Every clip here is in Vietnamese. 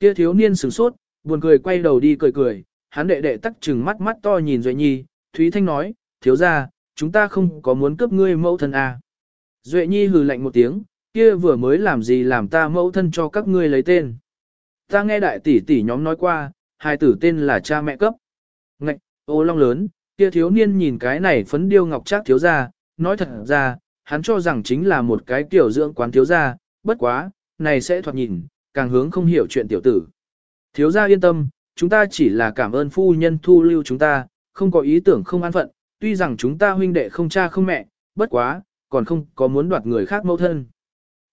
Kia thiếu niên sửng sốt, buồn cười quay đầu đi cười cười, hắn đệ đệ tắc chừng mắt mắt to nhìn Duệ Nhi, Thúy Thanh nói, thiếu ra, chúng ta không có muốn cướp ngươi mẫu thân à. Duệ Nhi hừ lạnh một tiếng, kia vừa mới làm gì làm ta mẫu thân cho các ngươi lấy tên. Ta nghe đại tỷ tỷ nhóm nói qua, hai tử tên là cha mẹ cấp. Ngạch, ô long lớn, kia thiếu niên nhìn cái này phấn điêu ngọc trác thiếu ra, nói thật ra, hắn cho rằng chính là một cái tiểu dưỡng quán thiếu ra, bất quá, này sẽ thoạt nhìn, càng hướng không hiểu chuyện tiểu tử. Thiếu gia yên tâm, chúng ta chỉ là cảm ơn phu nhân thu lưu chúng ta, không có ý tưởng không an phận, tuy rằng chúng ta huynh đệ không cha không mẹ, bất quá, còn không có muốn đoạt người khác mẫu thân.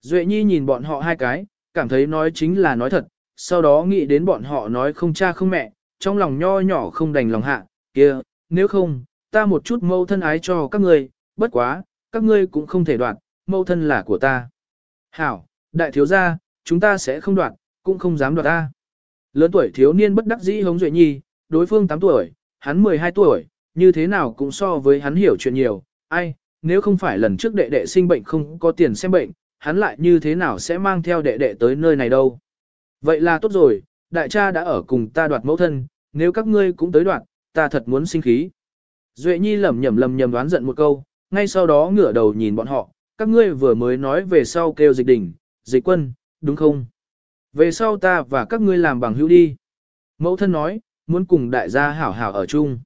Duệ Nhi nhìn bọn họ hai cái, cảm thấy nói chính là nói thật, sau đó nghĩ đến bọn họ nói không cha không mẹ, trong lòng nho nhỏ không đành lòng hạ, kia, nếu không, ta một chút mẫu thân ái cho các ngươi, bất quá, các ngươi cũng không thể đoạt, mẫu thân là của ta. Hảo, đại thiếu gia, chúng ta sẽ không đoạt, cũng không dám đoạt ta. Lớn tuổi thiếu niên bất đắc dĩ hống Duệ Nhi, đối phương 8 tuổi, hắn 12 tuổi, như thế nào cũng so với hắn hiểu chuyện nhiều, ai, nếu không phải lần trước đệ đệ sinh bệnh không có tiền xem bệnh, hắn lại như thế nào sẽ mang theo đệ đệ tới nơi này đâu. Vậy là tốt rồi, đại cha đã ở cùng ta đoạt mẫu thân, nếu các ngươi cũng tới đoạt, ta thật muốn sinh khí. Duệ Nhi lẩm nhẩm lầm nhầm đoán giận một câu, ngay sau đó ngửa đầu nhìn bọn họ, các ngươi vừa mới nói về sau kêu dịch đỉnh, dịch quân, đúng không? Về sau ta và các ngươi làm bằng hữu đi. Mẫu thân nói, muốn cùng đại gia hảo hảo ở chung.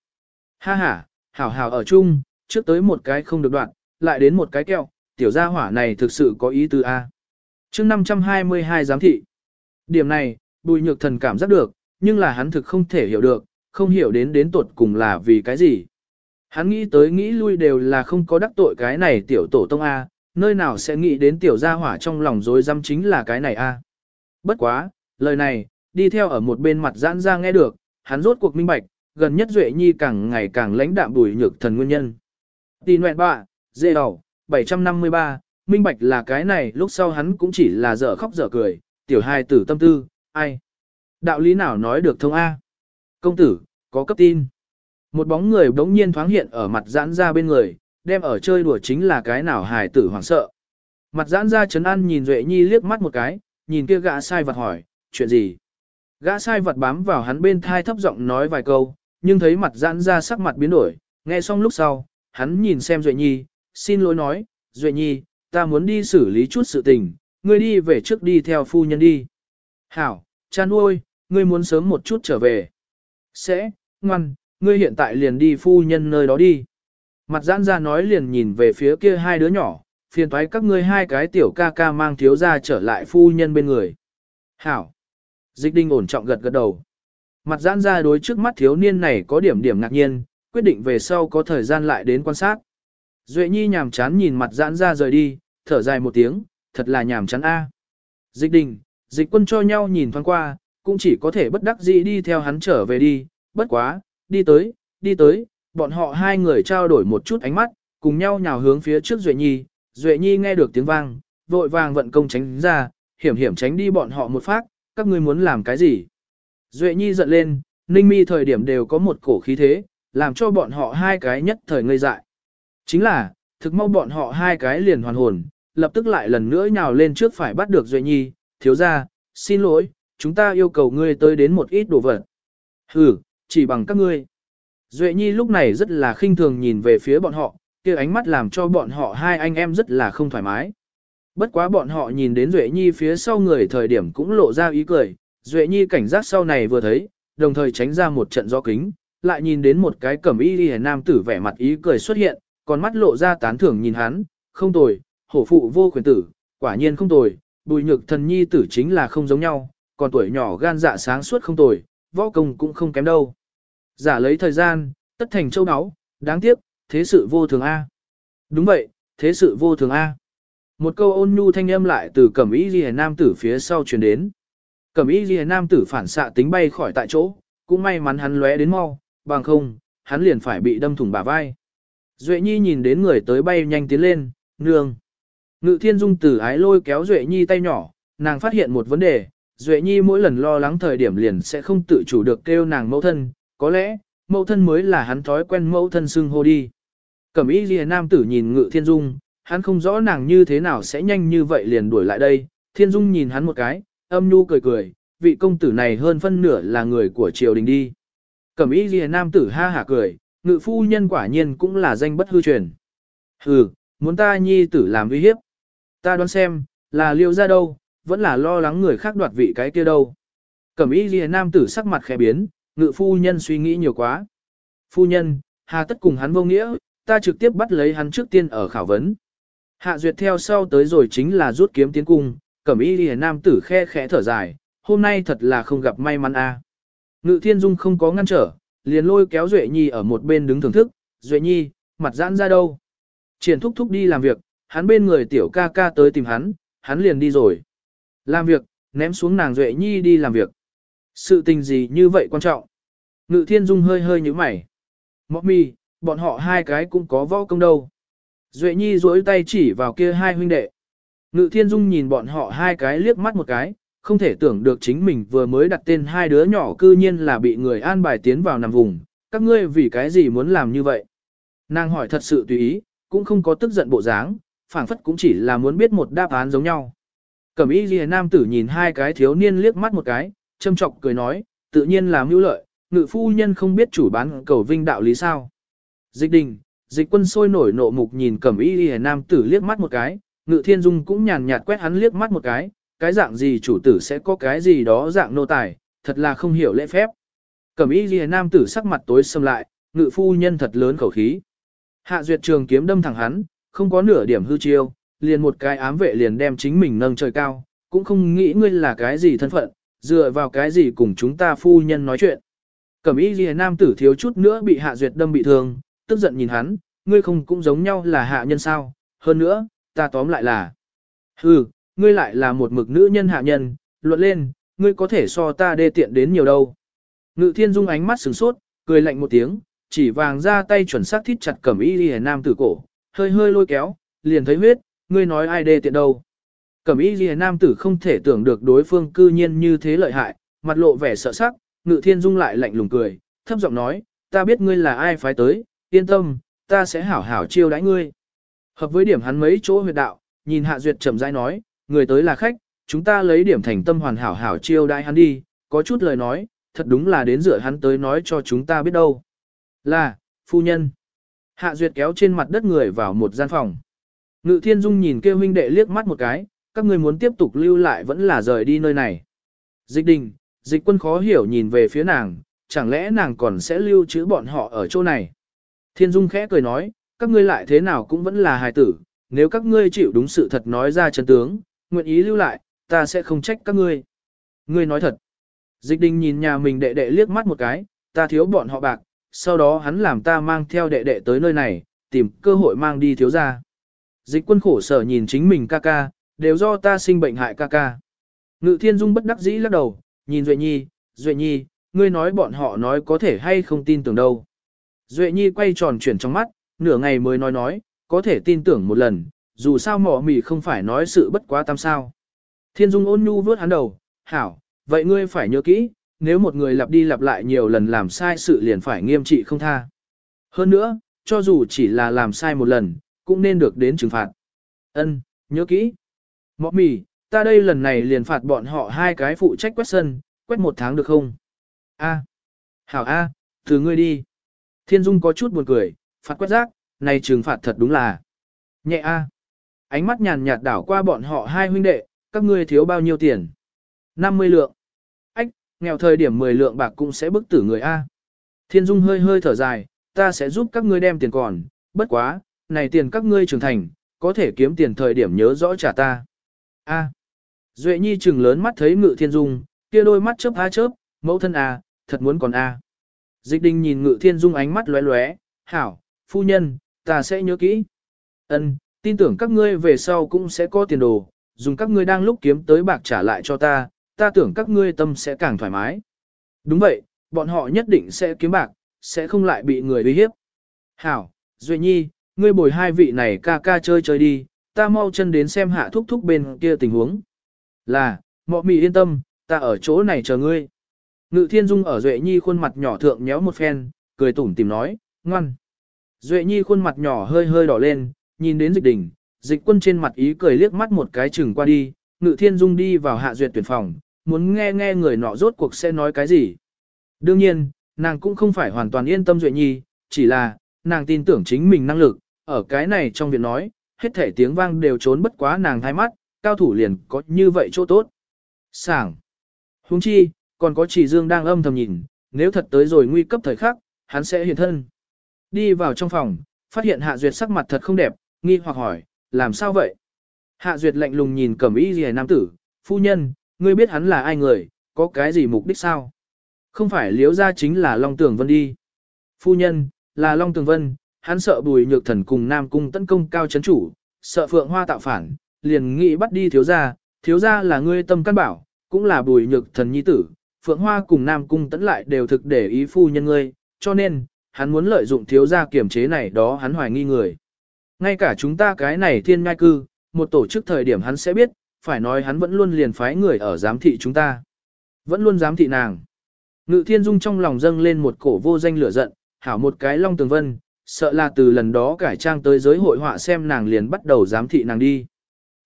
Ha ha, hảo hảo ở chung, trước tới một cái không được đoạn, lại đến một cái kẹo, tiểu gia hỏa này thực sự có ý tư A. chương 522 giám thị. Điểm này, bùi nhược thần cảm giác được, nhưng là hắn thực không thể hiểu được, không hiểu đến đến tuột cùng là vì cái gì. Hắn nghĩ tới nghĩ lui đều là không có đắc tội cái này tiểu tổ tông A, nơi nào sẽ nghĩ đến tiểu gia hỏa trong lòng dối dăm chính là cái này A. Bất quá, lời này, đi theo ở một bên mặt giãn ra nghe được, hắn rốt cuộc minh bạch, gần nhất Duệ Nhi càng ngày càng lãnh đạm đùi nhược thần nguyên nhân. Tì nguyện bạ, dê đầu, 753, minh bạch là cái này lúc sau hắn cũng chỉ là dở khóc dở cười, tiểu hài tử tâm tư, ai. Đạo lý nào nói được thông A. Công tử, có cấp tin. Một bóng người đống nhiên thoáng hiện ở mặt giãn ra bên người, đem ở chơi đùa chính là cái nào hài tử hoảng sợ. Mặt giãn ra chấn an nhìn Duệ Nhi liếc mắt một cái, nhìn kia gã sai vật hỏi, chuyện gì? Gã sai vật bám vào hắn bên thai thấp giọng nói vài câu, nhưng thấy mặt giãn ra sắc mặt biến đổi, nghe xong lúc sau, hắn nhìn xem Duệ Nhi, xin lỗi nói, Duệ Nhi, ta muốn đi xử lý chút sự tình, ngươi đi về trước đi theo phu nhân đi. Hảo, cha nuôi, ngươi muốn sớm một chút trở về. Sẽ, ngoan, ngươi hiện tại liền đi phu nhân nơi đó đi. Mặt giãn ra nói liền nhìn về phía kia hai đứa nhỏ, phiền thoái các ngươi hai cái tiểu ca ca mang thiếu ra trở lại phu nhân bên người. Hảo. Dịch đinh ổn trọng gật gật đầu. Mặt giãn ra đối trước mắt thiếu niên này có điểm điểm ngạc nhiên, quyết định về sau có thời gian lại đến quan sát. Duệ nhi nhàm chán nhìn mặt giãn ra rời đi, thở dài một tiếng, thật là nhàm chán a. Dịch đình, dịch quân cho nhau nhìn thoáng qua, cũng chỉ có thể bất đắc dĩ đi theo hắn trở về đi, bất quá, đi tới, đi tới, bọn họ hai người trao đổi một chút ánh mắt, cùng nhau nhào hướng phía trước Duệ Nhi, Duệ Nhi nghe được tiếng vang, vội vàng vận công tránh ra, hiểm hiểm tránh đi bọn họ một phát, các ngươi muốn làm cái gì? Duệ Nhi giận lên, Ninh Mi thời điểm đều có một cổ khí thế, làm cho bọn họ hai cái nhất thời ngây dại. Chính là, thực mau bọn họ hai cái liền hoàn hồn, lập tức lại lần nữa nhào lên trước phải bắt được Duệ Nhi, thiếu ra, xin lỗi, chúng ta yêu cầu ngươi tới đến một ít đồ vật. Hừ, chỉ bằng các ngươi. Duệ Nhi lúc này rất là khinh thường nhìn về phía bọn họ, kia ánh mắt làm cho bọn họ hai anh em rất là không thoải mái. Bất quá bọn họ nhìn đến Duệ Nhi phía sau người thời điểm cũng lộ ra ý cười, Duệ Nhi cảnh giác sau này vừa thấy, đồng thời tránh ra một trận gió kính, lại nhìn đến một cái cẩm y đi nam tử vẻ mặt ý cười xuất hiện, còn mắt lộ ra tán thưởng nhìn hắn, không tồi, hổ phụ vô quyền tử, quả nhiên không tồi, bùi nhược thần nhi tử chính là không giống nhau, còn tuổi nhỏ gan dạ sáng suốt không tồi, võ công cũng không kém đâu. Giả lấy thời gian, tất thành châu áo, đáng tiếc, thế sự vô thường A. Đúng vậy, thế sự vô thường A. Một câu ôn nhu thanh âm lại từ cẩm y ghi nam tử phía sau truyền đến. Cẩm y ghi nam tử phản xạ tính bay khỏi tại chỗ, cũng may mắn hắn lóe đến mau, bằng không, hắn liền phải bị đâm thủng bả vai. Duệ Nhi nhìn đến người tới bay nhanh tiến lên, nương. Ngự thiên dung tử ái lôi kéo Duệ Nhi tay nhỏ, nàng phát hiện một vấn đề, Duệ Nhi mỗi lần lo lắng thời điểm liền sẽ không tự chủ được kêu nàng mẫu thân, có lẽ, mẫu thân mới là hắn thói quen mẫu thân xưng hô đi. Cẩm y ghi nam tử nhìn ngự thiên dung, hắn không rõ nàng như thế nào sẽ nhanh như vậy liền đuổi lại đây, thiên dung nhìn hắn một cái, âm nhu cười cười, vị công tử này hơn phân nửa là người của triều đình đi. Cẩm y ghi nam tử ha hả cười, ngự phu nhân quả nhiên cũng là danh bất hư truyền. Hừ, muốn ta nhi tử làm uy hiếp. Ta đoán xem, là liêu ra đâu, vẫn là lo lắng người khác đoạt vị cái kia đâu. Cẩm y ghi nam tử sắc mặt khẽ biến, ngự phu nhân suy nghĩ nhiều quá. Phu nhân, hà tất cùng hắn vô nghĩa, ta trực tiếp bắt lấy hắn trước tiên ở khảo vấn. Hạ duyệt theo sau tới rồi chính là rút kiếm tiến cung, cẩm y lìa nam tử khe khẽ thở dài, hôm nay thật là không gặp may mắn a. Ngự thiên dung không có ngăn trở, liền lôi kéo Duệ Nhi ở một bên đứng thưởng thức, Duệ Nhi, mặt giãn ra đâu. Triển thúc thúc đi làm việc, hắn bên người tiểu ca ca tới tìm hắn, hắn liền đi rồi. Làm việc, ném xuống nàng Duệ Nhi đi làm việc. Sự tình gì như vậy quan trọng? Ngự thiên dung hơi hơi như mày. Mọc mi, bọn họ hai cái cũng có võ công đâu. Duệ Nhi duỗi tay chỉ vào kia hai huynh đệ. Ngự thiên dung nhìn bọn họ hai cái liếc mắt một cái, không thể tưởng được chính mình vừa mới đặt tên hai đứa nhỏ cư nhiên là bị người an bài tiến vào nằm vùng, các ngươi vì cái gì muốn làm như vậy. Nàng hỏi thật sự tùy ý, cũng không có tức giận bộ dáng, phảng phất cũng chỉ là muốn biết một đáp án giống nhau. Cẩm y ghi nam tử nhìn hai cái thiếu niên liếc mắt một cái, châm chọc cười nói, tự nhiên là mưu lợi, ngự phu nhân không biết chủ bán cầu vinh đạo lý sao. Dịch đình, dịch quân sôi nổi nộ mục nhìn cẩm y y nam tử liếc mắt một cái, ngự thiên dung cũng nhàn nhạt quét hắn liếc mắt một cái, cái dạng gì chủ tử sẽ có cái gì đó dạng nô tài, thật là không hiểu lễ phép. Cẩm y y nam tử sắc mặt tối xâm lại, ngự phu nhân thật lớn khẩu khí. Hạ duyệt trường kiếm đâm thẳng hắn, không có nửa điểm hư chiêu, liền một cái ám vệ liền đem chính mình nâng trời cao, cũng không nghĩ ngươi là cái gì thân phận, dựa vào cái gì cùng chúng ta phu nhân nói chuyện. Cẩm y ghi nam tử thiếu chút nữa bị hạ duyệt đâm bị thương, tức giận nhìn hắn, ngươi không cũng giống nhau là hạ nhân sao, hơn nữa, ta tóm lại là. Hừ, ngươi lại là một mực nữ nhân hạ nhân, luận lên, ngươi có thể so ta đê tiện đến nhiều đâu. Ngự thiên dung ánh mắt sửng sốt, cười lạnh một tiếng, chỉ vàng ra tay chuẩn xác thít chặt cẩm y ghi nam tử cổ, hơi hơi lôi kéo, liền thấy huyết, ngươi nói ai đê tiện đâu. Cẩm y ghi nam tử không thể tưởng được đối phương cư nhiên như thế lợi hại, mặt lộ vẻ sợ sắc, ngự thiên dung lại lạnh lùng cười, thấp giọng nói, ta biết ngươi là ai phái tới, yên tâm, ta sẽ hảo hảo chiêu đãi ngươi. Hợp với điểm hắn mấy chỗ huyệt đạo, nhìn hạ duyệt chậm rãi nói, người tới là khách, chúng ta lấy điểm thành tâm hoàn hảo hảo chiêu đãi hắn đi, có chút lời nói, thật đúng là đến dựa hắn tới nói cho chúng ta biết đâu. Là, phu nhân. Hạ duyệt kéo trên mặt đất người vào một gian phòng. Ngự thiên dung nhìn kêu huynh đệ liếc mắt một cái, các người muốn tiếp tục lưu lại vẫn là rời đi nơi này. Dịch đình, dịch quân khó hiểu nhìn về phía nàng, chẳng lẽ nàng còn sẽ lưu trữ bọn họ ở chỗ này. Thiên dung khẽ cười nói, các ngươi lại thế nào cũng vẫn là hài tử, nếu các ngươi chịu đúng sự thật nói ra chân tướng, nguyện ý lưu lại, ta sẽ không trách các ngươi. Ngươi nói thật. Dịch đình nhìn nhà mình đệ đệ liếc mắt một cái, ta thiếu bọn họ bạc, sau đó hắn làm ta mang theo đệ đệ tới nơi này, tìm cơ hội mang đi thiếu ra. Dịch quân khổ sở nhìn chính mình ca ca, đều do ta sinh bệnh hại ca ca. Ngự thiên dung bất đắc dĩ lắc đầu, nhìn Duệ Nhi, Duệ Nhi, ngươi nói bọn họ nói có thể hay không tin tưởng đâu. Duệ Nhi quay tròn chuyển trong mắt, nửa ngày mới nói nói, có thể tin tưởng một lần, dù sao mỏ mì không phải nói sự bất quá tam sao. Thiên Dung ôn nhu vớt hắn đầu, hảo, vậy ngươi phải nhớ kỹ, nếu một người lặp đi lặp lại nhiều lần làm sai sự liền phải nghiêm trị không tha. Hơn nữa, cho dù chỉ là làm sai một lần, cũng nên được đến trừng phạt. Ân, nhớ kỹ. Mọ mì, ta đây lần này liền phạt bọn họ hai cái phụ trách quét sân, quét một tháng được không? A. Hảo A, từ ngươi đi. Thiên Dung có chút buồn cười, phạt quét rác, này trừng phạt thật đúng là. Nhẹ A ánh mắt nhàn nhạt đảo qua bọn họ hai huynh đệ, các ngươi thiếu bao nhiêu tiền? 50 lượng. Ách, nghèo thời điểm 10 lượng bạc cũng sẽ bức tử người A. Thiên Dung hơi hơi thở dài, ta sẽ giúp các ngươi đem tiền còn, bất quá, này tiền các ngươi trưởng thành, có thể kiếm tiền thời điểm nhớ rõ trả ta. A. Duệ Nhi chừng lớn mắt thấy Ngự Thiên Dung, kia đôi mắt chớp há chớp, mẫu thân A, thật muốn còn A. Dịch đình nhìn Ngự Thiên Dung ánh mắt lóe lóe, hảo, phu nhân, ta sẽ nhớ kỹ. Ân, tin tưởng các ngươi về sau cũng sẽ có tiền đồ, dùng các ngươi đang lúc kiếm tới bạc trả lại cho ta, ta tưởng các ngươi tâm sẽ càng thoải mái. Đúng vậy, bọn họ nhất định sẽ kiếm bạc, sẽ không lại bị người uy hiếp. Hảo, Duệ Nhi, ngươi bồi hai vị này ca ca chơi chơi đi, ta mau chân đến xem hạ thúc thúc bên kia tình huống. Là, mọ mì yên tâm, ta ở chỗ này chờ ngươi. Ngự thiên dung ở Duệ Nhi khuôn mặt nhỏ thượng nhéo một phen, cười tủm tìm nói, ngoan. Duệ Nhi khuôn mặt nhỏ hơi hơi đỏ lên, nhìn đến dịch đình, dịch quân trên mặt ý cười liếc mắt một cái chừng qua đi, ngự thiên dung đi vào hạ duyệt tuyển phòng, muốn nghe nghe người nọ rốt cuộc sẽ nói cái gì. Đương nhiên, nàng cũng không phải hoàn toàn yên tâm Duệ Nhi, chỉ là, nàng tin tưởng chính mình năng lực, ở cái này trong việc nói, hết thể tiếng vang đều trốn bất quá nàng thay mắt, cao thủ liền có như vậy chỗ tốt. Sảng. Huống chi, còn có chỉ dương đang âm thầm nhìn, nếu thật tới rồi nguy cấp thời khắc, hắn sẽ hiện thân. Đi vào trong phòng, phát hiện Hạ Duyệt sắc mặt thật không đẹp, nghi hoặc hỏi, làm sao vậy? Hạ Duyệt lạnh lùng nhìn cẩm y rìa nam tử, phu nhân, ngươi biết hắn là ai người, có cái gì mục đích sao? Không phải liếu ra chính là Long Tường Vân đi. Phu nhân, là Long Tường Vân, hắn sợ bùi nhược thần cùng Nam Cung tấn công cao chấn chủ, sợ phượng hoa tạo phản, liền nghĩ bắt đi thiếu gia, thiếu gia là ngươi tâm căn bảo, cũng là bùi nhược thần nhi tử, phượng hoa cùng Nam Cung tấn lại đều thực để ý phu nhân ngươi, cho nên, hắn muốn lợi dụng thiếu gia kiểm chế này đó hắn hoài nghi người. Ngay cả chúng ta cái này thiên ngai cư, một tổ chức thời điểm hắn sẽ biết, phải nói hắn vẫn luôn liền phái người ở giám thị chúng ta. Vẫn luôn giám thị nàng. Ngự thiên dung trong lòng dâng lên một cổ vô danh lửa giận, hảo một cái long tường vân, sợ là từ lần đó cải trang tới giới hội họa xem nàng liền bắt đầu giám thị nàng đi.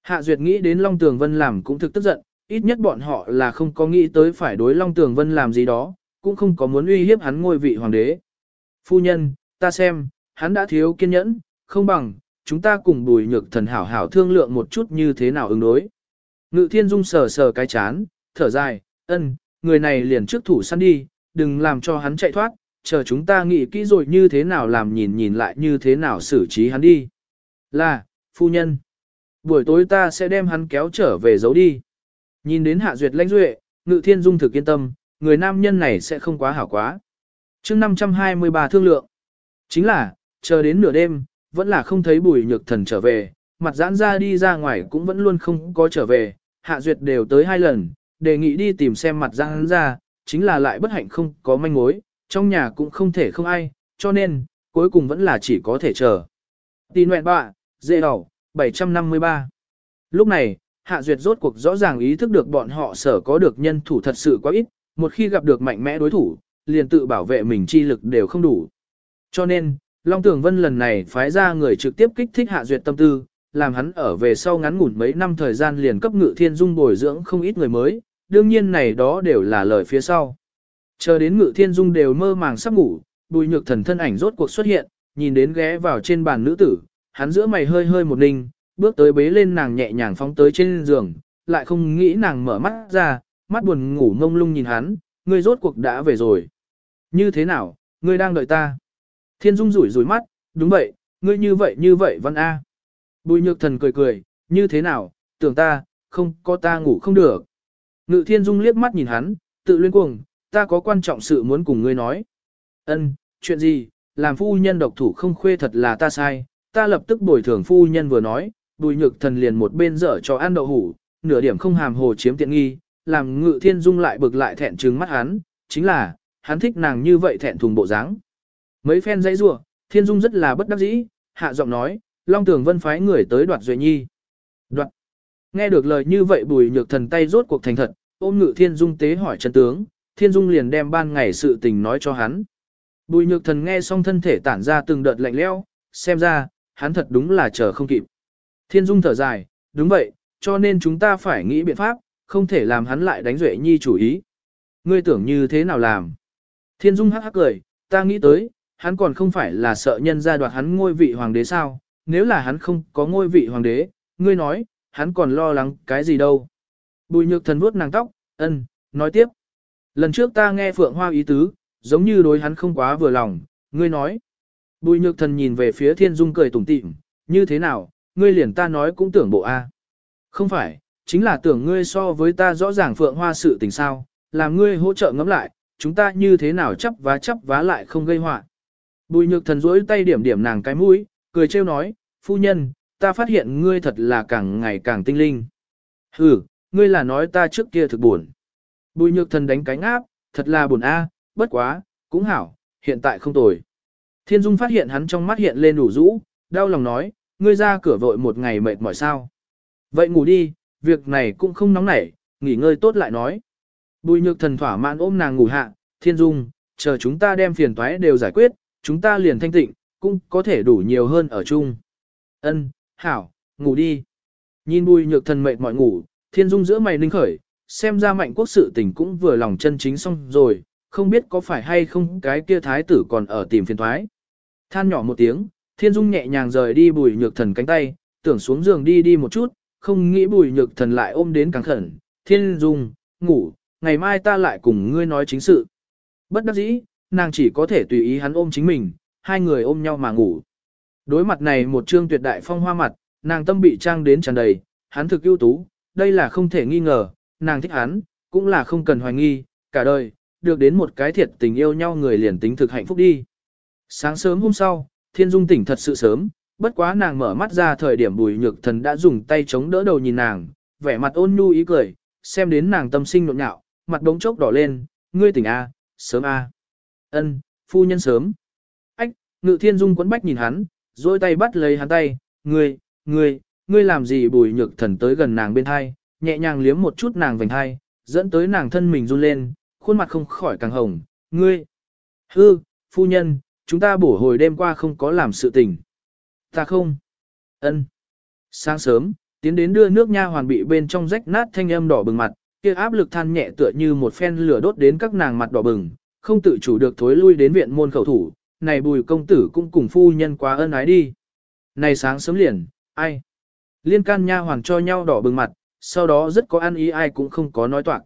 Hạ Duyệt nghĩ đến Long Tường Vân làm cũng thực tức giận, ít nhất bọn họ là không có nghĩ tới phải đối Long Tường Vân làm gì đó, cũng không có muốn uy hiếp hắn ngôi vị hoàng đế. Phu nhân, ta xem, hắn đã thiếu kiên nhẫn, không bằng, chúng ta cùng bùi nhược thần hảo hảo thương lượng một chút như thế nào ứng đối. Ngự thiên dung sờ sờ cái chán, thở dài, ân, người này liền trước thủ săn đi, đừng làm cho hắn chạy thoát, chờ chúng ta nghĩ kỹ rồi như thế nào làm nhìn nhìn lại như thế nào xử trí hắn đi. Là, phu nhân, buổi tối ta sẽ đem hắn kéo trở về giấu đi. Nhìn đến hạ duyệt lãnh duệ, ngự thiên dung thực yên tâm, người nam nhân này sẽ không quá hảo quá. chương 523 thương lượng, chính là, chờ đến nửa đêm, vẫn là không thấy bùi nhược thần trở về, mặt giãn ra đi ra ngoài cũng vẫn luôn không có trở về, hạ duyệt đều tới hai lần, đề nghị đi tìm xem mặt giãn ra, chính là lại bất hạnh không có manh mối, trong nhà cũng không thể không ai, cho nên, cuối cùng vẫn là chỉ có thể chờ. Tì nguyện bạ, dễ đầu, 753. Lúc này, Hạ Duyệt rốt cuộc rõ ràng ý thức được bọn họ sở có được nhân thủ thật sự quá ít, một khi gặp được mạnh mẽ đối thủ, liền tự bảo vệ mình chi lực đều không đủ. Cho nên, Long Tưởng Vân lần này phái ra người trực tiếp kích thích Hạ Duyệt tâm tư, làm hắn ở về sau ngắn ngủn mấy năm thời gian liền cấp ngự thiên dung bồi dưỡng không ít người mới, đương nhiên này đó đều là lời phía sau. Chờ đến ngự thiên dung đều mơ màng sắp ngủ, bùi nhược thần thân ảnh rốt cuộc xuất hiện, nhìn đến ghé vào trên bàn nữ tử, hắn giữa mày hơi hơi một ninh, bước tới bế lên nàng nhẹ nhàng phóng tới trên giường, lại không nghĩ nàng mở mắt ra, mắt buồn ngủ ngông lung nhìn hắn, ngươi rốt cuộc đã về rồi. Như thế nào, ngươi đang đợi ta? Thiên dung rủi rủi mắt, đúng vậy, ngươi như vậy như vậy văn A. Bùi nhược thần cười cười, như thế nào, tưởng ta, không có ta ngủ không được. Ngự thiên dung liếc mắt nhìn hắn, tự luyên cuồng, ta có quan trọng sự muốn cùng ngươi nói. Ân, chuyện gì, làm phu nhân độc thủ không khuê thật là ta sai, ta lập tức bồi thường phu nhân vừa nói, bùi nhược thần liền một bên dở cho ăn đậu hủ, nửa điểm không hàm hồ chiếm tiện nghi, làm ngự thiên dung lại bực lại thẹn trừng mắt hắn, chính là, hắn thích nàng như vậy thẹn thùng bộ dáng. Mấy phen dãy rủa, thiên dung rất là bất đắc dĩ, hạ giọng nói, Long Tường Vân phái người tới đoạt Duệ Nhi. Đoạt. Nghe được lời như vậy bùi nhược thần tay rốt cuộc thành thật, ôm ngự thiên dung tế hỏi chân tướng, thiên dung liền đem ban ngày sự tình nói cho hắn. Bùi nhược thần nghe xong thân thể tản ra từng đợt lạnh leo, xem ra, hắn thật đúng là chờ không kịp. Thiên dung thở dài, đúng vậy, cho nên chúng ta phải nghĩ biện pháp, không thể làm hắn lại đánh Duệ Nhi chủ ý. Ngươi tưởng như thế nào làm? Thiên dung hắc hắc cười, ta nghĩ tới, hắn còn không phải là sợ nhân gia đoạt hắn ngôi vị hoàng đế sao, nếu là hắn không có ngôi vị hoàng đế, ngươi nói, hắn còn lo lắng cái gì đâu. Bùi nhược thần vuốt nàng tóc, ân, nói tiếp. Lần trước ta nghe Phượng Hoa ý tứ, giống như đối hắn không quá vừa lòng, ngươi nói. Bùi nhược thần nhìn về phía thiên dung cười tủm tỉm, như thế nào, ngươi liền ta nói cũng tưởng bộ A. Không phải, chính là tưởng ngươi so với ta rõ ràng Phượng Hoa sự tình sao, làm ngươi hỗ trợ ngẫm lại, chúng ta như thế nào chấp vá chấp vá lại không gây họa. Bùi nhược thần rỗi tay điểm điểm nàng cái mũi, cười trêu nói, phu nhân, ta phát hiện ngươi thật là càng ngày càng tinh linh. Ừ, ngươi là nói ta trước kia thực buồn. Bùi nhược thần đánh cánh áp, thật là buồn a, bất quá, cũng hảo, hiện tại không tồi. Thiên Dung phát hiện hắn trong mắt hiện lên đủ rũ, đau lòng nói, ngươi ra cửa vội một ngày mệt mỏi sao. Vậy ngủ đi, việc này cũng không nóng nảy, nghỉ ngơi tốt lại nói. Bùi nhược thần thỏa mãn ôm nàng ngủ hạ, Thiên Dung, chờ chúng ta đem phiền toái đều giải quyết, chúng ta liền thanh tịnh, cũng có thể đủ nhiều hơn ở chung. Ân, hảo, ngủ đi. Nhìn bùi nhược thần mệt mỏi ngủ, Thiên Dung giữa mày ninh khởi, xem ra mạnh quốc sự tình cũng vừa lòng chân chính xong rồi, không biết có phải hay không cái kia thái tử còn ở tìm phiền thoái. Than nhỏ một tiếng, thiên dung nhẹ nhàng rời đi bùi nhược thần cánh tay, tưởng xuống giường đi đi một chút, không nghĩ bùi nhược thần lại ôm đến càng khẩn, thiên dung, ngủ, ngày mai ta lại cùng ngươi nói chính sự. Bất đắc dĩ, nàng chỉ có thể tùy ý hắn ôm chính mình, hai người ôm nhau mà ngủ. Đối mặt này một trương tuyệt đại phong hoa mặt, nàng tâm bị trang đến tràn đầy, hắn thực ưu tú, đây là không thể nghi ngờ, nàng thích hắn, cũng là không cần hoài nghi, cả đời, được đến một cái thiệt tình yêu nhau người liền tính thực hạnh phúc đi. Sáng sớm hôm sau, Thiên Dung tỉnh thật sự sớm, bất quá nàng mở mắt ra thời điểm bùi nhược thần đã dùng tay chống đỡ đầu nhìn nàng, vẻ mặt ôn nhu ý cười, xem đến nàng tâm sinh nhộn nhạo, mặt đống chốc đỏ lên, ngươi tỉnh A, sớm A. ân phu nhân sớm. Ách, ngự thiên dung quấn bách nhìn hắn, dôi tay bắt lấy hắn tay, ngươi, ngươi, ngươi làm gì bùi nhược thần tới gần nàng bên hai, nhẹ nhàng liếm một chút nàng vành hai, dẫn tới nàng thân mình run lên, khuôn mặt không khỏi càng hồng, ngươi. Hư, phu nhân, chúng ta bổ hồi đêm qua không có làm sự tình. Ta không. ân Sáng sớm, tiến đến đưa nước nha hoàn bị bên trong rách nát thanh âm đỏ bừng mặt, kia áp lực than nhẹ tựa như một phen lửa đốt đến các nàng mặt đỏ bừng, không tự chủ được thối lui đến viện môn khẩu thủ, này bùi công tử cũng cùng phu nhân quá ân ái đi. Này sáng sớm liền, ai? Liên can nha hoàn cho nhau đỏ bừng mặt, sau đó rất có ăn ý ai cũng không có nói toạc.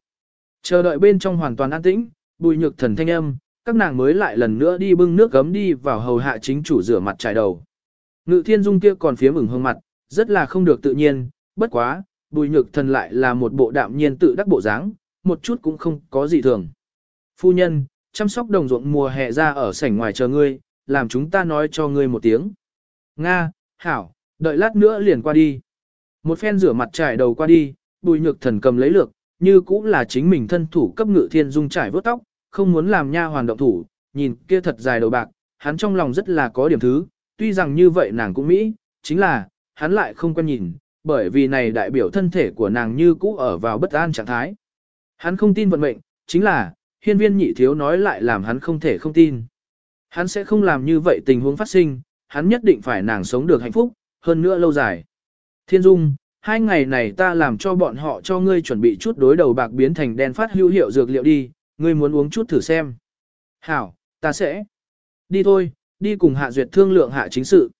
Chờ đợi bên trong hoàn toàn an tĩnh, bùi nhược thần thanh âm, các nàng mới lại lần nữa đi bưng nước gấm đi vào hầu hạ chính chủ rửa mặt trải đầu. Ngự thiên dung kia còn phía mừng hương mặt, rất là không được tự nhiên, bất quá, bùi nhược thần lại là một bộ đạm nhiên tự đắc bộ dáng, một chút cũng không có gì thường. Phu nhân, chăm sóc đồng ruộng mùa hè ra ở sảnh ngoài chờ ngươi, làm chúng ta nói cho ngươi một tiếng. Nga, Hảo, đợi lát nữa liền qua đi. Một phen rửa mặt trải đầu qua đi, bùi nhược thần cầm lấy lược, như cũng là chính mình thân thủ cấp ngự thiên dung trải vớt tóc, không muốn làm nha hoàn động thủ, nhìn kia thật dài đầu bạc, hắn trong lòng rất là có điểm thứ, tuy rằng như vậy nàng cũng mỹ, chính là, hắn lại không quen nhìn, bởi vì này đại biểu thân thể của nàng như cũ ở vào bất an trạng thái. Hắn không tin vận mệnh, chính là, hiên viên nhị thiếu nói lại làm hắn không thể không tin. Hắn sẽ không làm như vậy tình huống phát sinh, hắn nhất định phải nàng sống được hạnh phúc, hơn nữa lâu dài. Thiên Dung, hai ngày này ta làm cho bọn họ cho ngươi chuẩn bị chút đối đầu bạc biến thành đen phát hữu hiệu dược liệu đi, ngươi muốn uống chút thử xem. Hảo, ta sẽ. Đi thôi, đi cùng hạ duyệt thương lượng hạ chính sự.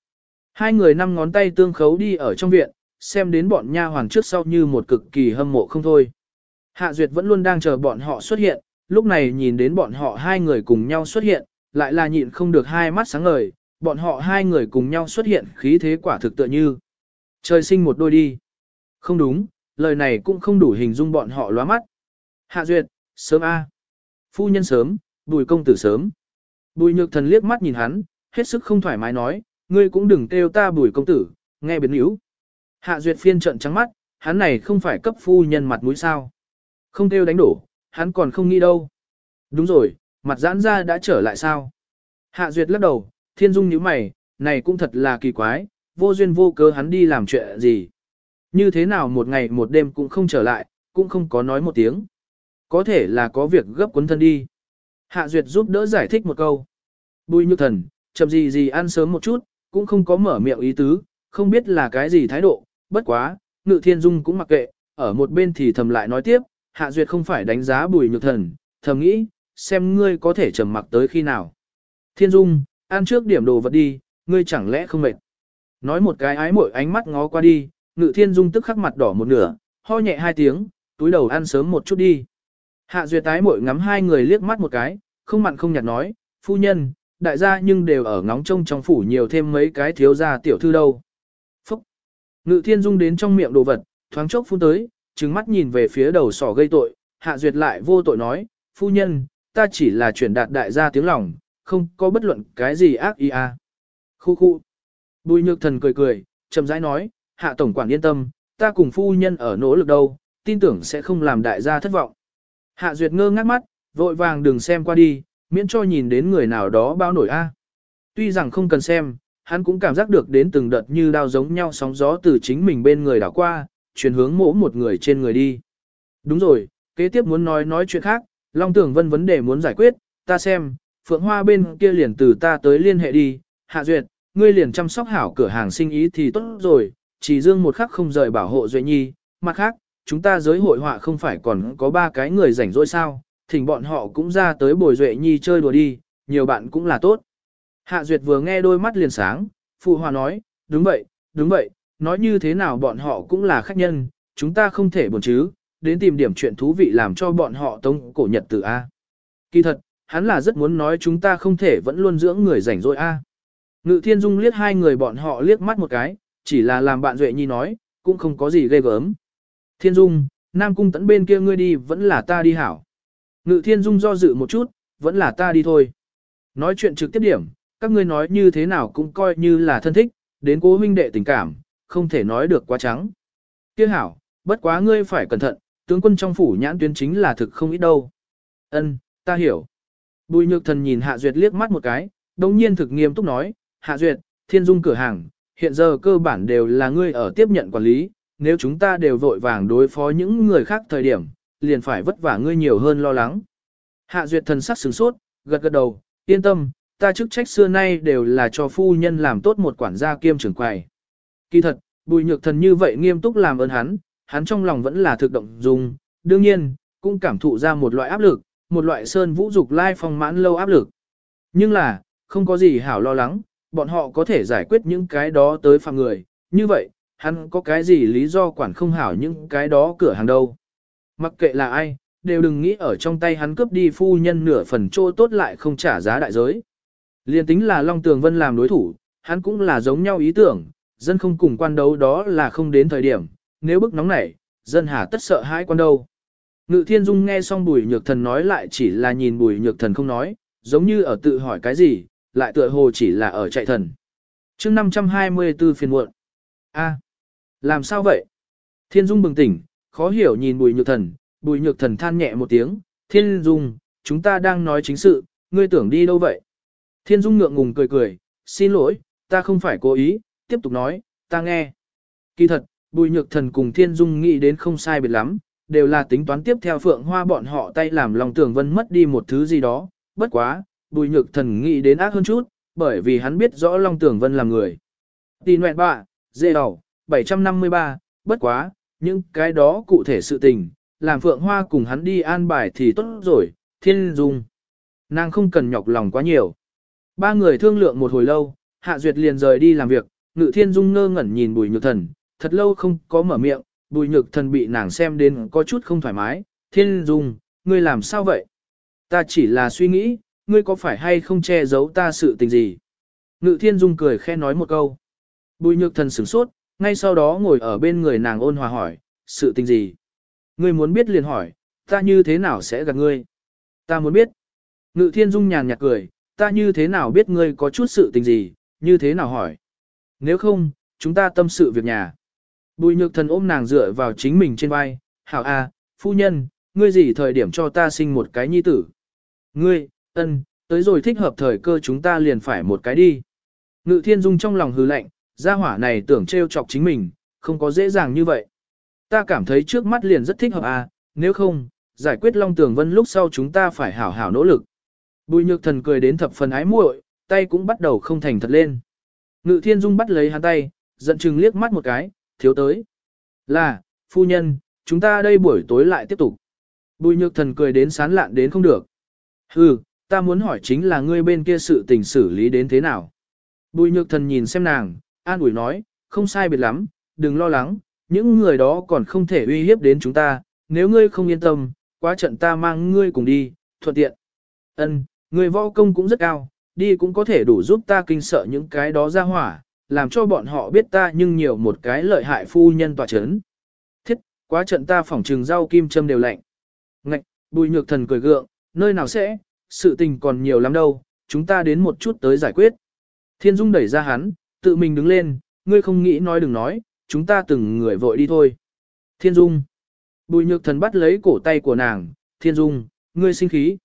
Hai người năm ngón tay tương khấu đi ở trong viện, xem đến bọn nha hoàng trước sau như một cực kỳ hâm mộ không thôi. Hạ duyệt vẫn luôn đang chờ bọn họ xuất hiện, lúc này nhìn đến bọn họ hai người cùng nhau xuất hiện, lại là nhịn không được hai mắt sáng ngời, bọn họ hai người cùng nhau xuất hiện khí thế quả thực tựa như. Trời sinh một đôi đi. Không đúng, lời này cũng không đủ hình dung bọn họ lóa mắt. Hạ duyệt, sớm A. Phu nhân sớm, bùi công tử sớm. Bùi nhược thần liếc mắt nhìn hắn, hết sức không thoải mái nói, ngươi cũng đừng kêu ta bùi công tử, nghe biến yếu. Hạ duyệt phiên trận trắng mắt, hắn này không phải cấp phu nhân mặt mũi sao. Không kêu đánh đổ, hắn còn không nghĩ đâu. Đúng rồi, mặt giãn ra đã trở lại sao. Hạ duyệt lắc đầu, thiên dung nhíu mày, này cũng thật là kỳ quái, vô duyên vô cớ hắn đi làm chuyện gì. Như thế nào một ngày một đêm cũng không trở lại, cũng không có nói một tiếng. Có thể là có việc gấp cuốn thân đi. Hạ Duyệt giúp đỡ giải thích một câu. Bùi nhược thần, chậm gì gì ăn sớm một chút, cũng không có mở miệng ý tứ, không biết là cái gì thái độ, bất quá, ngự thiên dung cũng mặc kệ, ở một bên thì thầm lại nói tiếp, Hạ Duyệt không phải đánh giá bùi nhược thần, thầm nghĩ, xem ngươi có thể trầm mặc tới khi nào. Thiên dung, ăn trước điểm đồ vật đi, ngươi chẳng lẽ không mệt. Nói một cái ái mội ánh mắt ngó qua đi, ngự thiên dung tức khắc mặt đỏ một nửa, ho nhẹ hai tiếng, túi đầu ăn sớm một chút đi. Hạ duyệt tái mội ngắm hai người liếc mắt một cái, không mặn không nhạt nói, phu nhân, đại gia nhưng đều ở ngóng trông trong phủ nhiều thêm mấy cái thiếu gia tiểu thư đâu. Phúc! Ngự thiên dung đến trong miệng đồ vật, thoáng chốc phun tới, trừng mắt nhìn về phía đầu sỏ gây tội, hạ duyệt lại vô tội nói, phu nhân, ta chỉ là chuyển đạt đại gia tiếng lòng, không có bất luận cái gì ác ý à. Khu khu! Bùi nhược thần cười cười, chậm rãi nói, hạ tổng quản yên tâm, ta cùng phu nhân ở nỗ lực đâu, tin tưởng sẽ không làm đại gia thất vọng. Hạ duyệt ngơ ngác mắt, vội vàng đừng xem qua đi, miễn cho nhìn đến người nào đó bao nổi a. Tuy rằng không cần xem, hắn cũng cảm giác được đến từng đợt như đao giống nhau sóng gió từ chính mình bên người đảo qua, chuyển hướng mỗ một người trên người đi. Đúng rồi, kế tiếp muốn nói nói chuyện khác, Long Tưởng Vân vấn đề muốn giải quyết, ta xem, Phượng Hoa bên kia liền từ ta tới liên hệ đi, Hạ Duyệt, ngươi liền chăm sóc hảo cửa hàng sinh ý thì tốt rồi, chỉ dương một khắc không rời bảo hộ Duệ Nhi, mặt khác, chúng ta giới hội họa không phải còn có ba cái người rảnh rỗi sao, thỉnh bọn họ cũng ra tới bồi Duệ Nhi chơi đùa đi, nhiều bạn cũng là tốt. Hạ Duyệt vừa nghe đôi mắt liền sáng, phụ hòa nói, đúng vậy, đúng vậy, nói như thế nào bọn họ cũng là khách nhân, chúng ta không thể buồn chứ, đến tìm điểm chuyện thú vị làm cho bọn họ tống cổ nhật tử A. Kỳ thật, hắn là rất muốn nói chúng ta không thể vẫn luôn dưỡng người rảnh rỗi A. Ngự thiên dung liếc hai người bọn họ liếc mắt một cái, chỉ là làm bạn Duệ Nhi nói, cũng không có gì ghê gớm. Thiên dung, Nam Cung tẫn bên kia ngươi đi vẫn là ta đi hảo. Ngự thiên dung do dự một chút, vẫn là ta đi thôi. Nói chuyện trực tiếp điểm, các ngươi nói như thế nào cũng coi như là thân thích, đến cố huynh đệ tình cảm, không thể nói được quá trắng. Kia hảo, bất quá ngươi phải cẩn thận, tướng quân trong phủ nhãn tuyến chính là thực không ít đâu. Ân, ta hiểu. Bùi nhược thần nhìn Hạ Duyệt liếc mắt một cái, đồng nhiên thực nghiêm túc nói, Hạ Duyệt, thiên dung cửa hàng, hiện giờ cơ bản đều là ngươi ở tiếp nhận quản lý, nếu chúng ta đều vội vàng đối phó những người khác thời điểm, liền phải vất vả ngươi nhiều hơn lo lắng. Hạ Duyệt thần sắc sửng sốt, gật gật đầu, yên tâm, ta chức trách xưa nay đều là cho phu nhân làm tốt một quản gia kiêm trưởng quầy. Kỳ thật, bùi nhược thần như vậy nghiêm túc làm ơn hắn, hắn trong lòng vẫn là thực động dùng, đương nhiên, cũng cảm thụ ra một loại áp lực, một loại sơn vũ dục lai phong mãn lâu áp lực. Nhưng là, không có gì hảo lo lắng, bọn họ có thể giải quyết những cái đó tới phạm người, như vậy, hắn có cái gì lý do quản không hảo những cái đó cửa hàng đâu. Mặc kệ là ai, đều đừng nghĩ ở trong tay hắn cướp đi phu nhân nửa phần chỗ tốt lại không trả giá đại giới. Liên tính là Long Tường Vân làm đối thủ, hắn cũng là giống nhau ý tưởng, dân không cùng quan đấu đó là không đến thời điểm, nếu bức nóng nảy, dân hà tất sợ hãi quan đâu. Ngự thiên dung nghe xong bùi nhược thần nói lại chỉ là nhìn bùi nhược thần không nói, giống như ở tự hỏi cái gì, lại tựa hồ chỉ là ở chạy thần. chương 524 phiền muộn. a làm sao vậy? Thiên dung bừng tỉnh, khó hiểu nhìn bùi nhược thần, bùi nhược thần than nhẹ một tiếng, thiên dung, chúng ta đang nói chính sự, ngươi tưởng đi đâu vậy? Thiên dung ngượng ngùng cười cười, xin lỗi, ta không phải cố ý, tiếp tục nói, ta nghe. Kỳ thật, bùi nhược thần cùng thiên dung nghĩ đến không sai biệt lắm, đều là tính toán tiếp theo phượng hoa bọn họ tay làm lòng tưởng vân mất đi một thứ gì đó, bất quá, bùi nhược thần nghĩ đến ác hơn chút, bởi vì hắn biết rõ Long Tưởng Vân là người. Tì nguyện bạ, dê đầu, 753, bất quá, những cái đó cụ thể sự tình, làm Phượng Hoa cùng hắn đi an bài thì tốt rồi, thiên dung. Nàng không cần nhọc lòng quá nhiều. Ba người thương lượng một hồi lâu, Hạ Duyệt liền rời đi làm việc, Ngự Thiên Dung ngơ ngẩn nhìn Bùi Nhược Thần, thật lâu không có mở miệng, Bùi Nhược Thần bị nàng xem đến có chút không thoải mái, Thiên Dung, ngươi làm sao vậy? Ta chỉ là suy nghĩ, ngươi có phải hay không che giấu ta sự tình gì? Ngự Thiên Dung cười khe nói một câu. Bùi Nhược Thần sửng sốt, ngay sau đó ngồi ở bên người nàng ôn hòa hỏi, sự tình gì? Ngươi muốn biết liền hỏi, ta như thế nào sẽ gặp ngươi? Ta muốn biết. Ngự thiên dung nhàn nhạt cười, ta như thế nào biết ngươi có chút sự tình gì, như thế nào hỏi? Nếu không, chúng ta tâm sự việc nhà. Bùi nhược thần ôm nàng dựa vào chính mình trên vai, hảo a, phu nhân, ngươi gì thời điểm cho ta sinh một cái nhi tử? Ngươi, ân, tới rồi thích hợp thời cơ chúng ta liền phải một cái đi. Ngự thiên dung trong lòng hư lạnh, gia hỏa này tưởng trêu chọc chính mình, không có dễ dàng như vậy. Ta cảm thấy trước mắt liền rất thích hợp à, nếu không, giải quyết Long Tường Vân lúc sau chúng ta phải hảo hảo nỗ lực. Bùi nhược thần cười đến thập phần ái muội, tay cũng bắt đầu không thành thật lên. Ngự thiên dung bắt lấy hắn tay, giận chừng liếc mắt một cái, thiếu tới. Là, phu nhân, chúng ta đây buổi tối lại tiếp tục. Bùi nhược thần cười đến sán lạn đến không được. Hừ, ta muốn hỏi chính là ngươi bên kia sự tình xử lý đến thế nào. Bùi nhược thần nhìn xem nàng, an ủi nói, không sai biệt lắm, đừng lo lắng, những người đó còn không thể uy hiếp đến chúng ta, nếu ngươi không yên tâm, quá trận ta mang ngươi cùng đi, thuận tiện. Ân, người võ công cũng rất cao, đi cũng có thể đủ giúp ta kinh sợ những cái đó ra hỏa, làm cho bọn họ biết ta nhưng nhiều một cái lợi hại phu nhân tòa chấn. Thiết, quá trận ta phỏng trừng rau kim châm đều lạnh. Ngạch, bùi nhược thần cười gượng, nơi nào sẽ, sự tình còn nhiều lắm đâu, chúng ta đến một chút tới giải quyết. Thiên Dung đẩy ra hắn, tự mình đứng lên, ngươi không nghĩ nói đừng nói, chúng ta từng người vội đi thôi. Thiên Dung. Bùi nhược thần bắt lấy cổ tay của nàng, Thiên Dung, ngươi sinh khí.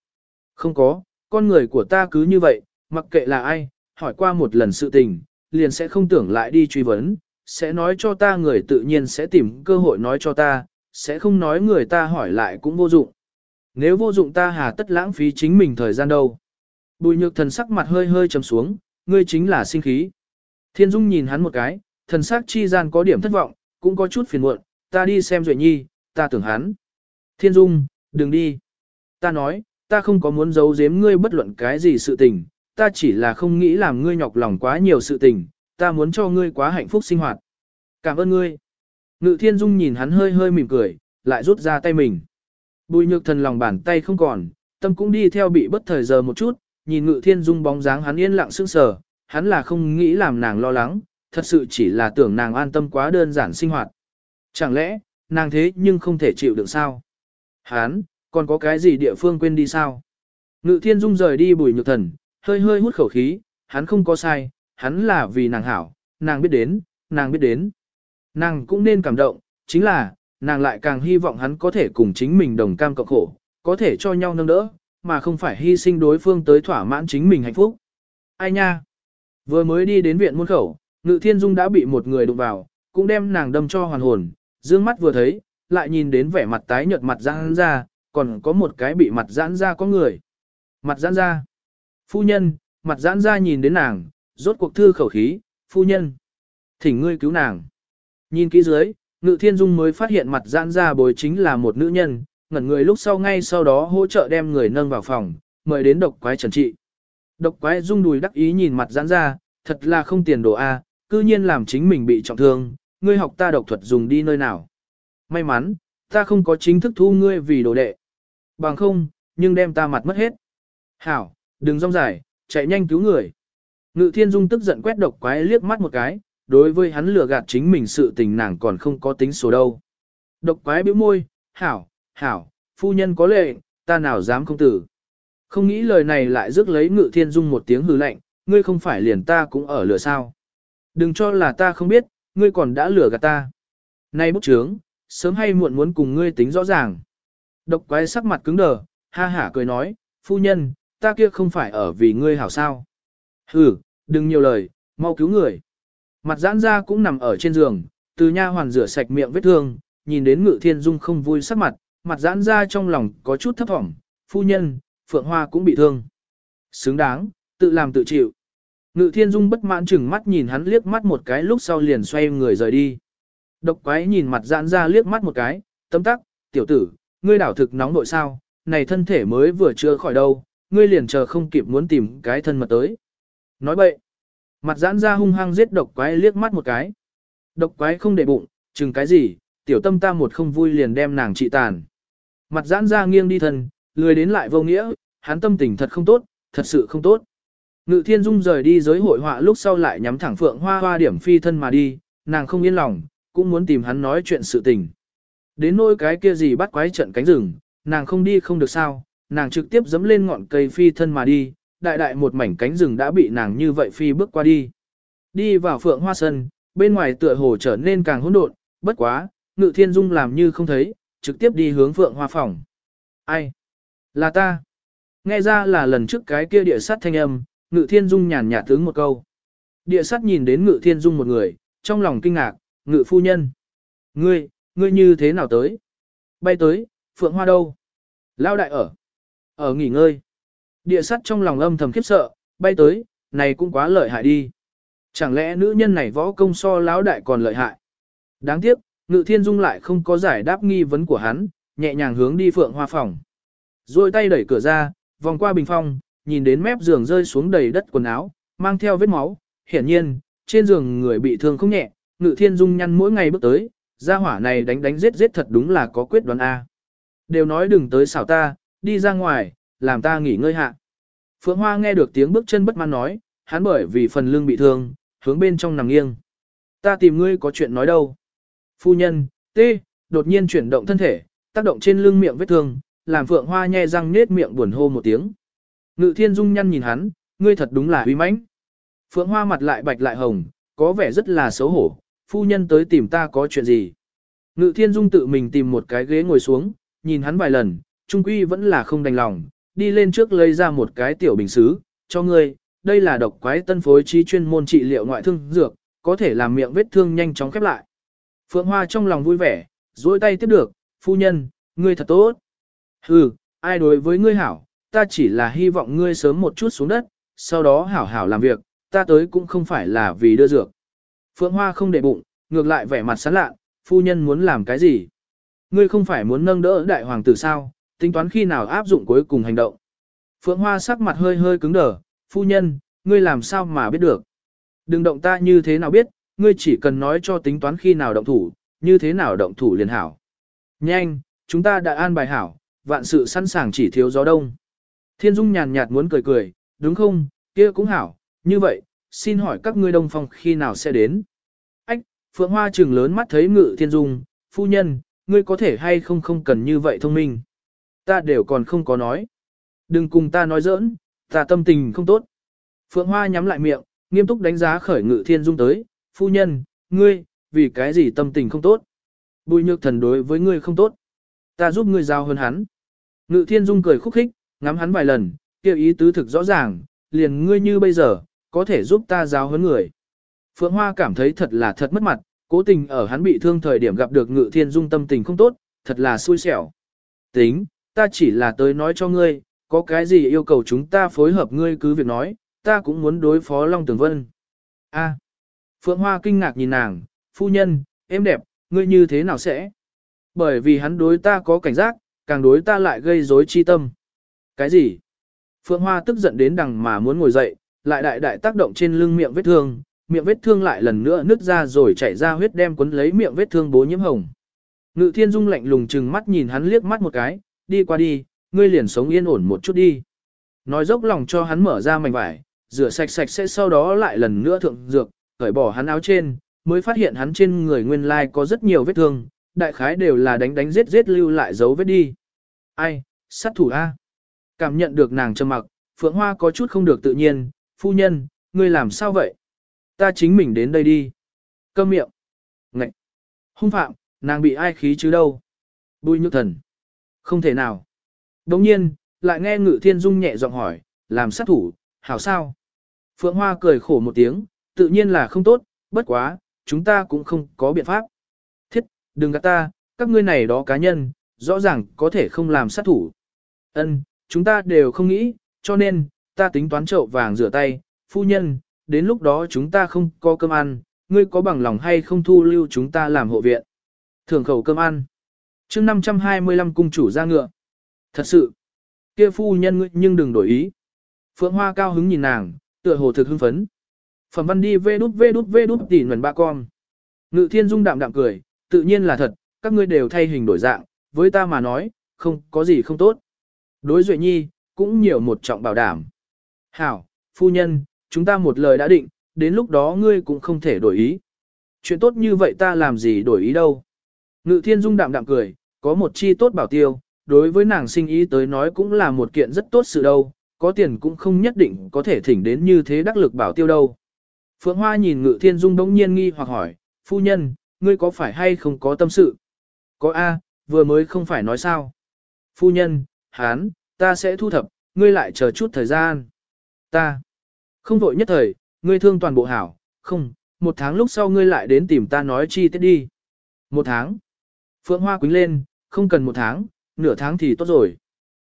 Không có, con người của ta cứ như vậy, mặc kệ là ai, hỏi qua một lần sự tình, liền sẽ không tưởng lại đi truy vấn, sẽ nói cho ta người tự nhiên sẽ tìm cơ hội nói cho ta, sẽ không nói người ta hỏi lại cũng vô dụng. Nếu vô dụng ta hà tất lãng phí chính mình thời gian đâu. Bùi nhược thần sắc mặt hơi hơi trầm xuống, ngươi chính là sinh khí. Thiên Dung nhìn hắn một cái, thần sắc chi gian có điểm thất vọng, cũng có chút phiền muộn, ta đi xem Duệ Nhi, ta tưởng hắn. Thiên Dung, đừng đi. Ta nói, ta không có muốn giấu giếm ngươi bất luận cái gì sự tình, ta chỉ là không nghĩ làm ngươi nhọc lòng quá nhiều sự tình, ta muốn cho ngươi quá hạnh phúc sinh hoạt. Cảm ơn ngươi. Ngự Thiên Dung nhìn hắn hơi hơi mỉm cười, lại rút ra tay mình. Bùi nhược thần lòng bàn tay không còn, tâm cũng đi theo bị bất thời giờ một chút, nhìn Ngự Thiên Dung bóng dáng hắn yên lặng sững sờ, hắn là không nghĩ làm nàng lo lắng, thật sự chỉ là tưởng nàng an tâm quá đơn giản sinh hoạt. Chẳng lẽ, nàng thế nhưng không thể chịu được sao? Hắn, còn có cái gì địa phương quên đi sao? Ngự thiên dung rời đi bùi nhược thần, hơi hơi hút khẩu khí, hắn không có sai, hắn là vì nàng hảo, nàng biết đến, nàng biết đến. Nàng cũng nên cảm động, chính là, nàng lại càng hy vọng hắn có thể cùng chính mình đồng cam cộng khổ, có thể cho nhau nâng đỡ, mà không phải hy sinh đối phương tới thỏa mãn chính mình hạnh phúc. Ai nha? Vừa mới đi đến viện môn khẩu, Ngự Thiên Dung đã bị một người đụng vào, cũng đem nàng đâm cho hoàn hồn, dương mắt vừa thấy, lại nhìn đến vẻ mặt tái nhợt mặt giãn ra, còn có một cái bị mặt giãn ra có người. Mặt giãn ra. Phu nhân, mặt giãn ra nhìn đến nàng, rốt cuộc thư khẩu khí, phu nhân. Thỉnh ngươi cứu nàng. Nhìn kỹ dưới, Ngự Thiên Dung mới phát hiện mặt giãn ra bồi chính là một nữ nhân, ngẩn người lúc sau ngay sau đó hỗ trợ đem người nâng vào phòng, mời đến độc quái trần trị. Độc quái Dung đùi đắc ý nhìn mặt giãn ra, thật là không tiền đồ A, cư nhiên làm chính mình bị trọng thương, ngươi học ta độc thuật dùng đi nơi nào. May mắn, ta không có chính thức thu ngươi vì đồ đệ. Bằng không, nhưng đem ta mặt mất hết. Hảo, đừng rong dài, chạy nhanh cứu người. Ngự thiên dung tức giận quét độc quái liếc mắt một cái, đối với hắn lừa gạt chính mình sự tình nàng còn không có tính số đâu. Độc quái bĩu môi, hảo, hảo, phu nhân có lệ, ta nào dám không tử. Không nghĩ lời này lại rước lấy ngự thiên dung một tiếng hừ lạnh, ngươi không phải liền ta cũng ở lửa sao. Đừng cho là ta không biết, ngươi còn đã lừa gạt ta. Nay bút trướng, sớm hay muộn muốn cùng ngươi tính rõ ràng. Độc quái sắc mặt cứng đờ, ha hả cười nói, phu nhân, ta kia không phải ở vì ngươi hảo sao. Hừ, đừng nhiều lời, mau cứu người. Mặt giãn ra cũng nằm ở trên giường, từ nha hoàn rửa sạch miệng vết thương, nhìn đến ngự thiên dung không vui sắc mặt, mặt giãn ra trong lòng có chút thấp thỏm, phu nhân, phượng hoa cũng bị thương. Xứng đáng, tự làm tự chịu. Ngự thiên dung bất mãn chừng mắt nhìn hắn liếc mắt một cái lúc sau liền xoay người rời đi. Độc quái nhìn mặt giãn ra liếc mắt một cái, tấm tắc, tiểu tử, ngươi đảo thực nóng nội sao, này thân thể mới vừa chưa khỏi đâu, ngươi liền chờ không kịp muốn tìm cái thân mật tới. Nói bậy, mặt giãn ra hung hăng giết độc quái liếc mắt một cái. Độc quái không để bụng, chừng cái gì, tiểu tâm ta một không vui liền đem nàng trị tàn. Mặt giãn ra nghiêng đi thân, lười đến lại vô nghĩa, hắn tâm tình thật không tốt, thật sự không tốt. Ngự thiên dung rời đi giới hội họa lúc sau lại nhắm thẳng phượng hoa hoa điểm phi thân mà đi, nàng không yên lòng, cũng muốn tìm hắn nói chuyện sự tình. Đến nỗi cái kia gì bắt quái trận cánh rừng, nàng không đi không được sao, nàng trực tiếp dấm lên ngọn cây phi thân mà đi, đại đại một mảnh cánh rừng đã bị nàng như vậy phi bước qua đi. Đi vào phượng hoa sân, bên ngoài tựa hồ trở nên càng hỗn độn, bất quá, ngự thiên dung làm như không thấy, trực tiếp đi hướng phượng hoa phòng. Ai? Là ta. Nghe ra là lần trước cái kia địa sát thanh âm, ngự thiên dung nhàn nhạt tướng một câu. Địa sát nhìn đến ngự thiên dung một người, trong lòng kinh ngạc, ngự phu nhân. Ngươi, ngươi như thế nào tới? Bay tới, phượng hoa đâu? Lao đại ở. Ở nghỉ ngơi. Địa sát trong lòng âm thầm khiếp sợ, bay tới, này cũng quá lợi hại đi. Chẳng lẽ nữ nhân này võ công so lão đại còn lợi hại? Đáng tiếc, ngự thiên dung lại không có giải đáp nghi vấn của hắn, nhẹ nhàng hướng đi phượng hoa phòng. Rồi tay đẩy cửa ra, vòng qua bình phong, nhìn đến mép giường rơi xuống đầy đất quần áo, mang theo vết máu, hiển nhiên, trên giường người bị thương không nhẹ, ngự thiên dung nhăn mỗi ngày bước tới, gia hỏa này đánh đánh giết giết thật đúng là có quyết đoán A. Đều nói đừng tới xảo ta, đi ra ngoài, làm ta nghỉ ngơi hạ. Phượng Hoa nghe được tiếng bước chân bất mãn nói, hắn bởi vì phần lưng bị thương, hướng bên trong nằm nghiêng. Ta tìm ngươi có chuyện nói đâu. Phu nhân, tê, đột nhiên chuyển động thân thể, tác động trên lưng miệng vết thương, làm Phượng Hoa nhe răng nết miệng buồn hô một tiếng. Ngự thiên dung nhăn nhìn hắn, ngươi thật đúng là uy mãnh. Phượng Hoa mặt lại bạch lại hồng, có vẻ rất là xấu hổ, phu nhân tới tìm ta có chuyện gì. Ngự thiên dung tự mình tìm một cái ghế ngồi xuống, nhìn hắn vài lần, trung quy vẫn là không đành lòng, đi lên trước lấy ra một cái tiểu bình xứ, cho ngươi, đây là độc quái tân phối trí chuyên môn trị liệu ngoại thương dược, có thể làm miệng vết thương nhanh chóng khép lại. Phượng Hoa trong lòng vui vẻ, duỗi tay tiếp được, phu nhân, ngươi thật tốt. Hừ, ai đối với ngươi hảo, ta chỉ là hy vọng ngươi sớm một chút xuống đất, sau đó hảo hảo làm việc, ta tới cũng không phải là vì đưa dược. Phượng Hoa không để bụng, ngược lại vẻ mặt sán lạ, phu nhân muốn làm cái gì? Ngươi không phải muốn nâng đỡ đại hoàng tử sao, tính toán khi nào áp dụng cuối cùng hành động. Phượng Hoa sắc mặt hơi hơi cứng đờ, phu nhân, ngươi làm sao mà biết được. Đừng động ta như thế nào biết, ngươi chỉ cần nói cho tính toán khi nào động thủ, như thế nào động thủ liền hảo. Nhanh, chúng ta đã an bài hảo, vạn sự sẵn sàng chỉ thiếu gió đông. Thiên Dung nhàn nhạt muốn cười cười, đúng không, kia cũng hảo, như vậy, xin hỏi các ngươi đông phong khi nào sẽ đến. Ách, Phượng Hoa trừng lớn mắt thấy ngự Thiên Dung, phu nhân, ngươi có thể hay không không cần như vậy thông minh. Ta đều còn không có nói. Đừng cùng ta nói giỡn, ta tâm tình không tốt. Phượng Hoa nhắm lại miệng, nghiêm túc đánh giá khởi ngự Thiên Dung tới, phu nhân, ngươi, vì cái gì tâm tình không tốt. Bùi nhược thần đối với ngươi không tốt. Ta giúp ngươi giao hơn hắn. Ngự Thiên Dung cười khúc khích, ngắm hắn vài lần, kêu ý tứ thực rõ ràng, liền ngươi như bây giờ, có thể giúp ta giáo huấn người. Phượng Hoa cảm thấy thật là thật mất mặt, cố tình ở hắn bị thương thời điểm gặp được Ngự Thiên Dung tâm tình không tốt, thật là xui xẻo. Tính, ta chỉ là tới nói cho ngươi, có cái gì yêu cầu chúng ta phối hợp ngươi cứ việc nói, ta cũng muốn đối phó Long Tường Vân. A. Phượng Hoa kinh ngạc nhìn nàng, phu nhân, em đẹp, ngươi như thế nào sẽ? Bởi vì hắn đối ta có cảnh giác, càng đối ta lại gây rối chi tâm. Cái gì? Phượng Hoa tức giận đến đằng mà muốn ngồi dậy, lại đại đại tác động trên lưng miệng vết thương, miệng vết thương lại lần nữa nứt ra rồi chảy ra huyết đem cuốn lấy miệng vết thương bố nhiễm hồng. Ngự thiên dung lạnh lùng chừng mắt nhìn hắn liếc mắt một cái, đi qua đi, ngươi liền sống yên ổn một chút đi. Nói dốc lòng cho hắn mở ra mảnh vải, rửa sạch sạch sẽ sau đó lại lần nữa thượng dược, cởi bỏ hắn áo trên, mới phát hiện hắn trên người nguyên lai có rất nhiều vết thương, đại khái đều là đánh đánh giết giết lưu lại dấu vết đi. Ai, sát thủ A. Cảm nhận được nàng trầm mặc, Phượng Hoa có chút không được tự nhiên, phu nhân, ngươi làm sao vậy? Ta chính mình đến đây đi. Câm miệng. Ngậy. Hung phạm, nàng bị ai khí chứ đâu? Bùi nhược thần. Không thể nào. Đồng nhiên, lại nghe ngự thiên dung nhẹ giọng hỏi, làm sát thủ, hảo sao? Phượng Hoa cười khổ một tiếng, tự nhiên là không tốt, bất quá, chúng ta cũng không có biện pháp. Thiết, đừng gạt ta, các ngươi này đó cá nhân, rõ ràng có thể không làm sát thủ. Ân, chúng ta đều không nghĩ, cho nên, ta tính toán chậu vàng rửa tay, phu nhân, đến lúc đó chúng ta không có cơm ăn, ngươi có bằng lòng hay không thu lưu chúng ta làm hộ viện. Thường khẩu cơm ăn chương 525 cung chủ ra ngựa. Thật sự, kia phu nhân ngươi nhưng đừng đổi ý. Phượng Hoa cao hứng nhìn nàng, tựa hồ thực hưng phấn. Phẩm văn đi vê đút vê đút vê đút tỉ nguồn ba con. Ngự thiên dung đạm đạm cười, tự nhiên là thật, các ngươi đều thay hình đổi dạng, với ta mà nói, không có gì không tốt. Đối Duệ Nhi, cũng nhiều một trọng bảo đảm. Hảo, phu nhân, chúng ta một lời đã định, đến lúc đó ngươi cũng không thể đổi ý. Chuyện tốt như vậy ta làm gì đổi ý đâu. Ngự thiên dung đạm đạm cười, có một chi tốt bảo tiêu, đối với nàng sinh ý tới nói cũng là một kiện rất tốt sự đâu, có tiền cũng không nhất định có thể thỉnh đến như thế đắc lực bảo tiêu đâu. Phượng Hoa nhìn Ngự Thiên Dung đống nhiên nghi hoặc hỏi, phu nhân, ngươi có phải hay không có tâm sự? Có A, vừa mới không phải nói sao. Phu nhân, hán, ta sẽ thu thập, ngươi lại chờ chút thời gian. Ta, không vội nhất thời, ngươi thương toàn bộ hảo, không, một tháng lúc sau ngươi lại đến tìm ta nói chi tiết đi. Một tháng. Phượng Hoa quính lên, không cần một tháng, nửa tháng thì tốt rồi.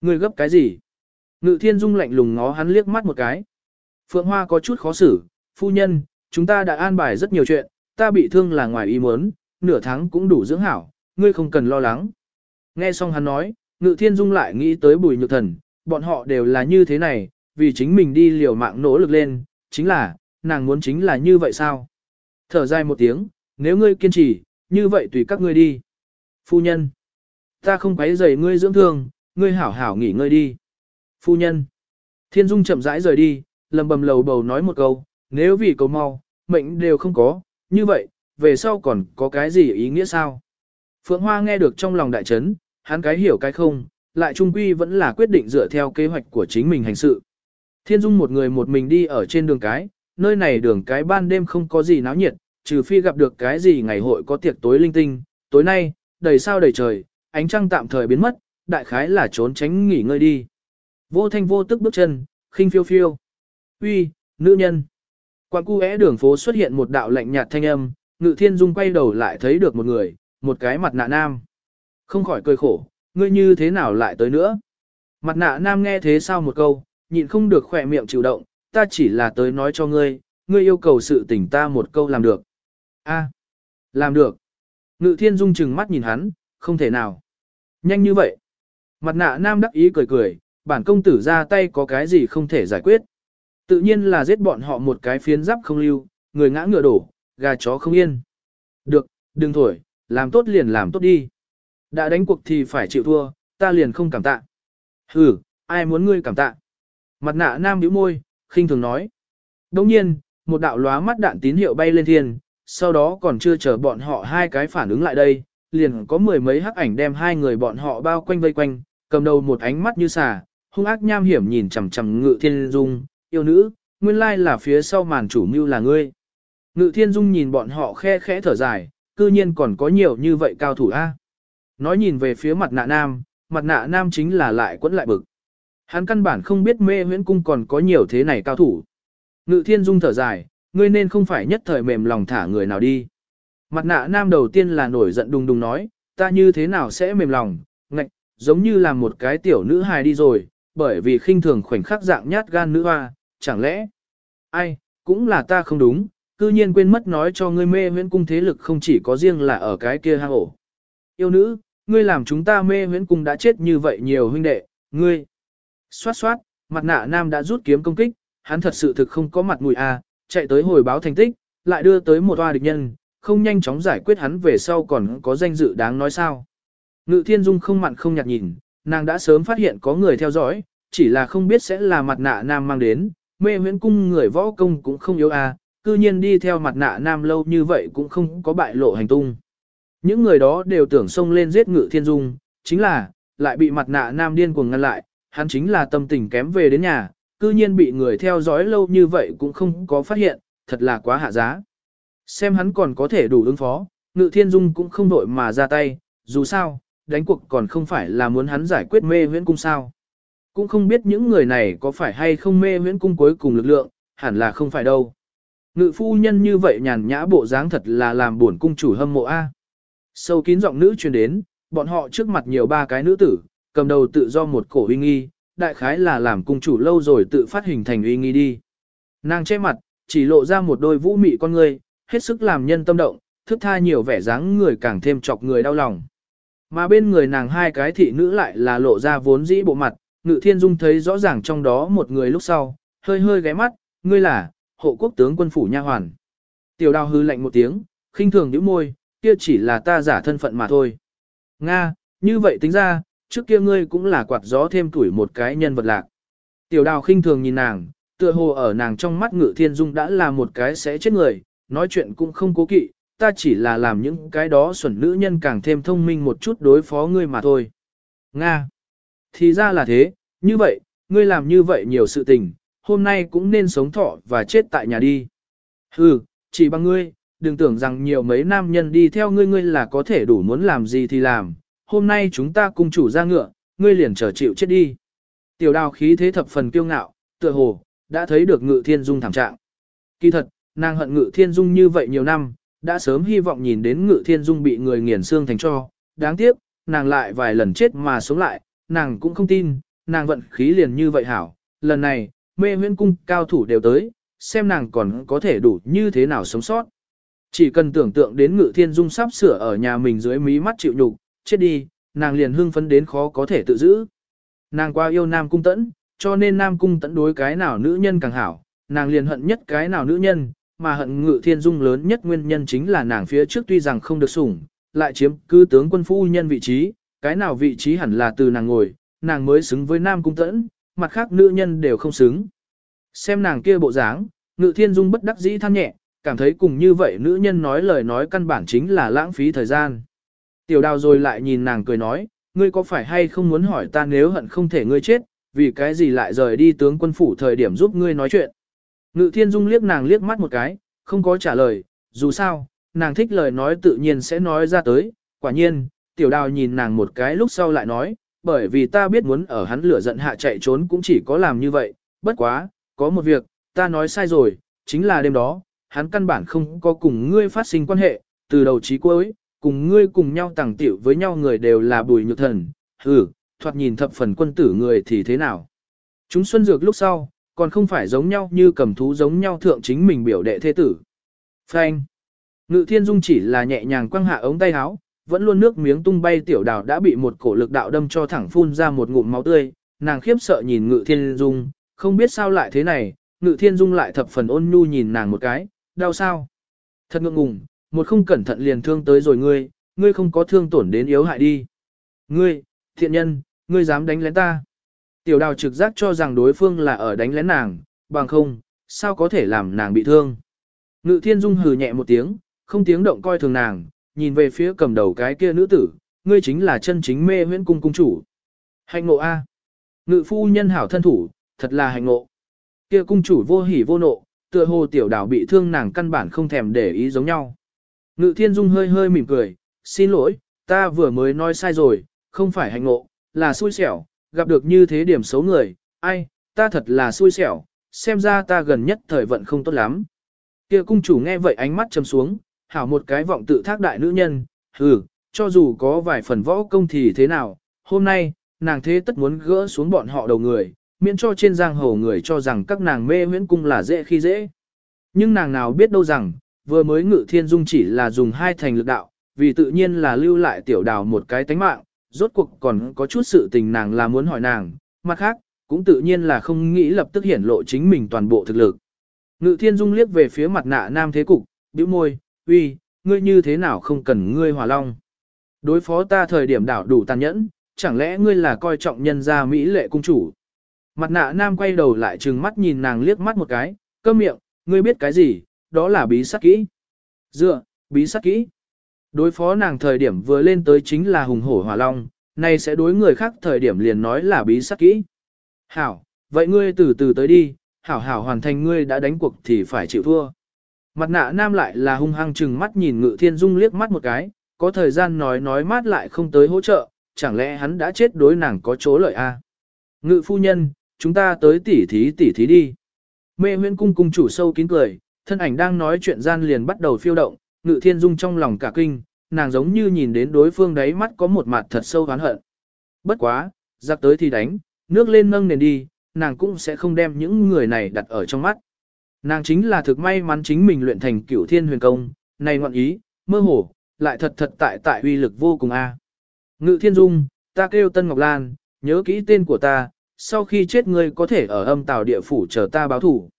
Ngươi gấp cái gì? Ngự thiên dung lạnh lùng ngó hắn liếc mắt một cái. Phượng Hoa có chút khó xử, phu nhân, chúng ta đã an bài rất nhiều chuyện, ta bị thương là ngoài ý muốn, nửa tháng cũng đủ dưỡng hảo, ngươi không cần lo lắng. Nghe xong hắn nói, ngự thiên dung lại nghĩ tới bùi nhược thần, bọn họ đều là như thế này, vì chính mình đi liều mạng nỗ lực lên, chính là, nàng muốn chính là như vậy sao? Thở dài một tiếng, nếu ngươi kiên trì, như vậy tùy các ngươi đi. Phu nhân, ta không quấy rầy ngươi dưỡng thương, ngươi hảo hảo nghỉ ngơi đi. Phu nhân, thiên dung chậm rãi rời đi, lầm bầm lầu bầu nói một câu, nếu vì cầu mau, mệnh đều không có, như vậy, về sau còn có cái gì ý nghĩa sao? Phượng Hoa nghe được trong lòng đại chấn, hắn cái hiểu cái không, lại trung quy vẫn là quyết định dựa theo kế hoạch của chính mình hành sự. Thiên Dung một người một mình đi ở trên đường cái, nơi này đường cái ban đêm không có gì náo nhiệt, trừ phi gặp được cái gì ngày hội có tiệc tối linh tinh, tối nay, đầy sao đầy trời, ánh trăng tạm thời biến mất, đại khái là trốn tránh nghỉ ngơi đi. Vô thanh vô tức bước chân, khinh phiêu phiêu. Uy, nữ nhân. Quan cu é đường phố xuất hiện một đạo lạnh nhạt thanh âm, ngự thiên dung quay đầu lại thấy được một người, một cái mặt nạ nam. Không khỏi cười khổ, ngươi như thế nào lại tới nữa? Mặt nạ nam nghe thế sao một câu, nhịn không được khỏe miệng chịu động, ta chỉ là tới nói cho ngươi, ngươi yêu cầu sự tình ta một câu làm được. A, làm được. Ngự thiên dung chừng mắt nhìn hắn, Không thể nào. Nhanh như vậy. Mặt nạ nam đắc ý cười cười, bản công tử ra tay có cái gì không thể giải quyết. Tự nhiên là giết bọn họ một cái phiến giáp không lưu, người ngã ngựa đổ, gà chó không yên. Được, đừng thổi, làm tốt liền làm tốt đi. Đã đánh cuộc thì phải chịu thua, ta liền không cảm tạ. Ừ, ai muốn ngươi cảm tạ? Mặt nạ nam bĩu môi, khinh thường nói. Đồng nhiên, một đạo lóa mắt đạn tín hiệu bay lên thiên, sau đó còn chưa chờ bọn họ hai cái phản ứng lại đây, liền có mười mấy hắc ảnh đem hai người bọn họ bao quanh vây quanh, cầm đầu một ánh mắt như xà, hung ác nham hiểm nhìn chằm chằm ngự thiên dung, yêu nữ, nguyên lai là phía sau màn chủ mưu là ngươi. Ngự thiên dung nhìn bọn họ khe khẽ thở dài, cư nhiên còn có nhiều như vậy cao thủ a. Nói nhìn về phía mặt nạ nam, mặt nạ nam chính là lại quẫn lại bực. Hắn căn bản không biết mê huyễn cung còn có nhiều thế này cao thủ. Ngự thiên dung thở dài, ngươi nên không phải nhất thời mềm lòng thả người nào đi. Mặt nạ nam đầu tiên là nổi giận đùng đùng nói, ta như thế nào sẽ mềm lòng, ngạch, giống như là một cái tiểu nữ hài đi rồi, bởi vì khinh thường khoảnh khắc dạng nhát gan nữ hoa, chẳng lẽ, ai, cũng là ta không đúng, cư nhiên quên mất nói cho ngươi mê huyễn cung thế lực không chỉ có riêng là ở cái kia hang ổ. Yêu nữ, ngươi làm chúng ta mê huyễn cung đã chết như vậy nhiều huynh đệ, ngươi. Xoát xoát, mặt nạ nam đã rút kiếm công kích, hắn thật sự thực không có mặt mũi à, chạy tới hồi báo thành tích, lại đưa tới một toa địch nhân, không nhanh chóng giải quyết hắn về sau còn có danh dự đáng nói sao. Ngự thiên dung không mặn không nhạt nhìn, nàng đã sớm phát hiện có người theo dõi, chỉ là không biết sẽ là mặt nạ nam mang đến, mê huyễn cung người võ công cũng không yếu à, cư nhiên đi theo mặt nạ nam lâu như vậy cũng không có bại lộ hành tung. Những người đó đều tưởng xông lên giết ngự thiên dung, chính là, lại bị mặt nạ nam điên cuồng ngăn lại, hắn chính là tâm tình kém về đến nhà, cư nhiên bị người theo dõi lâu như vậy cũng không có phát hiện, thật là quá hạ giá. Xem hắn còn có thể đủ ứng phó, ngự thiên dung cũng không đội mà ra tay, dù sao, đánh cuộc còn không phải là muốn hắn giải quyết mê huyễn cung sao. Cũng không biết những người này có phải hay không mê huyễn cung cuối cùng lực lượng, hẳn là không phải đâu. Ngự phu nhân như vậy nhàn nhã bộ dáng thật là làm buồn cung chủ hâm mộ A. Sâu kín giọng nữ truyền đến, bọn họ trước mặt nhiều ba cái nữ tử, cầm đầu tự do một cổ uy nghi, đại khái là làm cung chủ lâu rồi tự phát hình thành uy nghi đi. Nàng che mặt, chỉ lộ ra một đôi vũ mị con người, hết sức làm nhân tâm động, thức tha nhiều vẻ dáng người càng thêm chọc người đau lòng. Mà bên người nàng hai cái thị nữ lại là lộ ra vốn dĩ bộ mặt, ngự thiên dung thấy rõ ràng trong đó một người lúc sau, hơi hơi ghé mắt, ngươi là, hộ quốc tướng quân phủ nha hoàn. Tiểu đào hư lạnh một tiếng, khinh thường nhíu môi, kia chỉ là ta giả thân phận mà thôi. Nga, như vậy tính ra, trước kia ngươi cũng là quạt gió thêm tuổi một cái nhân vật lạc. Tiểu đào khinh thường nhìn nàng, tựa hồ ở nàng trong mắt ngự thiên dung đã là một cái sẽ chết người, nói chuyện cũng không cố kỵ, ta chỉ là làm những cái đó xuẩn nữ nhân càng thêm thông minh một chút đối phó ngươi mà thôi. Nga. Thì ra là thế, như vậy, ngươi làm như vậy nhiều sự tình, hôm nay cũng nên sống thọ và chết tại nhà đi. Hừ, chỉ bằng ngươi, đừng tưởng rằng nhiều mấy nam nhân đi theo ngươi ngươi là có thể đủ muốn làm gì thì làm, hôm nay chúng ta cùng chủ ra ngựa, ngươi liền trở chịu chết đi. Tiểu đào khí thế thập phần kiêu ngạo, tựa hồ, đã thấy được ngự thiên dung thảm trạng. Kỳ thật, nàng hận ngự thiên dung như vậy nhiều năm, đã sớm hy vọng nhìn đến ngự thiên dung bị người nghiền xương thành cho, đáng tiếc, nàng lại vài lần chết mà sống lại, nàng cũng không tin, nàng vận khí liền như vậy hảo, lần này, mê huyễn cung cao thủ đều tới, xem nàng còn có thể đủ như thế nào sống sót. Chỉ cần tưởng tượng đến ngự thiên dung sắp sửa ở nhà mình dưới mí mắt chịu nhục, chết đi, nàng liền hưng phấn đến khó có thể tự giữ. Nàng qua yêu nam cung tẫn, cho nên nam cung tẫn đối cái nào nữ nhân càng hảo, nàng liền hận nhất cái nào nữ nhân, mà hận ngự thiên dung lớn nhất nguyên nhân chính là nàng phía trước tuy rằng không được sủng, lại chiếm cư tướng quân phu nhân vị trí, cái nào vị trí hẳn là từ nàng ngồi, nàng mới xứng với nam cung tẫn, mặt khác nữ nhân đều không xứng. Xem nàng kia bộ dáng, ngự thiên dung bất đắc dĩ than nhẹ, cảm thấy cùng như vậy nữ nhân nói lời nói căn bản chính là lãng phí thời gian. Tiểu đào rồi lại nhìn nàng cười nói, ngươi có phải hay không muốn hỏi ta nếu hận không thể ngươi chết, vì cái gì lại rời đi tướng quân phủ thời điểm giúp ngươi nói chuyện. Ngự thiên dung liếc nàng liếc mắt một cái, không có trả lời, dù sao, nàng thích lời nói tự nhiên sẽ nói ra tới, quả nhiên, tiểu đào nhìn nàng một cái lúc sau lại nói, bởi vì ta biết muốn ở hắn lửa giận hạ chạy trốn cũng chỉ có làm như vậy, bất quá, có một việc, ta nói sai rồi, chính là đêm đó, hắn căn bản không có cùng ngươi phát sinh quan hệ, từ đầu chí cuối, cùng ngươi cùng nhau tàng tiểu với nhau người đều là bùi nhược thần, hừ, thoạt nhìn thập phần quân tử người thì thế nào. Chúng xuân dược lúc sau, còn không phải giống nhau như cầm thú giống nhau thượng chính mình biểu đệ thế tử. Phanh. Ngự thiên dung chỉ là nhẹ nhàng quăng hạ ống tay áo, vẫn luôn nước miếng tung bay tiểu đào đã bị một cổ lực đạo đâm cho thẳng phun ra một ngụm máu tươi, nàng khiếp sợ nhìn ngự thiên dung, không biết sao lại thế này, ngự thiên dung lại thập phần ôn nhu nhìn nàng một cái, đau sao? Thật ngượng ngùng, một không cẩn thận liền thương tới rồi ngươi, ngươi không có thương tổn đến yếu hại đi. Ngươi, thiện nhân, ngươi dám đánh lén ta. Tiểu đào trực giác cho rằng đối phương là ở đánh lén nàng, bằng không, sao có thể làm nàng bị thương. Ngự thiên dung hừ nhẹ một tiếng, không tiếng động coi thường nàng, nhìn về phía cầm đầu cái kia nữ tử, ngươi chính là chân chính mê huyễn cung cung chủ. Hạnh ngộ A. Ngự phu nhân hảo thân thủ, thật là hạnh ngộ. Kia cung chủ vô hỉ vô nộ, tựa hồ tiểu đảo bị thương nàng căn bản không thèm để ý giống nhau. Ngự thiên dung hơi hơi mỉm cười, xin lỗi, ta vừa mới nói sai rồi, không phải hạnh ngộ, là xui xẻo, gặp được như thế điểm xấu người, ai, ta thật là xui xẻo, xem ra ta gần nhất thời vận không tốt lắm. Kia cung chủ nghe vậy ánh mắt trầm xuống, hảo một cái vọng tự thác đại nữ nhân, hừ, cho dù có vài phần võ công thì thế nào, hôm nay, nàng thế tất muốn gỡ xuống bọn họ đầu người, miễn cho trên giang hồ người cho rằng các nàng mê huyễn cung là dễ khi dễ. Nhưng nàng nào biết đâu rằng, vừa mới ngự thiên dung chỉ là dùng hai thành lực đạo, vì tự nhiên là lưu lại tiểu đào một cái tánh mạng, rốt cuộc còn có chút sự tình nàng là muốn hỏi nàng, mặt khác, cũng tự nhiên là không nghĩ lập tức hiển lộ chính mình toàn bộ thực lực. Ngự thiên dung liếc về phía mặt nạ nam thế cục, bĩu môi, uy, ngươi như thế nào không cần ngươi hòa long. Đối phó ta thời điểm đảo đủ tàn nhẫn, chẳng lẽ ngươi là coi trọng nhân gia Mỹ lệ cung chủ. Mặt nạ nam quay đầu lại trừng mắt nhìn nàng liếc mắt một cái, cơm miệng, ngươi biết cái gì, đó là bí sắc kỹ. Dựa, bí sắc kỹ. Đối phó nàng thời điểm vừa lên tới chính là hùng hổ hỏa long, nay sẽ đối người khác thời điểm liền nói là bí sắc kỹ. Hảo, vậy ngươi từ từ tới đi, hảo hảo hoàn thành ngươi đã đánh cuộc thì phải chịu thua. Mặt nạ nam lại là hung hăng chừng mắt nhìn ngự thiên dung liếc mắt một cái, có thời gian nói nói mát lại không tới hỗ trợ, chẳng lẽ hắn đã chết đối nàng có chỗ lợi a? À? Ngự phu nhân, chúng ta tới tỉ thí tỉ thí đi. Mê huyễn cung cung chủ sâu kín cười, thân ảnh đang nói chuyện gian liền bắt đầu phiêu động, ngự thiên dung trong lòng cả kinh, nàng giống như nhìn đến đối phương đáy mắt có một mặt thật sâu oán hận. Bất quá, giặc tới thì đánh, nước lên nâng nền đi, nàng cũng sẽ không đem những người này đặt ở trong mắt. Nàng chính là thực may mắn chính mình luyện thành cửu thiên huyền công, này ngọn ý, mơ hồ, lại thật thật tại tại uy lực vô cùng a. Ngự thiên dung, ta kêu Tân Ngọc Lan, nhớ kỹ tên của ta, sau khi chết ngươi có thể ở âm tào địa phủ chờ ta báo thủ.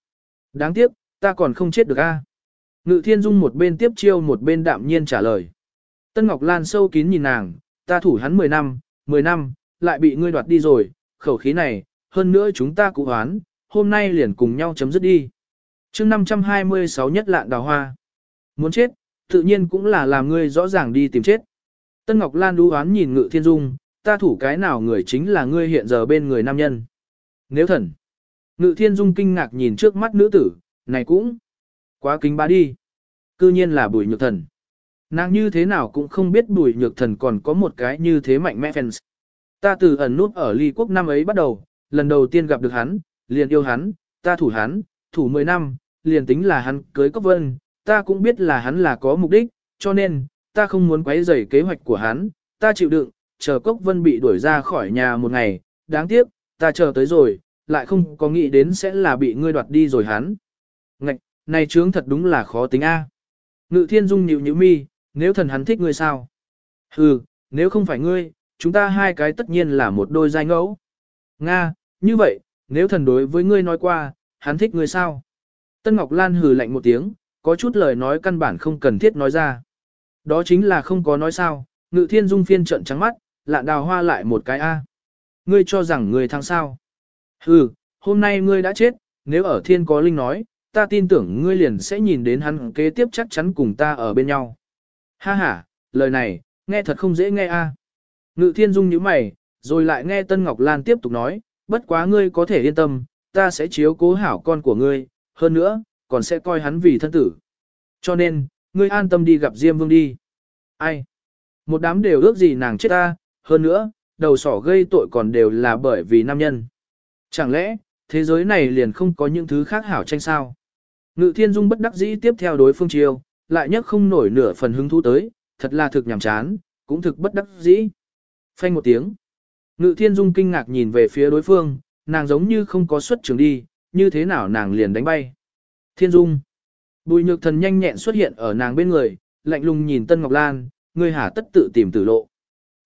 Đáng tiếc, ta còn không chết được a. Ngự thiên dung một bên tiếp chiêu một bên đạm nhiên trả lời. Tân Ngọc Lan sâu kín nhìn nàng, ta thủ hắn 10 năm, 10 năm, lại bị ngươi đoạt đi rồi, khẩu khí này, hơn nữa chúng ta cụ hoán, hôm nay liền cùng nhau chấm dứt đi. chương 526 nhất lạn đào hoa. Muốn chết, tự nhiên cũng là làm ngươi rõ ràng đi tìm chết. Tân Ngọc Lan đú hoán nhìn Ngự Thiên Dung, ta thủ cái nào người chính là ngươi hiện giờ bên người nam nhân. Nếu thần. Ngự Thiên Dung kinh ngạc nhìn trước mắt nữ tử, này cũng quá kính bá đi. Cư nhiên là bùi nhược thần. Nàng như thế nào cũng không biết bùi nhược thần còn có một cái như thế mạnh mẽ fans. Ta từ ẩn nút ở ly quốc năm ấy bắt đầu, lần đầu tiên gặp được hắn, liền yêu hắn, ta thủ hắn, thủ 10 năm, liền tính là hắn cưới cốc vân, ta cũng biết là hắn là có mục đích, cho nên, ta không muốn quấy rầy kế hoạch của hắn, ta chịu đựng, chờ cốc vân bị đuổi ra khỏi nhà một ngày, đáng tiếc, ta chờ tới rồi, lại không có nghĩ đến sẽ là bị ngươi đoạt đi rồi hắn. Ngạch, này trướng thật đúng là khó tính a. Ngự thiên dung nhịu nhịu mi, nếu thần hắn thích ngươi sao? Hừ, nếu không phải ngươi, chúng ta hai cái tất nhiên là một đôi giai ngẫu. Nga, như vậy, nếu thần đối với ngươi nói qua, hắn thích ngươi sao? Tân Ngọc Lan hừ lạnh một tiếng, có chút lời nói căn bản không cần thiết nói ra. Đó chính là không có nói sao, ngự thiên dung phiên trận trắng mắt, lạn đào hoa lại một cái A. Ngươi cho rằng ngươi thắng sao? Hừ, hôm nay ngươi đã chết, nếu ở thiên có linh nói, ta tin tưởng ngươi liền sẽ nhìn đến hắn kế tiếp chắc chắn cùng ta ở bên nhau. Ha ha, lời này, nghe thật không dễ nghe a. Ngự thiên dung như mày, rồi lại nghe Tân Ngọc Lan tiếp tục nói, bất quá ngươi có thể yên tâm, ta sẽ chiếu cố hảo con của ngươi, hơn nữa, còn sẽ coi hắn vì thân tử. Cho nên, ngươi an tâm đi gặp Diêm Vương đi. Ai? Một đám đều ước gì nàng chết ta, hơn nữa, đầu sỏ gây tội còn đều là bởi vì nam nhân. Chẳng lẽ, thế giới này liền không có những thứ khác hảo tranh sao? Ngự thiên dung bất đắc dĩ tiếp theo đối phương chiêu, lại nhất không nổi nửa phần hứng thú tới, thật là thực nhảm chán, cũng thực bất đắc dĩ. Phanh một tiếng. Ngự thiên dung kinh ngạc nhìn về phía đối phương, nàng giống như không có xuất trường đi, như thế nào nàng liền đánh bay. Thiên dung. Bùi nhược thần nhanh nhẹn xuất hiện ở nàng bên người, lạnh lùng nhìn Tân Ngọc Lan, ngươi hà tất tự tìm tử lộ.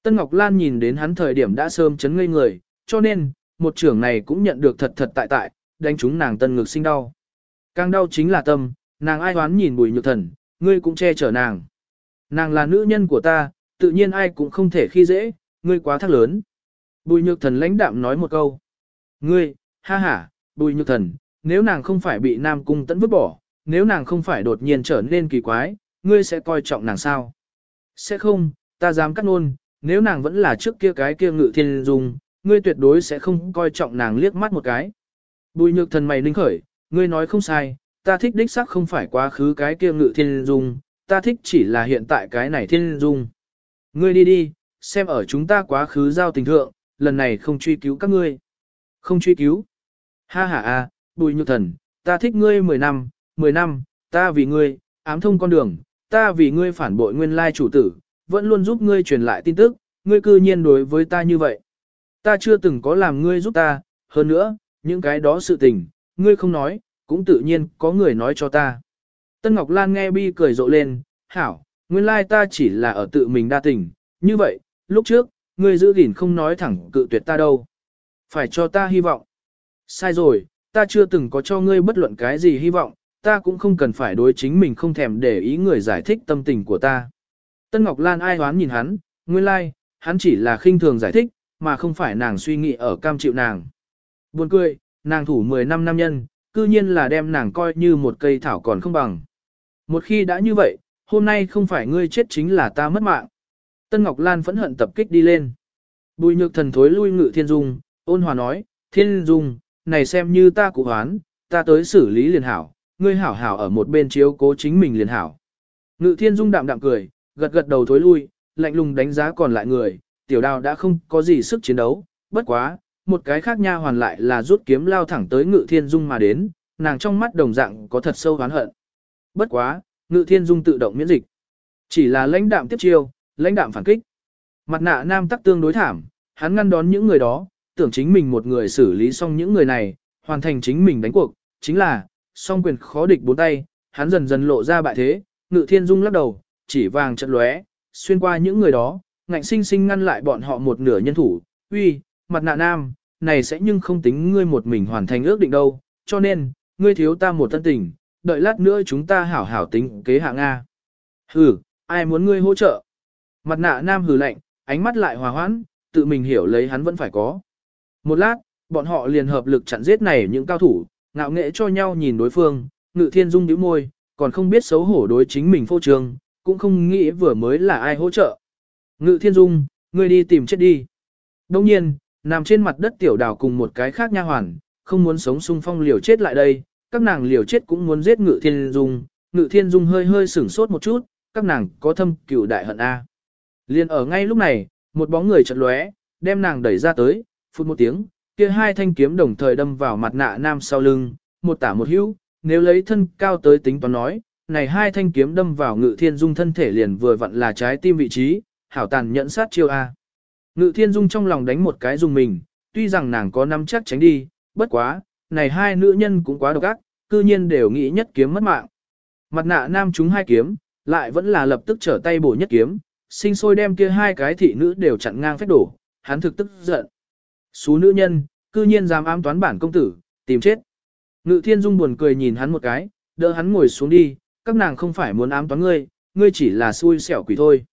Tân Ngọc Lan nhìn đến hắn thời điểm đã sớm chấn ngây người, cho nên, một trưởng này cũng nhận được thật thật tại tại, đánh trúng nàng tân ngực sinh đau. Càng đau chính là tâm, nàng ai hoán nhìn bùi nhược thần, ngươi cũng che chở nàng. Nàng là nữ nhân của ta, tự nhiên ai cũng không thể khi dễ, ngươi quá thắc lớn. Bùi nhược thần lãnh đạm nói một câu. Ngươi, ha ha, bùi nhược thần, nếu nàng không phải bị nam cung tẫn vứt bỏ, nếu nàng không phải đột nhiên trở nên kỳ quái, ngươi sẽ coi trọng nàng sao? Sẽ không, ta dám cắt nôn, nếu nàng vẫn là trước kia cái kia ngự thiên dung, ngươi tuyệt đối sẽ không coi trọng nàng liếc mắt một cái. Bùi nhược thần mày ninh khởi, ngươi nói không sai, ta thích đích xác không phải quá khứ cái kia ngự thiên dung, ta thích chỉ là hiện tại cái này thiên dung. Ngươi đi đi, xem ở chúng ta quá khứ giao tình thượng, lần này không truy cứu các ngươi. Không truy cứu. Ha ha a, bùi nhược thần, ta thích ngươi 10 năm, 10 năm, ta vì ngươi, ám thông con đường, ta vì ngươi phản bội nguyên lai chủ tử, vẫn luôn giúp ngươi truyền lại tin tức, ngươi cư nhiên đối với ta như vậy. Ta chưa từng có làm ngươi giúp ta, hơn nữa, những cái đó sự tình, ngươi không nói, cũng tự nhiên có người nói cho ta. Tân Ngọc Lan nghe bi cười rộ lên, hảo, nguyên lai ta chỉ là ở tự mình đa tình, như vậy, lúc trước, ngươi giữ gìn không nói thẳng cự tuyệt ta đâu. Phải cho ta hy vọng. Sai rồi, ta chưa từng có cho ngươi bất luận cái gì hy vọng, ta cũng không cần phải đối chính mình không thèm để ý người giải thích tâm tình của ta. Tân Ngọc Lan ai hoán nhìn hắn, nguyên lai, like, hắn chỉ là khinh thường giải thích, mà không phải nàng suy nghĩ ở cam chịu nàng. Buồn cười, nàng thủ 10 năm nam nhân, cư nhiên là đem nàng coi như một cây thảo còn không bằng. Một khi đã như vậy, hôm nay không phải ngươi chết chính là ta mất mạng. Tân Ngọc Lan phẫn hận tập kích đi lên. Bùi nhược thần thối lui ngự thiên dung, ôn hòa nói, thiên dung, này xem như ta cụ hoán, ta tới xử lý liền hảo, ngươi hảo hảo ở một bên chiếu cố chính mình liền hảo. Ngự thiên dung đạm đạm cười, gật gật đầu thối lui, lạnh lùng đánh giá còn lại người, tiểu đào đã không có gì sức chiến đấu, bất quá, một cái khác nha hoàn lại là rút kiếm lao thẳng tới ngự thiên dung mà đến, nàng trong mắt đồng dạng có thật sâu oán hận. Bất quá, ngự thiên dung tự động miễn dịch. Chỉ là lãnh đạm tiếp chiêu, lãnh đạm phản kích. Mặt nạ nam tắc tương đối thảm, hắn ngăn đón những người đó, tưởng chính mình một người xử lý xong những người này, hoàn thành chính mình đánh cuộc, chính là, song quyền khó địch bốn tay, hắn dần dần lộ ra bại thế, ngự thiên dung lắc đầu, chỉ vàng trận lóe, xuyên qua những người đó, ngạnh sinh sinh ngăn lại bọn họ một nửa nhân thủ, uy, mặt nạ nam, này sẽ nhưng không tính ngươi một mình hoàn thành ước định đâu, cho nên, ngươi thiếu ta một tân tình, đợi lát nữa chúng ta hảo hảo tính kế hạng A. Hừ, ai muốn ngươi hỗ trợ? Mặt nạ nam hừ lạnh, ánh mắt lại hòa hoãn, tự mình hiểu lấy hắn vẫn phải có. Một lát, bọn họ liền hợp lực chặn giết này những cao thủ, ngạo nghệ cho nhau nhìn đối phương, ngự thiên dung nhíu môi, còn không biết xấu hổ đối chính mình phô trương, cũng không nghĩ vừa mới là ai hỗ trợ. Ngự thiên dung, ngươi đi tìm chết đi. Đông nhiên, nằm trên mặt đất tiểu đào cùng một cái khác nha hoàn, không muốn sống sung phong liều chết lại đây, các nàng liều chết cũng muốn giết ngự thiên dung, ngự thiên dung hơi hơi sửng sốt một chút, các nàng có thâm cửu đại hận A. Liên ở ngay lúc này, một bóng người chật lóe, đem nàng đẩy ra tới, phút một tiếng, kia hai thanh kiếm đồng thời đâm vào mặt nạ nam sau lưng, một tả một hữu, nếu lấy thân cao tới tính toán nói, này hai thanh kiếm đâm vào ngự thiên dung thân thể liền vừa vặn là trái tim vị trí, hảo tàn nhẫn sát chiêu A. Ngự thiên dung trong lòng đánh một cái dùng mình, tuy rằng nàng có nắm chắc tránh đi, bất quá, này hai nữ nhân cũng quá độc ác, cư nhiên đều nghĩ nhất kiếm mất mạng. Mặt nạ nam chúng hai kiếm, lại vẫn là lập tức trở tay bổ nhất kiếm, sinh sôi đem kia hai cái thị nữ đều chặn ngang phách đổ, hắn thực tức giận. Xú nữ nhân, cư nhiên dám ám toán bản công tử, tìm chết. Ngự thiên dung buồn cười nhìn hắn một cái, đỡ hắn ngồi xuống đi, các nàng không phải muốn ám toán ngươi, ngươi chỉ là xui xẻo quỷ thôi.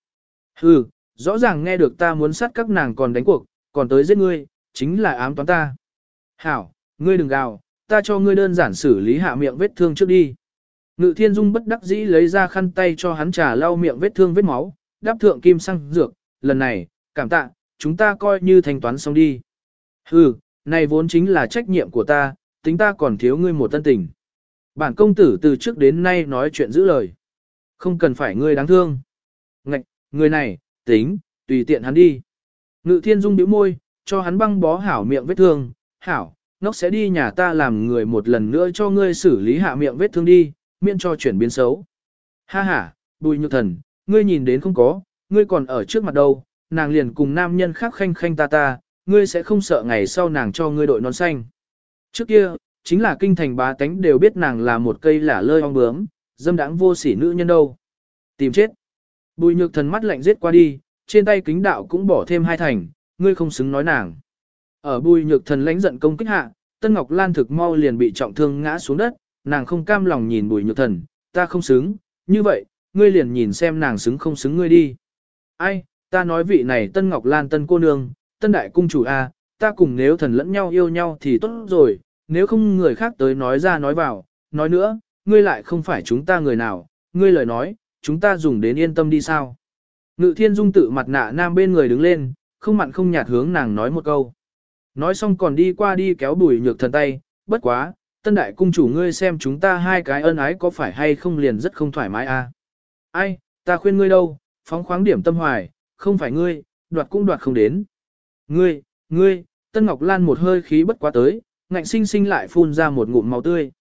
Hừ, rõ ràng nghe được ta muốn sát các nàng còn đánh cuộc, còn tới giết ngươi, chính là ám toán ta. Hảo, ngươi đừng gào, ta cho ngươi đơn giản xử lý hạ miệng vết thương trước đi. Ngự thiên dung bất đắc dĩ lấy ra khăn tay cho hắn trà lau miệng vết thương vết máu, đáp thượng kim xăng dược, lần này, cảm tạ, chúng ta coi như thanh toán xong đi. Hừ, này vốn chính là trách nhiệm của ta, tính ta còn thiếu ngươi một tân tình. Bản công tử từ trước đến nay nói chuyện giữ lời. Không cần phải ngươi đáng thương. Ngạch, người này, tính, tùy tiện hắn đi. Ngự thiên dung bĩu môi, cho hắn băng bó hảo miệng vết thương, hảo, nó sẽ đi nhà ta làm người một lần nữa cho ngươi xử lý hạ miệng vết thương đi, miễn cho chuyển biến xấu. Ha ha, bùi nhược thần, ngươi nhìn đến không có, ngươi còn ở trước mặt đâu, nàng liền cùng nam nhân khác khanh khanh ta ta, ngươi sẽ không sợ ngày sau nàng cho ngươi đội nón xanh. Trước kia, chính là kinh thành bá tánh đều biết nàng là một cây lả lơi ong bướm, dâm đãng vô sỉ nữ nhân đâu. Tìm chết. Bùi nhược thần mắt lạnh giết qua đi, trên tay kính đạo cũng bỏ thêm hai thành, ngươi không xứng nói nàng. Ở bùi nhược thần lãnh giận công kích hạ, Tân Ngọc Lan thực mau liền bị trọng thương ngã xuống đất, nàng không cam lòng nhìn bùi nhược thần, ta không xứng, như vậy, ngươi liền nhìn xem nàng xứng không xứng ngươi đi. Ai, ta nói vị này Tân Ngọc Lan Tân cô nương, Tân Đại Cung chủ A, ta cùng nếu thần lẫn nhau yêu nhau thì tốt rồi, nếu không người khác tới nói ra nói vào, nói nữa, ngươi lại không phải chúng ta người nào, ngươi lời nói, chúng ta dùng đến yên tâm đi sao. Ngự thiên dung tự mặt nạ nam bên người đứng lên, không mặn không nhạt hướng nàng nói một câu. Nói xong còn đi qua đi kéo bùi nhược thần tay, bất quá, tân đại cung chủ ngươi xem chúng ta hai cái ân ái có phải hay không liền rất không thoải mái à. Ai, ta khuyên ngươi đâu, phóng khoáng điểm tâm hoài, không phải ngươi, đoạt cũng đoạt không đến. Ngươi, ngươi, Tân Ngọc Lan một hơi khí bất quá tới, ngạnh sinh sinh lại phun ra một ngụm máu tươi.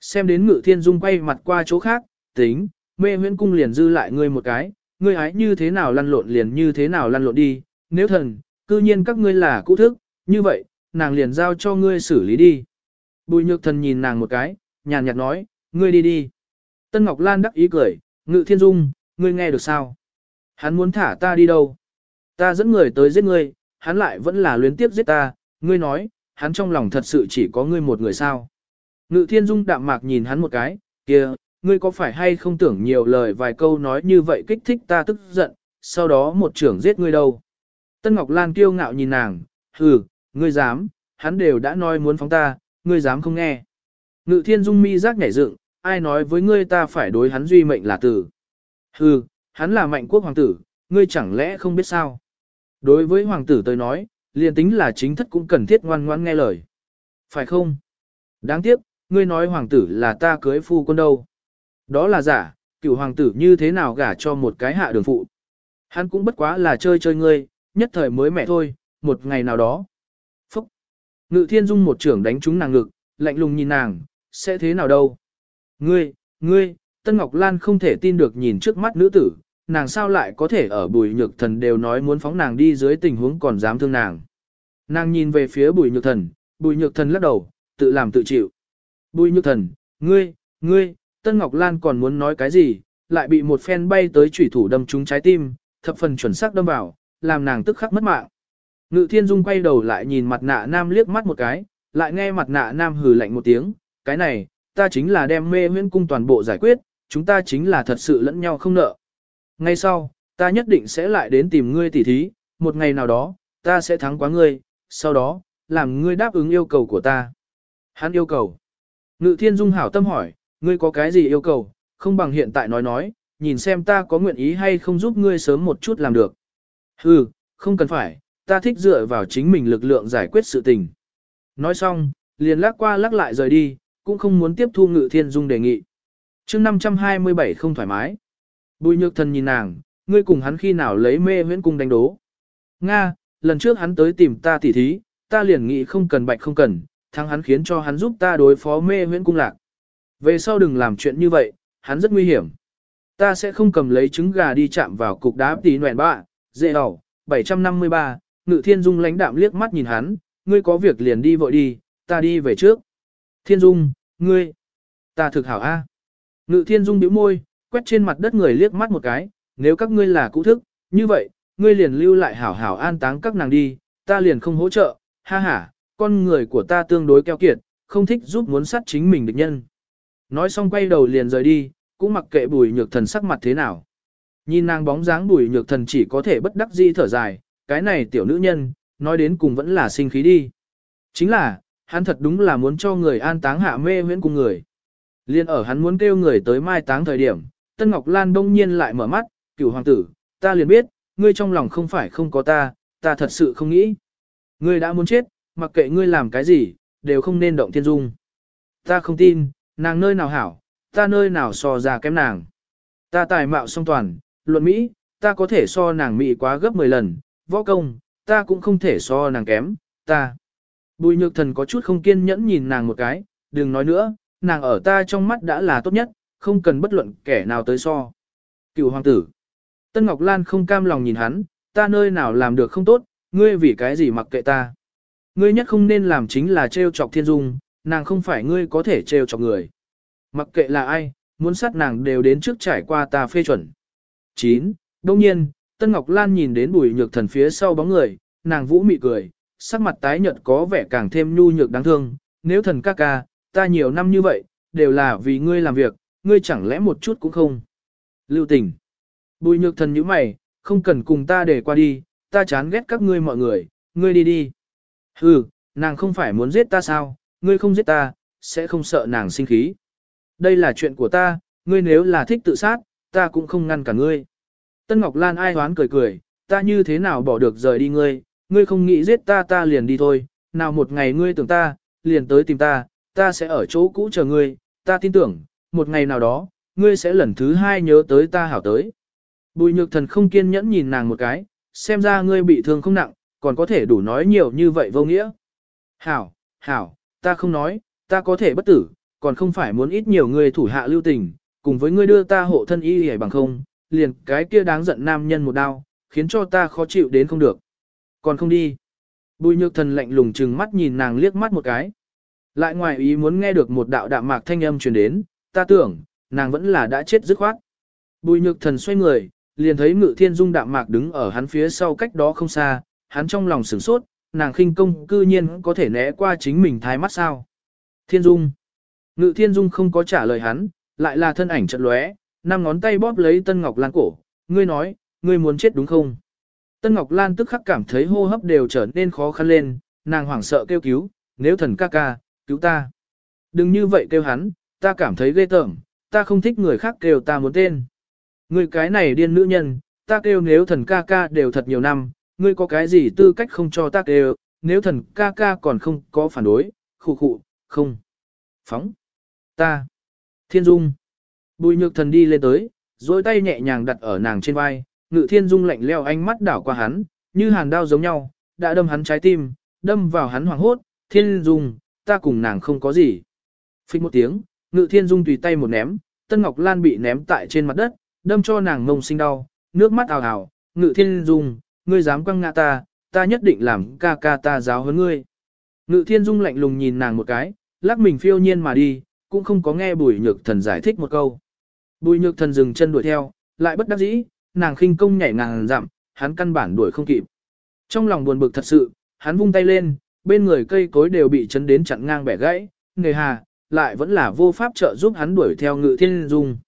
Xem đến Ngự Thiên Dung quay mặt qua chỗ khác, tính, mê huyễn cung liền dư lại ngươi một cái, ngươi ái như thế nào lăn lộn liền như thế nào lăn lộn đi, nếu thần, cư nhiên các ngươi là cũ thức, như vậy, nàng liền giao cho ngươi xử lý đi. Bùi nhược thần nhìn nàng một cái, nhàn nhạt nói, ngươi đi đi. Tân Ngọc Lan đắc ý cười, Ngự Thiên Dung, ngươi nghe được sao? Hắn muốn thả ta đi đâu? Ta dẫn người tới giết ngươi, hắn lại vẫn là luyến tiếp giết ta, ngươi nói, hắn trong lòng thật sự chỉ có ngươi một người sao. Ngự thiên dung đạm mạc nhìn hắn một cái, kia, ngươi có phải hay không tưởng nhiều lời vài câu nói như vậy kích thích ta tức giận, sau đó một trưởng giết ngươi đâu. Tân Ngọc Lan kiêu ngạo nhìn nàng, hừ, ngươi dám, hắn đều đã nói muốn phóng ta, ngươi dám không nghe. Ngự thiên dung mi giác nhảy dựng, ai nói với ngươi ta phải đối hắn duy mệnh là tử. Hừ, hắn là mạnh quốc hoàng tử, ngươi chẳng lẽ không biết sao. Đối với hoàng tử tôi nói, liền tính là chính thất cũng cần thiết ngoan ngoãn nghe lời. Phải không? Đáng tiếc, ngươi nói hoàng tử là ta cưới phu quân đâu. Đó là giả, cựu hoàng tử như thế nào gả cho một cái hạ đường phụ. Hắn cũng bất quá là chơi chơi ngươi, nhất thời mới mẹ thôi, một ngày nào đó. Phúc! Ngự thiên dung một trưởng đánh trúng nàng ngực, lạnh lùng nhìn nàng, sẽ thế nào đâu. Ngươi, ngươi, Tân Ngọc Lan không thể tin được nhìn trước mắt nữ tử, nàng sao lại có thể ở bùi nhược thần đều nói muốn phóng nàng đi dưới tình huống còn dám thương nàng. Nàng nhìn về phía bùi nhược thần, bùi nhược thần lắc đầu, tự làm tự chịu. Bùi nhược thần, ngươi, ngươi, Tân Ngọc Lan còn muốn nói cái gì, lại bị một phen bay tới chủy thủ đâm trúng trái tim, thập phần chuẩn xác đâm vào, làm nàng tức khắc mất mạng. Ngự thiên dung quay đầu lại nhìn mặt nạ nam liếc mắt một cái, lại nghe mặt nạ nam hừ lạnh một tiếng, cái này, ta chính là đem mê huyễn cung toàn bộ giải quyết, chúng ta chính là thật sự lẫn nhau không nợ. Ngay sau, ta nhất định sẽ lại đến tìm ngươi tỉ thí, một ngày nào đó, ta sẽ thắng quá ngươi, sau đó, làm ngươi đáp ứng yêu cầu của ta. Hắn yêu cầu. Ngự thiên dung hảo tâm hỏi, ngươi có cái gì yêu cầu, không bằng hiện tại nói nói, nhìn xem ta có nguyện ý hay không giúp ngươi sớm một chút làm được. Hừ, không cần phải, ta thích dựa vào chính mình lực lượng giải quyết sự tình. Nói xong, liền lắc qua lắc lại rời đi, cũng không muốn tiếp thu ngự thiên dung đề nghị. chương 527 không thoải mái. Bùi nhược thần nhìn nàng, ngươi cùng hắn khi nào lấy mê huyễn cung đánh đố. Nga, lần trước hắn tới tìm ta tỉ thí, ta liền nghĩ không cần bạch không cần, thắng hắn khiến cho hắn giúp ta đối phó mê huyễn cung lạc. Về sau đừng làm chuyện như vậy, hắn rất nguy hiểm. Ta sẽ không cầm lấy trứng gà đi chạm vào cục đá tí nguyện bạ, dễ đỏ, 753, ngự thiên dung lãnh đạm liếc mắt nhìn hắn, ngươi có việc liền đi vội đi, ta đi về trước. Thiên dung, ngươi, ta thực hảo a. Ngự thiên dung bĩu môi, quét trên mặt đất người liếc mắt một cái, nếu các ngươi là cũ thức, như vậy, ngươi liền lưu lại hảo hảo an táng các nàng đi, ta liền không hỗ trợ, ha ha, con người của ta tương đối keo kiệt, không thích giúp muốn sát chính mình địch nhân. Nói xong quay đầu liền rời đi, cũng mặc kệ bùi nhược thần sắc mặt thế nào. Nhìn nàng bóng dáng bùi nhược thần chỉ có thể bất đắc dĩ thở dài, cái này tiểu nữ nhân, nói đến cùng vẫn là sinh khí đi. Chính là, hắn thật đúng là muốn cho người an táng hạ mê huyễn cùng người. Liên ở hắn muốn kêu người tới mai táng thời điểm, Tân Ngọc Lan đông nhiên lại mở mắt, cửu hoàng tử, ta liền biết, ngươi trong lòng không phải không có ta, ta thật sự không nghĩ. Ngươi đã muốn chết, mặc kệ ngươi làm cái gì, đều không nên động thiên dung. Ta không tin, nàng nơi nào hảo, ta nơi nào so ra kém nàng. Ta tài mạo song toàn, luận Mỹ, ta có thể so nàng Mỹ quá gấp 10 lần, võ công, ta cũng không thể so nàng kém, ta. Bùi nhược thần có chút không kiên nhẫn nhìn nàng một cái, đừng nói nữa, nàng ở ta trong mắt đã là tốt nhất, không cần bất luận kẻ nào tới so. Cựu hoàng tử. Tân Ngọc Lan không cam lòng nhìn hắn, ta nơi nào làm được không tốt, ngươi vì cái gì mặc kệ ta. Ngươi nhất không nên làm chính là trêu chọc thiên dung, nàng không phải ngươi có thể trêu chọc người. Mặc kệ là ai, muốn sát nàng đều đến trước trải qua ta phê chuẩn. 9. Đông nhiên, Tân Ngọc Lan nhìn đến bùi nhược thần phía sau bóng người, nàng vũ mị cười, sắc mặt tái nhợt có vẻ càng thêm nhu nhược đáng thương. Nếu thần ca ca, ta nhiều năm như vậy, đều là vì ngươi làm việc, ngươi chẳng lẽ một chút cũng không. Lưu tình. Bùi nhược thần như mày, không cần cùng ta để qua đi, ta chán ghét các ngươi mọi người, ngươi đi đi. Hừ, nàng không phải muốn giết ta sao, ngươi không giết ta, sẽ không sợ nàng sinh khí. Đây là chuyện của ta, ngươi nếu là thích tự sát, ta cũng không ngăn cả ngươi. Tân Ngọc Lan ai hoán cười cười, ta như thế nào bỏ được rời đi ngươi, ngươi không nghĩ giết ta ta liền đi thôi, nào một ngày ngươi tưởng ta, liền tới tìm ta, ta sẽ ở chỗ cũ chờ ngươi, ta tin tưởng, một ngày nào đó, ngươi sẽ lần thứ hai nhớ tới ta hảo tới. Bùi nhược thần không kiên nhẫn nhìn nàng một cái, xem ra ngươi bị thương không nặng, còn có thể đủ nói nhiều như vậy vô nghĩa. Hảo, hảo, ta không nói, ta có thể bất tử, còn không phải muốn ít nhiều người thủ hạ lưu tình, cùng với ngươi đưa ta hộ thân y hề bằng không, liền cái kia đáng giận nam nhân một đao, khiến cho ta khó chịu đến không được. Còn không đi. Bùi nhược thần lạnh lùng chừng mắt nhìn nàng liếc mắt một cái. Lại ngoài ý muốn nghe được một đạo đạm mạc thanh âm truyền đến, ta tưởng, nàng vẫn là đã chết dứt khoát. Bùi nhược thần xoay người, liền thấy ngự thiên dung đạm mạc đứng ở hắn phía sau cách đó không xa, hắn trong lòng sửng sốt, nàng khinh công cư nhiên có thể né qua chính mình thái mắt sao. Thiên dung. Ngự thiên dung không có trả lời hắn, lại là thân ảnh chợt lóe, năm ngón tay bóp lấy Tân Ngọc Lan cổ, ngươi nói, ngươi muốn chết đúng không? Tân Ngọc Lan tức khắc cảm thấy hô hấp đều trở nên khó khăn lên, nàng hoảng sợ kêu cứu, nếu thần ca ca, cứu ta. Đừng như vậy kêu hắn, ta cảm thấy ghê tởm, ta không thích người khác kêu ta muốn tên. Ngươi cái này điên nữ nhân, ta kêu nếu thần ca ca đều thật nhiều năm, ngươi có cái gì tư cách không cho ta kêu, nếu thần ca ca còn không có phản đối, khụ khụ, không. Phóng. Ta. Thiên Dung. Bùi nhược thần đi lên tới, dối tay nhẹ nhàng đặt ở nàng trên vai, ngự thiên dung lạnh leo ánh mắt đảo qua hắn, như hàn đao giống nhau, đã đâm hắn trái tim, đâm vào hắn hoảng hốt, thiên dung, ta cùng nàng không có gì. Phích một tiếng, ngự thiên dung tùy tay một ném, Tân Ngọc Lan bị ném tại trên mặt đất, đâm cho nàng mông sinh đau, nước mắt ào ào, ngự thiên dung, ngươi dám quăng ngã ta, ta nhất định làm ca ca ta giáo hơn ngươi. Ngự thiên dung lạnh lùng nhìn nàng một cái, lắc mình phiêu nhiên mà đi, cũng không có nghe bùi nhược thần giải thích một câu. Bùi nhược thần dừng chân đuổi theo, lại bất đắc dĩ, nàng khinh công nhảy ngàn dặm, hắn căn bản đuổi không kịp. Trong lòng buồn bực thật sự, hắn vung tay lên, bên người cây cối đều bị chấn đến chặn ngang bẻ gãy, nghề hà, lại vẫn là vô pháp trợ giúp hắn đuổi theo ngự thiên dung.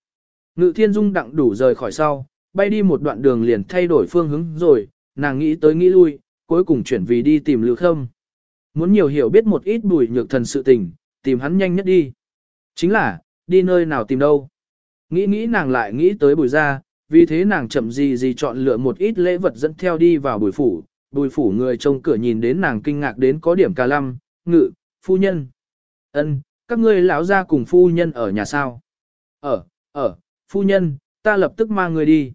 Ngự thiên dung đặng đủ rời khỏi sau, bay đi một đoạn đường liền thay đổi phương hướng rồi, nàng nghĩ tới nghĩ lui, cuối cùng chuyển vì đi tìm lưu khâm. Muốn nhiều hiểu biết một ít bùi nhược thần sự tình, tìm hắn nhanh nhất đi. Chính là, đi nơi nào tìm đâu. Nghĩ nghĩ nàng lại nghĩ tới bùi ra, vì thế nàng chậm gì gì chọn lựa một ít lễ vật dẫn theo đi vào bùi phủ. Bùi phủ người trông cửa nhìn đến nàng kinh ngạc đến có điểm cà lăm, ngự, phu nhân. ân các ngươi lão ra cùng phu nhân ở nhà sao? Ở, ở, phu nhân, ta lập tức mang người đi.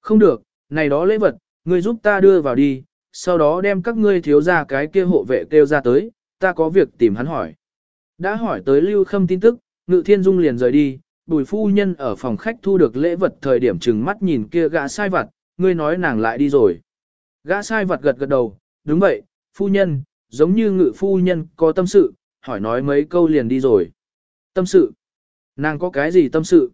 Không được, này đó lễ vật, ngươi giúp ta đưa vào đi, sau đó đem các ngươi thiếu ra cái kia hộ vệ kêu ra tới, ta có việc tìm hắn hỏi. Đã hỏi tới Lưu Khâm tin tức, Ngự Thiên Dung liền rời đi, bùi phu nhân ở phòng khách thu được lễ vật thời điểm chừng mắt nhìn kia gã sai vặt, ngươi nói nàng lại đi rồi. Gã sai vặt gật gật đầu, đúng vậy, phu nhân, giống như ngự phu nhân có tâm sự, hỏi nói mấy câu liền đi rồi. Tâm sự? Nàng có cái gì tâm sự?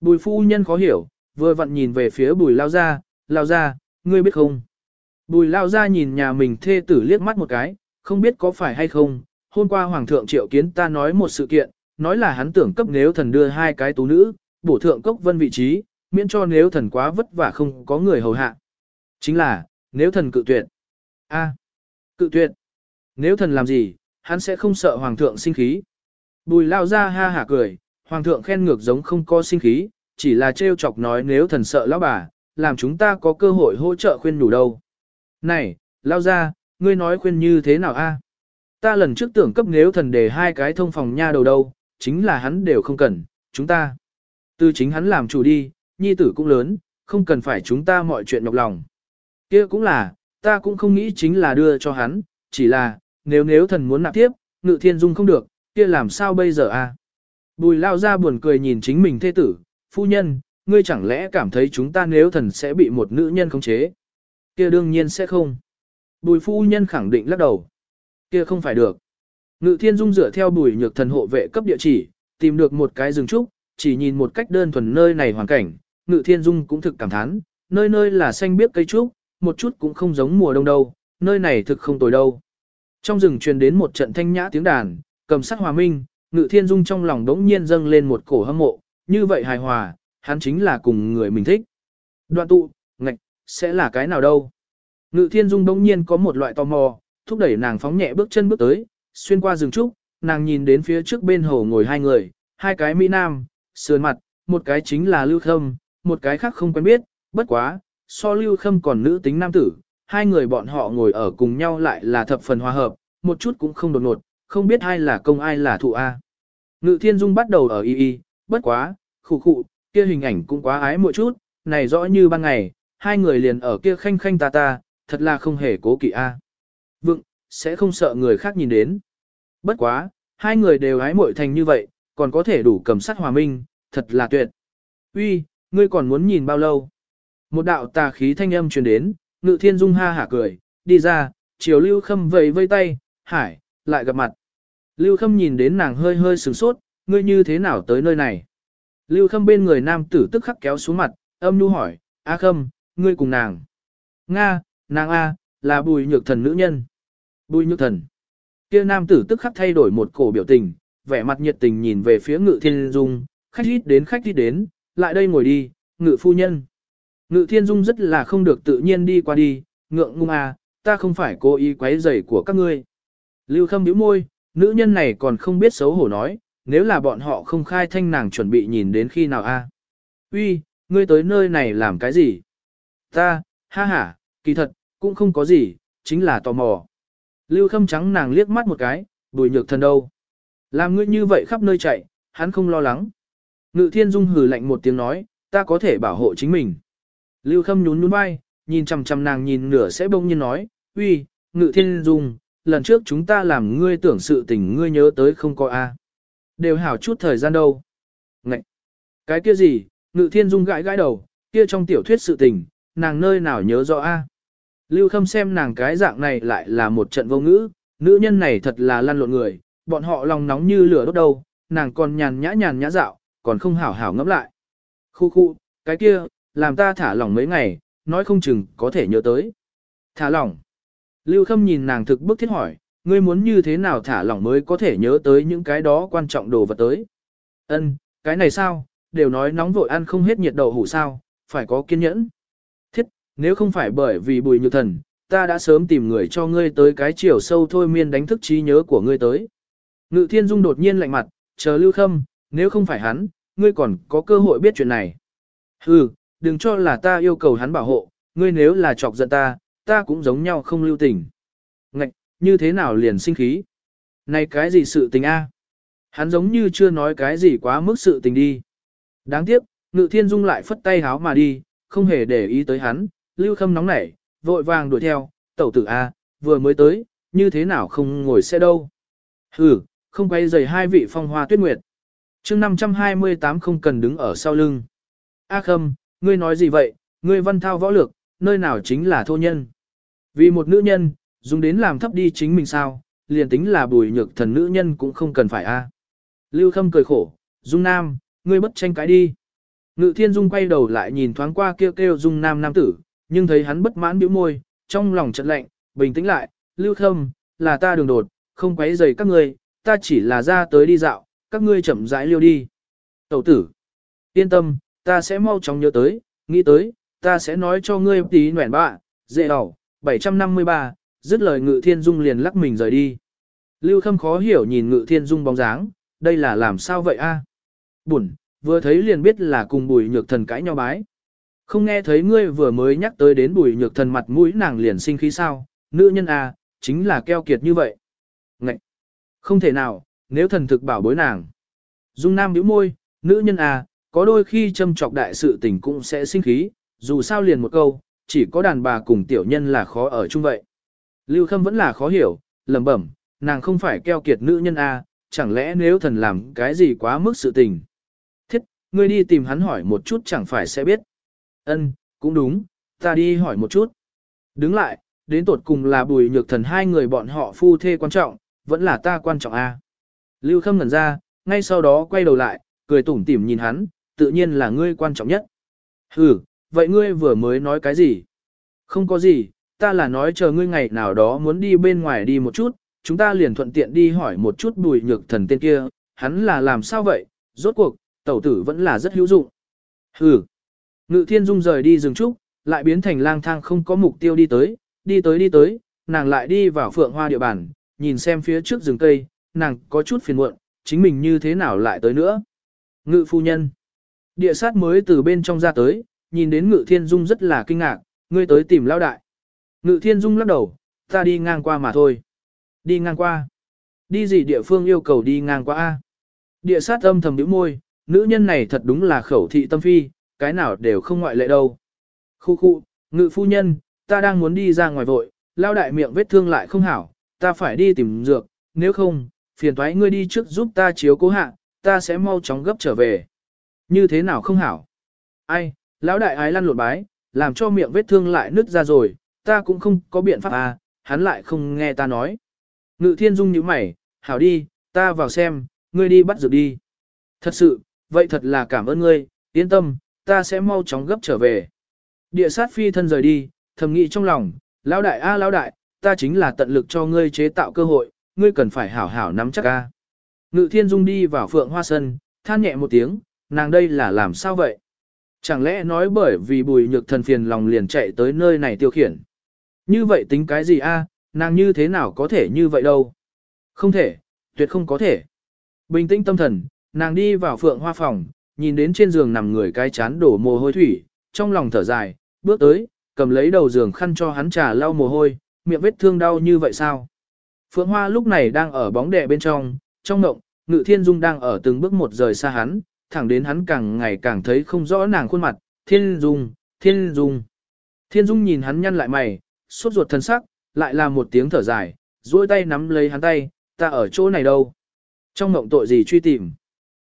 Bùi phu nhân khó hiểu, vừa vặn nhìn về phía bùi lao ra, lao ra, ngươi biết không? Bùi lao ra nhìn nhà mình thê tử liếc mắt một cái, không biết có phải hay không, hôm qua Hoàng thượng triệu kiến ta nói một sự kiện, nói là hắn tưởng cấp nếu thần đưa hai cái tú nữ, bổ thượng cốc vân vị trí, miễn cho nếu thần quá vất vả không có người hầu hạ. Chính là, nếu thần cự tuyệt. a cự tuyệt. Nếu thần làm gì, hắn sẽ không sợ Hoàng thượng sinh khí. Bùi lao ra ha hả cười, Hoàng thượng khen ngược giống không có sinh khí, chỉ là trêu chọc nói nếu thần sợ lão bà, làm chúng ta có cơ hội hỗ trợ khuyên đủ đâu. Này, lao ra, ngươi nói khuyên như thế nào a? Ta lần trước tưởng cấp nếu thần đề hai cái thông phòng nha đầu đâu, chính là hắn đều không cần, chúng ta. Từ chính hắn làm chủ đi, nhi tử cũng lớn, không cần phải chúng ta mọi chuyện nhọc lòng. kia cũng là, ta cũng không nghĩ chính là đưa cho hắn, chỉ là, nếu nếu thần muốn nạp tiếp, ngự thiên dung không được, kia làm sao bây giờ a? Bùi lao ra buồn cười nhìn chính mình thê tử, phu nhân, ngươi chẳng lẽ cảm thấy chúng ta nếu thần sẽ bị một nữ nhân khống chế? Kia đương nhiên sẽ không. Bùi phu nhân khẳng định lắc đầu. Kia không phải được. Ngự thiên dung dựa theo bùi nhược thần hộ vệ cấp địa chỉ, tìm được một cái rừng trúc, chỉ nhìn một cách đơn thuần nơi này hoàn cảnh, ngự thiên dung cũng thực cảm thán, nơi nơi là xanh biếc cây trúc, một chút cũng không giống mùa đông đâu, nơi này thực không tồi đâu. Trong rừng truyền đến một trận thanh nhã tiếng đàn, cầm sắc hòa minh, Ngự Thiên Dung trong lòng đống nhiên dâng lên một cổ hâm mộ, như vậy hài hòa, hắn chính là cùng người mình thích. Đoạn tụ, ngạch, sẽ là cái nào đâu? Ngự Thiên Dung đống nhiên có một loại tò mò, thúc đẩy nàng phóng nhẹ bước chân bước tới, xuyên qua rừng trúc, nàng nhìn đến phía trước bên hồ ngồi hai người, hai cái Mỹ Nam, sườn mặt, một cái chính là Lưu Khâm, một cái khác không quen biết, bất quá, so Lưu Khâm còn nữ tính nam tử, hai người bọn họ ngồi ở cùng nhau lại là thập phần hòa hợp, một chút cũng không đột ngột, không biết ai là công ai là thụ A. Ngự Thiên Dung bắt đầu ở y y, bất quá, khụ khụ, kia hình ảnh cũng quá ái một chút, này rõ như ban ngày, hai người liền ở kia khanh khanh ta ta, thật là không hề cố kỵ A. À. vượng sẽ không sợ người khác nhìn đến. Bất quá, hai người đều ái muội thành như vậy, còn có thể đủ cầm sát hòa minh, thật là tuyệt. Uy, ngươi còn muốn nhìn bao lâu? Một đạo tà khí thanh âm truyền đến, ngự thiên dung ha hả cười, đi ra, chiều lưu khâm vẫy vây tay, hải, lại gặp mặt. Lưu khâm nhìn đến nàng hơi hơi sửng sốt, ngươi như thế nào tới nơi này? Lưu khâm bên người nam tử tức khắc kéo xuống mặt, âm nhu hỏi, A khâm, ngươi cùng nàng. Nga, nàng A, là bùi nhược thần nữ nhân. Bùi nhược thần. Kia nam tử tức khắc thay đổi một cổ biểu tình, vẻ mặt nhiệt tình nhìn về phía ngự thiên dung, khách ít đến khách đi đến, lại đây ngồi đi, ngự phu nhân. Ngự thiên dung rất là không được tự nhiên đi qua đi, ngượng ngung à, ta không phải cố ý quấy rầy của các ngươi. Lưu khâm bĩu môi, nữ nhân này còn không biết xấu hổ nói, nếu là bọn họ không khai thanh nàng chuẩn bị nhìn đến khi nào a? À? Uy, ngươi tới nơi này làm cái gì? Ta, ha ha, kỳ thật, cũng không có gì, chính là tò mò. Lưu khâm trắng nàng liếc mắt một cái, bùi nhược thần đâu. Làm ngươi như vậy khắp nơi chạy, hắn không lo lắng. Ngự thiên dung hừ lạnh một tiếng nói, ta có thể bảo hộ chính mình. Lưu khâm nhún nhún vai, nhìn chằm chằm nàng nhìn nửa sẽ bông nhiên nói, uy, ngự thiên dung, lần trước chúng ta làm ngươi tưởng sự tình ngươi nhớ tới không có a Đều hảo chút thời gian đâu. Ngậy! Cái kia gì, ngự thiên dung gãi gãi đầu, kia trong tiểu thuyết sự tình, nàng nơi nào nhớ rõ a Lưu khâm xem nàng cái dạng này lại là một trận vô ngữ, nữ nhân này thật là lăn lộn người, bọn họ lòng nóng như lửa đốt đầu, nàng còn nhàn nhã nhàn nhã dạo, còn không hảo hảo ngẫm lại. Khu khu, cái kia, làm ta thả lỏng mấy ngày, nói không chừng có thể nhớ tới. Thả lỏng. Lưu Khâm nhìn nàng thực bức thiết hỏi, ngươi muốn như thế nào thả lỏng mới có thể nhớ tới những cái đó quan trọng đồ vật tới. Ân, cái này sao, đều nói nóng vội ăn không hết nhiệt đậu hủ sao, phải có kiên nhẫn. Thiết, nếu không phải bởi vì bùi nhược thần, ta đã sớm tìm người cho ngươi tới cái chiều sâu thôi miên đánh thức trí nhớ của ngươi tới. Ngự thiên dung đột nhiên lạnh mặt, chờ lưu khâm, nếu không phải hắn, ngươi còn có cơ hội biết chuyện này. Hừ, đừng cho là ta yêu cầu hắn bảo hộ, ngươi nếu là chọc giận ta, ta cũng giống nhau không lưu tình. Như thế nào liền sinh khí? Này cái gì sự tình a? Hắn giống như chưa nói cái gì quá mức sự tình đi. Đáng tiếc, ngự thiên dung lại phất tay háo mà đi, không hề để ý tới hắn, lưu khâm nóng nảy, vội vàng đuổi theo, tẩu tử a, vừa mới tới, như thế nào không ngồi xe đâu. Hừ, không quay giày hai vị phong hoa tuyết nguyệt. chương 528 không cần đứng ở sau lưng. A khâm, ngươi nói gì vậy, ngươi văn thao võ lược, nơi nào chính là thô nhân. Vì một nữ nhân, dùng đến làm thấp đi chính mình sao, liền tính là bùi nhược thần nữ nhân cũng không cần phải a. À. Lưu Khâm cười khổ, Dung Nam, ngươi bất tranh cãi đi. Ngự Thiên Dung quay đầu lại nhìn thoáng qua kêu kêu Dung Nam nam tử, nhưng thấy hắn bất mãn bĩu môi, trong lòng chợt lạnh, bình tĩnh lại, Lưu Khâm, là ta đường đột, không quấy rầy các ngươi, ta chỉ là ra tới đi dạo, các ngươi chậm rãi liêu đi. Tẩu tử, yên tâm, ta sẽ mau chóng nhớ tới, nghĩ tới, ta sẽ nói cho ngươi tí nguyện bạ, dễ đỏ, 753, dứt lời ngự thiên dung liền lắc mình rời đi. Lưu Khâm khó hiểu nhìn ngự thiên dung bóng dáng, đây là làm sao vậy a? À? Vừa thấy liền biết là cùng bùi nhược thần cãi nhau bái. Không nghe thấy ngươi vừa mới nhắc tới đến bùi nhược thần mặt mũi nàng liền sinh khí sao, nữ nhân a, chính là keo kiệt như vậy. Ngậy! Không thể nào, nếu thần thực bảo bối nàng. Dung Nam nhíu môi, nữ nhân a, có đôi khi châm chọc đại sự tình cũng sẽ sinh khí, dù sao liền một câu, chỉ có đàn bà cùng tiểu nhân là khó ở chung vậy. Lưu Khâm vẫn là khó hiểu, lẩm bẩm, nàng không phải keo kiệt nữ nhân A, chẳng lẽ nếu thần làm cái gì quá mức sự tình. Thiết, ngươi đi tìm hắn hỏi một chút chẳng phải sẽ biết. Ân, cũng đúng, ta đi hỏi một chút. Đứng lại, đến tột cùng là bùi nhược thần hai người bọn họ phu thê quan trọng, vẫn là ta quan trọng A. Lưu Khâm ngẩn ra, ngay sau đó quay đầu lại, cười tủm tỉm nhìn hắn, tự nhiên là ngươi quan trọng nhất. Hừ, vậy ngươi vừa mới nói cái gì? Không có gì, ta là nói chờ ngươi ngày nào đó muốn đi bên ngoài đi một chút, chúng ta liền thuận tiện đi hỏi một chút bùi nhược thần tên kia, hắn là làm sao vậy, rốt cuộc, tẩu tử vẫn là rất hữu dụng. Hừ. Ngự thiên dung rời đi rừng trúc, lại biến thành lang thang không có mục tiêu đi tới, đi tới đi tới, nàng lại đi vào phượng hoa địa bàn, nhìn xem phía trước rừng cây, nàng có chút phiền muộn, chính mình như thế nào lại tới nữa. Ngự phu nhân. Địa sát mới từ bên trong ra tới, nhìn đến ngự thiên dung rất là kinh ngạc, ngươi tới tìm lao đại. Ngự thiên dung lắc đầu, ta đi ngang qua mà thôi. Đi ngang qua. Đi gì địa phương yêu cầu đi ngang qua a? Địa sát âm thầm nhíu môi, nữ nhân này thật đúng là khẩu thị tâm phi, cái nào đều không ngoại lệ đâu. Khu khu, ngự phu nhân, ta đang muốn đi ra ngoài vội, lao đại miệng vết thương lại không hảo, ta phải đi tìm dược, nếu không, phiền thoái ngươi đi trước giúp ta chiếu cố hạ, ta sẽ mau chóng gấp trở về. Như thế nào không hảo? Ai, lão đại ái lăn lộn bái, làm cho miệng vết thương lại nứt ra rồi, ta cũng không có biện pháp à, hắn lại không nghe ta nói. Ngự thiên dung như mày, hảo đi, ta vào xem, ngươi đi bắt dược đi. Thật sự, vậy thật là cảm ơn ngươi, yên tâm, ta sẽ mau chóng gấp trở về. Địa sát phi thân rời đi, thầm nghĩ trong lòng, lão đại a lão đại, ta chính là tận lực cho ngươi chế tạo cơ hội, ngươi cần phải hảo hảo nắm chắc a. Ngự thiên dung đi vào phượng hoa sân, than nhẹ một tiếng, nàng đây là làm sao vậy? Chẳng lẽ nói bởi vì bùi nhược thần phiền lòng liền chạy tới nơi này tiêu khiển? Như vậy tính cái gì a? nàng như thế nào có thể như vậy đâu? Không thể, tuyệt không có thể. Bình tĩnh tâm thần, nàng đi vào phượng hoa phòng, nhìn đến trên giường nằm người cái chán đổ mồ hôi thủy, trong lòng thở dài, bước tới, cầm lấy đầu giường khăn cho hắn trà lau mồ hôi, miệng vết thương đau như vậy sao? Phượng Hoa lúc này đang ở bóng đè bên trong, trong ngộng, Ngự Thiên Dung đang ở từng bước một rời xa hắn, thẳng đến hắn càng ngày càng thấy không rõ nàng khuôn mặt, Thiên Dung, Thiên Dung. Thiên Dung nhìn hắn nhăn lại mày, suốt ruột thân sắc, lại là một tiếng thở dài, duỗi tay nắm lấy hắn tay, ta ở chỗ này đâu? Trong mộng tội gì truy tìm?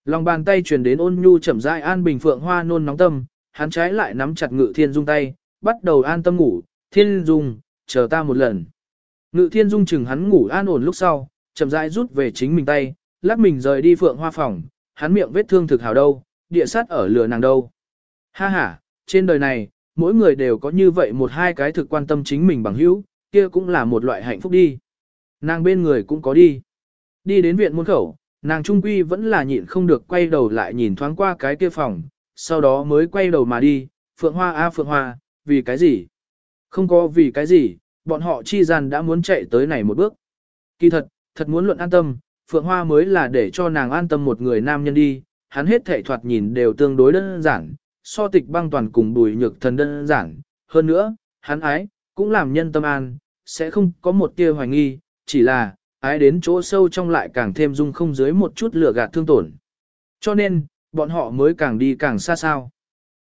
Lòng bàn tay truyền đến ôn nhu chậm rãi an bình phượng hoa nôn nóng tâm, hắn trái lại nắm chặt ngự thiên dung tay, bắt đầu an tâm ngủ, thiên dung, chờ ta một lần. Ngự thiên dung chừng hắn ngủ an ổn lúc sau, chậm rãi rút về chính mình tay, lắc mình rời đi phượng hoa phòng, hắn miệng vết thương thực hào đâu, địa sát ở lửa nàng đâu. Ha ha, trên đời này, mỗi người đều có như vậy một hai cái thực quan tâm chính mình bằng hữu, kia cũng là một loại hạnh phúc đi. Nàng bên người cũng có đi. Đi đến viện môn khẩu, nàng trung quy vẫn là nhịn không được quay đầu lại nhìn thoáng qua cái kia phòng, sau đó mới quay đầu mà đi, Phượng Hoa a Phượng Hoa, vì cái gì? Không có vì cái gì, bọn họ chi gian đã muốn chạy tới này một bước. Kỳ thật, thật muốn luận an tâm, Phượng Hoa mới là để cho nàng an tâm một người nam nhân đi, hắn hết thể thoạt nhìn đều tương đối đơn giản, so tịch băng toàn cùng bùi nhược thần đơn giản, hơn nữa, hắn ái, cũng làm nhân tâm an, sẽ không có một tia hoài nghi, chỉ là, ái đến chỗ sâu trong lại càng thêm dung không dưới một chút lửa gạt thương tổn. Cho nên, bọn họ mới càng đi càng xa sao.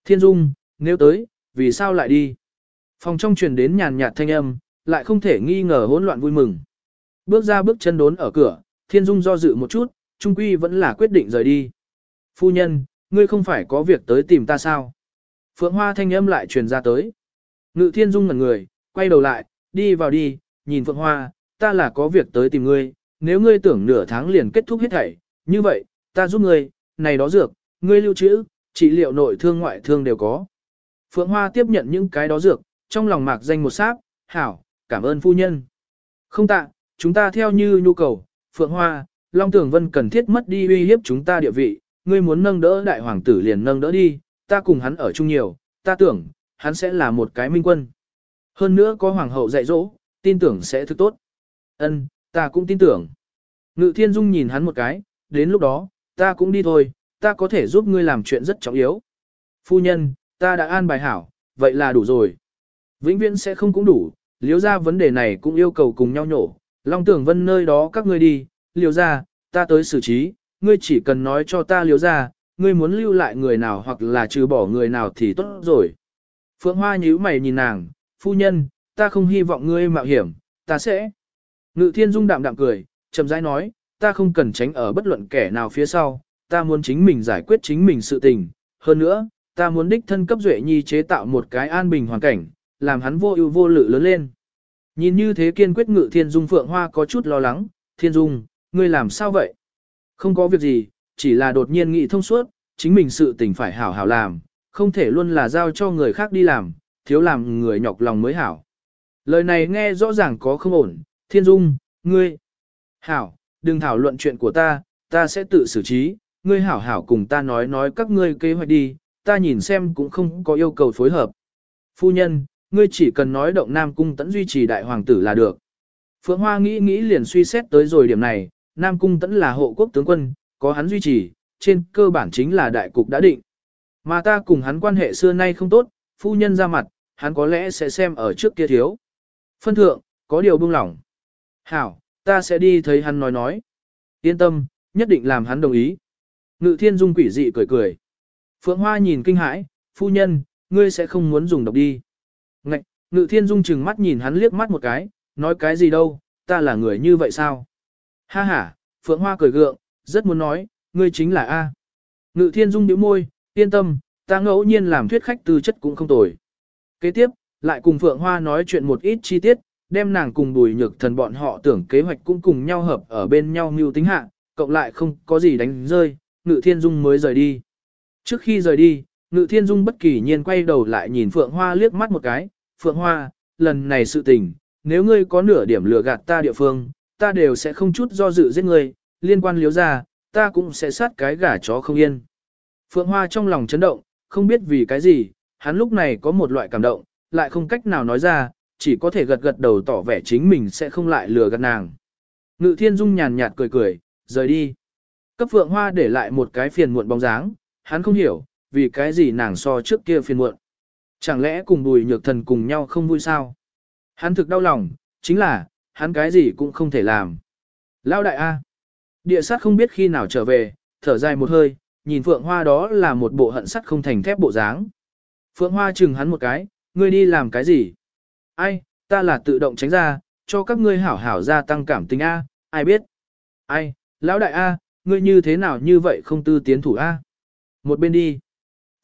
Thiên Dung, nếu tới, vì sao lại đi? Phòng trong truyền đến nhàn nhạt thanh âm, lại không thể nghi ngờ hỗn loạn vui mừng. Bước ra bước chân đốn ở cửa, Thiên Dung do dự một chút, trung quy vẫn là quyết định rời đi. Phu nhân, ngươi không phải có việc tới tìm ta sao? Phượng Hoa thanh âm lại truyền ra tới. Ngự Thiên Dung ngẩn người, quay đầu lại, đi vào đi, nhìn Phượng Hoa, ta là có việc tới tìm ngươi, nếu ngươi tưởng nửa tháng liền kết thúc hết thảy, như vậy, ta giúp ngươi, này đó dược, ngươi lưu trữ, trị liệu nội thương ngoại thương đều có. Phượng Hoa tiếp nhận những cái đó dược, trong lòng mạc danh một sáp, hảo, cảm ơn phu nhân. Không tạ, chúng ta theo như nhu cầu, Phượng Hoa, Long Tưởng Vân cần thiết mất đi uy hiếp chúng ta địa vị, ngươi muốn nâng đỡ đại hoàng tử liền nâng đỡ đi, ta cùng hắn ở chung nhiều, ta tưởng, hắn sẽ là một cái minh quân. Hơn nữa có hoàng hậu dạy dỗ, tin tưởng sẽ thức tốt. Ân, ta cũng tin tưởng. Ngự thiên dung nhìn hắn một cái, đến lúc đó, ta cũng đi thôi, ta có thể giúp ngươi làm chuyện rất trọng yếu. Phu nhân, ta đã an bài hảo, vậy là đủ rồi. Vĩnh viễn sẽ không cũng đủ, liếu ra vấn đề này cũng yêu cầu cùng nhau nhổ. Long tưởng vân nơi đó các ngươi đi, liếu ra, ta tới xử trí, ngươi chỉ cần nói cho ta liếu ra, ngươi muốn lưu lại người nào hoặc là trừ bỏ người nào thì tốt rồi. Phượng Hoa nhíu mày nhìn nàng, phu nhân, ta không hy vọng ngươi mạo hiểm, ta sẽ. Ngự thiên dung đạm đạm cười, chậm rãi nói, ta không cần tránh ở bất luận kẻ nào phía sau, ta muốn chính mình giải quyết chính mình sự tình. Hơn nữa, ta muốn đích thân cấp duệ nhi chế tạo một cái an bình hoàn cảnh, làm hắn vô ưu vô lự lớn lên. Nhìn như thế kiên quyết ngự thiên dung phượng hoa có chút lo lắng, thiên dung, ngươi làm sao vậy? Không có việc gì, chỉ là đột nhiên nghĩ thông suốt, chính mình sự tình phải hảo hảo làm, không thể luôn là giao cho người khác đi làm, thiếu làm người nhọc lòng mới hảo. Lời này nghe rõ ràng có không ổn, thiên dung, ngươi. Hảo, đừng thảo luận chuyện của ta, ta sẽ tự xử trí, ngươi hảo hảo cùng ta nói nói các ngươi kế hoạch đi, ta nhìn xem cũng không có yêu cầu phối hợp. Phu nhân, ngươi chỉ cần nói động Nam Cung tẫn duy trì đại hoàng tử là được. Phượng Hoa nghĩ nghĩ liền suy xét tới rồi điểm này, Nam Cung tẫn là hộ quốc tướng quân, có hắn duy trì, trên cơ bản chính là đại cục đã định. Mà ta cùng hắn quan hệ xưa nay không tốt, phu nhân ra mặt, hắn có lẽ sẽ xem ở trước kia thiếu. Phân thượng, có điều buông lỏng. Hảo, ta sẽ đi thấy hắn nói nói. Yên tâm, nhất định làm hắn đồng ý. Ngự thiên dung quỷ dị cười cười. Phượng Hoa nhìn kinh hãi, phu nhân, ngươi sẽ không muốn dùng độc đi. Ngạch, ngự thiên dung chừng mắt nhìn hắn liếc mắt một cái, nói cái gì đâu, ta là người như vậy sao? Ha ha, Phượng Hoa cười gượng, rất muốn nói, ngươi chính là A. Ngự thiên dung nhíu môi, yên tâm, ta ngẫu nhiên làm thuyết khách tư chất cũng không tồi. Kế tiếp, lại cùng Phượng Hoa nói chuyện một ít chi tiết, đem nàng cùng bùi nhược thần bọn họ tưởng kế hoạch cũng cùng nhau hợp ở bên nhau mưu tính hạ, cộng lại không có gì đánh rơi, Ngự Thiên Dung mới rời đi. Trước khi rời đi, Ngự Thiên Dung bất kỳ nhiên quay đầu lại nhìn Phượng Hoa liếc mắt một cái, Phượng Hoa, lần này sự tình, nếu ngươi có nửa điểm lừa gạt ta địa phương, ta đều sẽ không chút do dự giết ngươi, liên quan liếu ra, ta cũng sẽ sát cái gà chó không yên. Phượng Hoa trong lòng chấn động, không biết vì cái gì, hắn lúc này có một loại cảm động, lại không cách nào nói ra, chỉ có thể gật gật đầu tỏ vẻ chính mình sẽ không lại lừa gạt nàng. Ngự Thiên Dung nhàn nhạt cười cười, rời đi. Cấp Phượng Hoa để lại một cái phiền muộn bóng dáng, hắn không hiểu, vì cái gì nàng so trước kia phiền muộn. Chẳng lẽ cùng bùi nhược thần cùng nhau không vui sao? Hắn thực đau lòng, chính là, hắn cái gì cũng không thể làm. Lao đại A. Địa sát không biết khi nào trở về, thở dài một hơi, nhìn Phượng Hoa đó là một bộ hận sắt không thành thép bộ dáng. Phượng Hoa chừng hắn một cái, ngươi đi làm cái gì? Ai, ta là tự động tránh ra, cho các ngươi hảo hảo gia tăng cảm tình A, ai biết? Ai, lão đại A, ngươi như thế nào như vậy không tư tiến thủ A? Một bên đi.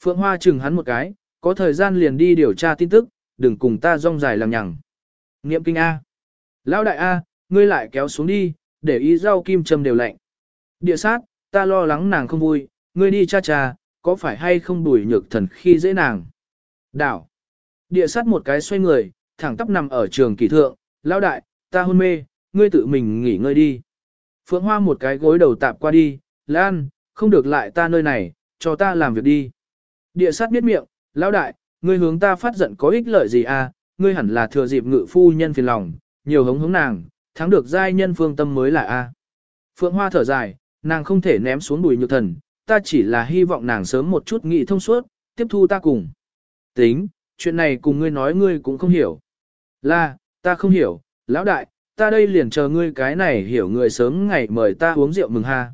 Phượng Hoa chừng hắn một cái, có thời gian liền đi điều tra tin tức, đừng cùng ta rong dài làm nhằng. Niệm kinh A. Lão đại A, ngươi lại kéo xuống đi, để ý rau kim châm đều lạnh. Địa sát, ta lo lắng nàng không vui, ngươi đi cha cha, có phải hay không đuổi nhược thần khi dễ nàng. Đảo. Địa sát một cái xoay người, thẳng tắp nằm ở trường kỳ thượng, lão đại, ta hôn mê, ngươi tự mình nghỉ ngơi đi. Phượng Hoa một cái gối đầu tạp qua đi, Lan, không được lại ta nơi này, cho ta làm việc đi. Địa sát biết miệng, lão đại, ngươi hướng ta phát giận có ích lợi gì à, ngươi hẳn là thừa dịp ngự phu nhân phiền lòng, nhiều hống hống nàng, thắng được giai nhân phương tâm mới là a. Phượng Hoa thở dài, nàng không thể ném xuống bùi nhược thần, ta chỉ là hy vọng nàng sớm một chút nghị thông suốt, tiếp thu ta cùng. Tính, chuyện này cùng ngươi nói ngươi cũng không hiểu. Là, ta không hiểu, lão đại, ta đây liền chờ ngươi cái này hiểu người sớm ngày mời ta uống rượu mừng ha.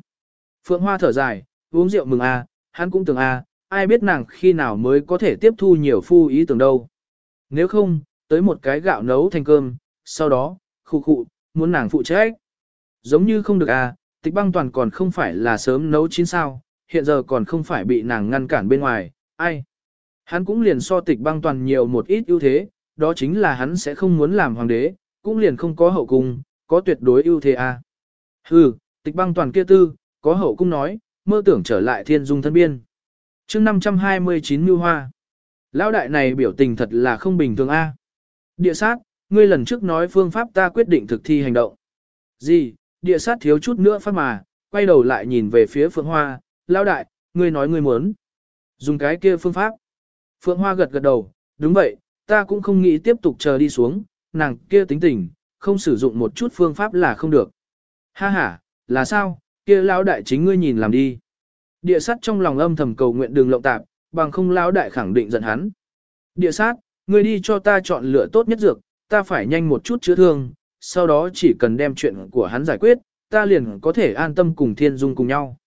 Phượng Hoa thở dài, uống rượu mừng a, hắn cũng tưởng a, ai biết nàng khi nào mới có thể tiếp thu nhiều phu ý tưởng đâu. Nếu không, tới một cái gạo nấu thành cơm, sau đó, khu khụ, muốn nàng phụ trách. Giống như không được à, tịch băng toàn còn không phải là sớm nấu chín sao, hiện giờ còn không phải bị nàng ngăn cản bên ngoài, ai. Hắn cũng liền so tịch băng toàn nhiều một ít ưu thế, đó chính là hắn sẽ không muốn làm hoàng đế, cũng liền không có hậu cung, có tuyệt đối ưu thế à. Hừ, tịch băng toàn kia tư, có hậu cung nói, mơ tưởng trở lại thiên dung thân biên. chương 529 mưu hoa. Lão đại này biểu tình thật là không bình thường a. Địa sát, ngươi lần trước nói phương pháp ta quyết định thực thi hành động. Gì, địa sát thiếu chút nữa phát mà, quay đầu lại nhìn về phía Phượng Hoa, lão đại, ngươi nói ngươi muốn. Dùng cái kia phương pháp. Phượng Hoa gật gật đầu, đúng vậy, ta cũng không nghĩ tiếp tục chờ đi xuống, nàng kia tính tình, không sử dụng một chút phương pháp là không được. Ha ha, là sao, kia lão đại chính ngươi nhìn làm đi. Địa sát trong lòng âm thầm cầu nguyện đường lộng tạp, bằng không lão đại khẳng định giận hắn. Địa sát, ngươi đi cho ta chọn lựa tốt nhất dược, ta phải nhanh một chút chữa thương, sau đó chỉ cần đem chuyện của hắn giải quyết, ta liền có thể an tâm cùng thiên dung cùng nhau.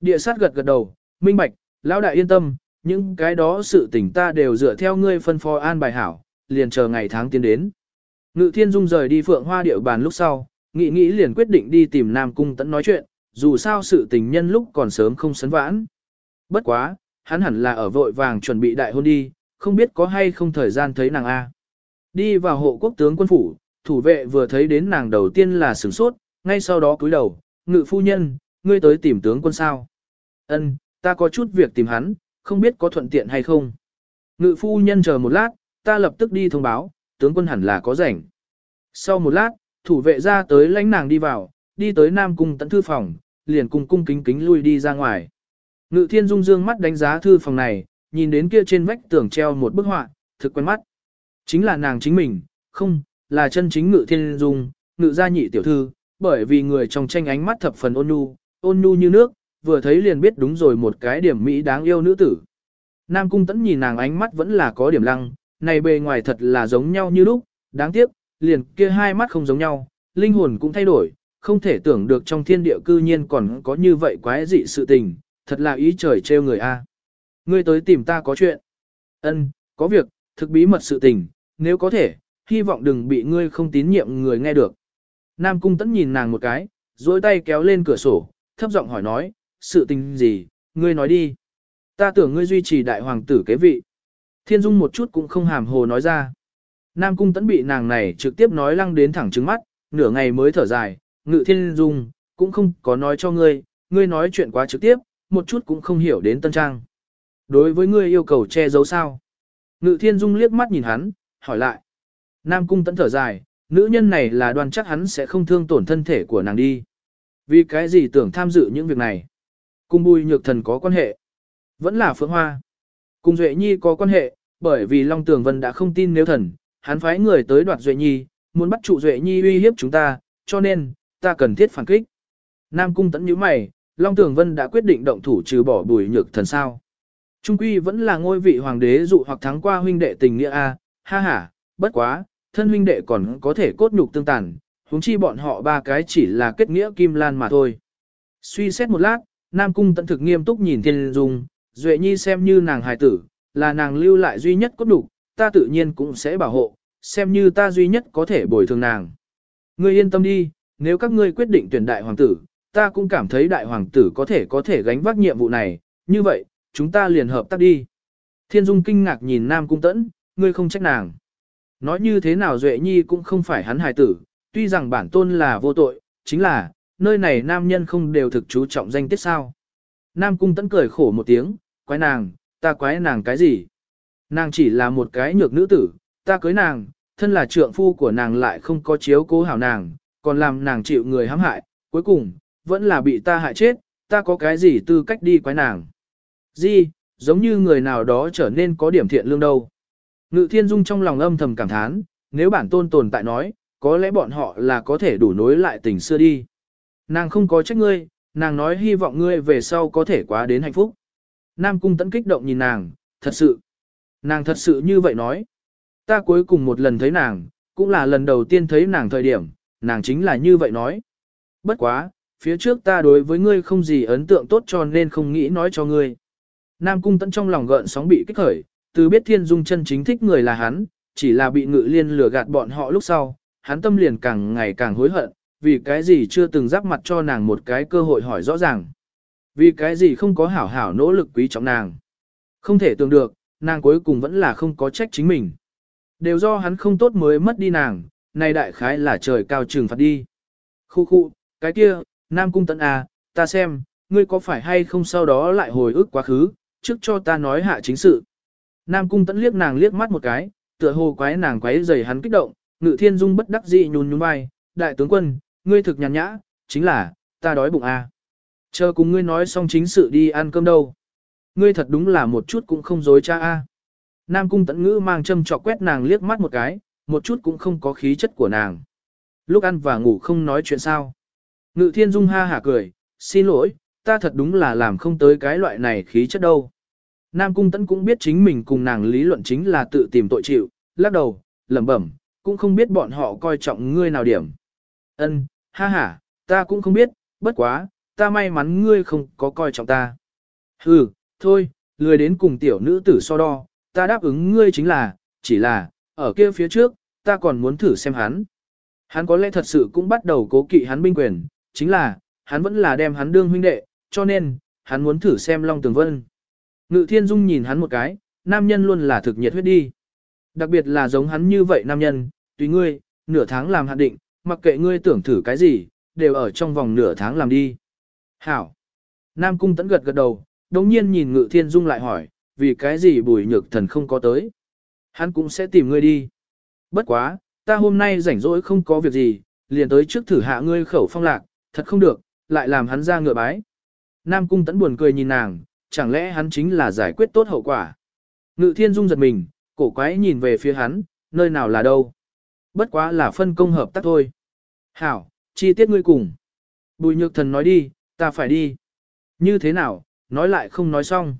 Địa sát gật gật đầu, minh bạch, lão đại yên tâm, những cái đó sự tình ta đều dựa theo ngươi phân phó an bài hảo, liền chờ ngày tháng tiến đến. Ngự thiên dung rời đi phượng hoa điệu bàn lúc sau, nghĩ nghĩ liền quyết định đi tìm Nam Cung Tấn nói chuyện, dù sao sự tình nhân lúc còn sớm không sấn vãn. Bất quá, hắn hẳn là ở vội vàng chuẩn bị đại hôn đi, không biết có hay không thời gian thấy nàng A. Đi vào hộ quốc tướng quân phủ, thủ vệ vừa thấy đến nàng đầu tiên là sửng sốt, ngay sau đó cúi đầu, ngự phu nhân, ngươi tới tìm tướng quân sao. Ân, ta có chút việc tìm hắn, không biết có thuận tiện hay không. Ngự phu nhân chờ một lát, ta lập tức đi thông báo, tướng quân hẳn là có rảnh. Sau một lát, thủ vệ ra tới lãnh nàng đi vào, đi tới Nam Cung tận thư phòng, liền cung cung kính kính lui đi ra ngoài. Ngự thiên dung dương mắt đánh giá thư phòng này, nhìn đến kia trên vách tường treo một bức họa, thực quen mắt. Chính là nàng chính mình, không, là chân chính ngự thiên dung, ngự gia nhị tiểu thư, bởi vì người trong tranh ánh mắt thập phần ôn nhu, ôn nhu như nước, vừa thấy liền biết đúng rồi một cái điểm mỹ đáng yêu nữ tử. Nam cung tẫn nhìn nàng ánh mắt vẫn là có điểm lăng, này bề ngoài thật là giống nhau như lúc, đáng tiếc, liền kia hai mắt không giống nhau, linh hồn cũng thay đổi, không thể tưởng được trong thiên địa cư nhiên còn có như vậy quái dị sự tình, thật là ý trời trêu người a. Ngươi tới tìm ta có chuyện. Ân, có việc, thực bí mật sự tình, nếu có thể, hy vọng đừng bị ngươi không tín nhiệm người nghe được. Nam cung tấn nhìn nàng một cái, duỗi tay kéo lên cửa sổ, thấp giọng hỏi nói, sự tình gì, ngươi nói đi. Ta tưởng ngươi duy trì đại hoàng tử kế vị. Thiên Dung một chút cũng không hàm hồ nói ra. Nam cung tấn bị nàng này trực tiếp nói lăng đến thẳng trứng mắt, nửa ngày mới thở dài, ngự thiên dung, cũng không có nói cho ngươi, ngươi nói chuyện quá trực tiếp, một chút cũng không hiểu đến tân trang. Đối với ngươi yêu cầu che giấu sao? Ngự thiên dung liếc mắt nhìn hắn, hỏi lại. Nam cung tẫn thở dài, nữ nhân này là đoan chắc hắn sẽ không thương tổn thân thể của nàng đi. Vì cái gì tưởng tham dự những việc này? Cung bùi nhược thần có quan hệ. Vẫn là phượng hoa. Cung Duệ Nhi có quan hệ, bởi vì Long Tường Vân đã không tin nếu thần, hắn phái người tới đoạt Duệ Nhi, muốn bắt trụ Duệ Nhi uy hiếp chúng ta, cho nên, ta cần thiết phản kích. Nam Cung tẫn nhíu mày, Long Tường Vân đã quyết định động thủ trừ bỏ bùi nhược thần sao. Trung quy vẫn là ngôi vị hoàng đế dụ hoặc thắng qua huynh đệ tình nghĩa A, ha ha, bất quá, thân huynh đệ còn có thể cốt nhục tương tàn, huống chi bọn họ ba cái chỉ là kết nghĩa kim lan mà thôi. Suy xét một lát, Nam Cung tận thực nghiêm túc nhìn Thiên Dung, Duệ Nhi xem như nàng hài tử, là nàng lưu lại duy nhất cốt nhục, ta tự nhiên cũng sẽ bảo hộ, xem như ta duy nhất có thể bồi thường nàng. Ngươi yên tâm đi, nếu các ngươi quyết định tuyển đại hoàng tử, ta cũng cảm thấy đại hoàng tử có thể có thể gánh vác nhiệm vụ này, như vậy, chúng ta liền hợp tác đi. Thiên Dung kinh ngạc nhìn Nam Cung Tẫn, ngươi không trách nàng. Nói như thế nào Duệ Nhi cũng không phải hắn hài tử, tuy rằng bản tôn là vô tội, chính là, nơi này nam nhân không đều thực chú trọng danh tiết sao. Nam Cung Tẫn cười khổ một tiếng, quái nàng, ta quái nàng cái gì? Nàng chỉ là một cái nhược nữ tử, ta cưới nàng, thân là trượng phu của nàng lại không có chiếu cố hảo nàng, còn làm nàng chịu người hãm hại, cuối cùng, vẫn là bị ta hại chết, ta có cái gì tư cách đi quái nàng. Gì, giống như người nào đó trở nên có điểm thiện lương đâu. Ngự thiên dung trong lòng âm thầm cảm thán, nếu bản tôn tồn tại nói, có lẽ bọn họ là có thể đủ nối lại tình xưa đi. Nàng không có trách ngươi, nàng nói hy vọng ngươi về sau có thể quá đến hạnh phúc. Nam cung tẫn kích động nhìn nàng, thật sự. Nàng thật sự như vậy nói. Ta cuối cùng một lần thấy nàng, cũng là lần đầu tiên thấy nàng thời điểm, nàng chính là như vậy nói. Bất quá, phía trước ta đối với ngươi không gì ấn tượng tốt cho nên không nghĩ nói cho ngươi. Nam cung tẫn trong lòng gợn sóng bị kích khởi, từ biết thiên dung chân chính thích người là hắn, chỉ là bị ngự liên lừa gạt bọn họ lúc sau, hắn tâm liền càng ngày càng hối hận, vì cái gì chưa từng giáp mặt cho nàng một cái cơ hội hỏi rõ ràng. Vì cái gì không có hảo hảo nỗ lực quý trọng nàng. Không thể tưởng được, nàng cuối cùng vẫn là không có trách chính mình. Đều do hắn không tốt mới mất đi nàng, này đại khái là trời cao trừng phạt đi. Khu khu, cái kia, Nam Cung Tấn à, ta xem, ngươi có phải hay không sau đó lại hồi ức quá khứ, trước cho ta nói hạ chính sự. Nam Cung Tấn liếc nàng liếc mắt một cái, tựa hồ quái nàng quái dày hắn kích động, ngự thiên dung bất đắc dĩ nhún nhún vai, đại tướng quân, ngươi thực nhàn nhã, chính là, ta đói bụng à. Chờ cùng ngươi nói xong chính sự đi ăn cơm đâu. Ngươi thật đúng là một chút cũng không dối cha a. Nam cung tẫn ngữ mang châm chọc quét nàng liếc mắt một cái, một chút cũng không có khí chất của nàng. Lúc ăn và ngủ không nói chuyện sao. Ngự thiên dung ha hả cười, xin lỗi, ta thật đúng là làm không tới cái loại này khí chất đâu. Nam cung Tấn cũng biết chính mình cùng nàng lý luận chính là tự tìm tội chịu, lắc đầu, lẩm bẩm, cũng không biết bọn họ coi trọng ngươi nào điểm. Ân, ha ha, ta cũng không biết, bất quá, ta may mắn ngươi không có coi trọng ta. Hừ, thôi, lười đến cùng tiểu nữ tử so đo, ta đáp ứng ngươi chính là, chỉ là, ở kia phía trước, ta còn muốn thử xem hắn. Hắn có lẽ thật sự cũng bắt đầu cố kỵ hắn binh quyền, chính là, hắn vẫn là đem hắn đương huynh đệ, cho nên, hắn muốn thử xem Long Tường Vân. Ngự Thiên Dung nhìn hắn một cái, nam nhân luôn là thực nhiệt huyết đi. Đặc biệt là giống hắn như vậy nam nhân, tùy ngươi, nửa tháng làm hạn định, mặc kệ ngươi tưởng thử cái gì, đều ở trong vòng nửa tháng làm đi. Hảo. Nam Cung tẫn gật gật đầu, đồng nhiên nhìn Ngự Thiên Dung lại hỏi, vì cái gì bùi nhược thần không có tới. Hắn cũng sẽ tìm ngươi đi. Bất quá, ta hôm nay rảnh rỗi không có việc gì, liền tới trước thử hạ ngươi khẩu phong lạc, thật không được, lại làm hắn ra ngựa bái. Nam cung tẫn buồn cười nhìn nàng, chẳng lẽ hắn chính là giải quyết tốt hậu quả. Ngự thiên dung giật mình, cổ quái nhìn về phía hắn, nơi nào là đâu. Bất quá là phân công hợp tác thôi. Hảo, chi tiết ngươi cùng. Bùi nhược thần nói đi, ta phải đi. Như thế nào, nói lại không nói xong.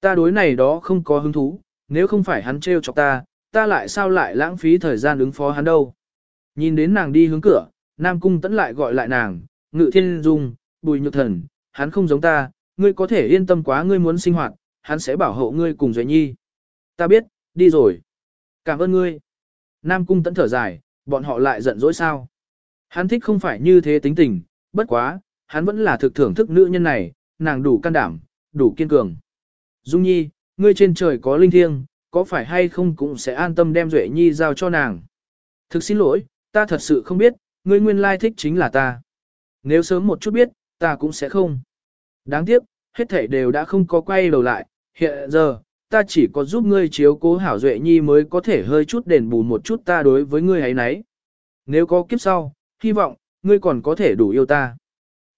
Ta đối này đó không có hứng thú, nếu không phải hắn trêu chọc ta, ta lại sao lại lãng phí thời gian ứng phó hắn đâu. Nhìn đến nàng đi hướng cửa, Nam Cung tẫn lại gọi lại nàng, ngự thiên dung, bùi nhược thần, hắn không giống ta, ngươi có thể yên tâm quá ngươi muốn sinh hoạt, hắn sẽ bảo hộ ngươi cùng Duệ Nhi. Ta biết, đi rồi. Cảm ơn ngươi. Nam Cung tẫn thở dài, bọn họ lại giận dỗi sao. Hắn thích không phải như thế tính tình, bất quá, hắn vẫn là thực thưởng thức nữ nhân này, nàng đủ can đảm, đủ kiên cường. Dung Nhi, ngươi trên trời có linh thiêng, có phải hay không cũng sẽ an tâm đem Duệ Nhi giao cho nàng. Thực xin lỗi, ta thật sự không biết, ngươi nguyên lai thích chính là ta. Nếu sớm một chút biết, ta cũng sẽ không. Đáng tiếc, hết thảy đều đã không có quay đầu lại, hiện giờ, ta chỉ có giúp ngươi chiếu cố hảo Duệ Nhi mới có thể hơi chút đền bù một chút ta đối với ngươi ấy nấy. Nếu có kiếp sau, hy vọng, ngươi còn có thể đủ yêu ta.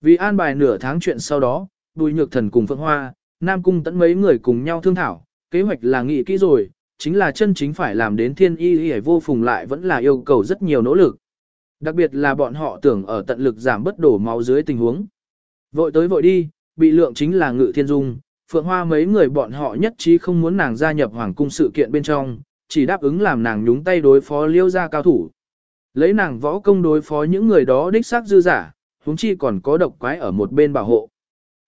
Vì an bài nửa tháng chuyện sau đó, Bùi Nhược Thần cùng Phượng Hoa, Nam Cung tẫn mấy người cùng nhau thương thảo, kế hoạch là nghị kỹ rồi, chính là chân chính phải làm đến thiên y y vô phùng lại vẫn là yêu cầu rất nhiều nỗ lực. Đặc biệt là bọn họ tưởng ở tận lực giảm bất đổ máu dưới tình huống. Vội tới vội đi, bị lượng chính là ngự thiên dung, Phượng Hoa mấy người bọn họ nhất trí không muốn nàng gia nhập hoàng cung sự kiện bên trong, chỉ đáp ứng làm nàng nhúng tay đối phó liêu gia cao thủ. Lấy nàng võ công đối phó những người đó đích xác dư giả, huống chi còn có độc quái ở một bên bảo hộ.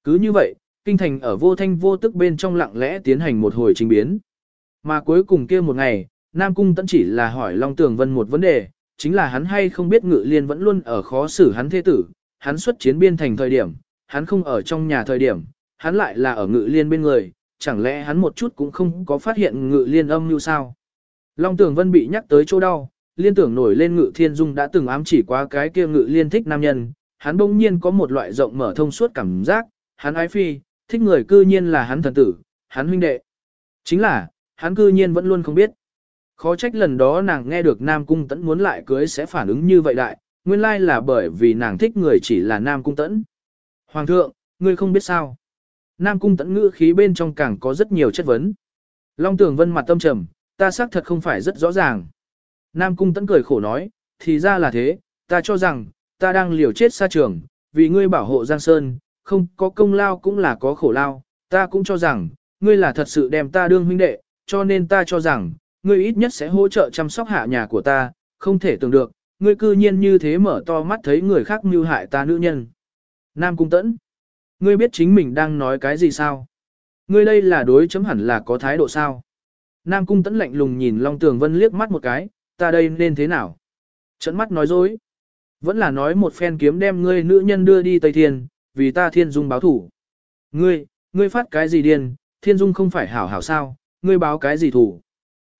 Cứ như vậy, kinh thành ở vô thanh vô tức bên trong lặng lẽ tiến hành một hồi trình biến. Mà cuối cùng kia một ngày, Nam Cung tẫn chỉ là hỏi Long Tường Vân một vấn đề, chính là hắn hay không biết ngự liên vẫn luôn ở khó xử hắn thế tử, hắn xuất chiến biên thành thời điểm, hắn không ở trong nhà thời điểm, hắn lại là ở ngự liên bên người, chẳng lẽ hắn một chút cũng không có phát hiện ngự liên âm như sao. Long Tưởng Vân bị nhắc tới chỗ đau, liên tưởng nổi lên ngự thiên dung đã từng ám chỉ qua cái kia ngự liên thích nam nhân, hắn bỗng nhiên có một loại rộng mở thông suốt cảm giác, hắn ái phi, thích người cư nhiên là hắn thần tử, hắn huynh đệ. Chính là, hắn cư nhiên vẫn luôn không biết. Khó trách lần đó nàng nghe được Nam Cung Tẫn muốn lại cưới sẽ phản ứng như vậy đại, nguyên lai là bởi vì nàng thích người chỉ là Nam Cung Tẫn. Hoàng thượng, ngươi không biết sao. Nam Cung Tẫn ngữ khí bên trong càng có rất nhiều chất vấn. Long Tường Vân mặt tâm trầm, ta xác thật không phải rất rõ ràng. Nam Cung Tẫn cười khổ nói, thì ra là thế, ta cho rằng, ta đang liều chết xa trường, vì ngươi bảo hộ Giang Sơn, không có công lao cũng là có khổ lao, ta cũng cho rằng, ngươi là thật sự đem ta đương huynh đệ, cho nên ta cho rằng, ngươi ít nhất sẽ hỗ trợ chăm sóc hạ nhà của ta, không thể tưởng được, ngươi cư nhiên như thế mở to mắt thấy người khác mưu hại ta nữ nhân. Nam Cung Tẫn, ngươi biết chính mình đang nói cái gì sao? Ngươi đây là đối chấm hẳn là có thái độ sao? Nam Cung Tẫn lạnh lùng nhìn Long Tường Vân liếc mắt một cái, ta đây nên thế nào? Trận mắt nói dối. Vẫn là nói một phen kiếm đem ngươi nữ nhân đưa đi Tây Thiên, vì ta Thiên Dung báo thủ. Ngươi, ngươi phát cái gì điên, Thiên Dung không phải hảo hảo sao, ngươi báo cái gì thủ?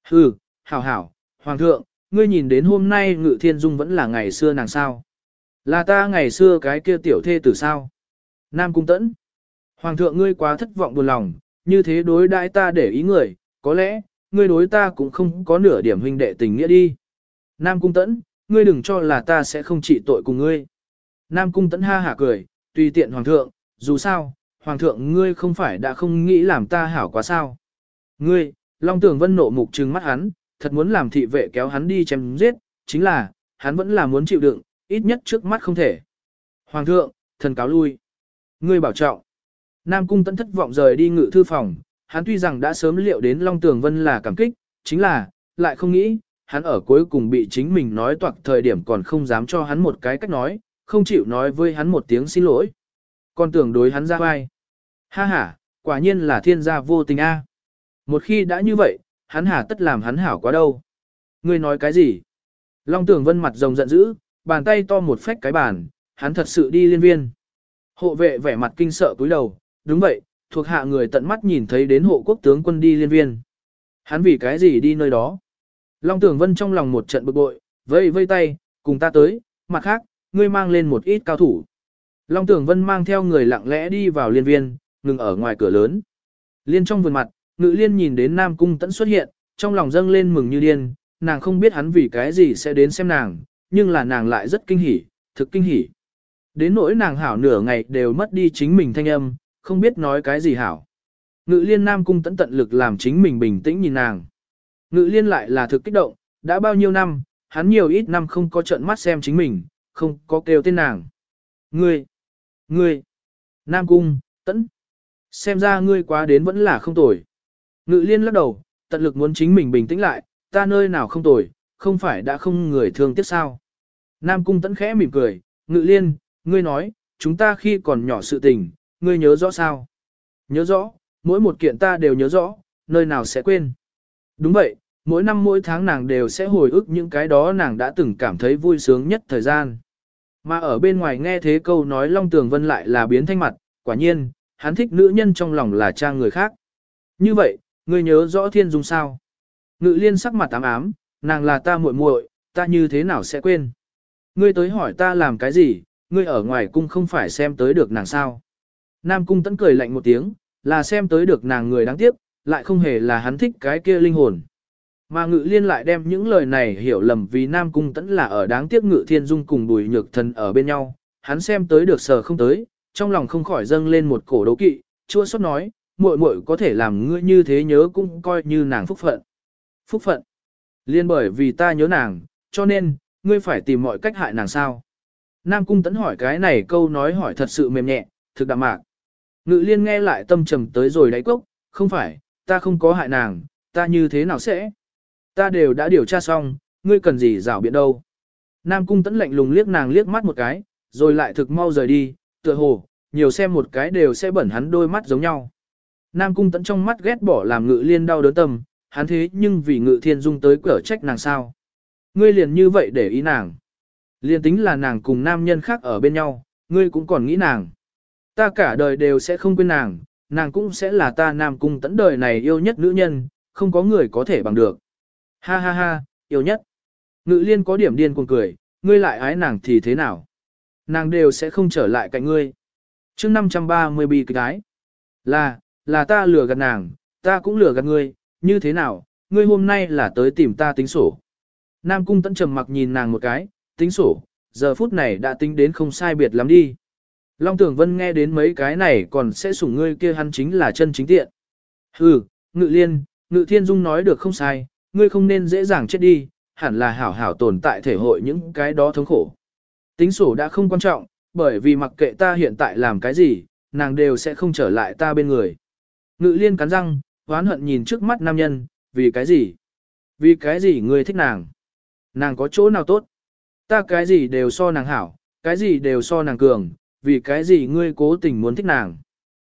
Hừ, hảo hảo, Hoàng thượng, ngươi nhìn đến hôm nay Ngự Thiên Dung vẫn là ngày xưa nàng sao? Là ta ngày xưa cái kia tiểu thê tử sao? Nam Cung Tẫn. Hoàng thượng ngươi quá thất vọng buồn lòng, như thế đối đãi ta để ý người, có lẽ, ngươi đối ta cũng không có nửa điểm huynh đệ tình nghĩa đi. Nam Cung Tẫn, ngươi đừng cho là ta sẽ không trị tội cùng ngươi. Nam Cung Tẫn ha hả cười, tùy tiện Hoàng thượng, dù sao, Hoàng thượng ngươi không phải đã không nghĩ làm ta hảo quá sao. Ngươi, Long Tường Vân nộ mục trừng mắt hắn, thật muốn làm thị vệ kéo hắn đi chém giết, chính là, hắn vẫn là muốn chịu đựng, ít nhất trước mắt không thể. Hoàng thượng, thần cáo lui. Ngươi bảo trọng. Nam Cung Tẫn thất vọng rời đi ngự thư phòng, hắn tuy rằng đã sớm liệu đến Long Tường Vân là cảm kích, chính là, lại không nghĩ, hắn ở cuối cùng bị chính mình nói toạc thời điểm còn không dám cho hắn một cái cách nói, không chịu nói với hắn một tiếng xin lỗi. Còn tưởng đối hắn ra vai. Ha ha, quả nhiên là thiên gia vô tình a. Một khi đã như vậy, hắn hà tất làm hắn hảo quá đâu. Ngươi nói cái gì? Long Tường Vân mặt rồng giận dữ, bàn tay to một phách cái bàn, hắn thật sự đi liên viên. Hộ vệ vẻ mặt kinh sợ cúi đầu, đúng vậy, thuộc hạ người tận mắt nhìn thấy đến hộ quốc tướng quân đi liên viên. Hắn vì cái gì đi nơi đó? Long Tưởng Vân trong lòng một trận bực bội, vây vây tay, cùng ta tới, mặt khác, ngươi mang lên một ít cao thủ. Long Tưởng Vân mang theo người lặng lẽ đi vào liên viên, ngừng ở ngoài cửa lớn. Liên trong vườn mặt, Ngự liên nhìn đến Nam Cung Tẫn xuất hiện, trong lòng dâng lên mừng như điên, nàng không biết hắn vì cái gì sẽ đến xem nàng, nhưng là nàng lại rất kinh hỉ, thực kinh hỉ. Đến nỗi nàng hảo nửa ngày đều mất đi chính mình thanh âm, không biết nói cái gì hảo. Ngự liên Nam Cung tận tận lực làm chính mình bình tĩnh nhìn nàng. Ngự liên lại là thực kích động, đã bao nhiêu năm, hắn nhiều ít năm không có trợn mắt xem chính mình, không có kêu tên nàng. Ngươi, ngươi, Nam Cung, Tẫn, xem ra ngươi quá đến vẫn là không tồi. Ngự liên lắc đầu, tận lực muốn chính mình bình tĩnh lại, ta nơi nào không tồi, không phải đã không người thương tiếc sao. Nam Cung Tẫn khẽ mỉm cười, ngự liên, ngươi nói, chúng ta khi còn nhỏ sự tình, ngươi nhớ rõ sao? Nhớ rõ, mỗi một kiện ta đều nhớ rõ, nơi nào sẽ quên. Đúng vậy, mỗi năm mỗi tháng nàng đều sẽ hồi ức những cái đó nàng đã từng cảm thấy vui sướng nhất thời gian. Mà ở bên ngoài nghe thế câu nói Long Tường Vân lại là biến thanh mặt, quả nhiên, hắn thích nữ nhân trong lòng là trang người khác. Như vậy, ngươi nhớ rõ thiên dung sao? Ngự liên sắc mặt ám ám, nàng là ta muội muội, ta như thế nào sẽ quên? Ngươi tới hỏi ta làm cái gì, ngươi ở ngoài cung không phải xem tới được nàng sao? Nam cung tẫn cười lạnh một tiếng, là xem tới được nàng người đáng tiếc, lại không hề là hắn thích cái kia linh hồn. Mà ngự liên lại đem những lời này hiểu lầm vì Nam Cung tẫn là ở đáng tiếc ngự thiên dung cùng bùi nhược thần ở bên nhau, hắn xem tới được sờ không tới, trong lòng không khỏi dâng lên một cổ đấu kỵ, chua xót nói, muội muội có thể làm ngươi như thế nhớ cũng coi như nàng phúc phận. Phúc phận. Liên bởi vì ta nhớ nàng, cho nên, ngươi phải tìm mọi cách hại nàng sao. Nam Cung tấn hỏi cái này câu nói hỏi thật sự mềm nhẹ, thực đạm mạc. Ngự liên nghe lại tâm trầm tới rồi đáy cốc, không phải, ta không có hại nàng, ta như thế nào sẽ? Ta đều đã điều tra xong, ngươi cần gì rảo biện đâu. Nam cung tấn lạnh lùng liếc nàng liếc mắt một cái, rồi lại thực mau rời đi, tựa hồ, nhiều xem một cái đều sẽ bẩn hắn đôi mắt giống nhau. Nam cung tấn trong mắt ghét bỏ làm ngự liên đau đớn tâm, hắn thế nhưng vì ngự thiên dung tới cửa trách nàng sao. Ngươi liền như vậy để ý nàng. Liền tính là nàng cùng nam nhân khác ở bên nhau, ngươi cũng còn nghĩ nàng. Ta cả đời đều sẽ không quên nàng, nàng cũng sẽ là ta nam cung tẫn đời này yêu nhất nữ nhân, không có người có thể bằng được. Ha ha ha, yêu nhất. Ngự liên có điểm điên cuồng cười, ngươi lại ái nàng thì thế nào? Nàng đều sẽ không trở lại cạnh ngươi. chương 530 bị cái Là, là ta lừa gạt nàng, ta cũng lừa gạt ngươi, như thế nào, ngươi hôm nay là tới tìm ta tính sổ. Nam cung tẫn trầm mặc nhìn nàng một cái, tính sổ, giờ phút này đã tính đến không sai biệt lắm đi. Long Tưởng Vân nghe đến mấy cái này còn sẽ sủng ngươi kia hắn chính là chân chính tiện. Hừ, Ngự Liên, Ngự Thiên Dung nói được không sai, ngươi không nên dễ dàng chết đi, hẳn là hảo hảo tồn tại thể hội những cái đó thống khổ. Tính sổ đã không quan trọng, bởi vì mặc kệ ta hiện tại làm cái gì, nàng đều sẽ không trở lại ta bên người. Ngự Liên cắn răng, hoán hận nhìn trước mắt nam nhân, vì cái gì? Vì cái gì ngươi thích nàng? Nàng có chỗ nào tốt? Ta cái gì đều so nàng hảo, cái gì đều so nàng cường, vì cái gì ngươi cố tình muốn thích nàng.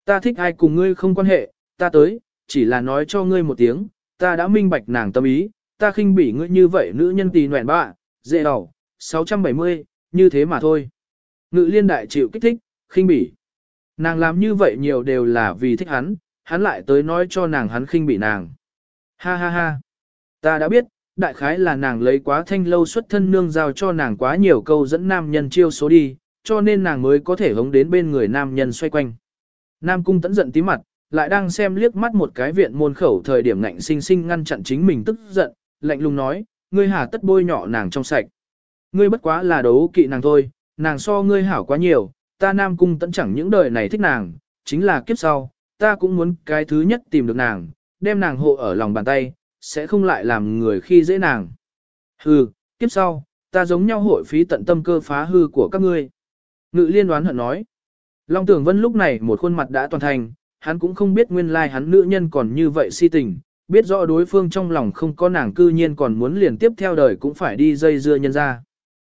Ta thích ai cùng ngươi không quan hệ, ta tới, chỉ là nói cho ngươi một tiếng, ta đã minh bạch nàng tâm ý, ta khinh bỉ ngươi như vậy nữ nhân tì nguyện bạ, dễ đỏ, 670, như thế mà thôi. Ngự liên đại chịu kích thích, khinh bỉ. Nàng làm như vậy nhiều đều là vì thích hắn, hắn lại tới nói cho nàng hắn khinh bị nàng. Ha ha ha. Ta đã biết, đại khái là nàng lấy quá thanh lâu xuất thân nương giao cho nàng quá nhiều câu dẫn nam nhân chiêu số đi, cho nên nàng mới có thể hống đến bên người nam nhân xoay quanh. Nam cung tẫn giận tí mặt, lại đang xem liếc mắt một cái viện môn khẩu thời điểm ngạnh sinh sinh ngăn chặn chính mình tức giận, lạnh lùng nói, ngươi hà tất bôi nhọ nàng trong sạch. Ngươi bất quá là đấu kỵ nàng thôi, nàng so ngươi hảo quá nhiều, ta nam cung tẫn chẳng những đời này thích nàng, chính là kiếp sau, ta cũng muốn cái thứ nhất tìm được nàng, đem nàng hộ ở lòng bàn tay, sẽ không lại làm người khi dễ nàng. Hừ, tiếp sau, ta giống nhau hội phí tận tâm cơ phá hư của các ngươi. Ngự liên đoán hận nói. Long Tưởng Vân lúc này một khuôn mặt đã toàn thành, hắn cũng không biết nguyên lai like hắn nữ nhân còn như vậy si tình, biết rõ đối phương trong lòng không có nàng cư nhiên còn muốn liền tiếp theo đời cũng phải đi dây dưa nhân ra.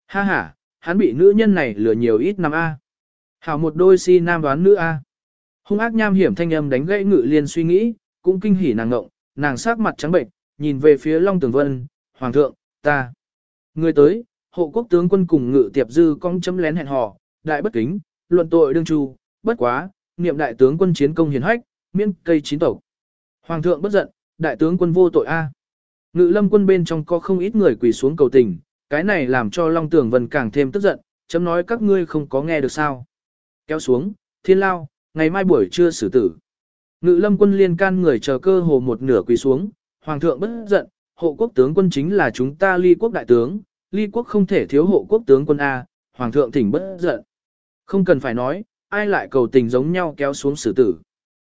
Ha ha, hắn bị nữ nhân này lừa nhiều ít năm A. Hảo một đôi si nam đoán nữ A. Hung ác nham hiểm thanh âm đánh gãy ngự liên suy nghĩ, cũng kinh hỉ nàng ngộng, nàng sắc mặt trắng bệnh, nhìn về phía Long Tường Vân, Hoàng thượng, ta. Người tới, hộ quốc tướng quân cùng ngự tiệp dư cong chấm lén hẹn hò, đại bất kính, luận tội đương tru, bất quá, niệm đại tướng quân chiến công hiển hách, miễn cây chín tộc. Hoàng thượng bất giận, đại tướng quân vô tội a. Ngự lâm quân bên trong có không ít người quỳ xuống cầu tình, cái này làm cho Long Tường Vân càng thêm tức giận, chấm nói các ngươi không có nghe được sao. Kéo xuống, thiên lao, ngày mai buổi trưa xử tử. Ngự lâm quân liên can người chờ cơ hồ một nửa quỳ xuống, hoàng thượng bất giận, hộ quốc tướng quân chính là chúng ta ly quốc đại tướng, ly quốc không thể thiếu hộ quốc tướng quân A, hoàng thượng thỉnh bất giận. Không cần phải nói, ai lại cầu tình giống nhau kéo xuống xử tử.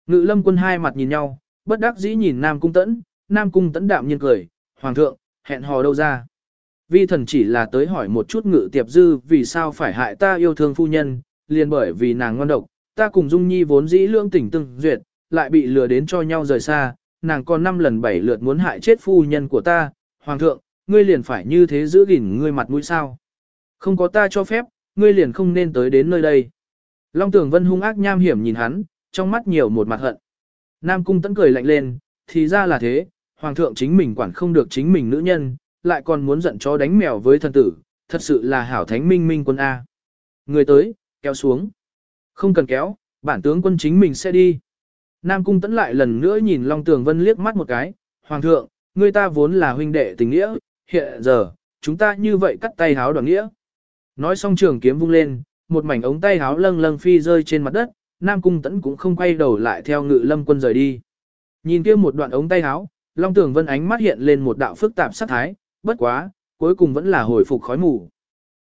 Ngự lâm quân hai mặt nhìn nhau, bất đắc dĩ nhìn Nam Cung Tẫn, Nam Cung Tẫn đạm nhiên cười, Hoàng thượng, hẹn hò đâu ra. Vi thần chỉ là tới hỏi một chút ngự tiệp dư vì sao phải hại ta yêu thương phu nhân, liền bởi vì nàng ngon độc, ta cùng Dung Nhi vốn dĩ lương tỉnh từng duyệt, lại bị lừa đến cho nhau rời xa, nàng còn năm lần bảy lượt muốn hại chết phu nhân của ta, Hoàng thượng, ngươi liền phải như thế giữ gìn ngươi mặt mũi sao. Không có ta cho phép, ngươi liền không nên tới đến nơi đây. Long Tường Vân hung ác nham hiểm nhìn hắn, trong mắt nhiều một mặt hận. Nam Cung tẫn cười lạnh lên, thì ra là thế, Hoàng thượng chính mình quản không được chính mình nữ nhân, lại còn muốn giận chó đánh mèo với thần tử, thật sự là hảo thánh minh minh quân A. Người tới, kéo xuống. Không cần kéo, bản tướng quân chính mình sẽ đi. Nam Cung tẫn lại lần nữa nhìn Long Tường Vân liếc mắt một cái, Hoàng thượng, người ta vốn là huynh đệ tình nghĩa, hiện giờ, chúng ta như vậy cắt tay háo đoàn nghĩa. Nói xong trường kiếm vung lên, một mảnh ống tay háo lâng lâng phi rơi trên mặt đất, Nam Cung Tẫn cũng không quay đầu lại theo ngự lâm quân rời đi. Nhìn kia một đoạn ống tay háo, Long Tường Vân ánh mắt hiện lên một đạo phức tạp sát thái, bất quá, cuối cùng vẫn là hồi phục khói mù.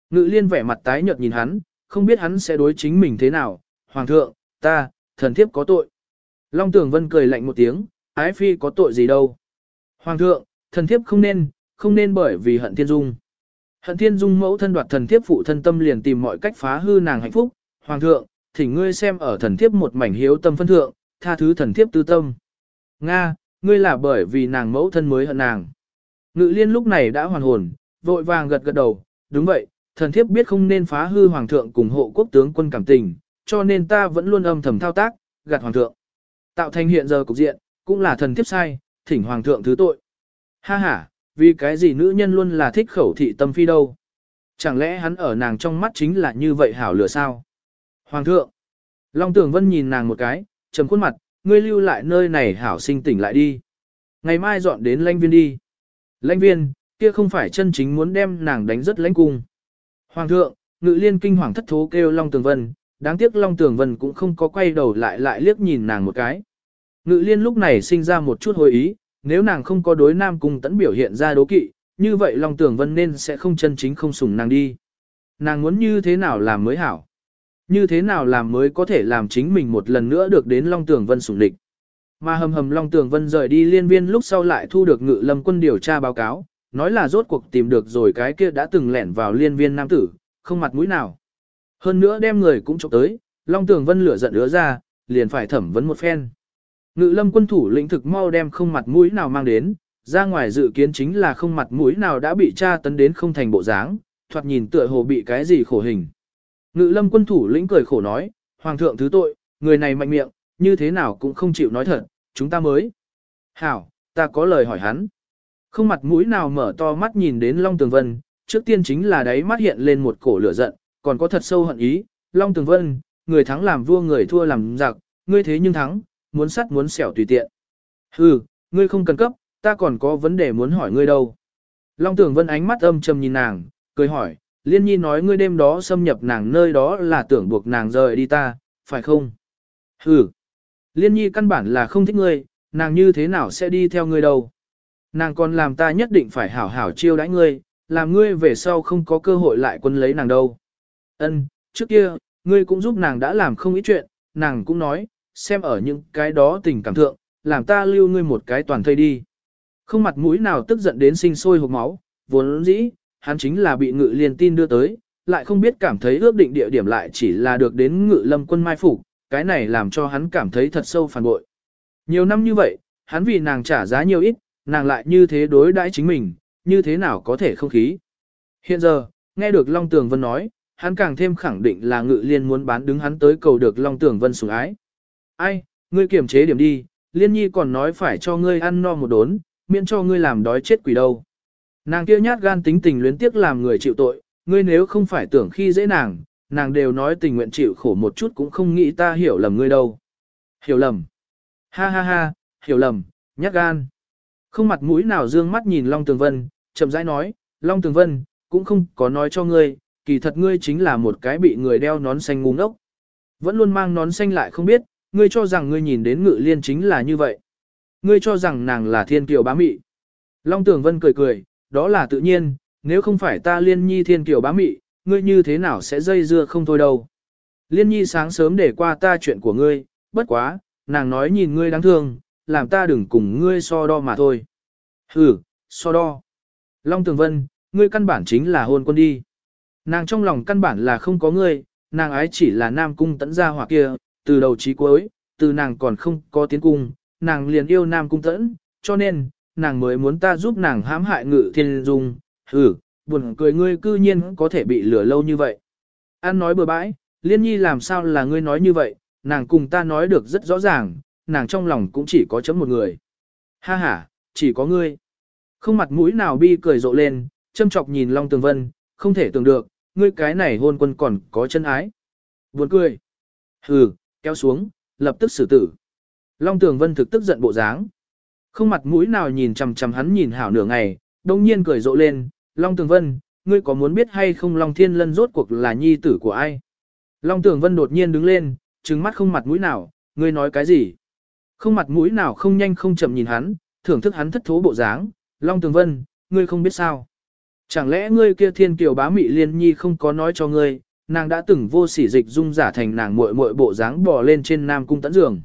Ngự liên vẻ mặt tái nhợt nhìn hắn, không biết hắn sẽ đối chính mình thế nào, Hoàng thượng, ta, thần thiếp có tội. Long Tường Vân cười lạnh một tiếng, ái phi có tội gì đâu. Hoàng thượng, thần thiếp không nên, không nên bởi vì hận thiên dung. Hận thiên dung mẫu thân đoạt thần thiếp phụ thân tâm liền tìm mọi cách phá hư nàng hạnh phúc. Hoàng thượng, thỉnh ngươi xem ở thần thiếp một mảnh hiếu tâm phân thượng, tha thứ thần thiếp tư tâm. Nga, ngươi là bởi vì nàng mẫu thân mới hận nàng. Ngự liên lúc này đã hoàn hồn, vội vàng gật gật đầu, đúng vậy, thần thiếp biết không nên phá hư hoàng thượng cùng hộ quốc tướng quân cảm tình, cho nên ta vẫn luôn âm thầm thao tác, gạt hoàng thượng. Tạo thành hiện giờ cục diện, cũng là thần thiếp sai, thỉnh hoàng thượng thứ tội. Ha ha, vì cái gì nữ nhân luôn là thích khẩu thị tâm phi đâu. Chẳng lẽ hắn ở nàng trong mắt chính là như vậy hảo lửa sao? Hoàng thượng! Long Tưởng Vân nhìn nàng một cái, trầm khuôn mặt, ngươi lưu lại nơi này hảo sinh tỉnh lại đi. Ngày mai dọn đến lãnh viên đi. Lãnh viên, kia không phải chân chính muốn đem nàng đánh rất lãnh cung. Hoàng thượng, ngự liên kinh hoàng thất thố kêu Long Tường Vân, đáng tiếc Long Tường Vân cũng không có quay đầu lại lại liếc nhìn nàng một cái. Ngự liên lúc này sinh ra một chút hồi ý, nếu nàng không có đối nam cung tẫn biểu hiện ra đố kỵ, như vậy Long Tường Vân nên sẽ không chân chính không sủng nàng đi. Nàng muốn như thế nào làm mới hảo? Như thế nào làm mới có thể làm chính mình một lần nữa được đến Long Tường Vân sủng địch? Mà hầm hầm Long Tường Vân rời đi liên viên lúc sau lại thu được ngự lâm quân điều tra báo cáo, nói là rốt cuộc tìm được rồi cái kia đã từng lẻn vào liên viên nam tử, không mặt mũi nào. Hơn nữa đem người cũng chụp tới, Long Tường Vân lửa giận ứa ra, liền phải thẩm vấn một phen. Ngự lâm quân thủ lĩnh thực mau đem không mặt mũi nào mang đến, ra ngoài dự kiến chính là không mặt mũi nào đã bị tra tấn đến không thành bộ dáng, thoạt nhìn tựa hồ bị cái gì khổ hình. Ngự lâm quân thủ lĩnh cười khổ nói, Hoàng thượng thứ tội, người này mạnh miệng, như thế nào cũng không chịu nói thật, chúng ta mới. Hảo, ta có lời hỏi hắn. Không mặt mũi nào mở to mắt nhìn đến Long Tường Vân, trước tiên chính là đáy mắt hiện lên một cổ lửa giận, còn có thật sâu hận ý, Long Tường Vân, người thắng làm vua người thua làm giặc, ngươi thế nhưng thắng, muốn sắt muốn xẻo tùy tiện. Hừ, ngươi không cần cấp, ta còn có vấn đề muốn hỏi ngươi đâu. Long Tường Vân ánh mắt âm trầm nhìn nàng, cười hỏi, Liên Nhi nói ngươi đêm đó xâm nhập nàng nơi đó là tưởng buộc nàng rời đi ta, phải không? Hừ, Liên Nhi căn bản là không thích ngươi, nàng như thế nào sẽ đi theo ngươi đâu. Nàng còn làm ta nhất định phải hảo hảo chiêu đãi ngươi, làm ngươi về sau không có cơ hội lại quân lấy nàng đâu. Ân, trước kia, ngươi cũng giúp nàng đã làm không ít chuyện, nàng cũng nói, xem ở những cái đó tình cảm thượng, làm ta lưu ngươi một cái toàn thây đi. Không mặt mũi nào tức giận đến sinh sôi hộp máu, vốn dĩ, hắn chính là bị ngự liền tin đưa tới, lại không biết cảm thấy ước định địa điểm lại chỉ là được đến ngự lâm quân mai phục, cái này làm cho hắn cảm thấy thật sâu phản bội. Nhiều năm như vậy, hắn vì nàng trả giá nhiều ít, nàng lại như thế đối đãi chính mình, như thế nào có thể không khí. Hiện giờ, nghe được Long Tường Vân nói, hắn càng thêm khẳng định là ngự liên muốn bán đứng hắn tới cầu được Long Tưởng Vân sủng ái. Ai, ngươi kiềm chế điểm đi, liên nhi còn nói phải cho ngươi ăn no một đốn, miễn cho ngươi làm đói chết quỷ đâu. Nàng kia nhát gan tính tình luyến tiếc làm người chịu tội, ngươi nếu không phải tưởng khi dễ nàng, nàng đều nói tình nguyện chịu khổ một chút cũng không nghĩ ta hiểu lầm ngươi đâu. Hiểu lầm. Ha ha ha, hiểu lầm, nhát gan. Không mặt mũi nào dương mắt nhìn Long Tường Vân, chậm rãi nói, Long Tường Vân, cũng không có nói cho ngươi, kỳ thật ngươi chính là một cái bị người đeo nón xanh ngu ngốc. Vẫn luôn mang nón xanh lại không biết, ngươi cho rằng ngươi nhìn đến ngự liên chính là như vậy. Ngươi cho rằng nàng là thiên kiều bá mị. Long Tường Vân cười cười, đó là tự nhiên, nếu không phải ta liên nhi thiên kiều bá mị, ngươi như thế nào sẽ dây dưa không thôi đâu. Liên nhi sáng sớm để qua ta chuyện của ngươi, bất quá, nàng nói nhìn ngươi đáng thương, làm ta đừng cùng ngươi so đo mà thôi. Ừ, so đo. Long Tường Vân, ngươi căn bản chính là hôn quân đi. Nàng trong lòng căn bản là không có ngươi, nàng ái chỉ là nam cung tẫn gia hỏa kia, từ đầu chí cuối, từ nàng còn không có tiến cung, nàng liền yêu nam cung tẫn, cho nên, nàng mới muốn ta giúp nàng hãm hại ngự thiên dung, hử, buồn cười ngươi cư nhiên có thể bị lừa lâu như vậy. An nói bừa bãi, liên nhi làm sao là ngươi nói như vậy, nàng cùng ta nói được rất rõ ràng, nàng trong lòng cũng chỉ có chấm một người. Ha ha, chỉ có ngươi. Không mặt mũi nào bi cười rộ lên, châm chọc nhìn Long Tường Vân, không thể tưởng được, ngươi cái này hôn quân còn có chân ái. Buồn cười. Hừ, kéo xuống, lập tức xử tử. Long Tường Vân thực tức giận bộ dáng. Không mặt mũi nào nhìn chằm chằm hắn nhìn hảo nửa ngày, đông nhiên cười rộ lên, Long Tường Vân, ngươi có muốn biết hay không Long Thiên Lân rốt cuộc là nhi tử của ai? Long Tường Vân đột nhiên đứng lên, trừng mắt không mặt mũi nào, ngươi nói cái gì? Không mặt mũi nào không nhanh không chậm nhìn hắn, thưởng thức hắn thất thố bộ dáng, Long Tường Vân, ngươi không biết sao? Chẳng lẽ ngươi kia thiên kiều bá mị liên nhi không có nói cho ngươi, nàng đã từng vô sỉ dịch dung giả thành nàng muội muội bộ dáng bò lên trên nam cung tấn giường.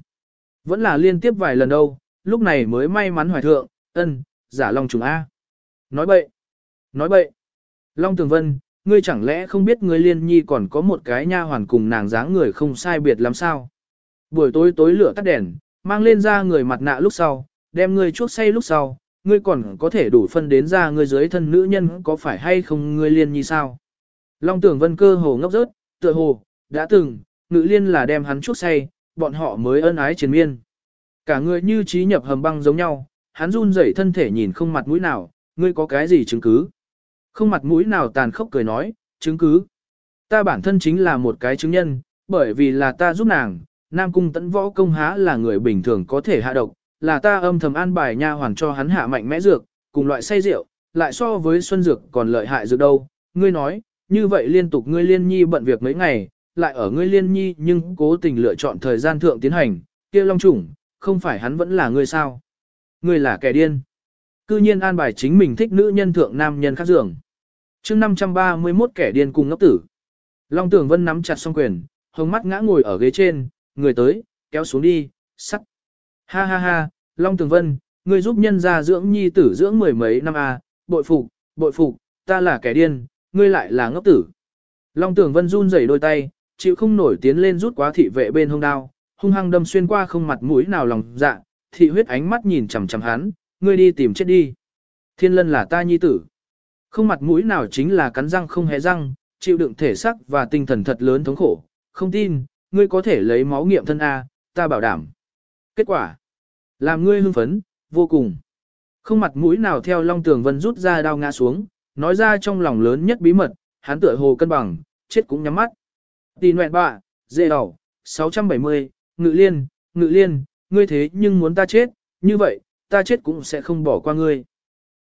Vẫn là liên tiếp vài lần đâu, lúc này mới may mắn hoài thượng, ân, giả long trùng A. Nói bậy, nói bậy. Long Tường Vân, ngươi chẳng lẽ không biết ngươi liên nhi còn có một cái nha hoàn cùng nàng dáng người không sai biệt lắm sao? Buổi tối tối lửa tắt đèn, mang lên ra người mặt nạ lúc sau, đem ngươi chuốc say lúc sau, ngươi còn có thể đủ phân đến ra ngươi dưới thân nữ nhân có phải hay không ngươi liên nhi sao? Long Tưởng Vân cơ hồ ngốc rớt, tựa hồ, đã từng, nữ liên là đem hắn chuốc say, bọn họ mới ân ái triền miên. Cả người như trí nhập hầm băng giống nhau, hắn run rẩy thân thể nhìn không mặt mũi nào, ngươi có cái gì chứng cứ? Không mặt mũi nào tàn khốc cười nói, chứng cứ. Ta bản thân chính là một cái chứng nhân, bởi vì là ta giúp nàng, Nam Cung tẫn võ công há là người bình thường có thể hạ độc, là ta âm thầm an bài nha hoàn cho hắn hạ mạnh mẽ dược, cùng loại say rượu, lại so với xuân dược còn lợi hại dược đâu. Ngươi nói, như vậy liên tục ngươi liên nhi bận việc mấy ngày, lại ở ngươi liên nhi nhưng cố tình lựa chọn thời gian thượng tiến hành, kia long chủng, không phải hắn vẫn là ngươi sao? Ngươi là kẻ điên. Cư nhiên an bài chính mình thích nữ nhân thượng nam nhân khác giường. chương 531 kẻ điên cùng ngốc tử. Long Tưởng Vân nắm chặt song quyền, hồng mắt ngã ngồi ở ghế trên, người tới, kéo xuống đi, sắt. Ha ha ha, Long Tường Vân, ngươi giúp nhân gia dưỡng nhi tử dưỡng mười mấy năm à, bội phục, bội phục, ta là kẻ điên, ngươi lại là ngốc tử. Long Tường Vân run rẩy đôi tay, chịu không nổi tiến lên rút quá thị vệ bên hông đao, hung hăng đâm xuyên qua không mặt mũi nào lòng dạ, thị huyết ánh mắt nhìn chằm chằm hắn, ngươi đi tìm chết đi. Thiên lân là ta nhi tử. Không mặt mũi nào chính là cắn răng không hé răng, chịu đựng thể xác và tinh thần thật lớn thống khổ, không tin, ngươi có thể lấy máu nghiệm thân A, ta bảo đảm. Kết quả, làm ngươi hưng phấn, vô cùng. Không mặt mũi nào theo Long Tường Vân rút ra đao ngã xuống, nói ra trong lòng lớn nhất bí mật, hắn tựa hồ cân bằng, chết cũng nhắm mắt. Tì nguyện bạ, dễ đỏ, 670, ngự liên, ngự liên, ngươi thế nhưng muốn ta chết, như vậy, ta chết cũng sẽ không bỏ qua ngươi.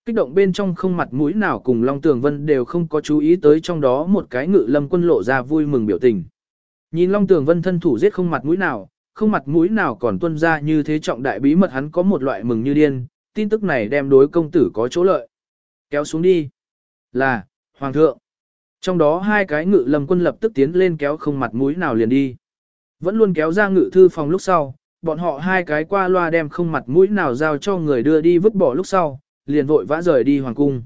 Kích động bên trong không mặt mũi nào cùng Long Tường Vân đều không có chú ý tới trong đó một cái ngự lâm quân lộ ra vui mừng biểu tình. Nhìn Long Tường Vân thân thủ giết không mặt mũi nào, không mặt mũi nào còn tuân ra như thế trọng đại bí mật hắn có một loại mừng như điên, tin tức này đem đối công tử có chỗ lợi. Kéo xuống đi. Là, Hoàng thượng. Trong đó hai cái ngự lâm quân lập tức tiến lên kéo không mặt mũi nào liền đi. Vẫn luôn kéo ra ngự thư phòng lúc sau, bọn họ hai cái qua loa đem không mặt mũi nào giao cho người đưa đi vứt bỏ lúc sau, liền vội vã rời đi hoàng cung.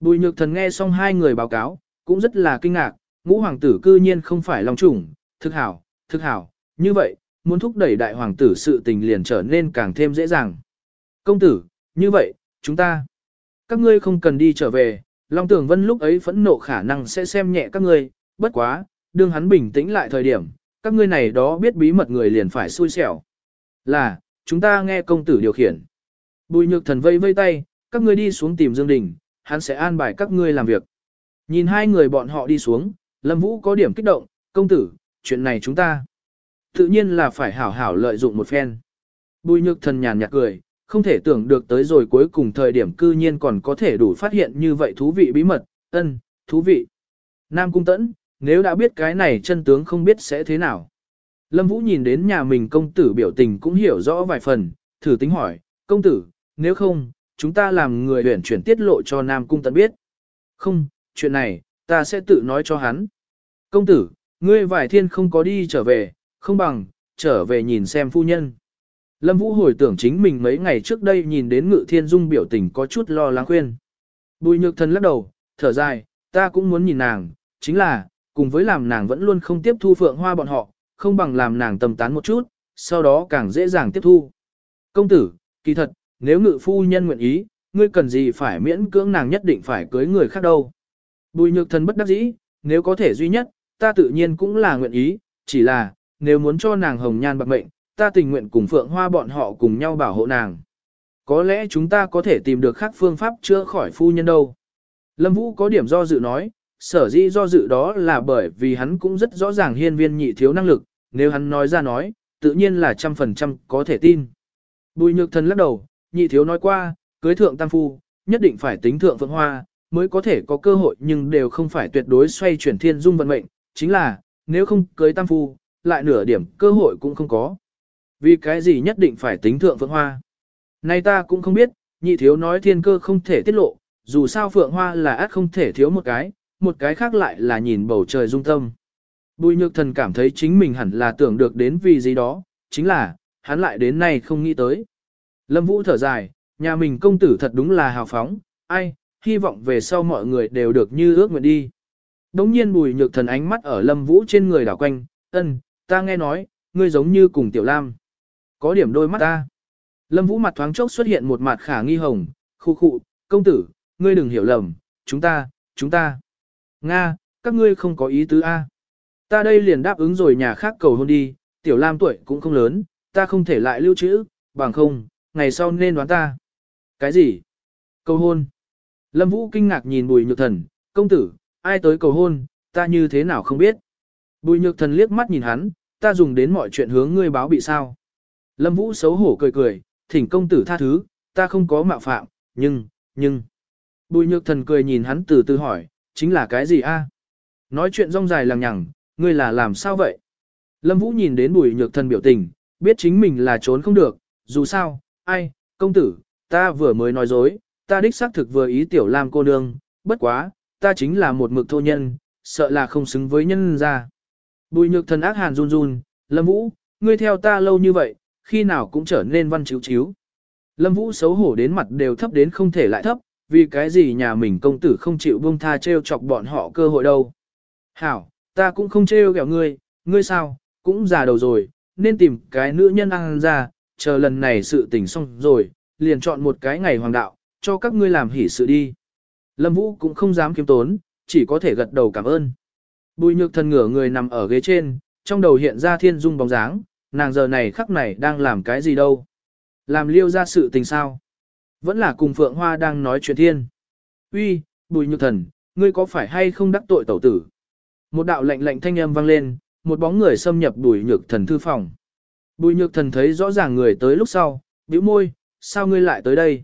Bùi nhược thần nghe xong hai người báo cáo, cũng rất là kinh ngạc, ngũ hoàng tử cư nhiên không phải lòng chủng, thực hảo, thực hảo, như vậy, muốn thúc đẩy đại hoàng tử sự tình liền trở nên càng thêm dễ dàng. Công tử, như vậy, chúng ta, các ngươi không cần đi trở về, Long Tưởng Vân lúc ấy phẫn nộ khả năng sẽ xem nhẹ các ngươi, bất quá, đương hắn bình tĩnh lại thời điểm, các ngươi này đó biết bí mật người liền phải xui xẻo. Là, chúng ta nghe công tử điều khiển. Bùi nhược thần vây vây tay, các ngươi đi xuống tìm Dương Đình, hắn sẽ an bài các ngươi làm việc. Nhìn hai người bọn họ đi xuống, Lâm Vũ có điểm kích động, công tử, chuyện này chúng ta. Tự nhiên là phải hảo hảo lợi dụng một phen. Bùi nhược thần nhàn nhạt cười, không thể tưởng được tới rồi cuối cùng thời điểm cư nhiên còn có thể đủ phát hiện như vậy thú vị bí mật, ân, thú vị. Nam Cung Tẫn, nếu đã biết cái này chân tướng không biết sẽ thế nào. Lâm Vũ nhìn đến nhà mình công tử biểu tình cũng hiểu rõ vài phần, thử tính hỏi, công tử, nếu không, chúng ta làm người huyển chuyển tiết lộ cho Nam Cung Tẫn biết. Không, chuyện này, ta sẽ tự nói cho hắn. Công tử, ngươi vài thiên không có đi trở về, không bằng, trở về nhìn xem phu nhân. Lâm Vũ hồi tưởng chính mình mấy ngày trước đây nhìn đến Ngự Thiên Dung biểu tình có chút lo lắng khuyên. Bùi nhược thần lắc đầu, thở dài, ta cũng muốn nhìn nàng, chính là, cùng với làm nàng vẫn luôn không tiếp thu phượng hoa bọn họ, không bằng làm nàng tầm tán một chút, sau đó càng dễ dàng tiếp thu. Công tử, kỳ thật, nếu ngự phu nhân nguyện ý, ngươi cần gì phải miễn cưỡng nàng nhất định phải cưới người khác đâu. Bùi nhược thần bất đắc dĩ, nếu có thể duy nhất, ta tự nhiên cũng là nguyện ý, chỉ là, nếu muốn cho nàng hồng nhan bạc mệnh, ta tình nguyện cùng phượng hoa bọn họ cùng nhau bảo hộ nàng. Có lẽ chúng ta có thể tìm được khác phương pháp chữa khỏi phu nhân đâu. Lâm Vũ có điểm do dự nói, sở dĩ do dự đó là bởi vì hắn cũng rất rõ ràng hiên viên nhị thiếu năng lực, nếu hắn nói ra nói, tự nhiên là trăm phần trăm có thể tin. Bùi nhược thần lắc đầu, nhị thiếu nói qua, cưới thượng tam phu, nhất định phải tính thượng phượng hoa, mới có thể có cơ hội nhưng đều không phải tuyệt đối xoay chuyển thiên dung vận mệnh, chính là, nếu không cưới tam phu, lại nửa điểm cơ hội cũng không có. Vì cái gì nhất định phải tính thượng phượng hoa? Nay ta cũng không biết, nhị thiếu nói thiên cơ không thể tiết lộ, dù sao phượng hoa là át không thể thiếu một cái, một cái khác lại là nhìn bầu trời dung tâm. Bùi nhược thần cảm thấy chính mình hẳn là tưởng được đến vì gì đó, chính là, hắn lại đến nay không nghĩ tới. Lâm Vũ thở dài, nhà mình công tử thật đúng là hào phóng, ai, hy vọng về sau mọi người đều được như ước nguyện đi. Đống nhiên bùi nhược thần ánh mắt ở Lâm Vũ trên người đảo quanh, ân, ta nghe nói, ngươi giống như cùng Tiểu Lam. Có điểm đôi mắt ta. Lâm Vũ mặt thoáng chốc xuất hiện một mặt khả nghi hồng, khu khụ, công tử, ngươi đừng hiểu lầm, chúng ta, chúng ta. Nga, các ngươi không có ý tứ A. Ta đây liền đáp ứng rồi nhà khác cầu hôn đi, Tiểu Lam tuổi cũng không lớn, ta không thể lại lưu trữ, bằng không, ngày sau nên đoán ta. Cái gì? Cầu hôn. Lâm Vũ kinh ngạc nhìn bùi nhược thần, công tử, ai tới cầu hôn, ta như thế nào không biết. Bùi nhược thần liếc mắt nhìn hắn, ta dùng đến mọi chuyện hướng ngươi báo bị sao. Lâm Vũ xấu hổ cười cười, thỉnh công tử tha thứ, ta không có mạo phạm, nhưng, nhưng. Bùi nhược thần cười nhìn hắn từ từ hỏi, chính là cái gì a? Nói chuyện rong dài lằng nhằng, ngươi là làm sao vậy? Lâm Vũ nhìn đến bùi nhược thần biểu tình, biết chính mình là trốn không được, dù sao, ai, công tử, ta vừa mới nói dối, ta đích xác thực vừa ý tiểu lam cô nương, bất quá, ta chính là một mực thô nhân, sợ là không xứng với nhân ra. Bùi nhược thần ác hàn run run, Lâm Vũ, ngươi theo ta lâu như vậy, khi nào cũng trở nên văn chiếu chiếu. Lâm Vũ xấu hổ đến mặt đều thấp đến không thể lại thấp, vì cái gì nhà mình công tử không chịu buông tha trêu chọc bọn họ cơ hội đâu. Hảo, ta cũng không trêu ghẹo ngươi, ngươi sao, cũng già đầu rồi, nên tìm cái nữ nhân ăn ra, chờ lần này sự tình xong rồi, liền chọn một cái ngày hoàng đạo, cho các ngươi làm hỷ sự đi. Lâm Vũ cũng không dám kiếm tốn, chỉ có thể gật đầu cảm ơn. Bùi nhược thần ngửa người nằm ở ghế trên, trong đầu hiện ra thiên dung bóng dáng, nàng giờ này khắc này đang làm cái gì đâu. Làm liêu ra sự tình sao. Vẫn là cùng Phượng Hoa đang nói chuyện thiên. Uy, bùi nhược thần, ngươi có phải hay không đắc tội tẩu tử? Một đạo lệnh lệnh thanh âm vang lên, một bóng người xâm nhập bùi nhược thần thư phòng. Bùi nhược thần thấy rõ ràng người tới lúc sau, bĩu môi, sao ngươi lại tới đây?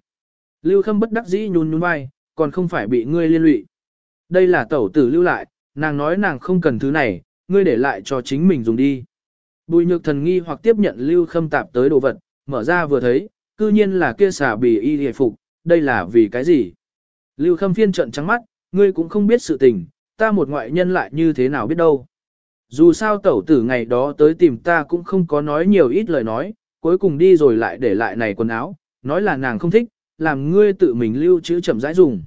Lưu Khâm bất đắc dĩ nhún nhún vai, còn không phải bị ngươi liên lụy. Đây là tẩu tử lưu lại, nàng nói nàng không cần thứ này, ngươi để lại cho chính mình dùng đi. Bùi nhược thần nghi hoặc tiếp nhận Lưu Khâm tạp tới đồ vật, mở ra vừa thấy, cư nhiên là kia xà bì y hề phục, đây là vì cái gì? Lưu Khâm phiên trận trắng mắt, ngươi cũng không biết sự tình, ta một ngoại nhân lại như thế nào biết đâu. Dù sao tẩu tử ngày đó tới tìm ta cũng không có nói nhiều ít lời nói, cuối cùng đi rồi lại để lại này quần áo, nói là nàng không thích, làm ngươi tự mình lưu trữ chậm rãi dùng.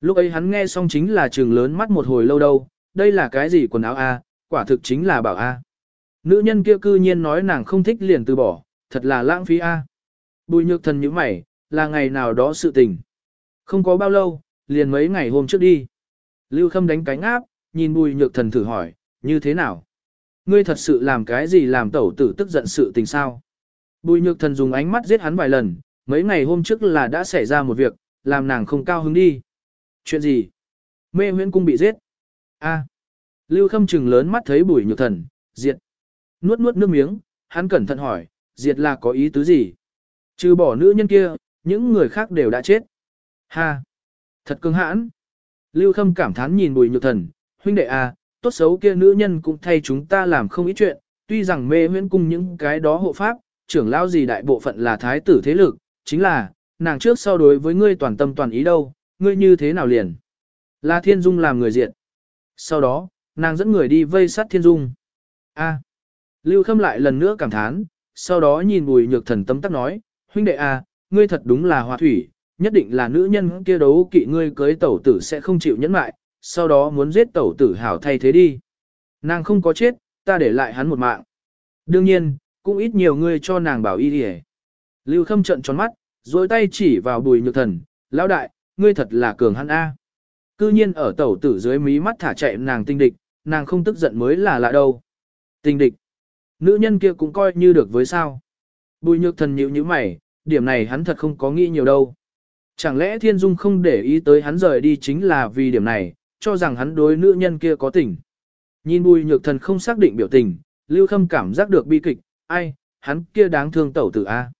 Lúc ấy hắn nghe xong chính là trường lớn mắt một hồi lâu đâu, đây là cái gì quần áo a? quả thực chính là bảo a. Nữ nhân kia cư nhiên nói nàng không thích liền từ bỏ, thật là lãng phí a. Bùi nhược thần như mày, là ngày nào đó sự tình. Không có bao lâu, liền mấy ngày hôm trước đi. Lưu Khâm đánh cánh áp, nhìn bùi nhược thần thử hỏi, như thế nào? Ngươi thật sự làm cái gì làm tẩu tử tức giận sự tình sao? Bùi nhược thần dùng ánh mắt giết hắn vài lần, mấy ngày hôm trước là đã xảy ra một việc, làm nàng không cao hứng đi. Chuyện gì? Mê huyễn cung bị giết. A. Lưu Khâm chừng lớn mắt thấy bùi nhược thần, diệt. Nuốt nuốt nước miếng, hắn cẩn thận hỏi, diệt là có ý tứ gì? Trừ bỏ nữ nhân kia, những người khác đều đã chết. Ha! Thật cứng hãn. Lưu Khâm cảm thán nhìn bùi nhược thần, huynh đệ à, tốt xấu kia nữ nhân cũng thay chúng ta làm không ít chuyện, tuy rằng mê huyễn cung những cái đó hộ pháp, trưởng lão gì đại bộ phận là thái tử thế lực, chính là, nàng trước sau đối với ngươi toàn tâm toàn ý đâu, ngươi như thế nào liền. Là thiên dung làm người diện. Sau đó, nàng dẫn người đi vây sát thiên dung. A. Lưu Khâm lại lần nữa cảm thán, sau đó nhìn bùi nhược thần tâm tắc nói, huynh đệ a, ngươi thật đúng là hòa thủy, nhất định là nữ nhân kia đấu kỵ ngươi cưới tẩu tử sẽ không chịu nhẫn mại, sau đó muốn giết tẩu tử hảo thay thế đi. Nàng không có chết, ta để lại hắn một mạng. Đương nhiên, cũng ít nhiều ngươi cho nàng bảo y đi Lưu Khâm trận tròn mắt, rồi tay chỉ vào bùi nhược thần, lão đại, ngươi thật là cường hắn A. Cư nhiên ở tẩu tử dưới mí mắt thả chạy nàng tinh địch, nàng không tức giận mới là lạ đâu. Tinh địch. Nữ nhân kia cũng coi như được với sao. Bùi nhược thần nhíu như mày, điểm này hắn thật không có nghĩ nhiều đâu. Chẳng lẽ thiên dung không để ý tới hắn rời đi chính là vì điểm này, cho rằng hắn đối nữ nhân kia có tình. Nhìn bùi nhược thần không xác định biểu tình, lưu khâm cảm giác được bi kịch, ai, hắn kia đáng thương tẩu tử A.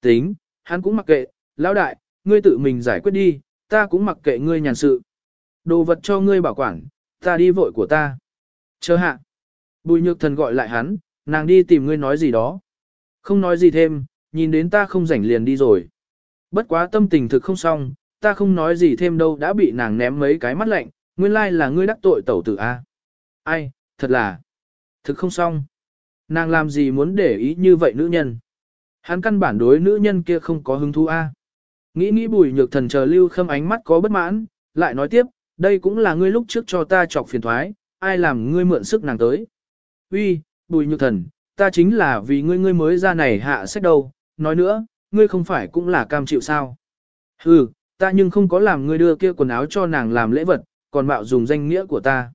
Tính, hắn cũng mặc kệ, lão đại, ngươi tự mình giải quyết đi, ta cũng mặc kệ ngươi nhàn sự. Đồ vật cho ngươi bảo quản, ta đi vội của ta. Chờ hạ. Bùi nhược thần gọi lại hắn, nàng đi tìm ngươi nói gì đó. Không nói gì thêm, nhìn đến ta không rảnh liền đi rồi. Bất quá tâm tình thực không xong, ta không nói gì thêm đâu đã bị nàng ném mấy cái mắt lạnh, nguyên lai là ngươi đắc tội tẩu tử A. Ai, thật là, thực không xong. Nàng làm gì muốn để ý như vậy nữ nhân. Hắn căn bản đối nữ nhân kia không có hứng thú A. Nghĩ nghĩ bùi nhược thần chờ lưu khâm ánh mắt có bất mãn, lại nói tiếp, đây cũng là ngươi lúc trước cho ta chọc phiền thoái, ai làm ngươi mượn sức nàng tới. Uy, bùi nhược thần, ta chính là vì ngươi ngươi mới ra này hạ sách đâu, nói nữa, ngươi không phải cũng là cam chịu sao. Ừ, ta nhưng không có làm ngươi đưa kia quần áo cho nàng làm lễ vật, còn mạo dùng danh nghĩa của ta.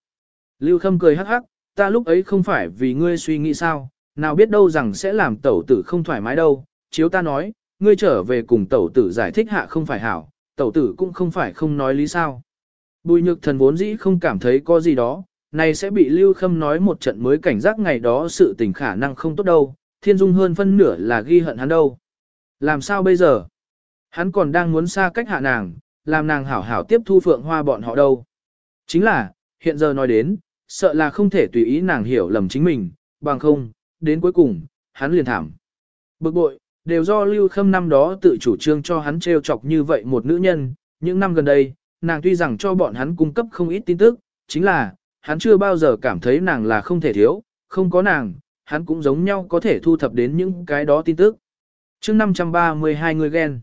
Lưu Khâm cười hắc hắc, ta lúc ấy không phải vì ngươi suy nghĩ sao, nào biết đâu rằng sẽ làm tẩu tử không thoải mái đâu, chiếu ta nói, ngươi trở về cùng tẩu tử giải thích hạ không phải hảo, tẩu tử cũng không phải không nói lý sao. Bùi nhược thần vốn dĩ không cảm thấy có gì đó, này sẽ bị Lưu Khâm nói một trận mới cảnh giác ngày đó sự tình khả năng không tốt đâu, thiên dung hơn phân nửa là ghi hận hắn đâu. Làm sao bây giờ? Hắn còn đang muốn xa cách hạ nàng, làm nàng hảo hảo tiếp thu phượng hoa bọn họ đâu. Chính là, hiện giờ nói đến, sợ là không thể tùy ý nàng hiểu lầm chính mình, bằng không, đến cuối cùng, hắn liền thảm. Bực bội, đều do Lưu Khâm năm đó tự chủ trương cho hắn trêu chọc như vậy một nữ nhân, những năm gần đây, nàng tuy rằng cho bọn hắn cung cấp không ít tin tức, chính là, hắn chưa bao giờ cảm thấy nàng là không thể thiếu, không có nàng, hắn cũng giống nhau có thể thu thập đến những cái đó tin tức. chương 532 người ghen,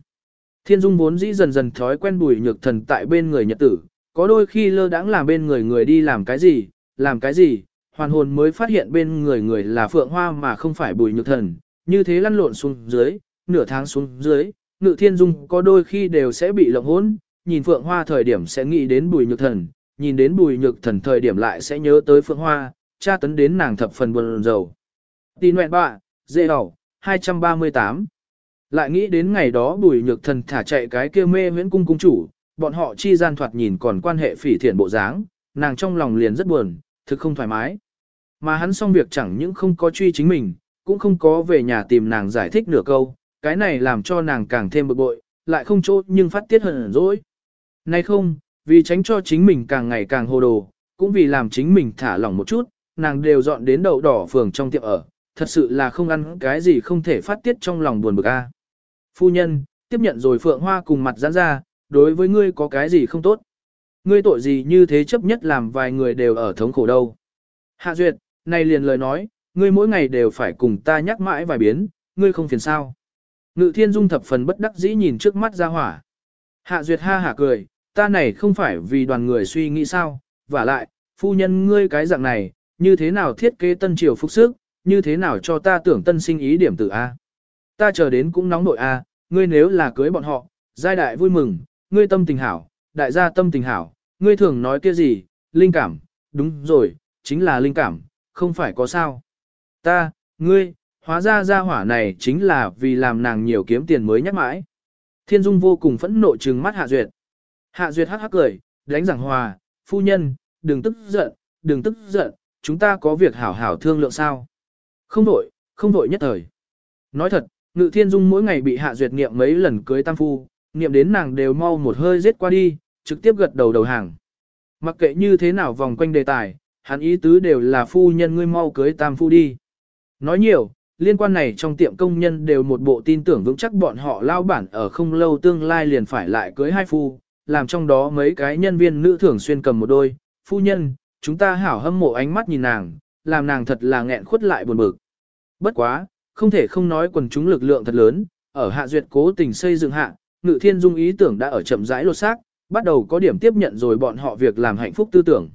Thiên Dung vốn dĩ dần dần thói quen bùi nhược thần tại bên người nhật tử, có đôi khi lơ đãng làm bên người người đi làm cái gì, làm cái gì, hoàn hồn mới phát hiện bên người người là phượng hoa mà không phải bùi nhược thần, như thế lăn lộn xuống dưới, nửa tháng xuống dưới, ngự thiên dung có đôi khi đều sẽ bị lộng hỗn, nhìn phượng hoa thời điểm sẽ nghĩ đến bùi nhược thần, nhìn đến bùi nhược thần thời điểm lại sẽ nhớ tới phượng hoa, tra tấn đến nàng thập phần buồn rầu. Tì nguyện bạ, dễ đỏ, 238. Lại nghĩ đến ngày đó bùi nhược thần thả chạy cái kia mê huyễn cung cung chủ, bọn họ chi gian thoạt nhìn còn quan hệ phỉ thiện bộ dáng, nàng trong lòng liền rất buồn, thực không thoải mái. Mà hắn xong việc chẳng những không có truy chính mình, cũng không có về nhà tìm nàng giải thích nửa câu, cái này làm cho nàng càng thêm bực bội, lại không chỗ nhưng phát tiết hơn dỗi. Nay không, vì tránh cho chính mình càng ngày càng hồ đồ, cũng vì làm chính mình thả lỏng một chút, nàng đều dọn đến đậu đỏ phường trong tiệm ở, thật sự là không ăn cái gì không thể phát tiết trong lòng buồn bực a. Phu nhân, tiếp nhận rồi phượng hoa cùng mặt giãn ra, đối với ngươi có cái gì không tốt. Ngươi tội gì như thế chấp nhất làm vài người đều ở thống khổ đâu. Hạ Duyệt, này liền lời nói, ngươi mỗi ngày đều phải cùng ta nhắc mãi vài biến, ngươi không phiền sao. Ngự thiên dung thập phần bất đắc dĩ nhìn trước mắt ra hỏa. Hạ Duyệt ha hả cười, ta này không phải vì đoàn người suy nghĩ sao, và lại, phu nhân ngươi cái dạng này, như thế nào thiết kế tân triều phục sức, như thế nào cho ta tưởng tân sinh ý điểm tử A. Ta chờ đến cũng nóng nội A, ngươi nếu là cưới bọn họ, giai đại vui mừng, ngươi tâm tình hảo, đại gia tâm tình hảo, ngươi thường nói kia gì, linh cảm, đúng rồi, chính là linh cảm, không phải có sao. Ta, ngươi, hóa ra gia hỏa này chính là vì làm nàng nhiều kiếm tiền mới nhắc mãi. Thiên Dung vô cùng phẫn nộ trừng mắt Hạ Duyệt. Hạ Duyệt hắc hắc cười, đánh giảng hòa, phu nhân, đừng tức giận, đừng tức giận, chúng ta có việc hảo hảo thương lượng sao. Không đổi, không đổi nhất thời. Nói thật, Ngự Thiên Dung mỗi ngày bị Hạ Duyệt nghiệm mấy lần cưới tam phu, nghiệm đến nàng đều mau một hơi giết qua đi, trực tiếp gật đầu đầu hàng. Mặc kệ như thế nào vòng quanh đề tài, hắn ý tứ đều là phu nhân ngươi mau cưới tam phu đi. Nói nhiều, liên quan này trong tiệm công nhân đều một bộ tin tưởng vững chắc bọn họ lao bản ở không lâu tương lai liền phải lại cưới hai phu, làm trong đó mấy cái nhân viên nữ thường xuyên cầm một đôi, phu nhân, chúng ta hảo hâm mộ ánh mắt nhìn nàng, làm nàng thật là nghẹn khuất lại buồn bực. Bất quá, không thể không nói quần chúng lực lượng thật lớn, ở hạ duyệt cố tình xây dựng hạ, ngự thiên dung ý tưởng đã ở chậm rãi lột xác, bắt đầu có điểm tiếp nhận rồi bọn họ việc làm hạnh phúc tư tưởng.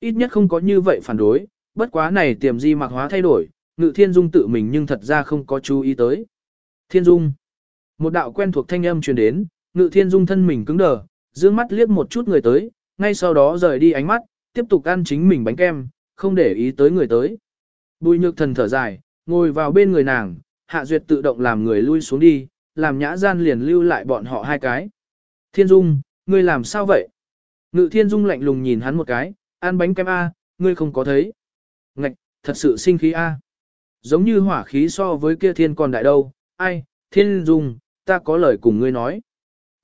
Ít nhất không có như vậy phản đối, bất quá này tiềm di mạc hóa thay đổi, ngự thiên dung tự mình nhưng thật ra không có chú ý tới. Thiên dung. Một đạo quen thuộc thanh âm truyền đến, ngự thiên dung thân mình cứng đờ, dương mắt liếc một chút người tới, ngay sau đó rời đi ánh mắt, tiếp tục ăn chính mình bánh kem, không để ý tới người tới. Bùi nhược thần thở dài, ngồi vào bên người nàng, hạ duyệt tự động làm người lui xuống đi, làm nhã gian liền lưu lại bọn họ hai cái. Thiên dung, ngươi làm sao vậy? Ngự thiên dung lạnh lùng nhìn hắn một cái, ăn bánh kem A, ngươi không có thấy. Ngạch, thật sự sinh khí A. Giống như hỏa khí so với kia thiên còn đại đâu, ai, thiên dung, ta có lời cùng ngươi nói.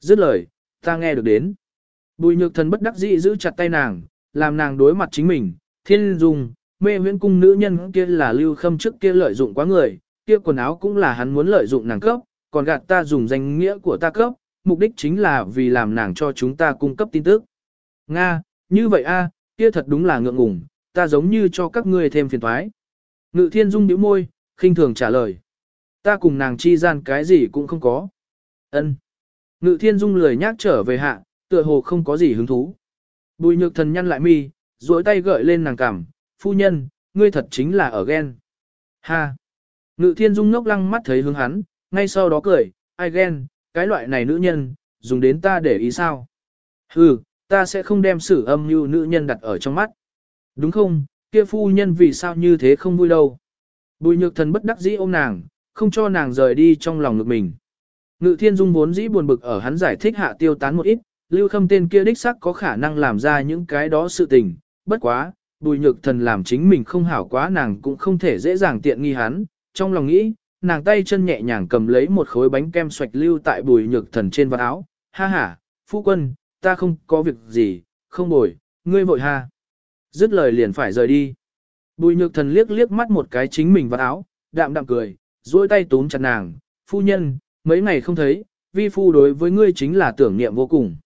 Dứt lời, ta nghe được đến. Bùi nhược thần bất đắc dĩ giữ chặt tay nàng, làm nàng đối mặt chính mình, thiên dung, mê huyễn cung nữ nhân kia là lưu khâm trước kia lợi dụng quá người, kia quần áo cũng là hắn muốn lợi dụng nàng cấp, còn gạt ta dùng danh nghĩa của ta cấp, mục đích chính là vì làm nàng cho chúng ta cung cấp tin tức. Nga, như vậy a, kia thật đúng là ngượng ngùng, ta giống như cho các ngươi thêm phiền toái. Ngự thiên dung nhíu môi, khinh thường trả lời. Ta cùng nàng chi gian cái gì cũng không có. Ân. Ngự thiên dung lười nhác trở về hạ, tựa hồ không có gì hứng thú. Bùi nhược thần nhăn lại mi, duỗi tay gợi lên nàng cằm, phu nhân, ngươi thật chính là ở ghen. Ha! Ngự thiên dung ngốc lăng mắt thấy hướng hắn, ngay sau đó cười, ai ghen, cái loại này nữ nhân, dùng đến ta để ý sao? Hừ, ta sẽ không đem sự âm như nữ nhân đặt ở trong mắt. Đúng không, kia phu nhân vì sao như thế không vui đâu. Bùi nhược thần bất đắc dĩ ôm nàng, không cho nàng rời đi trong lòng ngực mình. Ngự thiên dung vốn dĩ buồn bực ở hắn giải thích hạ tiêu tán một ít, lưu khâm tên kia đích sắc có khả năng làm ra những cái đó sự tình, bất quá, bùi nhược thần làm chính mình không hảo quá nàng cũng không thể dễ dàng tiện nghi hắn, trong lòng nghĩ, nàng tay chân nhẹ nhàng cầm lấy một khối bánh kem xoạch lưu tại bùi nhược thần trên vạt áo, ha ha, phu quân, ta không có việc gì, không bồi, ngươi vội ha. Dứt lời liền phải rời đi. Bùi nhược thần liếc liếc mắt một cái chính mình vạt áo, đạm đạm cười, duỗi tay túm chặt nàng, phu nhân, mấy ngày không thấy, vi phu đối với ngươi chính là tưởng niệm vô cùng.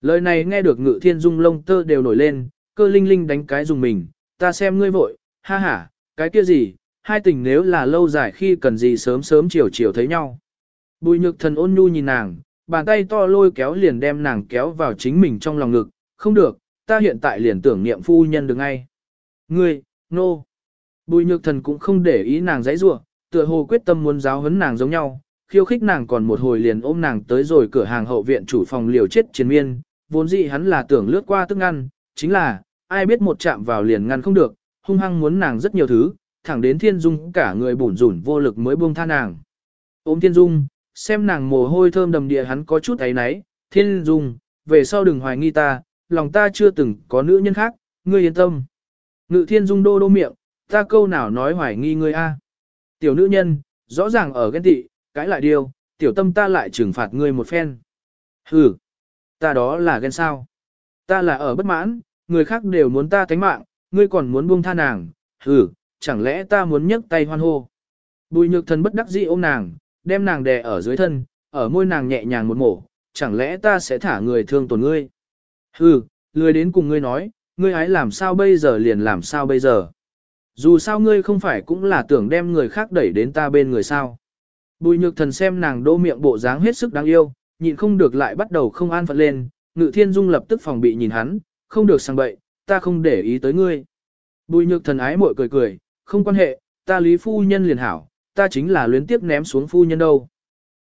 Lời này nghe được ngự thiên dung lông tơ đều nổi lên, cơ linh linh đánh cái dùng mình, ta xem ngươi vội, ha ha, cái kia gì, hai tình nếu là lâu dài khi cần gì sớm sớm chiều chiều thấy nhau. Bùi nhược thần ôn nhu nhìn nàng, bàn tay to lôi kéo liền đem nàng kéo vào chính mình trong lòng ngực, không được, ta hiện tại liền tưởng niệm phu nhân được ngay. Ngươi, nô. No. Bùi nhược thần cũng không để ý nàng dãy rủa tựa hồ quyết tâm muốn giáo huấn nàng giống nhau, khiêu khích nàng còn một hồi liền ôm nàng tới rồi cửa hàng hậu viện chủ phòng liều chết chiến miên, vốn dĩ hắn là tưởng lướt qua tức ngăn, chính là, ai biết một chạm vào liền ngăn không được, hung hăng muốn nàng rất nhiều thứ, thẳng đến thiên dung cả người bủn rủn vô lực mới buông tha nàng. Ôm thiên dung, xem nàng mồ hôi thơm đầm địa hắn có chút ấy náy, thiên dung, về sau đừng hoài nghi ta, lòng ta chưa từng có nữ nhân khác, ngươi yên tâm. Ngự thiên dung đô đô miệng, ta câu nào nói hoài nghi ngươi a? Tiểu nữ nhân, rõ ràng ở ghen tị, cãi lại điều, tiểu tâm ta lại trừng phạt ngươi một phen. Hừ, ta đó là ghen sao? Ta là ở bất mãn, người khác đều muốn ta thánh mạng, ngươi còn muốn buông tha nàng, hừ, chẳng lẽ ta muốn nhấc tay hoan hô. Bùi nhược thần bất đắc dĩ ôm nàng, đem nàng đè ở dưới thân, ở môi nàng nhẹ nhàng một mổ, chẳng lẽ ta sẽ thả người thương tổn ngươi. Hừ, lười đến cùng ngươi nói, ngươi hãy làm sao bây giờ liền làm sao bây giờ. Dù sao ngươi không phải cũng là tưởng đem người khác đẩy đến ta bên người sao. Bùi nhược thần xem nàng đô miệng bộ dáng hết sức đáng yêu, nhịn không được lại bắt đầu không an phận lên, ngự thiên dung lập tức phòng bị nhìn hắn, không được sang bậy, ta không để ý tới ngươi. Bùi nhược thần ái mội cười cười, không quan hệ, ta lý phu nhân liền hảo, ta chính là luyến tiếp ném xuống phu nhân đâu.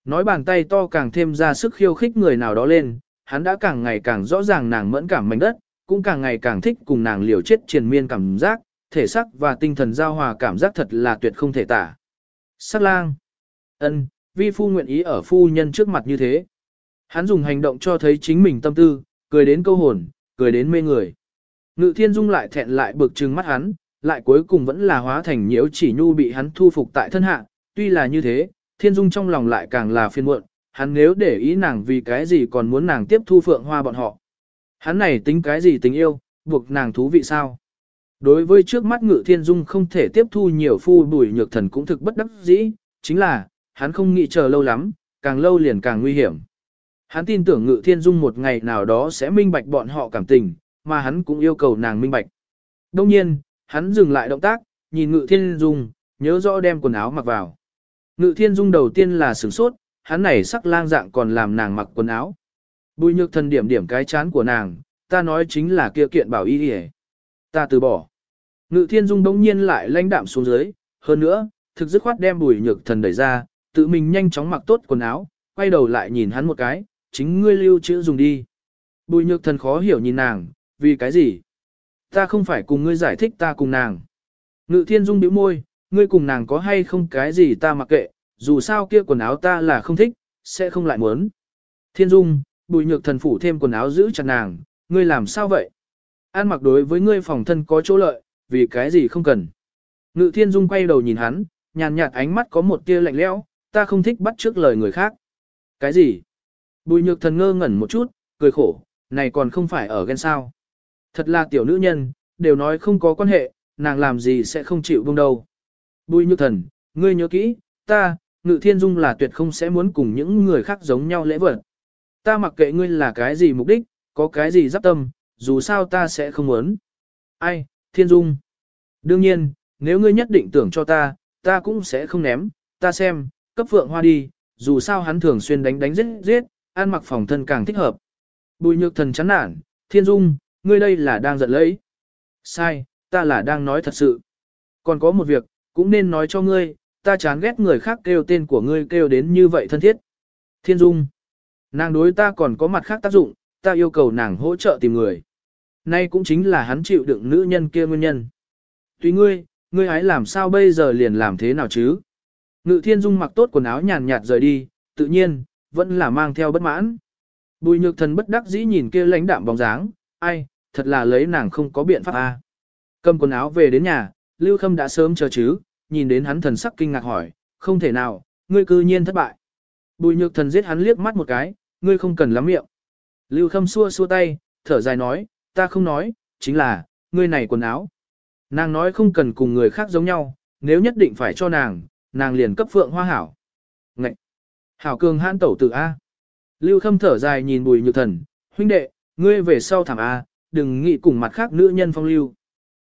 Nói bàn tay to càng thêm ra sức khiêu khích người nào đó lên, hắn đã càng ngày càng rõ ràng nàng mẫn cảm mảnh đất, cũng càng ngày càng thích cùng nàng liều chết triền miên cảm giác, thể sắc và tinh thần giao hòa cảm giác thật là tuyệt không thể tả. Sắc lang ân, vi phu nguyện ý ở phu nhân trước mặt như thế. Hắn dùng hành động cho thấy chính mình tâm tư, cười đến câu hồn, cười đến mê người. Ngự thiên dung lại thẹn lại bực trừng mắt hắn, lại cuối cùng vẫn là hóa thành nhiễu chỉ nhu bị hắn thu phục tại thân hạ. Tuy là như thế, thiên dung trong lòng lại càng là phiền muộn, hắn nếu để ý nàng vì cái gì còn muốn nàng tiếp thu phượng hoa bọn họ. Hắn này tính cái gì tình yêu, buộc nàng thú vị sao? Đối với trước mắt ngự thiên dung không thể tiếp thu nhiều phu bùi nhược thần cũng thực bất đắc dĩ, chính là, hắn không nghĩ chờ lâu lắm, càng lâu liền càng nguy hiểm. Hắn tin tưởng ngự thiên dung một ngày nào đó sẽ minh bạch bọn họ cảm tình, mà hắn cũng yêu cầu nàng minh bạch. Đông nhiên, hắn dừng lại động tác, nhìn ngự thiên dung, nhớ rõ đem quần áo mặc vào. Ngự thiên dung đầu tiên là sửng sốt, hắn này sắc lang dạng còn làm nàng mặc quần áo. Bùi nhược thần điểm điểm cái chán của nàng, ta nói chính là kia kiện bảo y hề. Ta từ bỏ. Ngự thiên dung đông nhiên lại lãnh đạm xuống dưới, hơn nữa, thực dứt khoát đem bùi nhược thần đẩy ra, tự mình nhanh chóng mặc tốt quần áo, quay đầu lại nhìn hắn một cái, chính ngươi lưu chữ dùng đi. Bùi nhược thần khó hiểu nhìn nàng, vì cái gì? Ta không phải cùng ngươi giải thích ta cùng nàng. Ngự thiên dung bĩu môi, ngươi cùng nàng có hay không cái gì ta mặc kệ, dù sao kia quần áo ta là không thích, sẽ không lại muốn. Thiên dung, bùi nhược thần phủ thêm quần áo giữ chặt nàng, ngươi làm sao vậy? An mặc đối với ngươi phòng thân có chỗ lợi, vì cái gì không cần. Ngự thiên dung quay đầu nhìn hắn, nhàn nhạt ánh mắt có một tia lạnh lẽo, ta không thích bắt trước lời người khác. Cái gì? Bùi nhược thần ngơ ngẩn một chút, cười khổ, này còn không phải ở ghen sao. Thật là tiểu nữ nhân, đều nói không có quan hệ, nàng làm gì sẽ không chịu vương đâu. Bùi nhược thần, ngươi nhớ kỹ, ta, ngự thiên dung là tuyệt không sẽ muốn cùng những người khác giống nhau lễ vật. Ta mặc kệ ngươi là cái gì mục đích, có cái gì giáp tâm, dù sao ta sẽ không muốn. Ai, thiên dung. Đương nhiên, nếu ngươi nhất định tưởng cho ta, ta cũng sẽ không ném, ta xem, cấp phượng hoa đi, dù sao hắn thường xuyên đánh đánh giết giết, ăn mặc phòng thân càng thích hợp. Bùi nhược thần chán nản, thiên dung, ngươi đây là đang giận lẫy. Sai, ta là đang nói thật sự. Còn có một việc, cũng nên nói cho ngươi, ta chán ghét người khác kêu tên của ngươi kêu đến như vậy thân thiết. Thiên dung, nàng đối ta còn có mặt khác tác dụng, ta yêu cầu nàng hỗ trợ tìm người. Nay cũng chính là hắn chịu đựng nữ nhân kia nguyên nhân. Tùy ngươi, ngươi hãy làm sao bây giờ liền làm thế nào chứ? Ngự thiên dung mặc tốt quần áo nhàn nhạt rời đi, tự nhiên, vẫn là mang theo bất mãn. Bùi nhược thần bất đắc dĩ nhìn kia lãnh đạm bóng dáng, ai, thật là lấy nàng không có biện pháp a. À. Cầm quần áo về đến nhà, Lưu Khâm đã sớm chờ chứ, nhìn đến hắn thần sắc kinh ngạc hỏi, không thể nào, ngươi cư nhiên thất bại. Bùi nhược thần giết hắn liếc mắt một cái, ngươi không cần lắm miệng. Lưu Khâm xua xua tay, thở dài nói, ta không nói, chính là, ngươi này quần áo. Nàng nói không cần cùng người khác giống nhau, nếu nhất định phải cho nàng, nàng liền cấp phượng hoa hảo. Ngậy! Hảo cường hãn tẩu tử A. Lưu Khâm thở dài nhìn bùi nhược thần, huynh đệ, ngươi về sau thảm A, đừng nghĩ cùng mặt khác nữ nhân phong lưu.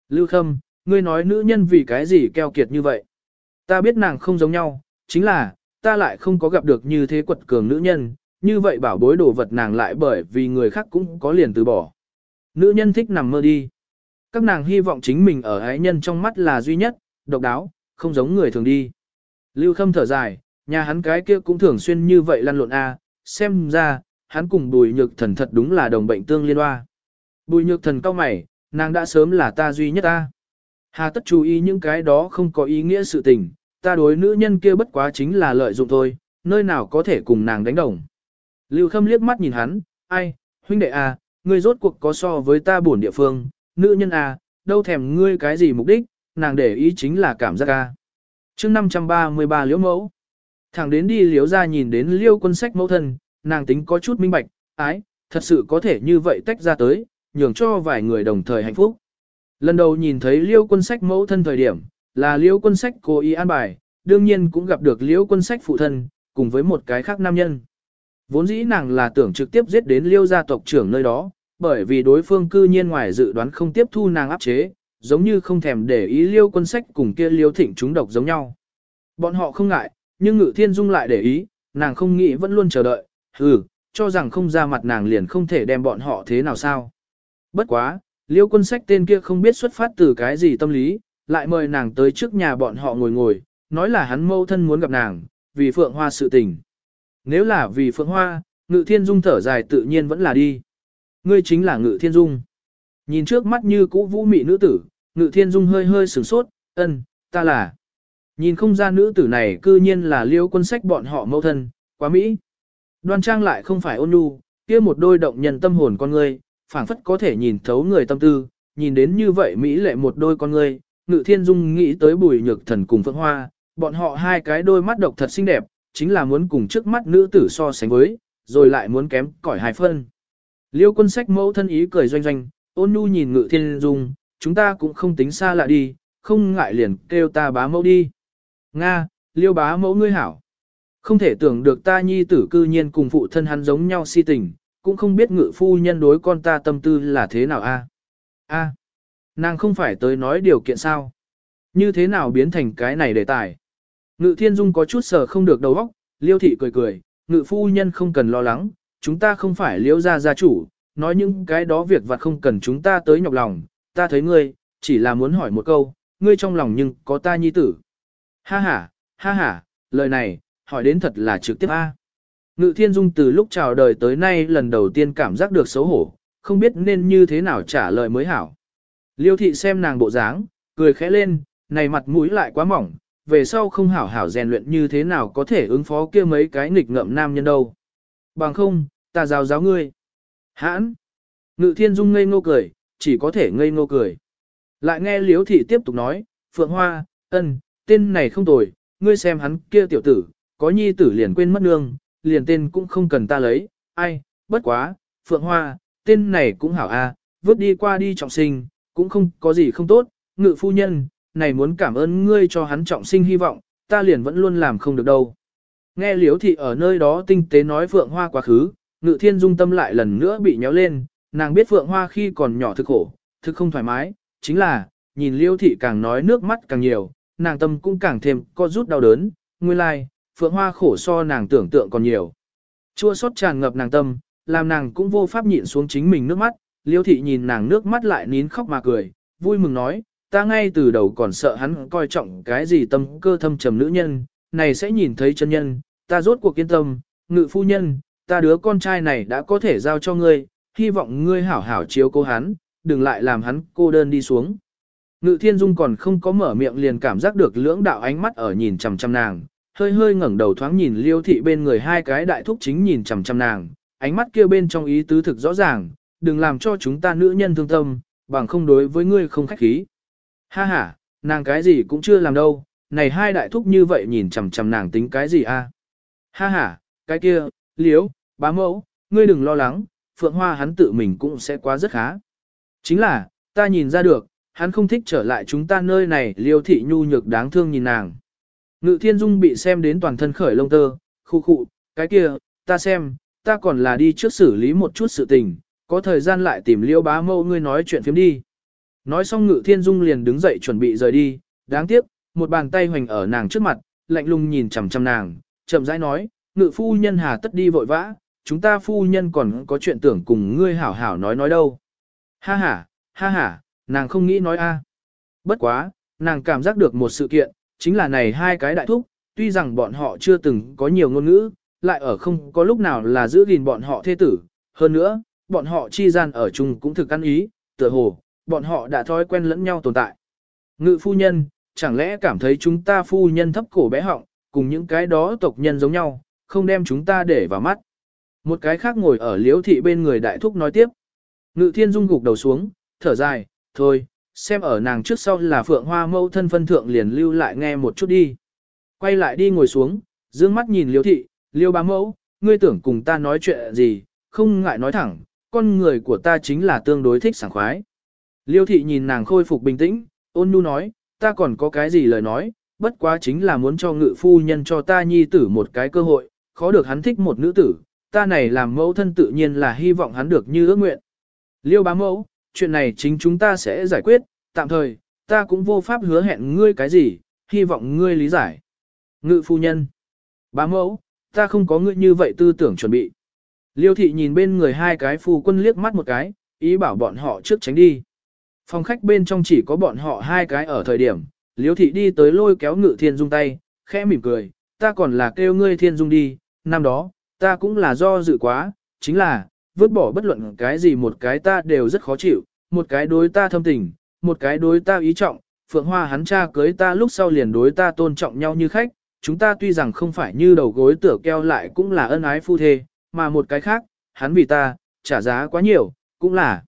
Lưu Khâm, ngươi nói nữ nhân vì cái gì keo kiệt như vậy. Ta biết nàng không giống nhau, chính là, ta lại không có gặp được như thế quật cường nữ nhân, như vậy bảo bối đồ vật nàng lại bởi vì người khác cũng có liền từ bỏ. Nữ nhân thích nằm mơ đi. Các nàng hy vọng chính mình ở ái nhân trong mắt là duy nhất, độc đáo, không giống người thường đi. Lưu Khâm thở dài, nhà hắn cái kia cũng thường xuyên như vậy lăn lộn a, xem ra, hắn cùng bùi nhược thần thật đúng là đồng bệnh tương liên hoa. Bùi nhược thần cao mày, nàng đã sớm là ta duy nhất ta. Hà tất chú ý những cái đó không có ý nghĩa sự tình, ta đối nữ nhân kia bất quá chính là lợi dụng thôi, nơi nào có thể cùng nàng đánh đồng. Lưu Khâm liếc mắt nhìn hắn, ai, huynh đệ à, ngươi rốt cuộc có so với ta buồn địa phương, nữ nhân à, đâu thèm ngươi cái gì mục đích, nàng để ý chính là cảm giác à chương 533 liễu mẫu, thẳng đến đi liễu ra nhìn đến liêu quân sách mẫu thân, nàng tính có chút minh bạch, ái, thật sự có thể như vậy tách ra tới, nhường cho vài người đồng thời hạnh phúc. Lần đầu nhìn thấy liêu quân sách mẫu thân thời điểm, là liêu quân sách cố ý an bài, đương nhiên cũng gặp được liêu quân sách phụ thân, cùng với một cái khác nam nhân. Vốn dĩ nàng là tưởng trực tiếp giết đến liêu gia tộc trưởng nơi đó, bởi vì đối phương cư nhiên ngoài dự đoán không tiếp thu nàng áp chế, giống như không thèm để ý liêu quân sách cùng kia liêu thịnh chúng độc giống nhau. Bọn họ không ngại, nhưng ngự thiên dung lại để ý, nàng không nghĩ vẫn luôn chờ đợi, hừ, cho rằng không ra mặt nàng liền không thể đem bọn họ thế nào sao. Bất quá, liêu quân sách tên kia không biết xuất phát từ cái gì tâm lý, lại mời nàng tới trước nhà bọn họ ngồi ngồi, nói là hắn mâu thân muốn gặp nàng, vì phượng hoa sự tình. Nếu là vì phượng hoa, ngự thiên dung thở dài tự nhiên vẫn là đi. Ngươi chính là ngự thiên dung. Nhìn trước mắt như cũ vũ mị nữ tử, ngự thiên dung hơi hơi sửng sốt, ân, ta là. Nhìn không ra nữ tử này cư nhiên là liêu quân sách bọn họ mâu thân, quá mỹ. Đoan trang lại không phải ôn nhu, kia một đôi động nhân tâm hồn con ngươi, phảng phất có thể nhìn thấu người tâm tư, nhìn đến như vậy mỹ lệ một đôi con ngươi, ngự thiên dung nghĩ tới bùi nhược thần cùng phượng hoa, bọn họ hai cái đôi mắt độc thật xinh đẹp, chính là muốn cùng trước mắt nữ tử so sánh với, rồi lại muốn kém cỏi hai phân. Liêu quân sách mẫu thân ý cười doanh doanh, ôn nhu nhìn ngự thiên dung, chúng ta cũng không tính xa lạ đi, không ngại liền kêu ta bá mẫu đi. Nga, liêu bá mẫu ngươi hảo. Không thể tưởng được ta nhi tử cư nhiên cùng phụ thân hắn giống nhau si tình, cũng không biết ngự phu nhân đối con ta tâm tư là thế nào a. A, nàng không phải tới nói điều kiện sao? Như thế nào biến thành cái này đề tài? Ngự thiên dung có chút sờ không được đầu óc, liêu thị cười cười, ngự phu nhân không cần lo lắng, chúng ta không phải liêu gia gia chủ, nói những cái đó việc vặt không cần chúng ta tới nhọc lòng, ta thấy ngươi, chỉ là muốn hỏi một câu, ngươi trong lòng nhưng có ta nhi tử. Ha ha, ha ha, lời này, hỏi đến thật là trực tiếp a. Ngự thiên dung từ lúc chào đời tới nay lần đầu tiên cảm giác được xấu hổ, không biết nên như thế nào trả lời mới hảo. Liêu thị xem nàng bộ dáng, cười khẽ lên, này mặt mũi lại quá mỏng, về sau không hảo hảo rèn luyện như thế nào có thể ứng phó kia mấy cái nghịch ngợm nam nhân đâu. Bằng không, ta giáo giáo ngươi. Hãn. Ngự thiên dung ngây ngô cười, chỉ có thể ngây ngô cười. Lại nghe liếu thị tiếp tục nói, Phượng Hoa, ân, tên này không tồi, ngươi xem hắn kia tiểu tử, có nhi tử liền quên mất nương, liền tên cũng không cần ta lấy, ai, bất quá, Phượng Hoa, tên này cũng hảo a, vứt đi qua đi trọng sinh, cũng không có gì không tốt, ngự phu nhân, này muốn cảm ơn ngươi cho hắn trọng sinh hy vọng, ta liền vẫn luôn làm không được đâu. Nghe liếu thị ở nơi đó tinh tế nói Phượng Hoa quá khứ, ngự thiên dung tâm lại lần nữa bị nhéo lên, nàng biết Phượng Hoa khi còn nhỏ thực khổ, thực không thoải mái, chính là, nhìn liêu thị càng nói nước mắt càng nhiều, nàng tâm cũng càng thêm có rút đau đớn, nguyên lai, like, Phượng Hoa khổ so nàng tưởng tượng còn nhiều. Chua xót tràn ngập nàng tâm, làm nàng cũng vô pháp nhịn xuống chính mình nước mắt, liêu thị nhìn nàng nước mắt lại nín khóc mà cười, vui mừng nói, ta ngay từ đầu còn sợ hắn coi trọng cái gì tâm cơ thâm trầm nữ nhân, này sẽ nhìn thấy chân nhân, ta rốt cuộc kiên tâm, ngự phu nhân, ta đứa con trai này đã có thể giao cho ngươi, hy vọng ngươi hảo hảo chiếu cố hắn, đừng lại làm hắn cô đơn đi xuống. Ngự thiên dung còn không có mở miệng liền cảm giác được lưỡng đạo ánh mắt ở nhìn chằm chằm nàng, hơi hơi ngẩng đầu thoáng nhìn liêu thị bên người hai cái đại thúc chính nhìn chằm chằm nàng, ánh mắt kia bên trong ý tứ thực rõ ràng, đừng làm cho chúng ta nữ nhân thương tâm, bằng không đối với ngươi không khách khí. Ha ha, nàng cái gì cũng chưa làm đâu, này hai đại thúc như vậy nhìn chằm chằm nàng tính cái gì a? Ha ha, cái kia, liếu, bá mẫu, ngươi đừng lo lắng, phượng hoa hắn tự mình cũng sẽ quá rất khá. Chính là, ta nhìn ra được, hắn không thích trở lại chúng ta nơi này liêu thị nhu nhược đáng thương nhìn nàng. Ngự thiên dung bị xem đến toàn thân khởi lông tơ, khu khụ, cái kia, ta xem, ta còn là đi trước xử lý một chút sự tình, có thời gian lại tìm liêu bá mẫu ngươi nói chuyện phiếm đi. Nói xong ngự thiên dung liền đứng dậy chuẩn bị rời đi, đáng tiếc, một bàn tay hoành ở nàng trước mặt, lạnh lùng nhìn chằm chằm nàng, chậm rãi nói, ngự phu nhân hà tất đi vội vã, chúng ta phu nhân còn có chuyện tưởng cùng ngươi hảo hảo nói nói đâu. Ha ha, ha ha, nàng không nghĩ nói a. À. Bất quá, nàng cảm giác được một sự kiện, chính là này hai cái đại thúc, tuy rằng bọn họ chưa từng có nhiều ngôn ngữ, lại ở không có lúc nào là giữ gìn bọn họ thê tử. Hơn nữa, bọn họ chi gian ở chung cũng thực ăn ý, tựa hồ, bọn họ đã thói quen lẫn nhau tồn tại. Ngự phu nhân, chẳng lẽ cảm thấy chúng ta phu nhân thấp cổ bé họng, cùng những cái đó tộc nhân giống nhau, không đem chúng ta để vào mắt. Một cái khác ngồi ở liễu thị bên người đại thúc nói tiếp. Ngự thiên dung gục đầu xuống, thở dài, thôi, xem ở nàng trước sau là phượng hoa mâu thân phân thượng liền lưu lại nghe một chút đi. Quay lại đi ngồi xuống, dương mắt nhìn liễu thị, liêu bá mẫu, ngươi tưởng cùng ta nói chuyện gì, không ngại nói thẳng, con người của ta chính là tương đối thích sảng khoái. Liêu thị nhìn nàng khôi phục bình tĩnh, ôn nhu nói, ta còn có cái gì lời nói, bất quá chính là muốn cho ngự phu nhân cho ta nhi tử một cái cơ hội, khó được hắn thích một nữ tử, ta này làm mẫu thân tự nhiên là hy vọng hắn được như ước nguyện. Liêu bá mẫu, chuyện này chính chúng ta sẽ giải quyết, tạm thời, ta cũng vô pháp hứa hẹn ngươi cái gì, hy vọng ngươi lý giải. Ngự phu nhân, bá mẫu, ta không có ngươi như vậy tư tưởng chuẩn bị. Liêu thị nhìn bên người hai cái phu quân liếc mắt một cái, ý bảo bọn họ trước tránh đi. Phòng khách bên trong chỉ có bọn họ hai cái ở thời điểm, liêu thị đi tới lôi kéo ngự thiên dung tay, khẽ mỉm cười, ta còn là kêu ngươi thiên dung đi, năm đó, ta cũng là do dự quá, chính là, vứt bỏ bất luận cái gì một cái ta đều rất khó chịu, một cái đối ta thâm tình, một cái đối ta ý trọng, Phượng Hoa hắn cha cưới ta lúc sau liền đối ta tôn trọng nhau như khách, chúng ta tuy rằng không phải như đầu gối tựa keo lại cũng là ân ái phu thê, mà một cái khác, hắn vì ta, trả giá quá nhiều, cũng là.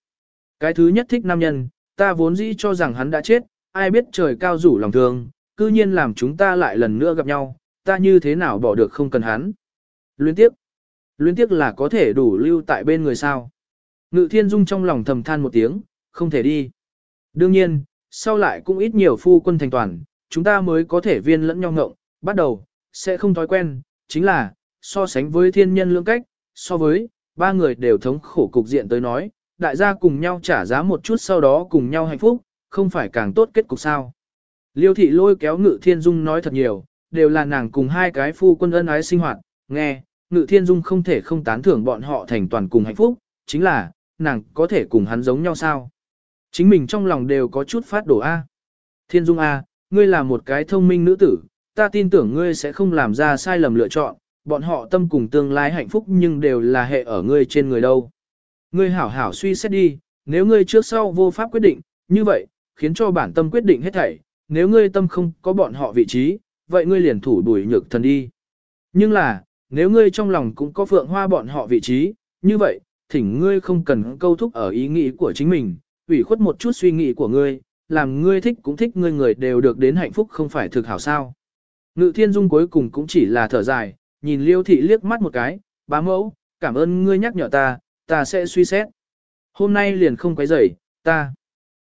Cái thứ nhất thích nam nhân, ta vốn dĩ cho rằng hắn đã chết, ai biết trời cao rủ lòng thương, cư nhiên làm chúng ta lại lần nữa gặp nhau, ta như thế nào bỏ được không cần hắn. Luyến tiếp. Luyến tiếc là có thể đủ lưu tại bên người sao. Ngự thiên dung trong lòng thầm than một tiếng, không thể đi. Đương nhiên, sau lại cũng ít nhiều phu quân thành toàn, chúng ta mới có thể viên lẫn nhau ngộng, bắt đầu, sẽ không thói quen, chính là, so sánh với thiên nhân lương cách, so với, ba người đều thống khổ cục diện tới nói, đại gia cùng nhau trả giá một chút sau đó cùng nhau hạnh phúc, không phải càng tốt kết cục sao. Liêu thị lôi kéo ngự thiên dung nói thật nhiều, đều là nàng cùng hai cái phu quân ân ái sinh hoạt, nghe, ngự thiên dung không thể không tán thưởng bọn họ thành toàn cùng hạnh phúc, chính là, nàng có thể cùng hắn giống nhau sao. Chính mình trong lòng đều có chút phát đổ A. Thiên dung A, ngươi là một cái thông minh nữ tử, ta tin tưởng ngươi sẽ không làm ra sai lầm lựa chọn, bọn họ tâm cùng tương lai hạnh phúc nhưng đều là hệ ở ngươi trên người đâu. Ngươi hảo hảo suy xét đi, nếu ngươi trước sau vô pháp quyết định, như vậy, khiến cho bản tâm quyết định hết thảy, nếu ngươi tâm không có bọn họ vị trí, vậy ngươi liền thủ đuổi nhược thần đi. Nhưng là, nếu ngươi trong lòng cũng có phượng hoa bọn họ vị trí, như vậy, thỉnh ngươi không cần câu thúc ở ý nghĩ của chính mình, ủy khuất một chút suy nghĩ của ngươi, làm ngươi thích cũng thích ngươi người đều được đến hạnh phúc không phải thực hảo sao. Ngự thiên dung cuối cùng cũng chỉ là thở dài, nhìn liêu thị liếc mắt một cái, bá mẫu, cảm ơn ngươi nhắc nhở ta, ta sẽ suy xét. Hôm nay liền không quấy rầy, ta.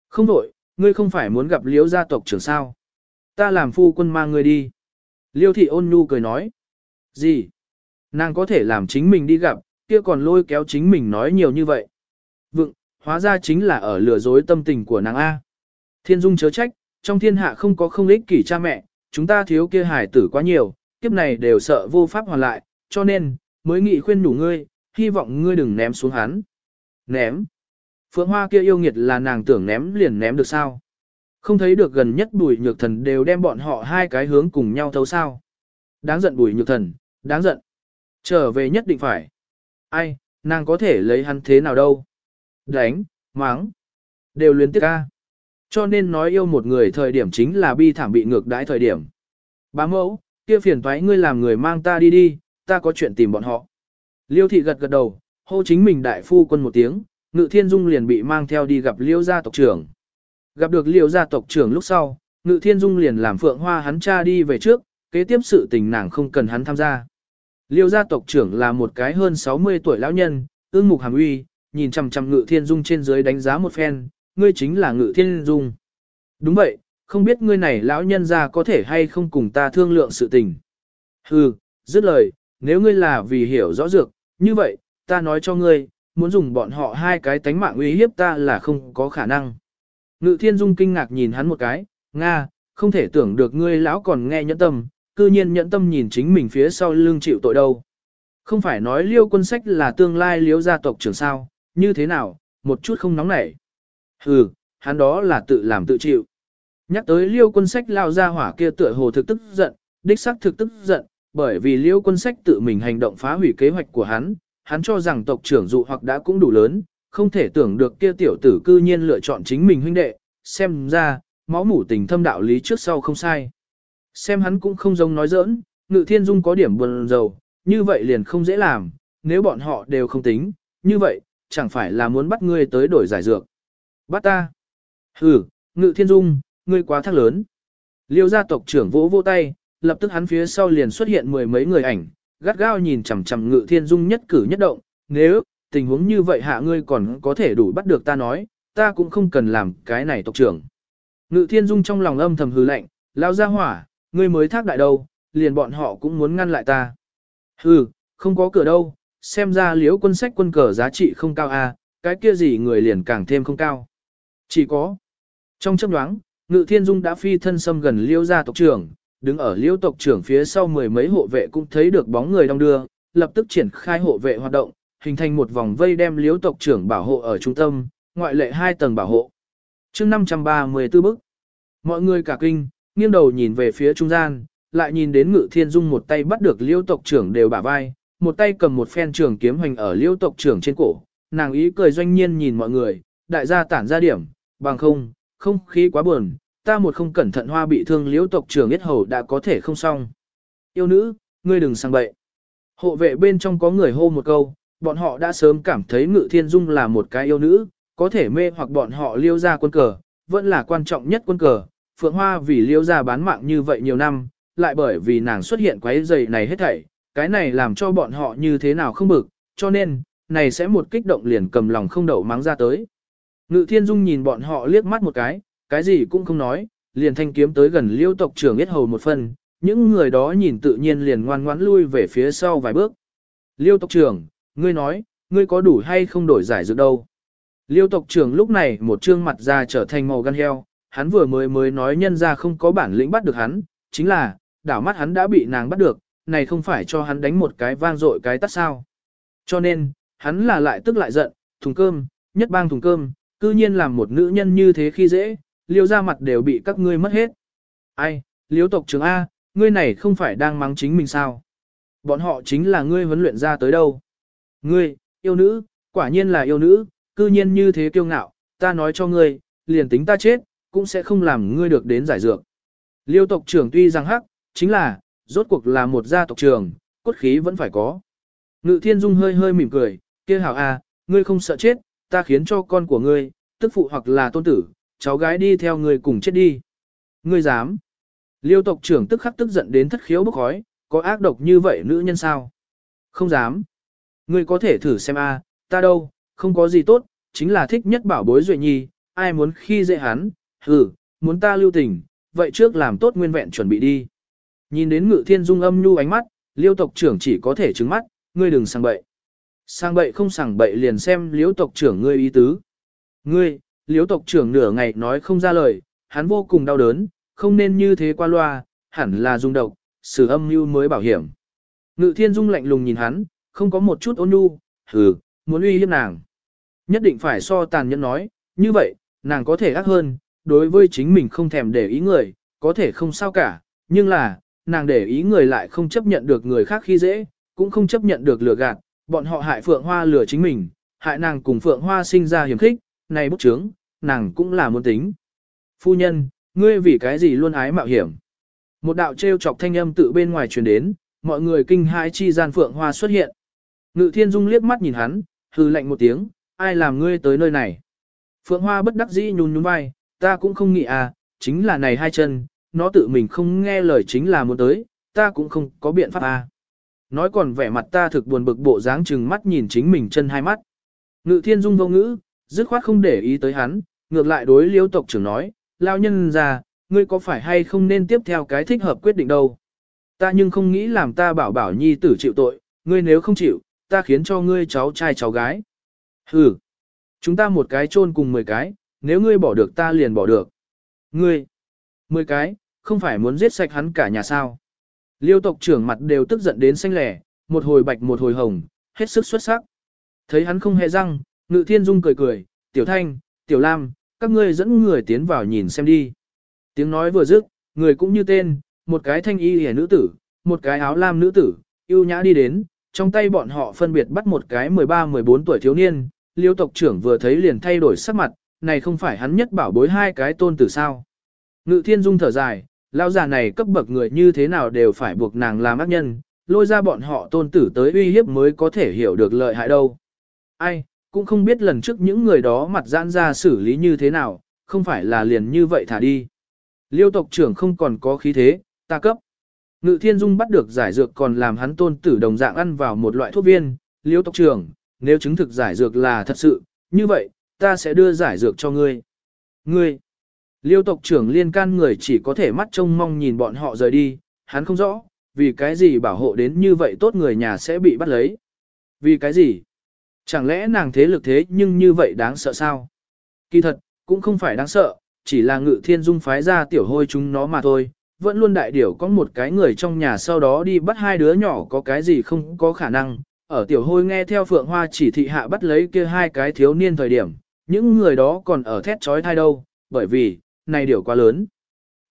Không đổi, ngươi không phải muốn gặp liêu gia tộc trưởng sao. Ta làm phu quân mang ngươi đi. Liêu thị ôn nhu cười nói. Gì? Nàng có thể làm chính mình đi gặp, kia còn lôi kéo chính mình nói nhiều như vậy. Vựng, hóa ra chính là ở lừa dối tâm tình của nàng A. Thiên dung chớ trách, trong thiên hạ không có không ích kỷ cha mẹ, chúng ta thiếu kia hải tử quá nhiều, kiếp này đều sợ vô pháp hoàn lại, cho nên, mới nghị khuyên đủ ngươi, hy vọng ngươi đừng ném xuống hắn. Ném. Phượng Hoa kia yêu nghiệt là nàng tưởng ném liền ném được sao. Không thấy được gần nhất bùi nhược thần đều đem bọn họ hai cái hướng cùng nhau thấu sao. Đáng giận bùi nhược thần, đáng giận. Trở về nhất định phải. Ai, nàng có thể lấy hắn thế nào đâu. Đánh, mắng, đều luyến tiếc ca. Cho nên nói yêu một người thời điểm chính là bi thảm bị ngược đãi thời điểm. Bá mẫu, kia phiền toái ngươi làm người mang ta đi đi, ta có chuyện tìm bọn họ. Liêu thị gật gật đầu, hô chính mình đại phu quân một tiếng, ngự thiên dung liền bị mang theo đi gặp liêu gia tộc trưởng. Gặp được liêu gia tộc trưởng lúc sau, ngự thiên dung liền làm phượng hoa hắn cha đi về trước, kế tiếp sự tình nàng không cần hắn tham gia. Liêu gia tộc trưởng là một cái hơn 60 tuổi lão nhân, ương mục hàm uy, nhìn chằm chằm ngự thiên dung trên dưới đánh giá một phen, ngươi chính là ngự thiên dung. Đúng vậy, không biết ngươi này lão nhân ra có thể hay không cùng ta thương lượng sự tình. Hừ, dứt lời, nếu ngươi là vì hiểu rõ dược, như vậy, ta nói cho ngươi, muốn dùng bọn họ hai cái tánh mạng uy hiếp ta là không có khả năng. Ngự thiên dung kinh ngạc nhìn hắn một cái, Nga, không thể tưởng được ngươi lão còn nghe nhẫn tâm, cư nhiên nhẫn tâm nhìn chính mình phía sau lưng chịu tội đâu. Không phải nói liêu quân sách là tương lai liêu gia tộc trưởng sao, như thế nào, một chút không nóng nảy. Hừ, hắn đó là tự làm tự chịu. Nhắc tới liêu quân sách lao ra hỏa kia tựa hồ thực tức giận, đích xác thực tức giận, bởi vì liêu quân sách tự mình hành động phá hủy kế hoạch của hắn, hắn cho rằng tộc trưởng dụ hoặc đã cũng đủ lớn, không thể tưởng được kia tiểu tử cư nhiên lựa chọn chính mình huynh đệ, xem ra, máu mủ tình thâm đạo lý trước sau không sai. Xem hắn cũng không giống nói giỡn, ngự thiên dung có điểm buồn rầu, như vậy liền không dễ làm, nếu bọn họ đều không tính, như vậy, chẳng phải là muốn bắt ngươi tới đổi giải dược. Bắt ta. Hừ, ngự thiên dung, ngươi quá thác lớn. Liêu gia tộc trưởng vỗ vỗ tay, lập tức hắn phía sau liền xuất hiện mười mấy người ảnh, gắt gao nhìn chằm chằm ngự thiên dung nhất cử nhất động, nếu, tình huống như vậy hạ ngươi còn có thể đủ bắt được ta nói, ta cũng không cần làm cái này tộc trưởng. Ngự thiên dung trong lòng âm thầm hừ lạnh, lao ra hỏa, ngươi mới thác đại đâu, liền bọn họ cũng muốn ngăn lại ta. Hừ, không có cửa đâu, xem ra liếu quân sách quân cờ giá trị không cao à, cái kia gì người liền càng thêm không cao. Chỉ có, trong chấp đoáng, ngự thiên dung đã phi thân xâm gần liêu gia tộc trưởng, đứng ở liêu tộc trưởng phía sau mười mấy hộ vệ cũng thấy được bóng người đông đưa, lập tức triển khai hộ vệ hoạt động, hình thành một vòng vây đem liêu tộc trưởng bảo hộ ở trung tâm, ngoại lệ hai tầng bảo hộ. chương 534 bức, mọi người cả kinh, nghiêng đầu nhìn về phía trung gian, lại nhìn đến ngự thiên dung một tay bắt được liêu tộc trưởng đều bả vai, một tay cầm một phen trường kiếm hoành ở liêu tộc trưởng trên cổ, nàng ý cười doanh nhiên nhìn mọi người, đại gia tản ra điểm, bằng không, không khí quá buồn, ta một không cẩn thận hoa bị thương liêu tộc trưởng yết hầu đã có thể không xong. Yêu nữ, ngươi đừng sang bậy. Hộ vệ bên trong có người hô một câu, bọn họ đã sớm cảm thấy ngự thiên dung là một cái yêu nữ, có thể mê hoặc bọn họ liêu ra quân cờ, vẫn là quan trọng nhất quân cờ. Phượng Hoa vì liêu ra bán mạng như vậy nhiều năm, lại bởi vì nàng xuất hiện quái dày này hết thảy, cái này làm cho bọn họ như thế nào không bực, cho nên, này sẽ một kích động liền cầm lòng không đậu mắng ra tới. Ngự thiên dung nhìn bọn họ liếc mắt một cái, cái gì cũng không nói, liền thanh kiếm tới gần liêu tộc trưởng biết hầu một phần, những người đó nhìn tự nhiên liền ngoan ngoãn lui về phía sau vài bước. Liêu tộc trưởng, ngươi nói, ngươi có đủ hay không đổi giải dược đâu. Liêu tộc trưởng lúc này một trương mặt ra trở thành màu gan heo, hắn vừa mới mới nói nhân ra không có bản lĩnh bắt được hắn, chính là, đảo mắt hắn đã bị nàng bắt được, này không phải cho hắn đánh một cái vang dội cái tắt sao. Cho nên, hắn là lại tức lại giận, thùng cơm, nhất bang thùng cơm, cư nhiên làm một nữ nhân như thế khi dễ, liêu ra mặt đều bị các ngươi mất hết. Ai, liêu tộc trưởng A, ngươi này không phải đang mắng chính mình sao? Bọn họ chính là ngươi huấn luyện ra tới đâu? Ngươi, yêu nữ, quả nhiên là yêu nữ, cư nhiên như thế kiêu ngạo, ta nói cho ngươi, liền tính ta chết, cũng sẽ không làm ngươi được đến giải dược. Liêu tộc trưởng tuy rằng hắc, chính là, rốt cuộc là một gia tộc trưởng, cốt khí vẫn phải có. Ngự thiên dung hơi hơi mỉm cười, kia hảo à, ngươi không sợ chết, ta khiến cho con của ngươi, tức phụ hoặc là tôn tử, cháu gái đi theo ngươi cùng chết đi. Ngươi dám. Liêu tộc trưởng tức khắc tức giận đến thất khiếu bốc khói, có ác độc như vậy nữ nhân sao? Không dám. Ngươi có thể thử xem a, ta đâu, không có gì tốt, chính là thích nhất bảo bối duệ nhi, ai muốn khi dễ hắn, hừ, muốn ta lưu tình, vậy trước làm tốt nguyên vẹn chuẩn bị đi. Nhìn đến ngự thiên dung âm nhu ánh mắt, liêu tộc trưởng chỉ có thể trứng mắt, ngươi đừng sang bậy. Sang bậy không sang bậy liền xem liêu tộc trưởng ngươi ý tứ. Ngươi, liêu tộc trưởng nửa ngày nói không ra lời, hắn vô cùng đau đớn, không nên như thế qua loa, hẳn là dung độc, sử âm nhu mới bảo hiểm. Ngự thiên dung lạnh lùng nhìn hắn, không có một chút ôn nhu, hừ, muốn uy hiếp nàng. Nhất định phải so tàn nhẫn nói, như vậy, nàng có thể ác hơn, đối với chính mình không thèm để ý người, có thể không sao cả, nhưng là, nàng để ý người lại không chấp nhận được người khác khi dễ, cũng không chấp nhận được lừa gạt, bọn họ hại Phượng Hoa lừa chính mình, hại nàng cùng Phượng Hoa sinh ra hiểm khích, này bức trướng, nàng cũng là muốn tính. Phu nhân, ngươi vì cái gì luôn ái mạo hiểm? Một đạo trêu chọc thanh âm tự bên ngoài truyền đến, mọi người kinh hãi chi gian Phượng Hoa xuất hiện. Ngự Thiên Dung liếc mắt nhìn hắn, hừ lạnh một tiếng, ai làm ngươi tới nơi này? Phượng Hoa bất đắc dĩ nhún nhún vai, ta cũng không nghĩ à, chính là này hai chân, nó tự mình không nghe lời chính là muốn tới, ta cũng không có biện pháp à. Nói còn vẻ mặt ta thực buồn bực bộ dáng chừng mắt nhìn chính mình chân hai mắt. Ngự thiên dung vô ngữ, dứt khoát không để ý tới hắn, ngược lại đối liêu tộc trưởng nói, lao nhân già, ngươi có phải hay không nên tiếp theo cái thích hợp quyết định đâu. Ta nhưng không nghĩ làm ta bảo bảo nhi tử chịu tội, ngươi nếu không chịu, ta khiến cho ngươi cháu trai cháu gái. Hừ, chúng ta một cái chôn cùng mười cái, nếu ngươi bỏ được ta liền bỏ được. Ngươi, mười cái, không phải muốn giết sạch hắn cả nhà sao. Liêu tộc trưởng mặt đều tức giận đến xanh lẻ, một hồi bạch một hồi hồng, hết sức xuất sắc. Thấy hắn không hề răng, ngự thiên dung cười cười, tiểu thanh, tiểu lam, các ngươi dẫn người tiến vào nhìn xem đi. Tiếng nói vừa dứt, người cũng như tên, một cái thanh y hề nữ tử, một cái áo lam nữ tử, yêu nhã đi đến, trong tay bọn họ phân biệt bắt một cái 13-14 tuổi thiếu niên, liêu tộc trưởng vừa thấy liền thay đổi sắc mặt, này không phải hắn nhất bảo bối hai cái tôn tử sao. Ngự thiên dung thở dài, lão già này cấp bậc người như thế nào đều phải buộc nàng làm ác nhân, lôi ra bọn họ tôn tử tới uy hiếp mới có thể hiểu được lợi hại đâu. Ai, cũng không biết lần trước những người đó mặt giãn ra xử lý như thế nào, không phải là liền như vậy thả đi. Liêu tộc trưởng không còn có khí thế, ta cấp. Ngự thiên dung bắt được giải dược còn làm hắn tôn tử đồng dạng ăn vào một loại thuốc viên, liêu tộc trưởng, nếu chứng thực giải dược là thật sự, như vậy, ta sẽ đưa giải dược cho ngươi. Ngươi, liêu tộc trưởng liên can người chỉ có thể mắt trông mong nhìn bọn họ rời đi, hắn không rõ, vì cái gì bảo hộ đến như vậy tốt người nhà sẽ bị bắt lấy. Vì cái gì? Chẳng lẽ nàng thế lực thế nhưng như vậy đáng sợ sao? Kỳ thật, cũng không phải đáng sợ, chỉ là ngự thiên dung phái ra tiểu hôi chúng nó mà thôi. Vẫn luôn đại điểu có một cái người trong nhà sau đó đi bắt hai đứa nhỏ có cái gì không có khả năng. Ở tiểu hôi nghe theo phượng hoa chỉ thị hạ bắt lấy kia hai cái thiếu niên thời điểm, những người đó còn ở thét trói thai đâu, bởi vì, này điều quá lớn.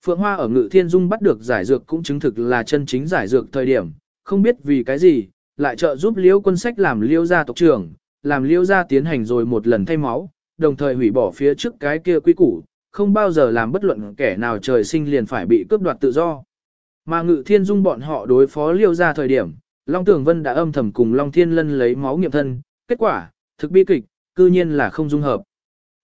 Phượng Hoa ở Ngự Thiên Dung bắt được giải dược cũng chứng thực là chân chính giải dược thời điểm, không biết vì cái gì, lại trợ giúp Liêu quân sách làm Liêu gia tộc trưởng, làm Liêu gia tiến hành rồi một lần thay máu, đồng thời hủy bỏ phía trước cái kia quy củ, không bao giờ làm bất luận kẻ nào trời sinh liền phải bị cướp đoạt tự do. Mà Ngự Thiên Dung bọn họ đối phó Liêu gia thời điểm, Long Tưởng Vân đã âm thầm cùng Long Thiên Lân lấy máu nghiệm thân, kết quả, thực bi kịch, cư nhiên là không dung hợp.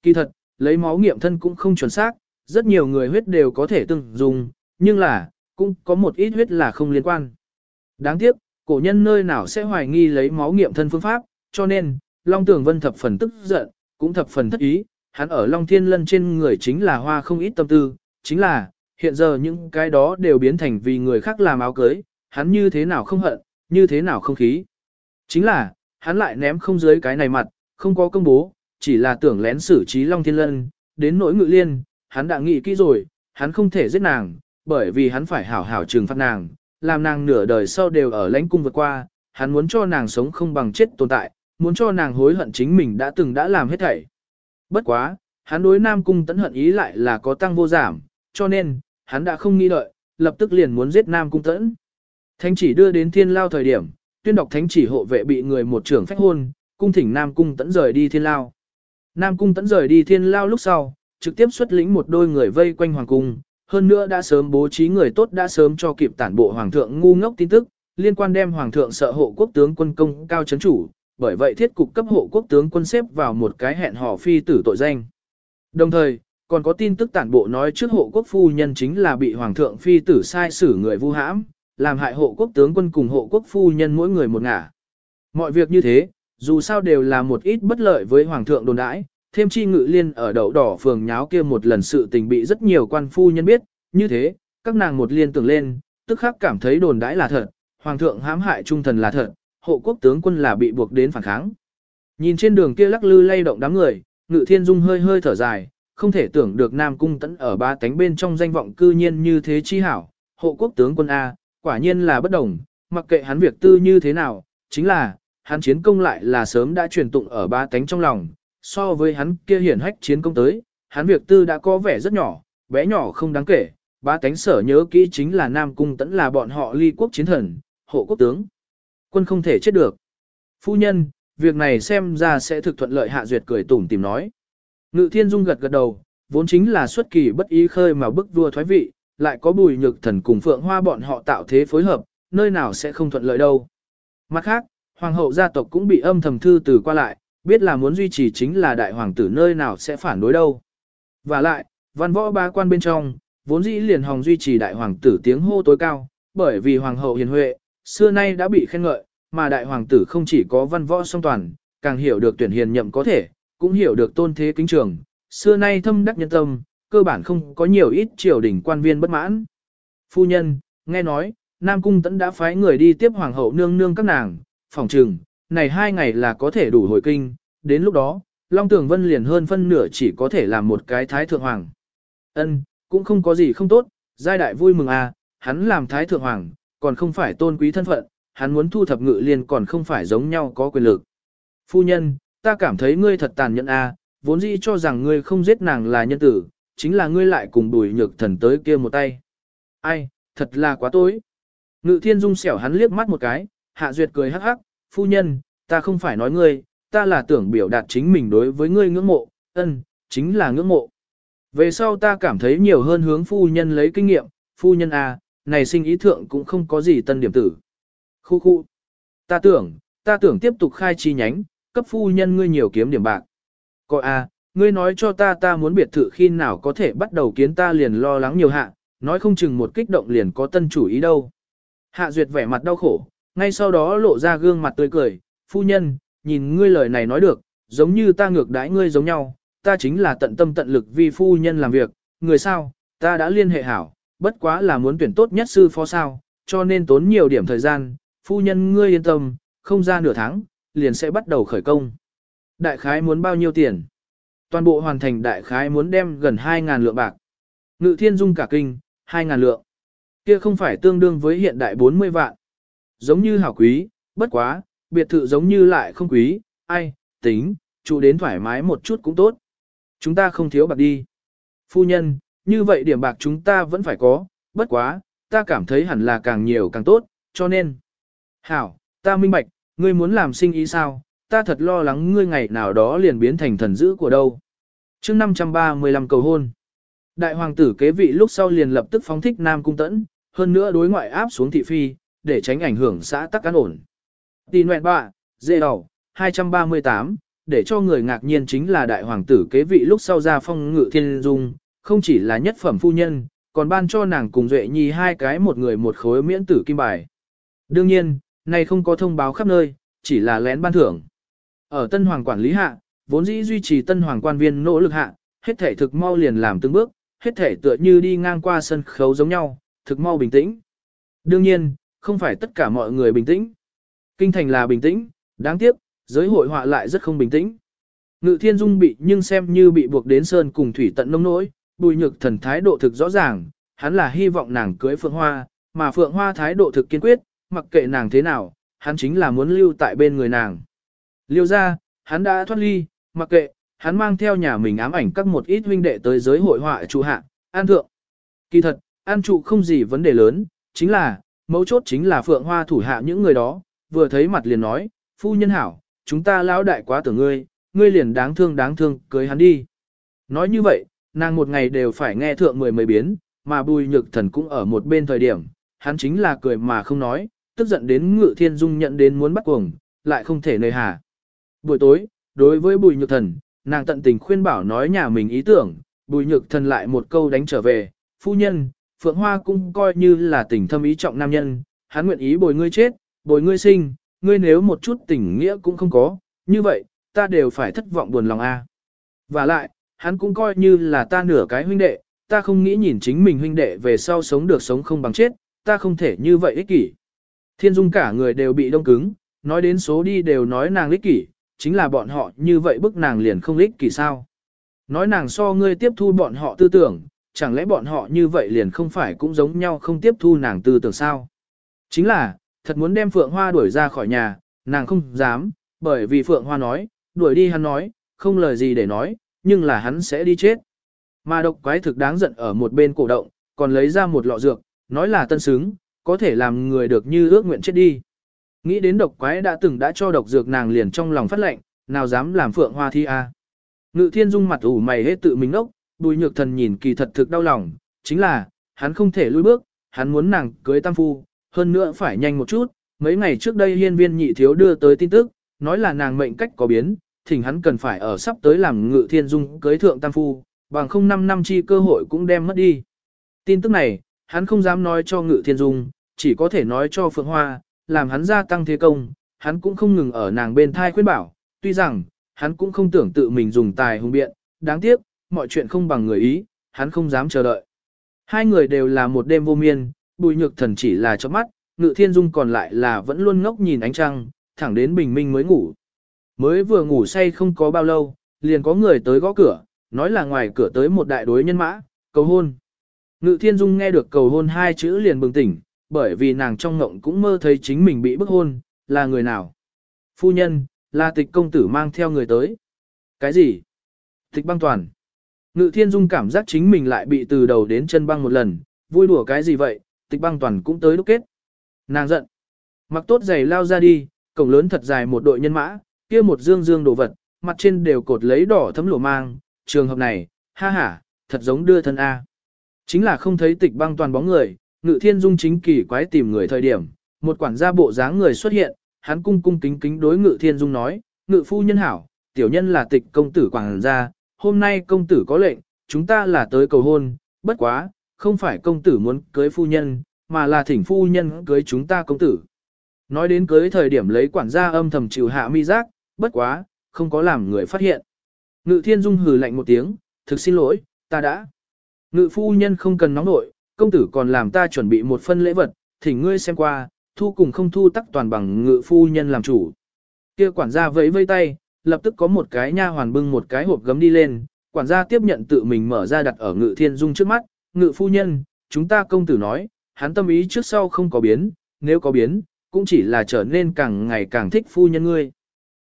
Kỳ thật, lấy máu nghiệm thân cũng không chuẩn xác, rất nhiều người huyết đều có thể từng dùng, nhưng là, cũng có một ít huyết là không liên quan. Đáng tiếc, cổ nhân nơi nào sẽ hoài nghi lấy máu nghiệm thân phương pháp, cho nên, Long Tường Vân thập phần tức giận, cũng thập phần thất ý, hắn ở Long Thiên Lân trên người chính là hoa không ít tâm tư, chính là, hiện giờ những cái đó đều biến thành vì người khác làm áo cưới, hắn như thế nào không hận, như thế nào không khí. Chính là, hắn lại ném không dưới cái này mặt, không có công bố, chỉ là tưởng lén xử trí Long Thiên Lân, đến nỗi ngự liên, hắn đã nghĩ kỹ rồi, hắn không thể giết nàng, bởi vì hắn phải hảo hảo trừng phạt nàng, làm nàng nửa đời sau đều ở lãnh cung vượt qua, hắn muốn cho nàng sống không bằng chết tồn tại, muốn cho nàng hối hận chính mình đã từng đã làm hết thảy. Bất quá, hắn đối Nam Cung Tấn hận ý lại là có tăng vô giảm, cho nên, hắn đã không nghĩ đợi, lập tức liền muốn giết Nam Cung Tấn. Thánh chỉ đưa đến thiên lao thời điểm, tuyên đọc thánh chỉ hộ vệ bị người một trưởng phách hôn, cung thỉnh Nam Cung Tấn rời đi thiên lao. Nam Cung Tấn rời đi thiên lao lúc sau, trực tiếp xuất lĩnh một đôi người vây quanh hoàng cung, hơn nữa đã sớm bố trí người tốt đã sớm cho kịp tản bộ hoàng thượng ngu ngốc tin tức, liên quan đem hoàng thượng sợ hộ quốc tướng quân công cao chấn chủ, bởi vậy thiết cục cấp hộ quốc tướng quân xếp vào một cái hẹn hò phi tử tội danh. Đồng thời, còn có tin tức tản bộ nói trước hộ quốc phu nhân chính là bị hoàng thượng phi tử sai xử người vu hãm, làm hại hộ quốc tướng quân cùng hộ quốc phu nhân mỗi người một ngả. Mọi việc như thế, dù sao đều là một ít bất lợi với hoàng thượng đồn đãi, thêm chi ngự liên ở đậu đỏ phường nháo kia một lần sự tình bị rất nhiều quan phu nhân biết, như thế, các nàng một liên tưởng lên, tức khắc cảm thấy đồn đãi là thật, hoàng thượng hãm hại trung thần là thật, hộ quốc tướng quân là bị buộc đến phản kháng. Nhìn trên đường kia lắc lư lay động đám người, ngự thiên dung hơi hơi thở dài, không thể tưởng được Nam Cung tẫn ở ba cánh bên trong danh vọng cư nhiên như thế chi hảo, hộ quốc tướng quân A, quả nhiên là bất đồng, mặc kệ hắn việc tư như thế nào, chính là, hắn chiến công lại là sớm đã truyền tụng ở ba tánh trong lòng, so với hắn kia hiển hách chiến công tới, hắn việc tư đã có vẻ rất nhỏ, bé nhỏ không đáng kể, ba tánh sở nhớ kỹ chính là Nam Cung tẫn là bọn họ ly quốc chiến thần, hộ quốc tướng. Quân không thể chết được. Phu nhân, việc này xem ra sẽ thực thuận lợi hạ duyệt cười tủm tìm nói. Ngự thiên dung gật gật đầu, vốn chính là xuất kỳ bất ý khơi mà bức vua thoái vị, lại có bùi nhược thần cùng phượng hoa bọn họ tạo thế phối hợp, nơi nào sẽ không thuận lợi đâu. Mặt khác, hoàng hậu gia tộc cũng bị âm thầm thư từ qua lại, biết là muốn duy trì chính là đại hoàng tử nơi nào sẽ phản đối đâu. Và lại, văn võ ba quan bên trong, vốn dĩ liền hòng duy trì đại hoàng tử tiếng hô tối cao, bởi vì hoàng hậu hiền huệ, xưa nay đã bị khen ngợi, mà đại hoàng tử không chỉ có văn võ song toàn, càng hiểu được tuyển hiền nhậm có thể, cũng hiểu được tôn thế kính trường, xưa nay thâm đắc nhân tâm, cơ bản không có nhiều ít triều đình quan viên bất mãn. Phu nhân, nghe nói, Nam Cung Tấn đã phái người đi tiếp hoàng hậu nương nương các nàng, phòng trừng, này hai ngày là có thể đủ hồi kinh, đến lúc đó, Long Tường Vân liền hơn phân nửa chỉ có thể làm một cái thái thượng hoàng. Ân, cũng không có gì không tốt, giai đại vui mừng à, hắn làm thái thượng hoàng, còn không phải tôn quý thân phận, hắn muốn thu thập ngự liên còn không phải giống nhau có quyền lực. Phu nhân, ta cảm thấy ngươi thật tàn nhẫn à? vốn dĩ cho rằng ngươi không giết nàng là nhân tử, chính là ngươi lại cùng đùi nhược thần tới kia một tay. Ai, thật là quá tối. Ngự thiên dung xẻo hắn liếc mắt một cái, hạ duyệt cười hắc hắc, phu nhân, ta không phải nói ngươi, ta là tưởng biểu đạt chính mình đối với ngươi ngưỡng mộ, ân, chính là ngưỡng mộ. Về sau ta cảm thấy nhiều hơn hướng phu nhân lấy kinh nghiệm, phu nhân a, này sinh ý thượng cũng không có gì tân điểm tử. Khu khu. Ta tưởng, ta tưởng tiếp tục khai chi nhánh, cấp phu nhân ngươi nhiều kiếm điểm bạc. Coi a, à, ngươi nói cho ta ta muốn biệt thự khi nào có thể bắt đầu kiến ta liền lo lắng nhiều hạ, nói không chừng một kích động liền có tân chủ ý đâu. Hạ duyệt vẻ mặt đau khổ, ngay sau đó lộ ra gương mặt tươi cười, phu nhân, nhìn ngươi lời này nói được, giống như ta ngược đãi ngươi giống nhau, ta chính là tận tâm tận lực vì phu nhân làm việc, người sao, ta đã liên hệ hảo, bất quá là muốn tuyển tốt nhất sư phó sao, cho nên tốn nhiều điểm thời gian, phu nhân ngươi yên tâm, không ra nửa tháng, liền sẽ bắt đầu khởi công. Đại khái muốn bao nhiêu tiền? Toàn bộ hoàn thành đại khái muốn đem gần 2.000 lượng bạc. Ngự thiên dung cả kinh, 2.000 lượng. Kia không phải tương đương với hiện đại 40 vạn. Giống như hảo quý, bất quá, biệt thự giống như lại không quý, ai, tính, trụ đến thoải mái một chút cũng tốt. Chúng ta không thiếu bạc đi. Phu nhân, như vậy điểm bạc chúng ta vẫn phải có, bất quá, ta cảm thấy hẳn là càng nhiều càng tốt, cho nên. Hảo, ta minh bạch, ngươi muốn làm sinh ý sao, ta thật lo lắng ngươi ngày nào đó liền biến thành thần dữ của đâu. chương 535 cầu hôn. Đại hoàng tử kế vị lúc sau liền lập tức phóng thích Nam Cung Tẫn, hơn nữa đối ngoại áp xuống thị phi, để tránh ảnh hưởng xã tắc cán ổn. Tì nguyện bạ, dê đầu, 238, để cho người ngạc nhiên chính là đại hoàng tử kế vị lúc sau ra phong ngự thiên dung, không chỉ là nhất phẩm phu nhân, còn ban cho nàng cùng Duệ Nhi hai cái một người một khối miễn tử kim bài. Đương nhiên, này không có thông báo khắp nơi, chỉ là lén ban thưởng. Ở Tân Hoàng quản lý hạ, vốn dĩ duy trì tân hoàng quan viên nỗ lực hạ, hết thể thực mau liền làm từng bước, hết thể tựa như đi ngang qua sân khấu giống nhau, thực mau bình tĩnh. Đương nhiên, không phải tất cả mọi người bình tĩnh. Kinh thành là bình tĩnh, đáng tiếc, giới hội họa lại rất không bình tĩnh. Ngự thiên dung bị nhưng xem như bị buộc đến sơn cùng thủy tận nông nỗi, bùi nhược thần thái độ thực rõ ràng, hắn là hy vọng nàng cưới phượng hoa, mà phượng hoa thái độ thực kiên quyết, mặc kệ nàng thế nào, hắn chính là muốn lưu tại bên người nàng. Liêu ra, hắn đã thoát ly, mặc kệ, hắn mang theo nhà mình ám ảnh các một ít huynh đệ tới giới hội họa trụ hạ, an thượng. Kỳ thật, an trụ không gì vấn đề lớn, chính là, mấu chốt chính là phượng hoa thủ hạ những người đó, vừa thấy mặt liền nói, phu nhân hảo, chúng ta lão đại quá tưởng ngươi, ngươi liền đáng thương đáng thương, cưới hắn đi. Nói như vậy, nàng một ngày đều phải nghe thượng mười mấy biến, mà bùi nhược thần cũng ở một bên thời điểm, hắn chính là cười mà không nói, tức giận đến ngự thiên dung nhận đến muốn bắt cuồng, lại không thể nơi hà. Buổi tối, đối với bùi nhược thần, nàng tận tình khuyên bảo nói nhà mình ý tưởng, bùi nhược thần lại một câu đánh trở về, phu nhân, Phượng Hoa cũng coi như là tình thâm ý trọng nam nhân, hắn nguyện ý bồi ngươi chết, bồi ngươi sinh, ngươi nếu một chút tình nghĩa cũng không có, như vậy, ta đều phải thất vọng buồn lòng a. Và lại, hắn cũng coi như là ta nửa cái huynh đệ, ta không nghĩ nhìn chính mình huynh đệ về sau sống được sống không bằng chết, ta không thể như vậy ích kỷ. Thiên Dung cả người đều bị đông cứng, nói đến số đi đều nói nàng ích kỷ, chính là bọn họ như vậy bức nàng liền không ích kỷ sao. Nói nàng so ngươi tiếp thu bọn họ tư tưởng, chẳng lẽ bọn họ như vậy liền không phải cũng giống nhau không tiếp thu nàng tư tưởng sao? Chính là, thật muốn đem Phượng Hoa đuổi ra khỏi nhà, nàng không dám, bởi vì Phượng Hoa nói, đuổi đi hắn nói, không lời gì để nói, nhưng là hắn sẽ đi chết. Mà độc quái thực đáng giận ở một bên cổ động, còn lấy ra một lọ dược, nói là tân xứng, có thể làm người được như ước nguyện chết đi. Nghĩ đến độc quái đã từng đã cho độc dược nàng liền trong lòng phát lệnh, nào dám làm Phượng Hoa thi a. Ngự thiên dung mặt ủ mày hết tự mình ốc, bùi nhược thần nhìn kỳ thật thực đau lòng, chính là, hắn không thể lùi bước, hắn muốn nàng cưới tam phu, hơn nữa phải nhanh một chút, mấy ngày trước đây hiên viên nhị thiếu đưa tới tin tức, nói là nàng mệnh cách có biến, thỉnh hắn cần phải ở sắp tới làm ngự thiên dung cưới thượng tam phu, bằng không năm năm chi cơ hội cũng đem mất đi. Tin tức này, hắn không dám nói cho ngự thiên dung, chỉ có thể nói cho Phượng Hoa, làm hắn gia tăng thế công, hắn cũng không ngừng ở nàng bên thai khuyên bảo, tuy rằng, hắn cũng không tưởng tự mình dùng tài hùng biện, đáng tiếc, mọi chuyện không bằng người ý, hắn không dám chờ đợi. Hai người đều là một đêm vô miên, bùi nhược thần chỉ là cho mắt, ngự thiên dung còn lại là vẫn luôn ngốc nhìn ánh trăng, thẳng đến bình minh mới ngủ. Mới vừa ngủ say không có bao lâu, liền có người tới gõ cửa, nói là ngoài cửa tới một đại đối nhân mã, cầu hôn. Ngự thiên dung nghe được cầu hôn hai chữ liền bừng tỉnh, bởi vì nàng trong ngộng cũng mơ thấy chính mình bị bức hôn, là người nào. Phu nhân, là tịch công tử mang theo người tới. Cái gì? Tịch băng toàn. Ngự thiên dung cảm giác chính mình lại bị từ đầu đến chân băng một lần, vui đùa cái gì vậy, tịch băng toàn cũng tới lúc kết. Nàng giận. Mặc tốt giày lao ra đi, cổng lớn thật dài một đội nhân mã, kia một dương dương đồ vật, mặt trên đều cột lấy đỏ thấm lụa mang, trường hợp này, ha ha, thật giống đưa thân A. Chính là không thấy tịch băng toàn bóng người, ngự thiên dung chính kỳ quái tìm người thời điểm, một quản gia bộ dáng người xuất hiện, hắn cung cung kính kính đối ngự thiên dung nói, ngự phu nhân hảo, tiểu nhân là tịch công tử quảng gia, hôm nay công tử có lệnh, chúng ta là tới cầu hôn, bất quá, không phải công tử muốn cưới phu nhân, mà là thỉnh phu nhân cưới chúng ta công tử. Nói đến cưới thời điểm lấy quản gia âm thầm chịu hạ mi giác, bất quá, không có làm người phát hiện. Ngự thiên dung hừ lạnh một tiếng, thực xin lỗi, ta đã. Ngự phu nhân không cần nóng nội, công tử còn làm ta chuẩn bị một phân lễ vật, thỉnh ngươi xem qua, thu cùng không thu tắc toàn bằng ngự phu nhân làm chủ. Kia quản gia vẫy vây tay, lập tức có một cái nha hoàn bưng một cái hộp gấm đi lên, quản gia tiếp nhận tự mình mở ra đặt ở ngự thiên dung trước mắt, ngự phu nhân, chúng ta công tử nói, hắn tâm ý trước sau không có biến, nếu có biến, cũng chỉ là trở nên càng ngày càng thích phu nhân ngươi.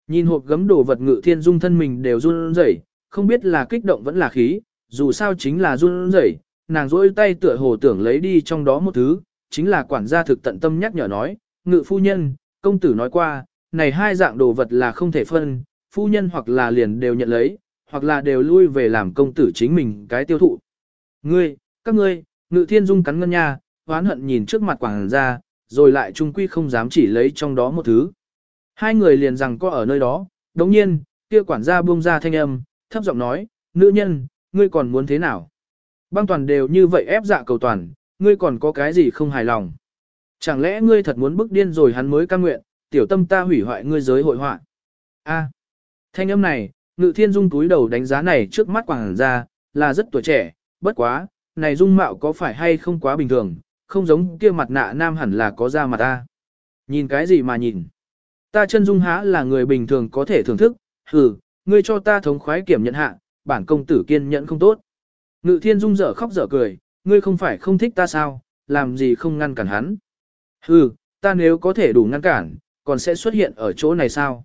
Nhìn hộp gấm đồ vật ngự thiên dung thân mình đều run rẩy, không biết là kích động vẫn là khí, dù sao chính là run rẩy, nàng rỗi tay tựa hồ tưởng lấy đi trong đó một thứ, chính là quản gia thực tận tâm nhắc nhở nói, ngự phu nhân, công tử nói qua, này hai dạng đồ vật là không thể phân, phu nhân hoặc là liền đều nhận lấy, hoặc là đều lui về làm công tử chính mình cái tiêu thụ. Ngươi, các ngươi, ngự thiên dung cắn ngân nha, hoán hận nhìn trước mặt quản gia, rồi lại trung quy không dám chỉ lấy trong đó một thứ. Hai người liền rằng có ở nơi đó, đồng nhiên, kia quản gia buông ra thanh âm, thấp giọng nói, nữ nhân, ngươi còn muốn thế nào? Băng toàn đều như vậy ép dạ cầu toàn, ngươi còn có cái gì không hài lòng? Chẳng lẽ ngươi thật muốn bức điên rồi hắn mới cam nguyện, tiểu tâm ta hủy hoại ngươi giới hội họa? A thanh âm này, Ngự thiên dung túi đầu đánh giá này trước mắt quảng ra, là rất tuổi trẻ, bất quá, này dung mạo có phải hay không quá bình thường, không giống kia mặt nạ nam hẳn là có da mặt ta. Nhìn cái gì mà nhìn? Ta chân dung há là người bình thường có thể thưởng thức, hừ, ngươi cho ta thống khoái kiểm nhận hạ, bản công tử kiên nhẫn không tốt. Ngự thiên dung dở khóc dở cười, ngươi không phải không thích ta sao, làm gì không ngăn cản hắn. Hừ, ta nếu có thể đủ ngăn cản, còn sẽ xuất hiện ở chỗ này sao?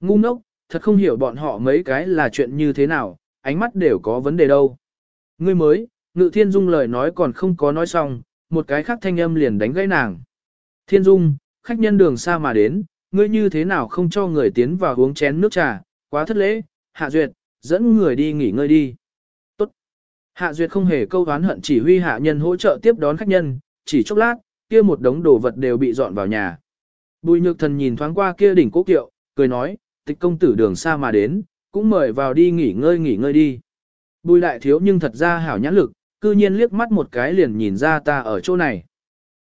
Ngu ngốc, thật không hiểu bọn họ mấy cái là chuyện như thế nào, ánh mắt đều có vấn đề đâu. Ngươi mới, ngự thiên dung lời nói còn không có nói xong, một cái khác thanh âm liền đánh gãy nàng. Thiên dung, khách nhân đường xa mà đến, ngươi như thế nào không cho người tiến vào uống chén nước trà, quá thất lễ, hạ duyệt, dẫn người đi nghỉ ngơi đi. Tốt. Hạ duyệt không hề câu đoán hận chỉ huy hạ nhân hỗ trợ tiếp đón khách nhân, chỉ chốc lát, kia một đống đồ vật đều bị dọn vào nhà. Bùi nhược thần nhìn thoáng qua kia đỉnh cố kiệu, cười nói, tịch công tử đường xa mà đến, cũng mời vào đi nghỉ ngơi nghỉ ngơi đi. Bùi đại thiếu nhưng thật ra hảo nhãn lực, cư nhiên liếc mắt một cái liền nhìn ra ta ở chỗ này.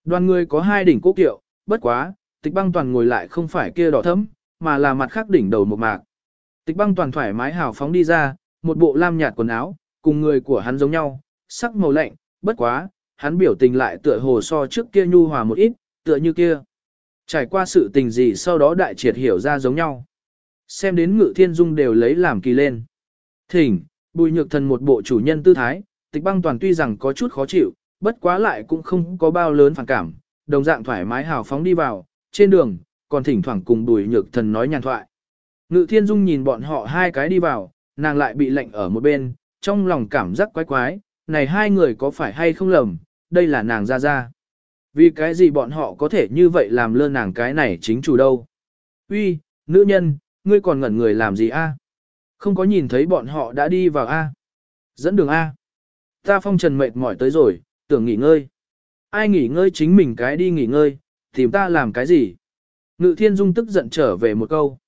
Đoàn người có hai đỉnh cố kiệu, bất quá, tịch băng toàn ngồi lại không phải kia đỏ thấm, mà là mặt khác đỉnh đầu một mạc. Tịch băng toàn thoải mái hào phóng đi ra, một bộ lam nhạt quần áo, cùng người của hắn giống nhau, sắc màu lạnh, bất quá, hắn biểu tình lại tựa hồ so trước kia nhu hòa một ít, tựa như kia. Trải qua sự tình gì sau đó đại triệt hiểu ra giống nhau. Xem đến ngự thiên dung đều lấy làm kỳ lên. Thỉnh, bùi nhược thần một bộ chủ nhân tư thái, tịch băng toàn tuy rằng có chút khó chịu, bất quá lại cũng không có bao lớn phản cảm, đồng dạng thoải mái hào phóng đi vào, trên đường, còn thỉnh thoảng cùng bùi nhược thần nói nhàn thoại. Ngự thiên dung nhìn bọn họ hai cái đi vào, nàng lại bị lệnh ở một bên, trong lòng cảm giác quái quái, này hai người có phải hay không lầm, đây là nàng ra ra. Vì cái gì bọn họ có thể như vậy làm lơ nàng cái này chính chủ đâu. Uy, nữ nhân, ngươi còn ngẩn người làm gì a? Không có nhìn thấy bọn họ đã đi vào a? Dẫn đường a? Ta phong trần mệt mỏi tới rồi, tưởng nghỉ ngơi. Ai nghỉ ngơi chính mình cái đi nghỉ ngơi, tìm ta làm cái gì? Ngự thiên dung tức giận trở về một câu.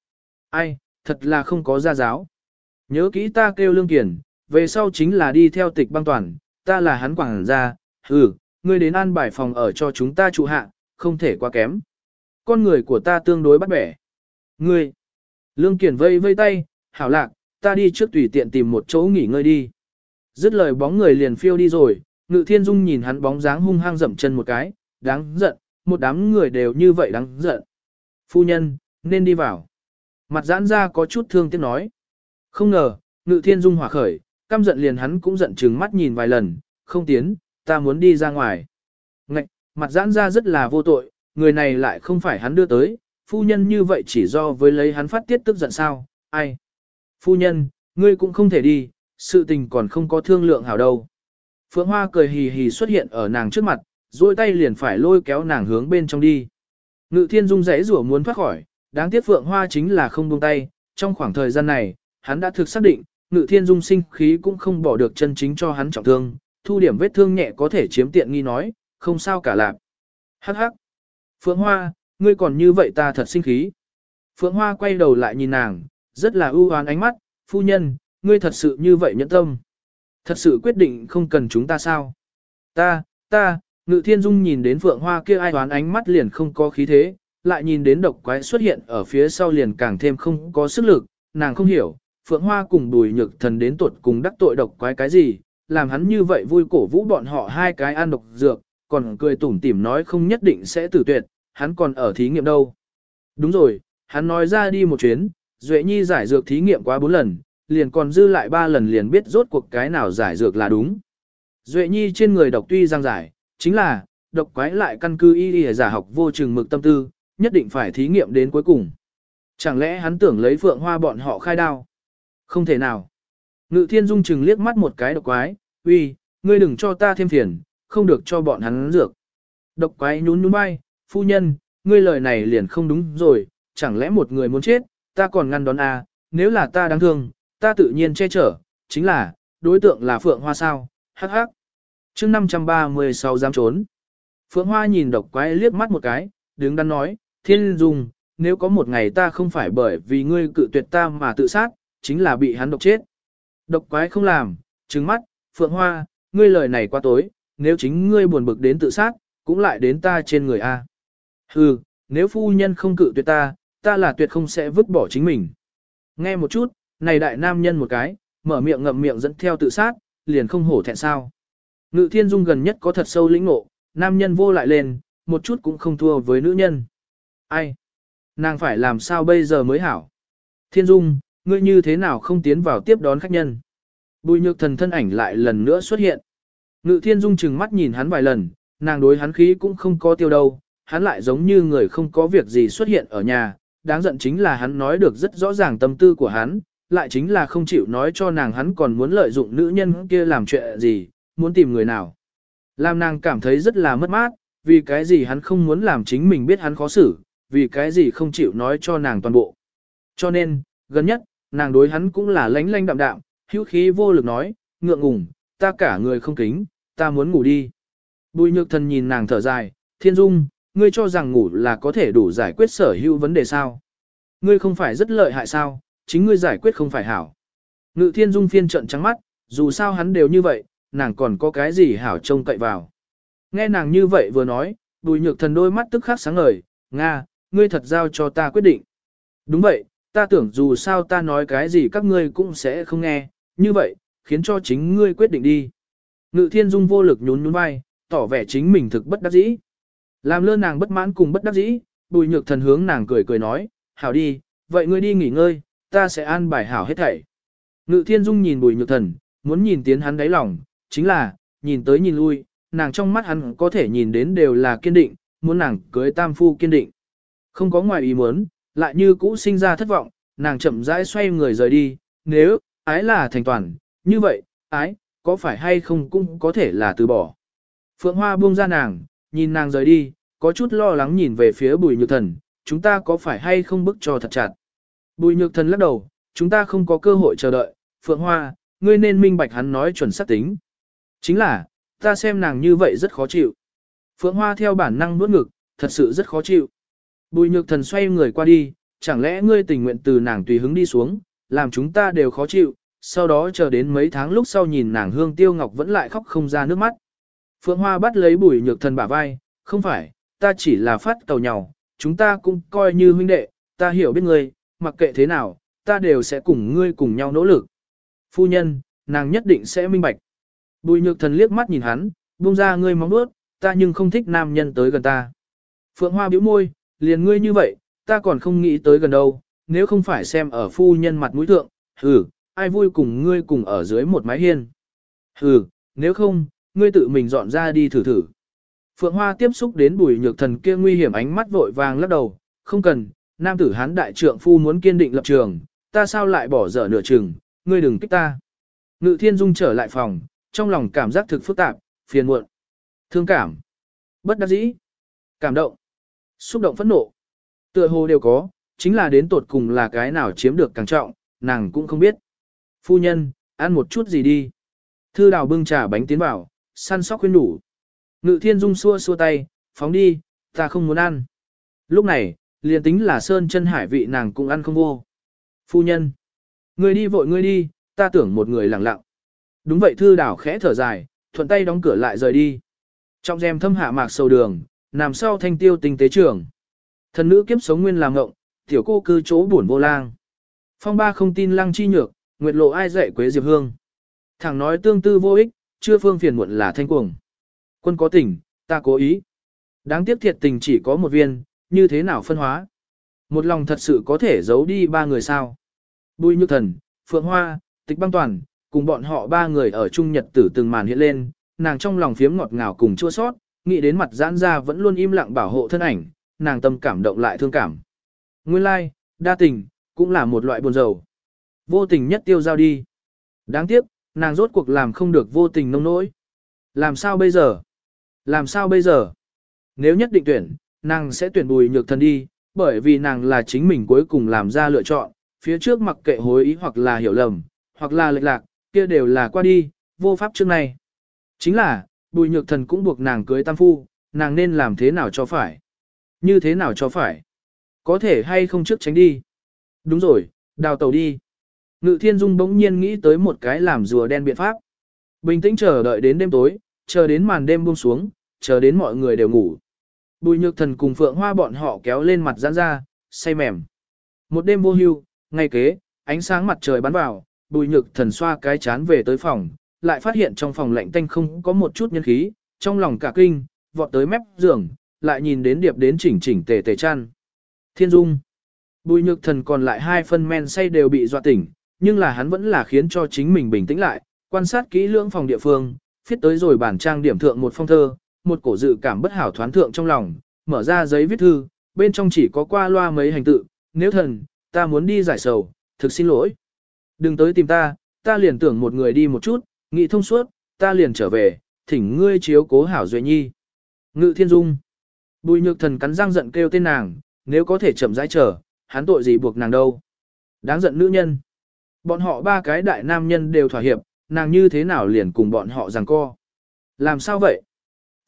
Ai, thật là không có gia giáo. Nhớ kỹ ta kêu lương kiển, về sau chính là đi theo tịch băng toàn, ta là hắn quảng gia, ừ, ngươi đến an bài phòng ở cho chúng ta trụ hạ, không thể quá kém. Con người của ta tương đối bắt bẻ. Ngươi, lương kiển vây vây tay, hảo lạc, ta đi trước tùy tiện tìm một chỗ nghỉ ngơi đi. Dứt lời bóng người liền phiêu đi rồi, ngự thiên dung nhìn hắn bóng dáng hung hăng dậm chân một cái, đáng giận, một đám người đều như vậy đáng giận. Phu nhân, nên đi vào. Mặt giãn ra có chút thương tiếc nói. Không ngờ, ngự thiên dung hỏa khởi, căm giận liền hắn cũng giận trừng mắt nhìn vài lần, không tiến, ta muốn đi ra ngoài. Ngạch, mặt giãn ra rất là vô tội, người này lại không phải hắn đưa tới, phu nhân như vậy chỉ do với lấy hắn phát tiết tức giận sao, ai. Phu nhân, ngươi cũng không thể đi, sự tình còn không có thương lượng hảo đâu. Phượng Hoa cười hì hì xuất hiện ở nàng trước mặt, duỗi tay liền phải lôi kéo nàng hướng bên trong đi. Ngự thiên dung rẽ rủa muốn thoát khỏi, đáng tiếc Phượng Hoa chính là không buông tay, trong khoảng thời gian này, hắn đã thực xác định, ngự thiên dung sinh khí cũng không bỏ được chân chính cho hắn trọng thương, thu điểm vết thương nhẹ có thể chiếm tiện nghi nói, không sao cả lạc. Hắc hắc. Phượng Hoa, ngươi còn như vậy ta thật sinh khí. Phượng Hoa quay đầu lại nhìn nàng, rất là ưu hoán ánh mắt, phu nhân, ngươi thật sự như vậy nhẫn tâm. Thật sự quyết định không cần chúng ta sao? Ta, ta, ngự thiên dung nhìn đến Phượng Hoa kia ai hoán ánh mắt liền không có khí thế, lại nhìn đến độc quái xuất hiện ở phía sau liền càng thêm không có sức lực, nàng không hiểu, Phượng Hoa cùng đùi nhược thần đến tuột cùng đắc tội độc quái cái gì, làm hắn như vậy vui cổ vũ bọn họ hai cái ăn độc dược, còn cười tủm tỉm nói không nhất định sẽ tử tuyệt, hắn còn ở thí nghiệm đâu. Đúng rồi, hắn nói ra đi một chuyến, Duệ Nhi giải dược thí nghiệm quá bốn lần, liền còn dư lại ba lần liền biết rốt cuộc cái nào giải dược là đúng. Duệ Nhi trên người độc tuy giang giải, chính là, độc quái lại căn cứ y y giả học vô chừng mực tâm tư, nhất định phải thí nghiệm đến cuối cùng. Chẳng lẽ hắn tưởng lấy phượng hoa bọn họ khai đao? Không thể nào. Ngự thiên dung chừng liếc mắt một cái độc quái, uy, ngươi đừng cho ta thêm phiền, không được cho bọn hắn dược. Độc quái nhún nhún bay, phu nhân, ngươi lời này liền không đúng rồi, chẳng lẽ một người muốn chết, ta còn ngăn đón à, nếu là ta đáng thương, ta tự nhiên che chở, chính là, đối tượng là Phượng Hoa sao, hắc hắc. chương 536 dám trốn. Phượng Hoa nhìn độc quái liếc mắt một cái, đứng đắn nói, thiên dung, nếu có một ngày ta không phải bởi vì ngươi cự tuyệt ta mà tự sát, chính là bị hắn độc chết. Độc quái không làm, trứng mắt, Phượng Hoa, ngươi lời này quá tối, nếu chính ngươi buồn bực đến tự sát, cũng lại đến ta trên người A. Hừ, nếu phu nhân không cự tuyệt ta, ta là tuyệt không sẽ vứt bỏ chính mình. Nghe một chút, này đại nam nhân một cái, mở miệng ngậm miệng dẫn theo tự sát, liền không hổ thẹn sao. Ngự thiên dung gần nhất có thật sâu lĩnh ngộ, nam nhân vô lại lên, một chút cũng không thua với nữ nhân. Ai? Nàng phải làm sao bây giờ mới hảo? Thiên dung, ngươi như thế nào không tiến vào tiếp đón khách nhân? Bùi nhược thần thân ảnh lại lần nữa xuất hiện. Ngự thiên dung chừng mắt nhìn hắn vài lần, nàng đối hắn khí cũng không có tiêu đâu, hắn lại giống như người không có việc gì xuất hiện ở nhà, đáng giận chính là hắn nói được rất rõ ràng tâm tư của hắn, lại chính là không chịu nói cho nàng hắn còn muốn lợi dụng nữ nhân kia làm chuyện gì, muốn tìm người nào. Làm nàng cảm thấy rất là mất mát, vì cái gì hắn không muốn làm chính mình biết hắn khó xử, vì cái gì không chịu nói cho nàng toàn bộ. Cho nên, gần nhất, nàng đối hắn cũng là lánh lánh đạm đạm, hữu khí vô lực nói, ngượng ngùng, ta cả người không kính, ta muốn ngủ đi. Bùi nhược thần nhìn nàng thở dài, thiên dung, ngươi cho rằng ngủ là có thể đủ giải quyết sở hữu vấn đề sao. Ngươi không phải rất lợi hại sao, chính ngươi giải quyết không phải hảo. Ngự thiên dung phiên trận trắng mắt, dù sao hắn đều như vậy, nàng còn có cái gì hảo trông cậy vào. Nghe nàng như vậy vừa nói, bùi nhược thần đôi mắt tức khắc sáng ngời, Nga, ngươi thật giao cho ta quyết định. Đúng vậy, ta tưởng dù sao ta nói cái gì các ngươi cũng sẽ không nghe, như vậy, khiến cho chính ngươi quyết định đi. Ngự thiên dung vô lực nhún nhún vai, tỏ vẻ chính mình thực bất đắc dĩ. Làm lơ nàng bất mãn cùng bất đắc dĩ, bùi nhược thần hướng nàng cười cười nói, hảo đi, vậy ngươi đi nghỉ ngơi, ta sẽ an bài hảo hết thảy. Ngự thiên dung nhìn bùi nhược thần, muốn nhìn tiến hắn đáy lòng, chính là, nhìn tới nhìn lui, nàng trong mắt hắn có thể nhìn đến đều là kiên định, muốn nàng cưới tam phu kiên định. Không có ngoài ý muốn, lại như cũ sinh ra thất vọng, nàng chậm rãi xoay người rời đi, nếu, ái là thành toàn, như vậy, ái, có phải hay không cũng có thể là từ bỏ. Phượng Hoa buông ra nàng, nhìn nàng rời đi, có chút lo lắng nhìn về phía bùi nhược thần, chúng ta có phải hay không bức cho thật chặt. Bùi nhược thần lắc đầu, chúng ta không có cơ hội chờ đợi, Phượng Hoa, ngươi nên minh bạch hắn nói chuẩn xác tính. Chính là, ta xem nàng như vậy rất khó chịu. Phượng Hoa theo bản năng nuốt ngực, thật sự rất khó chịu. Bùi nhược thần xoay người qua đi, chẳng lẽ ngươi tình nguyện từ nàng tùy hứng đi xuống, làm chúng ta đều khó chịu, sau đó chờ đến mấy tháng lúc sau nhìn nàng hương tiêu ngọc vẫn lại khóc không ra nước mắt. Phượng Hoa bắt lấy bùi nhược thần bả vai, không phải, ta chỉ là phát cầu nhau, chúng ta cũng coi như huynh đệ, ta hiểu biết ngươi, mặc kệ thế nào, ta đều sẽ cùng ngươi cùng nhau nỗ lực. Phu nhân, nàng nhất định sẽ minh bạch. Bùi nhược thần liếc mắt nhìn hắn, buông ra ngươi móng bước, ta nhưng không thích nam nhân tới gần ta. Phượng Hoa bĩu môi, liền ngươi như vậy, ta còn không nghĩ tới gần đâu, nếu không phải xem ở phu nhân mặt mũi thượng, hừ, ai vui cùng ngươi cùng ở dưới một mái hiên. Hừ, nếu không, ngươi tự mình dọn ra đi thử thử. Phượng Hoa tiếp xúc đến bùi nhược thần kia nguy hiểm ánh mắt vội vàng lắc đầu, không cần, nam tử hán đại trượng phu muốn kiên định lập trường, ta sao lại bỏ dở nửa chừng, ngươi đừng kích ta. Ngự thiên dung trở lại phòng, trong lòng cảm giác thực phức tạp, phiền muộn, thương cảm, bất đắc dĩ, cảm động, xúc động phẫn nộ. Tựa hồ đều có, chính là đến tột cùng là cái nào chiếm được càng trọng, nàng cũng không biết. Phu nhân, ăn một chút gì đi. Thư đào bưng trà bánh tiến vào, săn sóc khuyên đủ. Ngự thiên dung xua xua tay, phóng đi, ta không muốn ăn. Lúc này, liền tính là sơn chân hải vị nàng cũng ăn không vô. Phu nhân, người đi vội ngươi đi, ta tưởng một người lặng lặng. Đúng vậy thư đảo khẽ thở dài, thuận tay đóng cửa lại rời đi. Trong rèm thâm hạ mạc sầu đường, nằm sau thanh tiêu tinh tế trường. Thần nữ kiếp sống nguyên làm ngộng, tiểu cô cư chỗ buồn vô lang. Phong ba không tin lăng chi nhược, nguyệt lộ ai dạy quế diệp hương. Thằng nói tương tư vô ích, chưa phương phiền muộn là thanh cuồng. Quân có tình, ta cố ý. Đáng tiếc thiệt tình chỉ có một viên, như thế nào phân hóa. Một lòng thật sự có thể giấu đi ba người sao. Bùi như thần, phượng hoa, tịch băng toàn, cùng bọn họ ba người ở chung nhật tử từng màn hiện lên, nàng trong lòng phiếm ngọt ngào cùng chua sót, nghĩ đến mặt giãn ra vẫn luôn im lặng bảo hộ thân ảnh, nàng tâm cảm động lại thương cảm. Nguyên lai, like, đa tình, cũng là một loại buồn rầu. Vô tình nhất tiêu giao đi. Đáng tiếc, nàng rốt cuộc làm không được vô tình nông nỗi. Làm sao bây giờ? Làm sao bây giờ? Nếu nhất định tuyển, nàng sẽ tuyển bùi nhược thần đi, bởi vì nàng là chính mình cuối cùng làm ra lựa chọn, phía trước mặc kệ hối ý hoặc là hiểu lầm, hoặc là lệch lạc, kia đều là qua đi, vô pháp trước này. Chính là, bùi nhược thần cũng buộc nàng cưới tam phu, nàng nên làm thế nào cho phải? Như thế nào cho phải? Có thể hay không trước tránh đi? Đúng rồi, đào tàu đi. Ngự thiên dung bỗng nhiên nghĩ tới một cái làm rùa đen biện pháp. Bình tĩnh chờ đợi đến đêm tối, chờ đến màn đêm buông xuống, chờ đến mọi người đều ngủ. Bùi nhược thần cùng phượng hoa bọn họ kéo lên mặt giãn ra, say mềm. Một đêm vô hưu, ngay kế, ánh sáng mặt trời bắn vào, bùi nhược thần xoa cái chán về tới phòng, lại phát hiện trong phòng lạnh tanh không có một chút nhân khí, trong lòng cả kinh, vọt tới mép giường, lại nhìn đến điệp đến chỉnh chỉnh tề tề chăn. Thiên Dung. Bùi nhược thần còn lại hai phân men say đều bị dọa tỉnh, nhưng là hắn vẫn là khiến cho chính mình bình tĩnh lại, quan sát kỹ lưỡng phòng địa phương, viết tới rồi bản trang điểm thượng một phong thơ, một cổ dự cảm bất hảo thoán thượng trong lòng, mở ra giấy viết thư, bên trong chỉ có qua loa mấy hành tự, nếu thần, ta muốn đi giải sầu, thực xin lỗi. Đừng tới tìm ta, ta liền tưởng một người đi một chút, nghĩ thông suốt, ta liền trở về, thỉnh ngươi chiếu cố hảo duệ nhi. Ngự thiên dung. Bùi nhược thần cắn răng giận kêu tên nàng, nếu có thể chậm rãi chờ, hắn tội gì buộc nàng đâu. Đáng giận nữ nhân. Bọn họ ba cái đại nam nhân đều thỏa hiệp, nàng như thế nào liền cùng bọn họ giằng co. Làm sao vậy?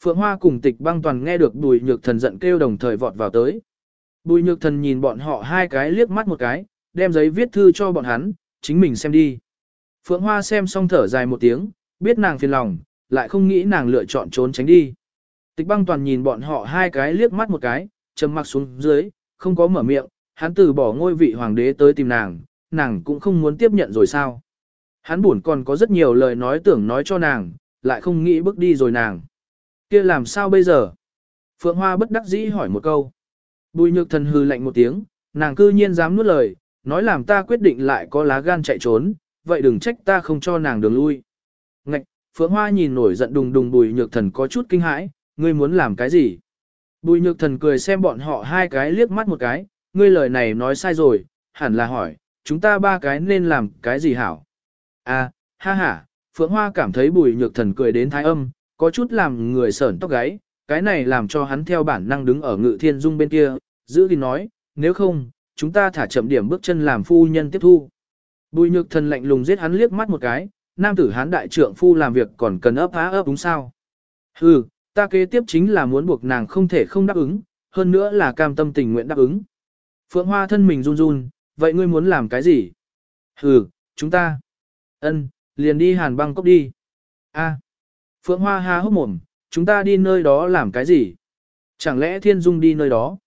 Phượng Hoa cùng tịch băng toàn nghe được bùi nhược thần giận kêu đồng thời vọt vào tới. Bùi nhược thần nhìn bọn họ hai cái liếc mắt một cái, đem giấy viết thư cho bọn hắn, chính mình xem đi. Phượng Hoa xem xong thở dài một tiếng, biết nàng phiền lòng, lại không nghĩ nàng lựa chọn trốn tránh đi. Tịch băng toàn nhìn bọn họ hai cái liếc mắt một cái, trầm mặc xuống dưới, không có mở miệng, hắn từ bỏ ngôi vị hoàng đế tới tìm nàng, nàng cũng không muốn tiếp nhận rồi sao. Hắn buồn còn có rất nhiều lời nói tưởng nói cho nàng, lại không nghĩ bước đi rồi nàng. kia làm sao bây giờ? Phượng Hoa bất đắc dĩ hỏi một câu. Bùi nhược thần hư lạnh một tiếng, nàng cư nhiên dám nuốt lời, nói làm ta quyết định lại có lá gan chạy trốn, vậy đừng trách ta không cho nàng đường lui. Ngạch, Phượng Hoa nhìn nổi giận đùng đùng bùi nhược thần có chút kinh hãi, ngươi muốn làm cái gì? Bùi nhược thần cười xem bọn họ hai cái liếc mắt một cái, ngươi lời này nói sai rồi, hẳn là hỏi, chúng ta ba cái nên làm cái gì hảo? À, ha ha, Phượng Hoa cảm thấy bùi nhược thần cười đến thái âm, có chút làm người sởn tóc gáy, cái này làm cho hắn theo bản năng đứng ở ngự thiên dung bên kia, giữ gìn nói, nếu không, chúng ta thả chậm điểm bước chân làm phu nhân tiếp thu. Bùi nhược thần lạnh lùng giết hắn liếc mắt một cái, nam tử hán đại trượng phu làm việc còn cần ấp á ấp đúng sao. Hừ, ta kế tiếp chính là muốn buộc nàng không thể không đáp ứng, hơn nữa là cam tâm tình nguyện đáp ứng. Phượng Hoa thân mình run run, vậy ngươi muốn làm cái gì? Hừ, chúng ta. Ân, liền đi hàn băng cốc đi. A. Phượng Hoa ha hốc mồm, chúng ta đi nơi đó làm cái gì? Chẳng lẽ thiên dung đi nơi đó?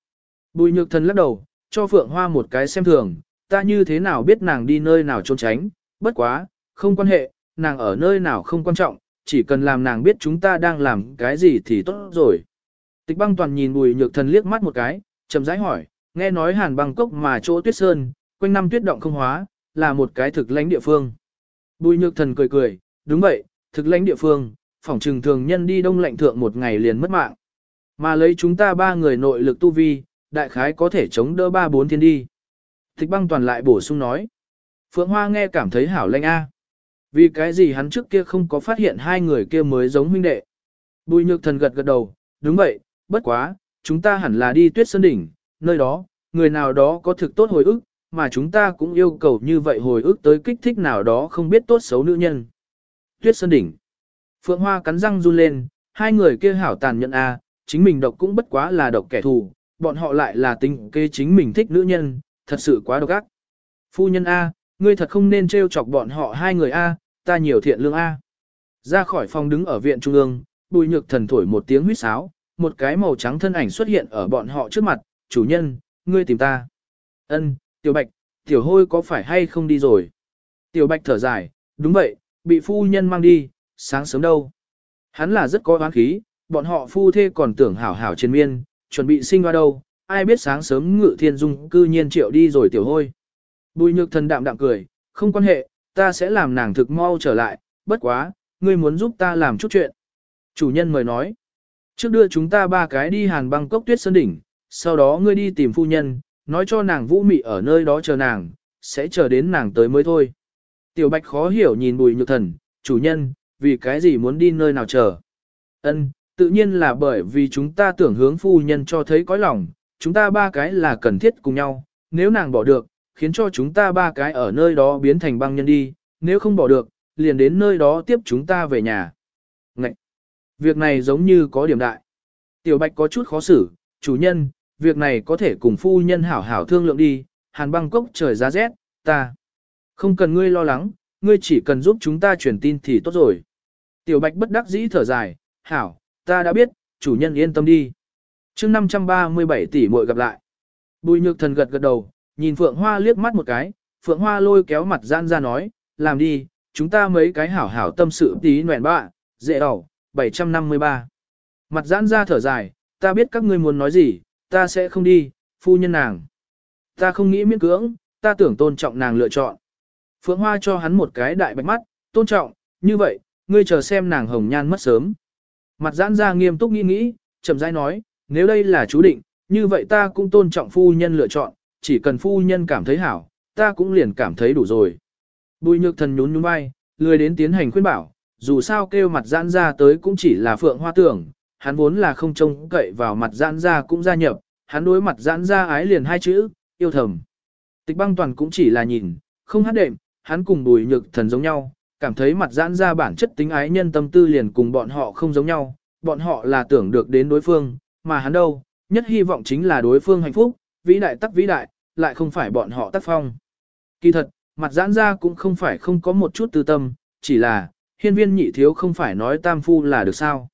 Bùi nhược thần lắc đầu, cho Phượng Hoa một cái xem thường, ta như thế nào biết nàng đi nơi nào trốn tránh, bất quá, không quan hệ, nàng ở nơi nào không quan trọng, chỉ cần làm nàng biết chúng ta đang làm cái gì thì tốt rồi. Tịch băng toàn nhìn bùi nhược thần liếc mắt một cái, chậm rãi hỏi, nghe nói hàn băng cốc mà chỗ tuyết sơn, quanh năm tuyết động không hóa, là một cái thực lãnh địa phương. Bùi nhược thần cười cười, đúng vậy, thực lãnh địa phương, phỏng trừng thường nhân đi đông lạnh thượng một ngày liền mất mạng. Mà lấy chúng ta ba người nội lực tu vi, đại khái có thể chống đỡ ba bốn thiên đi. Thích băng toàn lại bổ sung nói. Phượng Hoa nghe cảm thấy hảo lanh a. Vì cái gì hắn trước kia không có phát hiện hai người kia mới giống huynh đệ. Bùi nhược thần gật gật đầu, đúng vậy, bất quá, chúng ta hẳn là đi tuyết sơn đỉnh, nơi đó, người nào đó có thực tốt hồi ức, mà chúng ta cũng yêu cầu như vậy hồi ức tới kích thích nào đó không biết tốt xấu nữ nhân. Tuyết sơn đỉnh. Phượng Hoa cắn răng run lên, hai người kia hảo tàn nhẫn a, chính mình độc cũng bất quá là độc kẻ thù, bọn họ lại là tính kê chính mình thích nữ nhân, thật sự quá độc ác. Phu nhân A, ngươi thật không nên trêu chọc bọn họ hai người A, ta nhiều thiện lương A. Ra khỏi phòng đứng ở viện trung ương, bùi nhược thần thổi một tiếng huýt sáo, một cái màu trắng thân ảnh xuất hiện ở bọn họ trước mặt, chủ nhân, ngươi tìm ta. Ân, tiểu bạch, tiểu hôi có phải hay không đi rồi? Tiểu bạch thở dài, đúng vậy, bị phu nhân mang đi, sáng sớm đâu. Hắn là rất có oán khí, bọn họ phu thê còn tưởng hảo hảo trên miên, chuẩn bị sinh hoa đâu, ai biết sáng sớm ngự thiên dung cư nhiên triệu đi rồi tiểu hôi. Bùi nhược thần đạm đạm cười, không quan hệ, ta sẽ làm nàng thực mau trở lại, bất quá, ngươi muốn giúp ta làm chút chuyện. Chủ nhân mời nói, trước đưa chúng ta ba cái đi hàn băng cốc tuyết sơn đỉnh, sau đó ngươi đi tìm phu nhân, nói cho nàng vũ mị ở nơi đó chờ nàng, sẽ chờ đến nàng tới mới thôi. Tiểu bạch khó hiểu nhìn bùi nhược thần, chủ nhân, vì cái gì muốn đi nơi nào chờ. Ân, tự nhiên là bởi vì chúng ta tưởng hướng phu nhân cho thấy cõi lòng, chúng ta ba cái là cần thiết cùng nhau, nếu nàng bỏ được, khiến cho chúng ta ba cái ở nơi đó biến thành băng nhân đi, nếu không bỏ được, liền đến nơi đó tiếp chúng ta về nhà. Ngậy! Việc này giống như có điểm đại. Tiểu Bạch có chút khó xử, chủ nhân, việc này có thể cùng phu nhân hảo hảo thương lượng đi, hàn băng cốc trời giá rét, ta. Không cần ngươi lo lắng, ngươi chỉ cần giúp chúng ta truyền tin thì tốt rồi. Tiểu Bạch bất đắc dĩ thở dài, hảo, ta đã biết, chủ nhân yên tâm đi. chương 537 tỷ muội gặp lại. Bùi nhược thần gật gật đầu, nhìn Phượng Hoa liếc mắt một cái, Phượng Hoa lôi kéo mặt gian ra nói, làm đi, chúng ta mấy cái hảo hảo tâm sự tí nguyện bạ, dễ đầu, 753. Mặt giãn ra thở dài, ta biết các ngươi muốn nói gì, ta sẽ không đi, phu nhân nàng. Ta không nghĩ miễn cưỡng, ta tưởng tôn trọng nàng lựa chọn. Phượng Hoa cho hắn một cái đại bạch mắt, tôn trọng, như vậy, ngươi chờ xem nàng hồng nhan mất sớm. Mặt giãn ra nghiêm túc nghĩ nghĩ, chậm rãi nói, nếu đây là chú định, như vậy ta cũng tôn trọng phu nhân lựa chọn, chỉ cần phu nhân cảm thấy hảo, ta cũng liền cảm thấy đủ rồi. Bùi nhược thần nhún nhún vai, lười đến tiến hành khuyên bảo, dù sao kêu mặt giãn ra tới cũng chỉ là phượng hoa tưởng, hắn vốn là không trông cậy vào mặt giãn ra cũng gia nhập, hắn đối mặt giãn ra ái liền hai chữ, yêu thầm. Tịch băng toàn cũng chỉ là nhìn, không hát đệm, hắn cùng bùi nhược thần giống nhau, cảm thấy mặt giãn ra bản chất tính ái nhân tâm tư liền cùng bọn họ không giống nhau, bọn họ là tưởng được đến đối phương, mà hắn đâu, nhất hy vọng chính là đối phương hạnh phúc, vĩ đại tắc vĩ đại, lại không phải bọn họ tác phong. Kỳ thật, mặt giãn ra cũng không phải không có một chút tư tâm, chỉ là, hiên viên nhị thiếu không phải nói tam phu là được sao.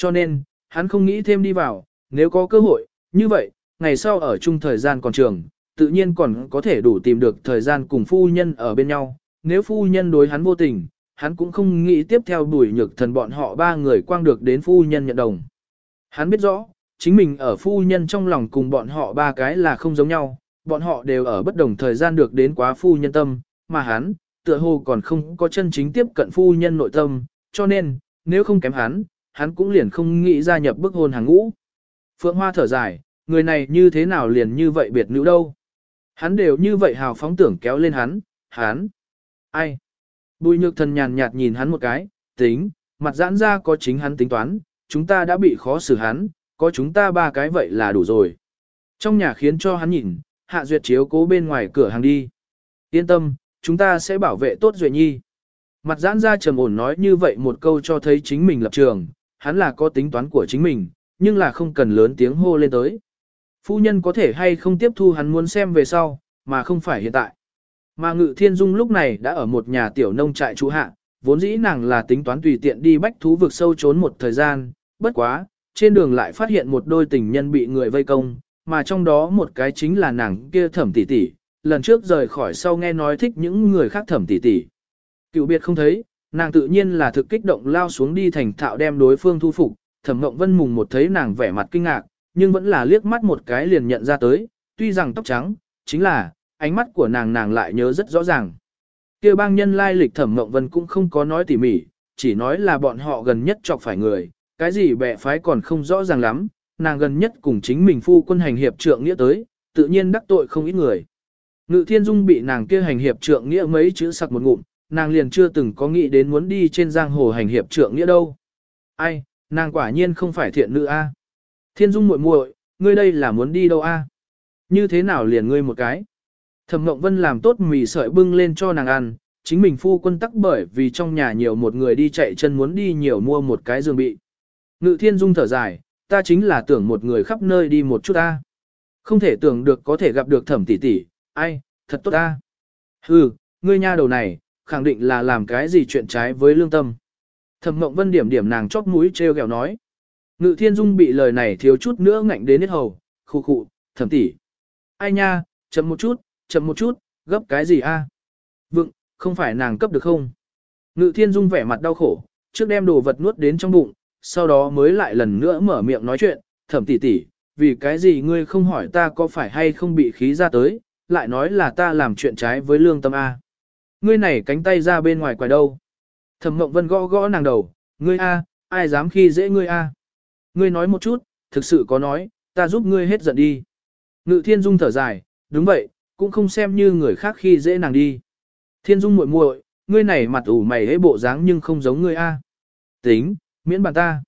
Cho nên, hắn không nghĩ thêm đi vào, nếu có cơ hội, như vậy, ngày sau ở chung thời gian còn trường, tự nhiên còn có thể đủ tìm được thời gian cùng phu nhân ở bên nhau. Nếu phu nhân đối hắn vô tình, hắn cũng không nghĩ tiếp theo đuổi nhược thần bọn họ ba người quang được đến phu nhân nhận đồng. Hắn biết rõ, chính mình ở phu nhân trong lòng cùng bọn họ ba cái là không giống nhau, bọn họ đều ở bất đồng thời gian được đến quá phu nhân tâm, mà hắn, tựa hồ còn không có chân chính tiếp cận phu nhân nội tâm, cho nên, nếu không kém hắn, hắn cũng liền không nghĩ gia nhập bức hôn hàng ngũ. Phượng Hoa thở dài, người này như thế nào liền như vậy biệt nữ đâu. Hắn đều như vậy hào phóng tưởng kéo lên hắn, hắn. Ai? Bùi nhược thần nhàn nhạt nhìn hắn một cái, tính, mặt giãn ra có chính hắn tính toán, chúng ta đã bị khó xử hắn, có chúng ta ba cái vậy là đủ rồi. Trong nhà khiến cho hắn nhìn, hạ duyệt chiếu cố bên ngoài cửa hàng đi. Yên tâm, chúng ta sẽ bảo vệ tốt Duyệt Nhi. Mặt giãn ra trầm ổn nói như vậy một câu cho thấy chính mình lập trường, hắn là có tính toán của chính mình, nhưng là không cần lớn tiếng hô lên tới. Phu nhân có thể hay không tiếp thu hắn muốn xem về sau, mà không phải hiện tại. Mà Ngự Thiên Dung lúc này đã ở một nhà tiểu nông trại trú hạ, vốn dĩ nàng là tính toán tùy tiện đi bách thú vực sâu trốn một thời gian, bất quá, trên đường lại phát hiện một đôi tình nhân bị người vây công, mà trong đó một cái chính là nàng kia thẩm tỷ tỷ, lần trước rời khỏi sau nghe nói thích những người khác thẩm tỷ tỷ. Cựu biệt không thấy, nàng tự nhiên là thực kích động lao xuống đi thành thạo đem đối phương thu phục, thẩm mộng vân mùng một thấy nàng vẻ mặt kinh ngạc, nhưng vẫn là liếc mắt một cái liền nhận ra tới, tuy rằng tóc trắng, chính là, ánh mắt của nàng nàng lại nhớ rất rõ ràng. kia bang nhân lai lịch thẩm mộng vân cũng không có nói tỉ mỉ, chỉ nói là bọn họ gần nhất chọc phải người, cái gì bẻ phái còn không rõ ràng lắm, nàng gần nhất cùng chính mình phu quân hành hiệp trượng nghĩa tới, tự nhiên đắc tội không ít người. Ngự thiên dung bị nàng kia hành hiệp trượng nghĩa mấy chữ sặc một ngụm, nàng liền chưa từng có nghĩ đến muốn đi trên giang hồ hành hiệp trượng nghĩa đâu. Ai, nàng quả nhiên không phải thiện nữ a. À? Thiên dung muội muội, ngươi đây là muốn đi đâu a? À? Như thế nào liền ngươi một cái? Thẩm Ngộng Vân làm tốt mì sợi bưng lên cho nàng ăn, chính mình phu quân tắc bởi vì trong nhà nhiều một người đi chạy chân muốn đi nhiều mua một cái giường bị. Ngự Thiên Dung thở dài, ta chính là tưởng một người khắp nơi đi một chút ta. À? Không thể tưởng được có thể gặp được thẩm tỷ tỷ, ai, thật tốt ta. Hừ, ngươi nha đầu này, khẳng định là làm cái gì chuyện trái với lương tâm. Thẩm Mộng Vân điểm điểm nàng chóp mũi treo gẹo nói. Ngự Thiên Dung bị lời này thiếu chút nữa ngạnh đến hết hầu, khu khụ, thẩm tỷ. Ai nha, chậm một chút, chậm một chút, gấp cái gì a? Vựng, không phải nàng cấp được không? Ngự Thiên Dung vẻ mặt đau khổ, trước đem đồ vật nuốt đến trong bụng, sau đó mới lại lần nữa mở miệng nói chuyện, thẩm tỷ tỷ, vì cái gì ngươi không hỏi ta có phải hay không bị khí ra tới, lại nói là ta làm chuyện trái với lương tâm A. Ngươi này cánh tay ra bên ngoài quài đâu? Thẩm Mộng Vân gõ gõ nàng đầu, ngươi A, ai dám khi dễ ngươi A. Ngươi nói một chút, thực sự có nói, ta giúp ngươi hết giận đi. Ngự Thiên Dung thở dài, đúng vậy, cũng không xem như người khác khi dễ nàng đi. Thiên Dung muội muội, ngươi này mặt ủ mày hế bộ dáng nhưng không giống ngươi A. Tính, miễn bàn ta.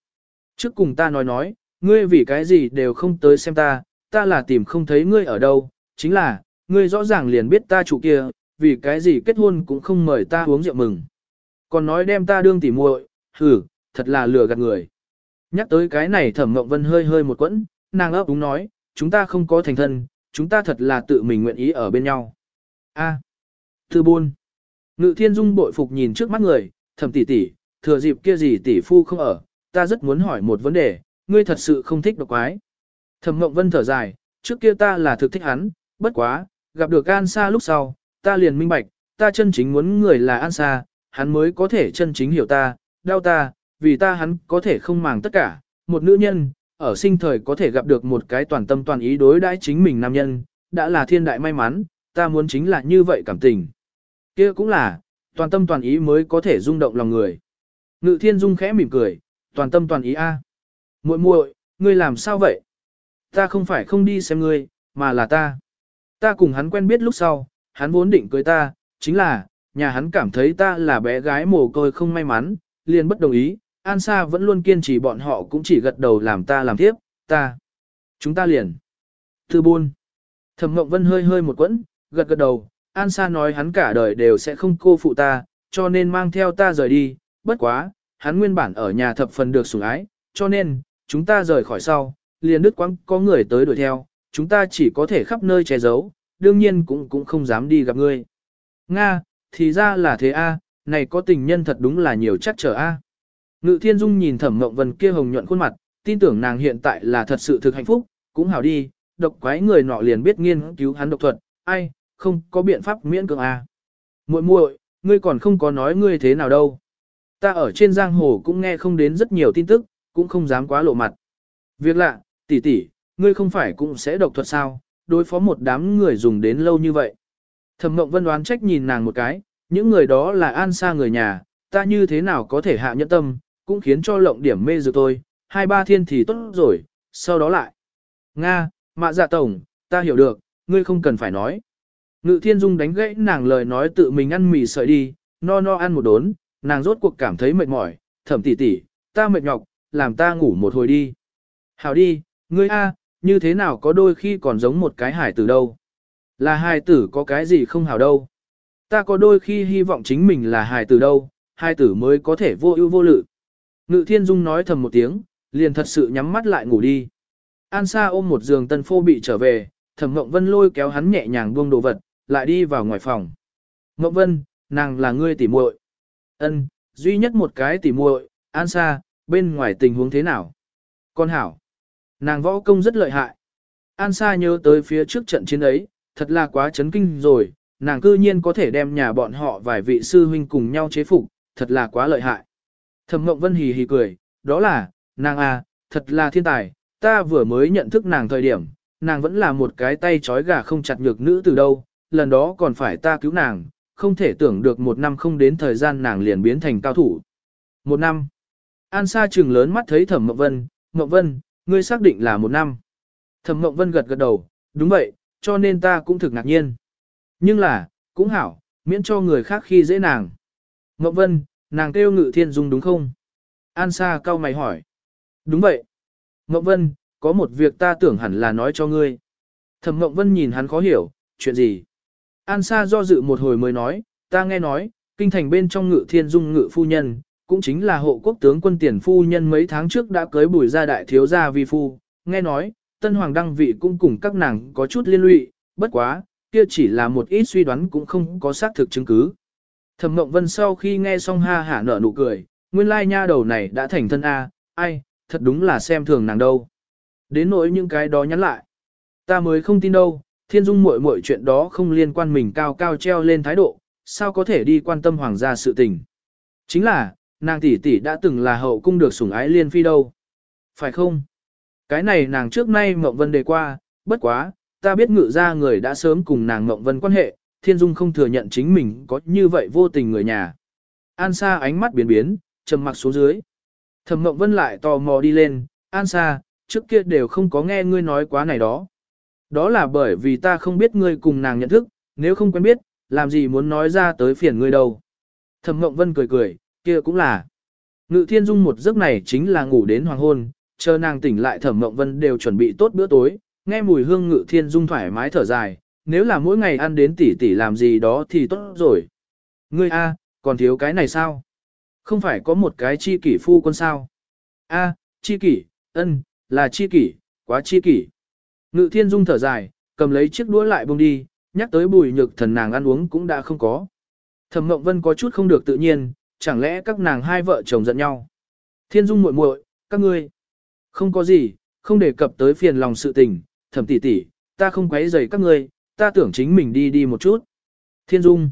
Trước cùng ta nói nói, ngươi vì cái gì đều không tới xem ta, ta là tìm không thấy ngươi ở đâu, chính là, ngươi rõ ràng liền biết ta chủ kia, vì cái gì kết hôn cũng không mời ta uống rượu mừng. Còn nói đem ta đương tỉ muội, hử, thật là lừa gạt người. Nhắc tới cái này thẩm mộng vân hơi hơi một quẫn, nàng ấp đúng nói, chúng ta không có thành thân, chúng ta thật là tự mình nguyện ý ở bên nhau. A. À. Thư buôn. Ngự thiên dung bội phục nhìn trước mắt người, thẩm tỷ tỷ, thừa dịp kia gì tỷ phu không ở, ta rất muốn hỏi một vấn đề, ngươi thật sự không thích độc quái. Thẩm mộng Vân thở dài, trước kia ta là thực thích hắn, bất quá, gặp được An xa lúc sau, ta liền minh bạch, ta chân chính muốn người là An Sa, hắn mới có thể chân chính hiểu ta, đau ta, vì ta hắn có thể không màng tất cả, một nữ nhân, ở sinh thời có thể gặp được một cái toàn tâm toàn ý đối đãi chính mình nam nhân, đã là thiên đại may mắn, ta muốn chính là như vậy cảm tình. kia cũng là, toàn tâm toàn ý mới có thể rung động lòng người. Ngự thiên dung khẽ mỉm cười, toàn tâm toàn ý a. muội muội, ngươi làm sao vậy? Ta không phải không đi xem ngươi, mà là ta. Ta cùng hắn quen biết lúc sau, hắn vốn định cưới ta, chính là, nhà hắn cảm thấy ta là bé gái mồ côi không may mắn, liền bất đồng ý, An Sa vẫn luôn kiên trì bọn họ cũng chỉ gật đầu làm ta làm tiếp, ta. Chúng ta liền. Thư buôn. Thẩm Ngọc Vân hơi hơi một quẫn, gật gật đầu, An Sa nói hắn cả đời đều sẽ không cô phụ ta, cho nên mang theo ta rời đi, bất quá, hắn nguyên bản ở nhà thập phần được sủng ái, cho nên, chúng ta rời khỏi sau, liền đứt quãng có người tới đuổi theo, chúng ta chỉ có thể khắp nơi che giấu, đương nhiên cũng cũng không dám đi gặp ngươi. Nga, thì ra là thế a, này có tình nhân thật đúng là nhiều chắc trở a. Ngự Thiên Dung nhìn Thẩm Mộng Vân kia hồng nhuận khuôn mặt, tin tưởng nàng hiện tại là thật sự thực hạnh phúc, cũng hảo đi, độc quái người nọ liền biết nghiên cứu hắn độc thuật, ai, không có biện pháp miễn cưỡng a. Muội muội, ngươi còn không có nói ngươi thế nào đâu. Ta ở trên giang hồ cũng nghe không đến rất nhiều tin tức, cũng không dám quá lộ mặt. Việc lạ, tỷ tỷ, ngươi không phải cũng sẽ độc thuật sao, đối phó một đám người dùng đến lâu như vậy. Thẩm Mộng Vân đoán trách nhìn nàng một cái, những người đó là an xa người nhà, ta như thế nào có thể hạ nhẫn tâm, cũng khiến cho lộng điểm mê dược tôi, hai ba thiên thì tốt rồi, sau đó lại. Nga, mạ dạ tổng, ta hiểu được, ngươi không cần phải nói. Ngự thiên dung đánh gãy nàng lời nói tự mình ăn mì sợi đi, no no ăn một đốn, nàng rốt cuộc cảm thấy mệt mỏi, thẩm tỷ tỷ, ta mệt nhọc, làm ta ngủ một hồi đi. Hảo đi, ngươi a, như thế nào có đôi khi còn giống một cái hải tử đâu. Là hài tử có cái gì không hảo đâu. Ta có đôi khi hy vọng chính mình là hài tử đâu, hài tử mới có thể vô ưu vô lự. Ngự thiên dung nói thầm một tiếng, liền thật sự nhắm mắt lại ngủ đi. An Sa ôm một giường tân phô bị trở về, thẩm Ngộng Vân lôi kéo hắn nhẹ nhàng buông đồ vật, lại đi vào ngoài phòng. Ngộng Vân, nàng là ngươi tỉ muội. Ân, duy nhất một cái tỉ muội, An Sa, bên ngoài tình huống thế nào? Con hảo. Nàng võ công rất lợi hại. An Sa nhớ tới phía trước trận chiến ấy, thật là quá chấn kinh rồi, nàng cư nhiên có thể đem nhà bọn họ vài vị sư huynh cùng nhau chế phục, thật là quá lợi hại. Thẩm Mộng Vân hì hì cười, đó là, nàng à, thật là thiên tài, ta vừa mới nhận thức nàng thời điểm, nàng vẫn là một cái tay trói gà không chặt nhược nữ từ đâu, lần đó còn phải ta cứu nàng, không thể tưởng được một năm không đến thời gian nàng liền biến thành cao thủ. Một năm. An Sa trừng lớn mắt thấy Thẩm Mộng Vân, Mộng Vân, ngươi xác định là một năm. Thẩm Mộng Vân gật gật đầu, đúng vậy, cho nên ta cũng thực ngạc nhiên. Nhưng là, cũng hảo, miễn cho người khác khi dễ nàng. Mộng Vân, nàng kêu ngự thiên dung đúng không? An Sa cao mày hỏi. Đúng vậy. Mộng Vân, có một việc ta tưởng hẳn là nói cho ngươi. Thẩm Mộng Vân nhìn hắn khó hiểu, chuyện gì? An Sa do dự một hồi mới nói, ta nghe nói, kinh thành bên trong ngự thiên dung ngự phu nhân, cũng chính là hộ quốc tướng quân tiền phu nhân mấy tháng trước đã cưới bùi gia đại thiếu gia vi phu, nghe nói, tân hoàng đăng vị cũng cùng các nàng có chút liên lụy, bất quá, kia chỉ là một ít suy đoán cũng không có xác thực chứng cứ. Thẩm Mộng Vân sau khi nghe xong ha hả nở nụ cười, nguyên lai nha đầu này đã thành thân A, ai, thật đúng là xem thường nàng đâu. Đến nỗi những cái đó nhắn lại. Ta mới không tin đâu, thiên dung muội muội chuyện đó không liên quan mình cao cao treo lên thái độ, sao có thể đi quan tâm hoàng gia sự tình. Chính là, nàng tỷ tỷ đã từng là hậu cung được sủng ái liên phi đâu. Phải không? Cái này nàng trước nay Mộng Vân đề qua, bất quá, ta biết ngự ra người đã sớm cùng nàng Mộng Vân quan hệ, Thiên Dung không thừa nhận chính mình có như vậy vô tình người nhà. An Sa ánh mắt biến biến, trầm mặc xuống dưới. Thẩm Mộng Vân lại tò mò đi lên, An Sa, trước kia đều không có nghe ngươi nói quá này đó. Đó là bởi vì ta không biết ngươi cùng nàng nhận thức, nếu không quen biết, làm gì muốn nói ra tới phiền ngươi đâu. Thẩm Mộng Vân cười cười, kia cũng là. Ngự Thiên Dung một giấc này chính là ngủ đến hoàng hôn, chờ nàng tỉnh lại Thẩm Mộng Vân đều chuẩn bị tốt bữa tối, nghe mùi hương Ngự Thiên Dung thoải mái thở dài, nếu là mỗi ngày ăn đến tỷ tỷ làm gì đó thì tốt rồi. Ngươi a, còn thiếu cái này sao? Không phải có một cái chi kỷ phu quân sao? A, chi kỷ, ân, là chi kỷ, quá chi kỷ. Ngự thiên dung thở dài, cầm lấy chiếc đũa lại bông đi, nhắc tới bùi nhược thần nàng ăn uống cũng đã không có. Thẩm Mộng Vân có chút không được tự nhiên, chẳng lẽ các nàng hai vợ chồng giận nhau. Thiên dung muội muội, các ngươi. Không có gì, không đề cập tới phiền lòng sự tình, thẩm tỷ tỷ, ta không quấy rầy các ngươi, ta tưởng chính mình đi đi một chút. Thiên Dung,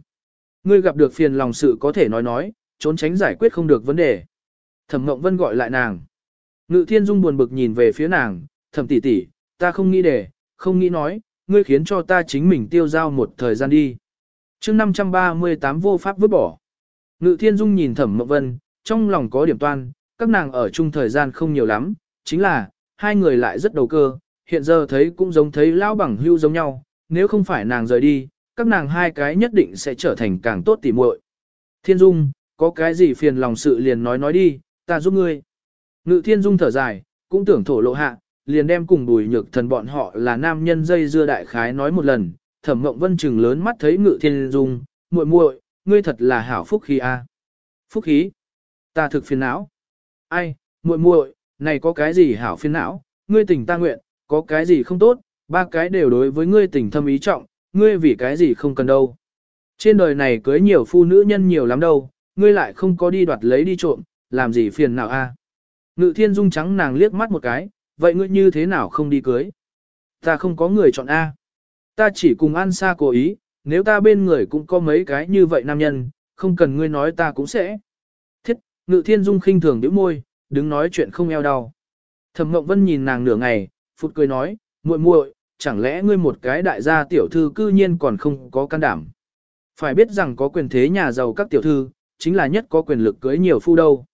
ngươi gặp được phiền lòng sự có thể nói nói, trốn tránh giải quyết không được vấn đề. Thẩm Mộng Vân gọi lại nàng. Ngự Thiên Dung buồn bực nhìn về phía nàng, thẩm tỷ tỷ, ta không nghĩ để, không nghĩ nói, ngươi khiến cho ta chính mình tiêu giao một thời gian đi. chương 538 vô pháp vứt bỏ. Ngự Thiên Dung nhìn thẩm Mộng Vân, trong lòng có điểm toan, các nàng ở chung thời gian không nhiều lắm, chính là, hai người lại rất đầu cơ, hiện giờ thấy cũng giống thấy lão bằng hưu giống nhau, nếu không phải nàng rời đi, các nàng hai cái nhất định sẽ trở thành càng tốt tỉ muội. Thiên Dung, có cái gì phiền lòng sự liền nói nói đi, ta giúp ngươi. Ngự Thiên Dung thở dài, cũng tưởng thổ lộ hạ, liền đem cùng đùi nhược thần bọn họ là nam nhân dây dưa đại khái nói một lần, thẩm mộng vân chừng lớn mắt thấy Ngự Thiên Dung, muội muội, ngươi thật là hảo phúc khí a. Phúc khí? Ta thực phiền não. Ai, muội muội, này có cái gì hảo phiền não, ngươi tình ta nguyện, có cái gì không tốt, ba cái đều đối với ngươi tình thâm ý trọng, ngươi vì cái gì không cần đâu. Trên đời này cưới nhiều phu nữ nhân nhiều lắm đâu, ngươi lại không có đi đoạt lấy đi trộm, làm gì phiền nào a? Ngự thiên dung trắng nàng liếc mắt một cái, vậy ngươi như thế nào không đi cưới? Ta không có người chọn A. Ta chỉ cùng ăn xa cố ý, nếu ta bên người cũng có mấy cái như vậy nam nhân, không cần ngươi nói ta cũng sẽ. Thiết, ngự thiên dung khinh thường điểm môi, đứng nói chuyện không eo đau. Thẩm Mộng Vân nhìn nàng nửa ngày, phụt cười nói, muội muội, chẳng lẽ ngươi một cái đại gia tiểu thư cư nhiên còn không có can đảm. Phải biết rằng có quyền thế nhà giàu các tiểu thư, chính là nhất có quyền lực cưới nhiều phu đâu.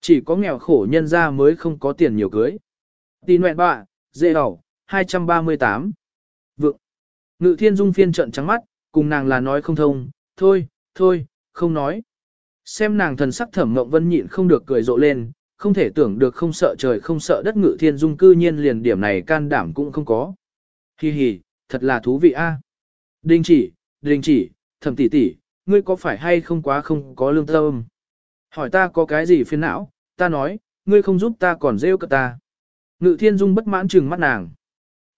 Chỉ có nghèo khổ nhân gia mới không có tiền nhiều cưới. Tì nguyện bạ, dễ đỏ, 238. Vượng. Ngự thiên dung phiên trận trắng mắt, cùng nàng là nói không thông, thôi, thôi, không nói. Xem nàng thần sắc thẩm mộng vân nhịn không được cười rộ lên, không thể tưởng được không sợ trời không sợ đất ngự thiên dung cư nhiên liền điểm này can đảm cũng không có. Hi hi, thật là thú vị a. Đình chỉ, đình chỉ, thẩm tỷ tỷ, ngươi có phải hay không quá không có lương tâm? Hỏi ta có cái gì phiền não, ta nói, ngươi không giúp ta còn rêu cơ ta. Ngự thiên dung bất mãn trừng mắt nàng.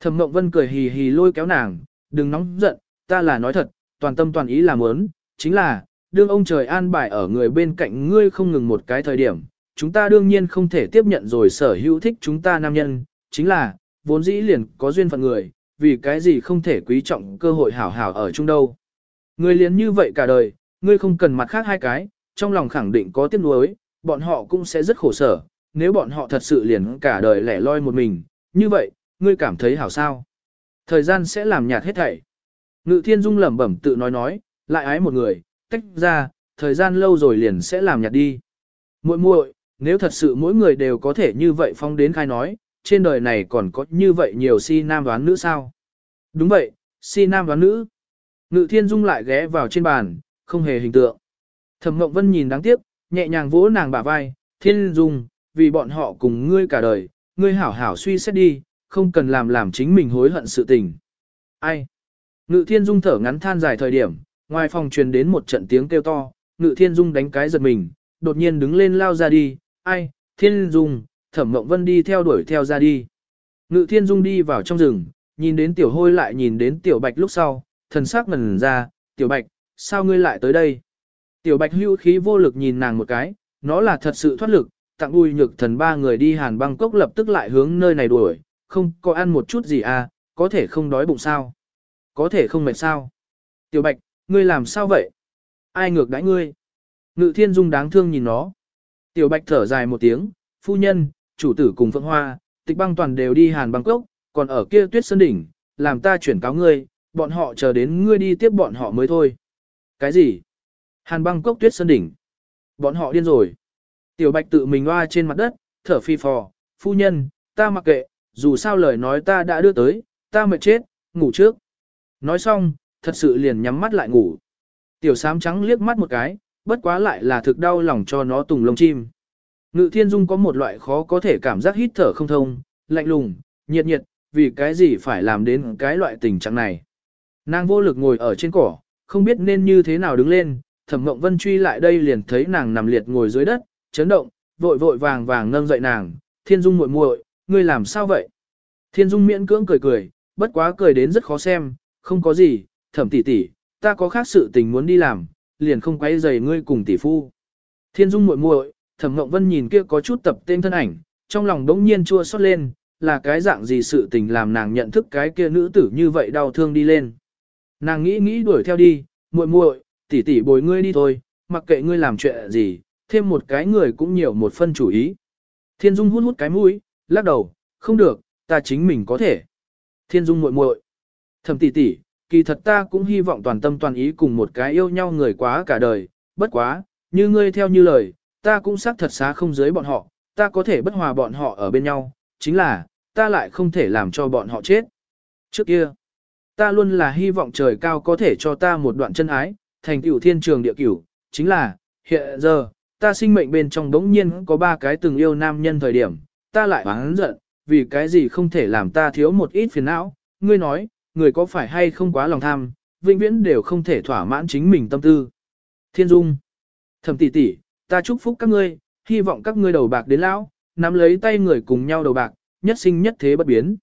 Thẩm mộng vân cười hì hì lôi kéo nàng, đừng nóng giận, ta là nói thật, toàn tâm toàn ý là muốn, chính là, đương ông trời an bài ở người bên cạnh ngươi không ngừng một cái thời điểm, chúng ta đương nhiên không thể tiếp nhận rồi sở hữu thích chúng ta nam nhân, chính là, vốn dĩ liền có duyên phận người, vì cái gì không thể quý trọng cơ hội hảo hảo ở chung đâu. Ngươi liền như vậy cả đời, ngươi không cần mặt khác hai cái, trong lòng khẳng định có tiếc nuối, bọn họ cũng sẽ rất khổ sở, nếu bọn họ thật sự liền cả đời lẻ loi một mình, như vậy, ngươi cảm thấy hảo sao. Thời gian sẽ làm nhạt hết thảy. Ngự thiên dung lẩm bẩm tự nói nói, lại ái một người, tách ra, thời gian lâu rồi liền sẽ làm nhạt đi. muội muội nếu thật sự mỗi người đều có thể như vậy phong đến khai nói, trên đời này còn có như vậy nhiều si nam đoán nữ sao? Đúng vậy, si nam đoán nữ. Ngự thiên dung lại ghé vào trên bàn, không hề hình tượng. Thẩm Ngộng Vân nhìn đáng tiếc, nhẹ nhàng vỗ nàng bả vai, thiên dung, vì bọn họ cùng ngươi cả đời, ngươi hảo hảo suy xét đi, không cần làm làm chính mình hối hận sự tình. Ai? Ngự thiên dung thở ngắn than dài thời điểm, ngoài phòng truyền đến một trận tiếng kêu to, ngự thiên dung đánh cái giật mình, đột nhiên đứng lên lao ra đi, ai, thiên dung, thẩm mộng vân đi theo đuổi theo ra đi. Ngự thiên dung đi vào trong rừng, nhìn đến tiểu hôi lại nhìn đến tiểu bạch lúc sau, thần sắc ngần ra, tiểu bạch, sao ngươi lại tới đây? Tiểu bạch hưu khí vô lực nhìn nàng một cái, nó là thật sự thoát lực, tặng đuôi nhược thần ba người đi hàn băng cốc lập tức lại hướng nơi này đuổi, không có ăn một chút gì à, có thể không đói bụng sao? Có thể không mệt sao? Tiểu bạch, ngươi làm sao vậy? Ai ngược đãi ngươi? Ngự thiên dung đáng thương nhìn nó. Tiểu bạch thở dài một tiếng, phu nhân, chủ tử cùng phượng hoa, tịch băng toàn đều đi hàn Bangkok, còn ở kia tuyết sơn đỉnh, làm ta chuyển cáo ngươi, bọn họ chờ đến ngươi đi tiếp bọn họ mới thôi. Cái gì? Hàn Bangkok tuyết sơn đỉnh. Bọn họ điên rồi. Tiểu bạch tự mình loa trên mặt đất, thở phi phò, phu nhân, ta mặc kệ, dù sao lời nói ta đã đưa tới, ta mệt chết, ngủ trước. Nói xong, thật sự liền nhắm mắt lại ngủ. Tiểu sám trắng liếc mắt một cái, bất quá lại là thực đau lòng cho nó tùng lông chim. Ngự thiên dung có một loại khó có thể cảm giác hít thở không thông, lạnh lùng, nhiệt nhiệt, vì cái gì phải làm đến cái loại tình trạng này. Nàng vô lực ngồi ở trên cỏ, không biết nên như thế nào đứng lên, thẩm mộng vân truy lại đây liền thấy nàng nằm liệt ngồi dưới đất, chấn động, vội vội vàng vàng nâng dậy nàng, thiên dung muội muội, ngươi làm sao vậy? Thiên dung miễn cưỡng cười cười, bất quá cười đến rất khó xem, không có gì, thẩm tỷ tỷ, ta có khác sự tình muốn đi làm, liền không quay rầy ngươi cùng tỷ phu. Thiên dung muội muội, thẩm ngộng vân nhìn kia có chút tập tên thân ảnh, trong lòng đống nhiên chua xót lên, là cái dạng gì sự tình làm nàng nhận thức cái kia nữ tử như vậy đau thương đi lên. Nàng nghĩ nghĩ đuổi theo đi, muội muội, tỷ tỷ bồi ngươi đi thôi, mặc kệ ngươi làm chuyện gì, thêm một cái người cũng nhiều một phân chủ ý. Thiên Dung hút hút cái mũi, lắc đầu, không được, ta chính mình có thể. Thiên Dung muội muội, thầm tỷ tỷ, kỳ thật ta cũng hy vọng toàn tâm toàn ý cùng một cái yêu nhau người quá cả đời, bất quá, như ngươi theo như lời, ta cũng xác thật xá không dưới bọn họ, ta có thể bất hòa bọn họ ở bên nhau, chính là, ta lại không thể làm cho bọn họ chết. Trước kia, ta luôn là hy vọng trời cao có thể cho ta một đoạn chân ái, thành tựu thiên trường địa cửu, chính là, hiện giờ, ta sinh mệnh bên trong đống nhiên có ba cái từng yêu nam nhân thời điểm, ta lại oán giận, vì cái gì không thể làm ta thiếu một ít phiền não, ngươi nói, người có phải hay không quá lòng tham, vĩnh viễn đều không thể thỏa mãn chính mình tâm tư. Thiên Dung, thẩm tỷ tỷ, ta chúc phúc các ngươi, hy vọng các ngươi đầu bạc đến lão, nắm lấy tay người cùng nhau đầu bạc, nhất sinh nhất thế bất biến.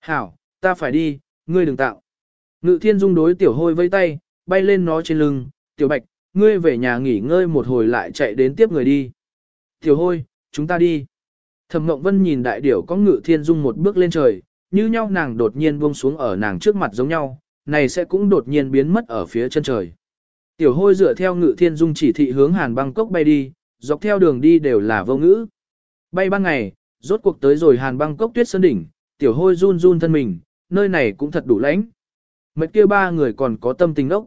Hảo, ta phải đi, ngươi đừng tạo. Ngự thiên dung đối tiểu hôi vây tay, bay lên nó trên lưng, tiểu bạch, ngươi về nhà nghỉ ngơi một hồi lại chạy đến tiếp người đi. Tiểu hôi, chúng ta đi. Thẩm Mộng Vân nhìn đại điểu có ngự thiên dung một bước lên trời, như nhau nàng đột nhiên buông xuống ở nàng trước mặt giống nhau, này sẽ cũng đột nhiên biến mất ở phía chân trời. Tiểu hôi dựa theo ngự thiên dung chỉ thị hướng hàn Bangkok cốc bay đi, dọc theo đường đi đều là vô ngữ. Bay ban ngày, rốt cuộc tới rồi hàn Bangkok cốc tuyết sơn đỉnh, tiểu hôi run run thân mình, nơi này cũng thật đủ lãnh. Mệt kia ba người còn có tâm tình ốc.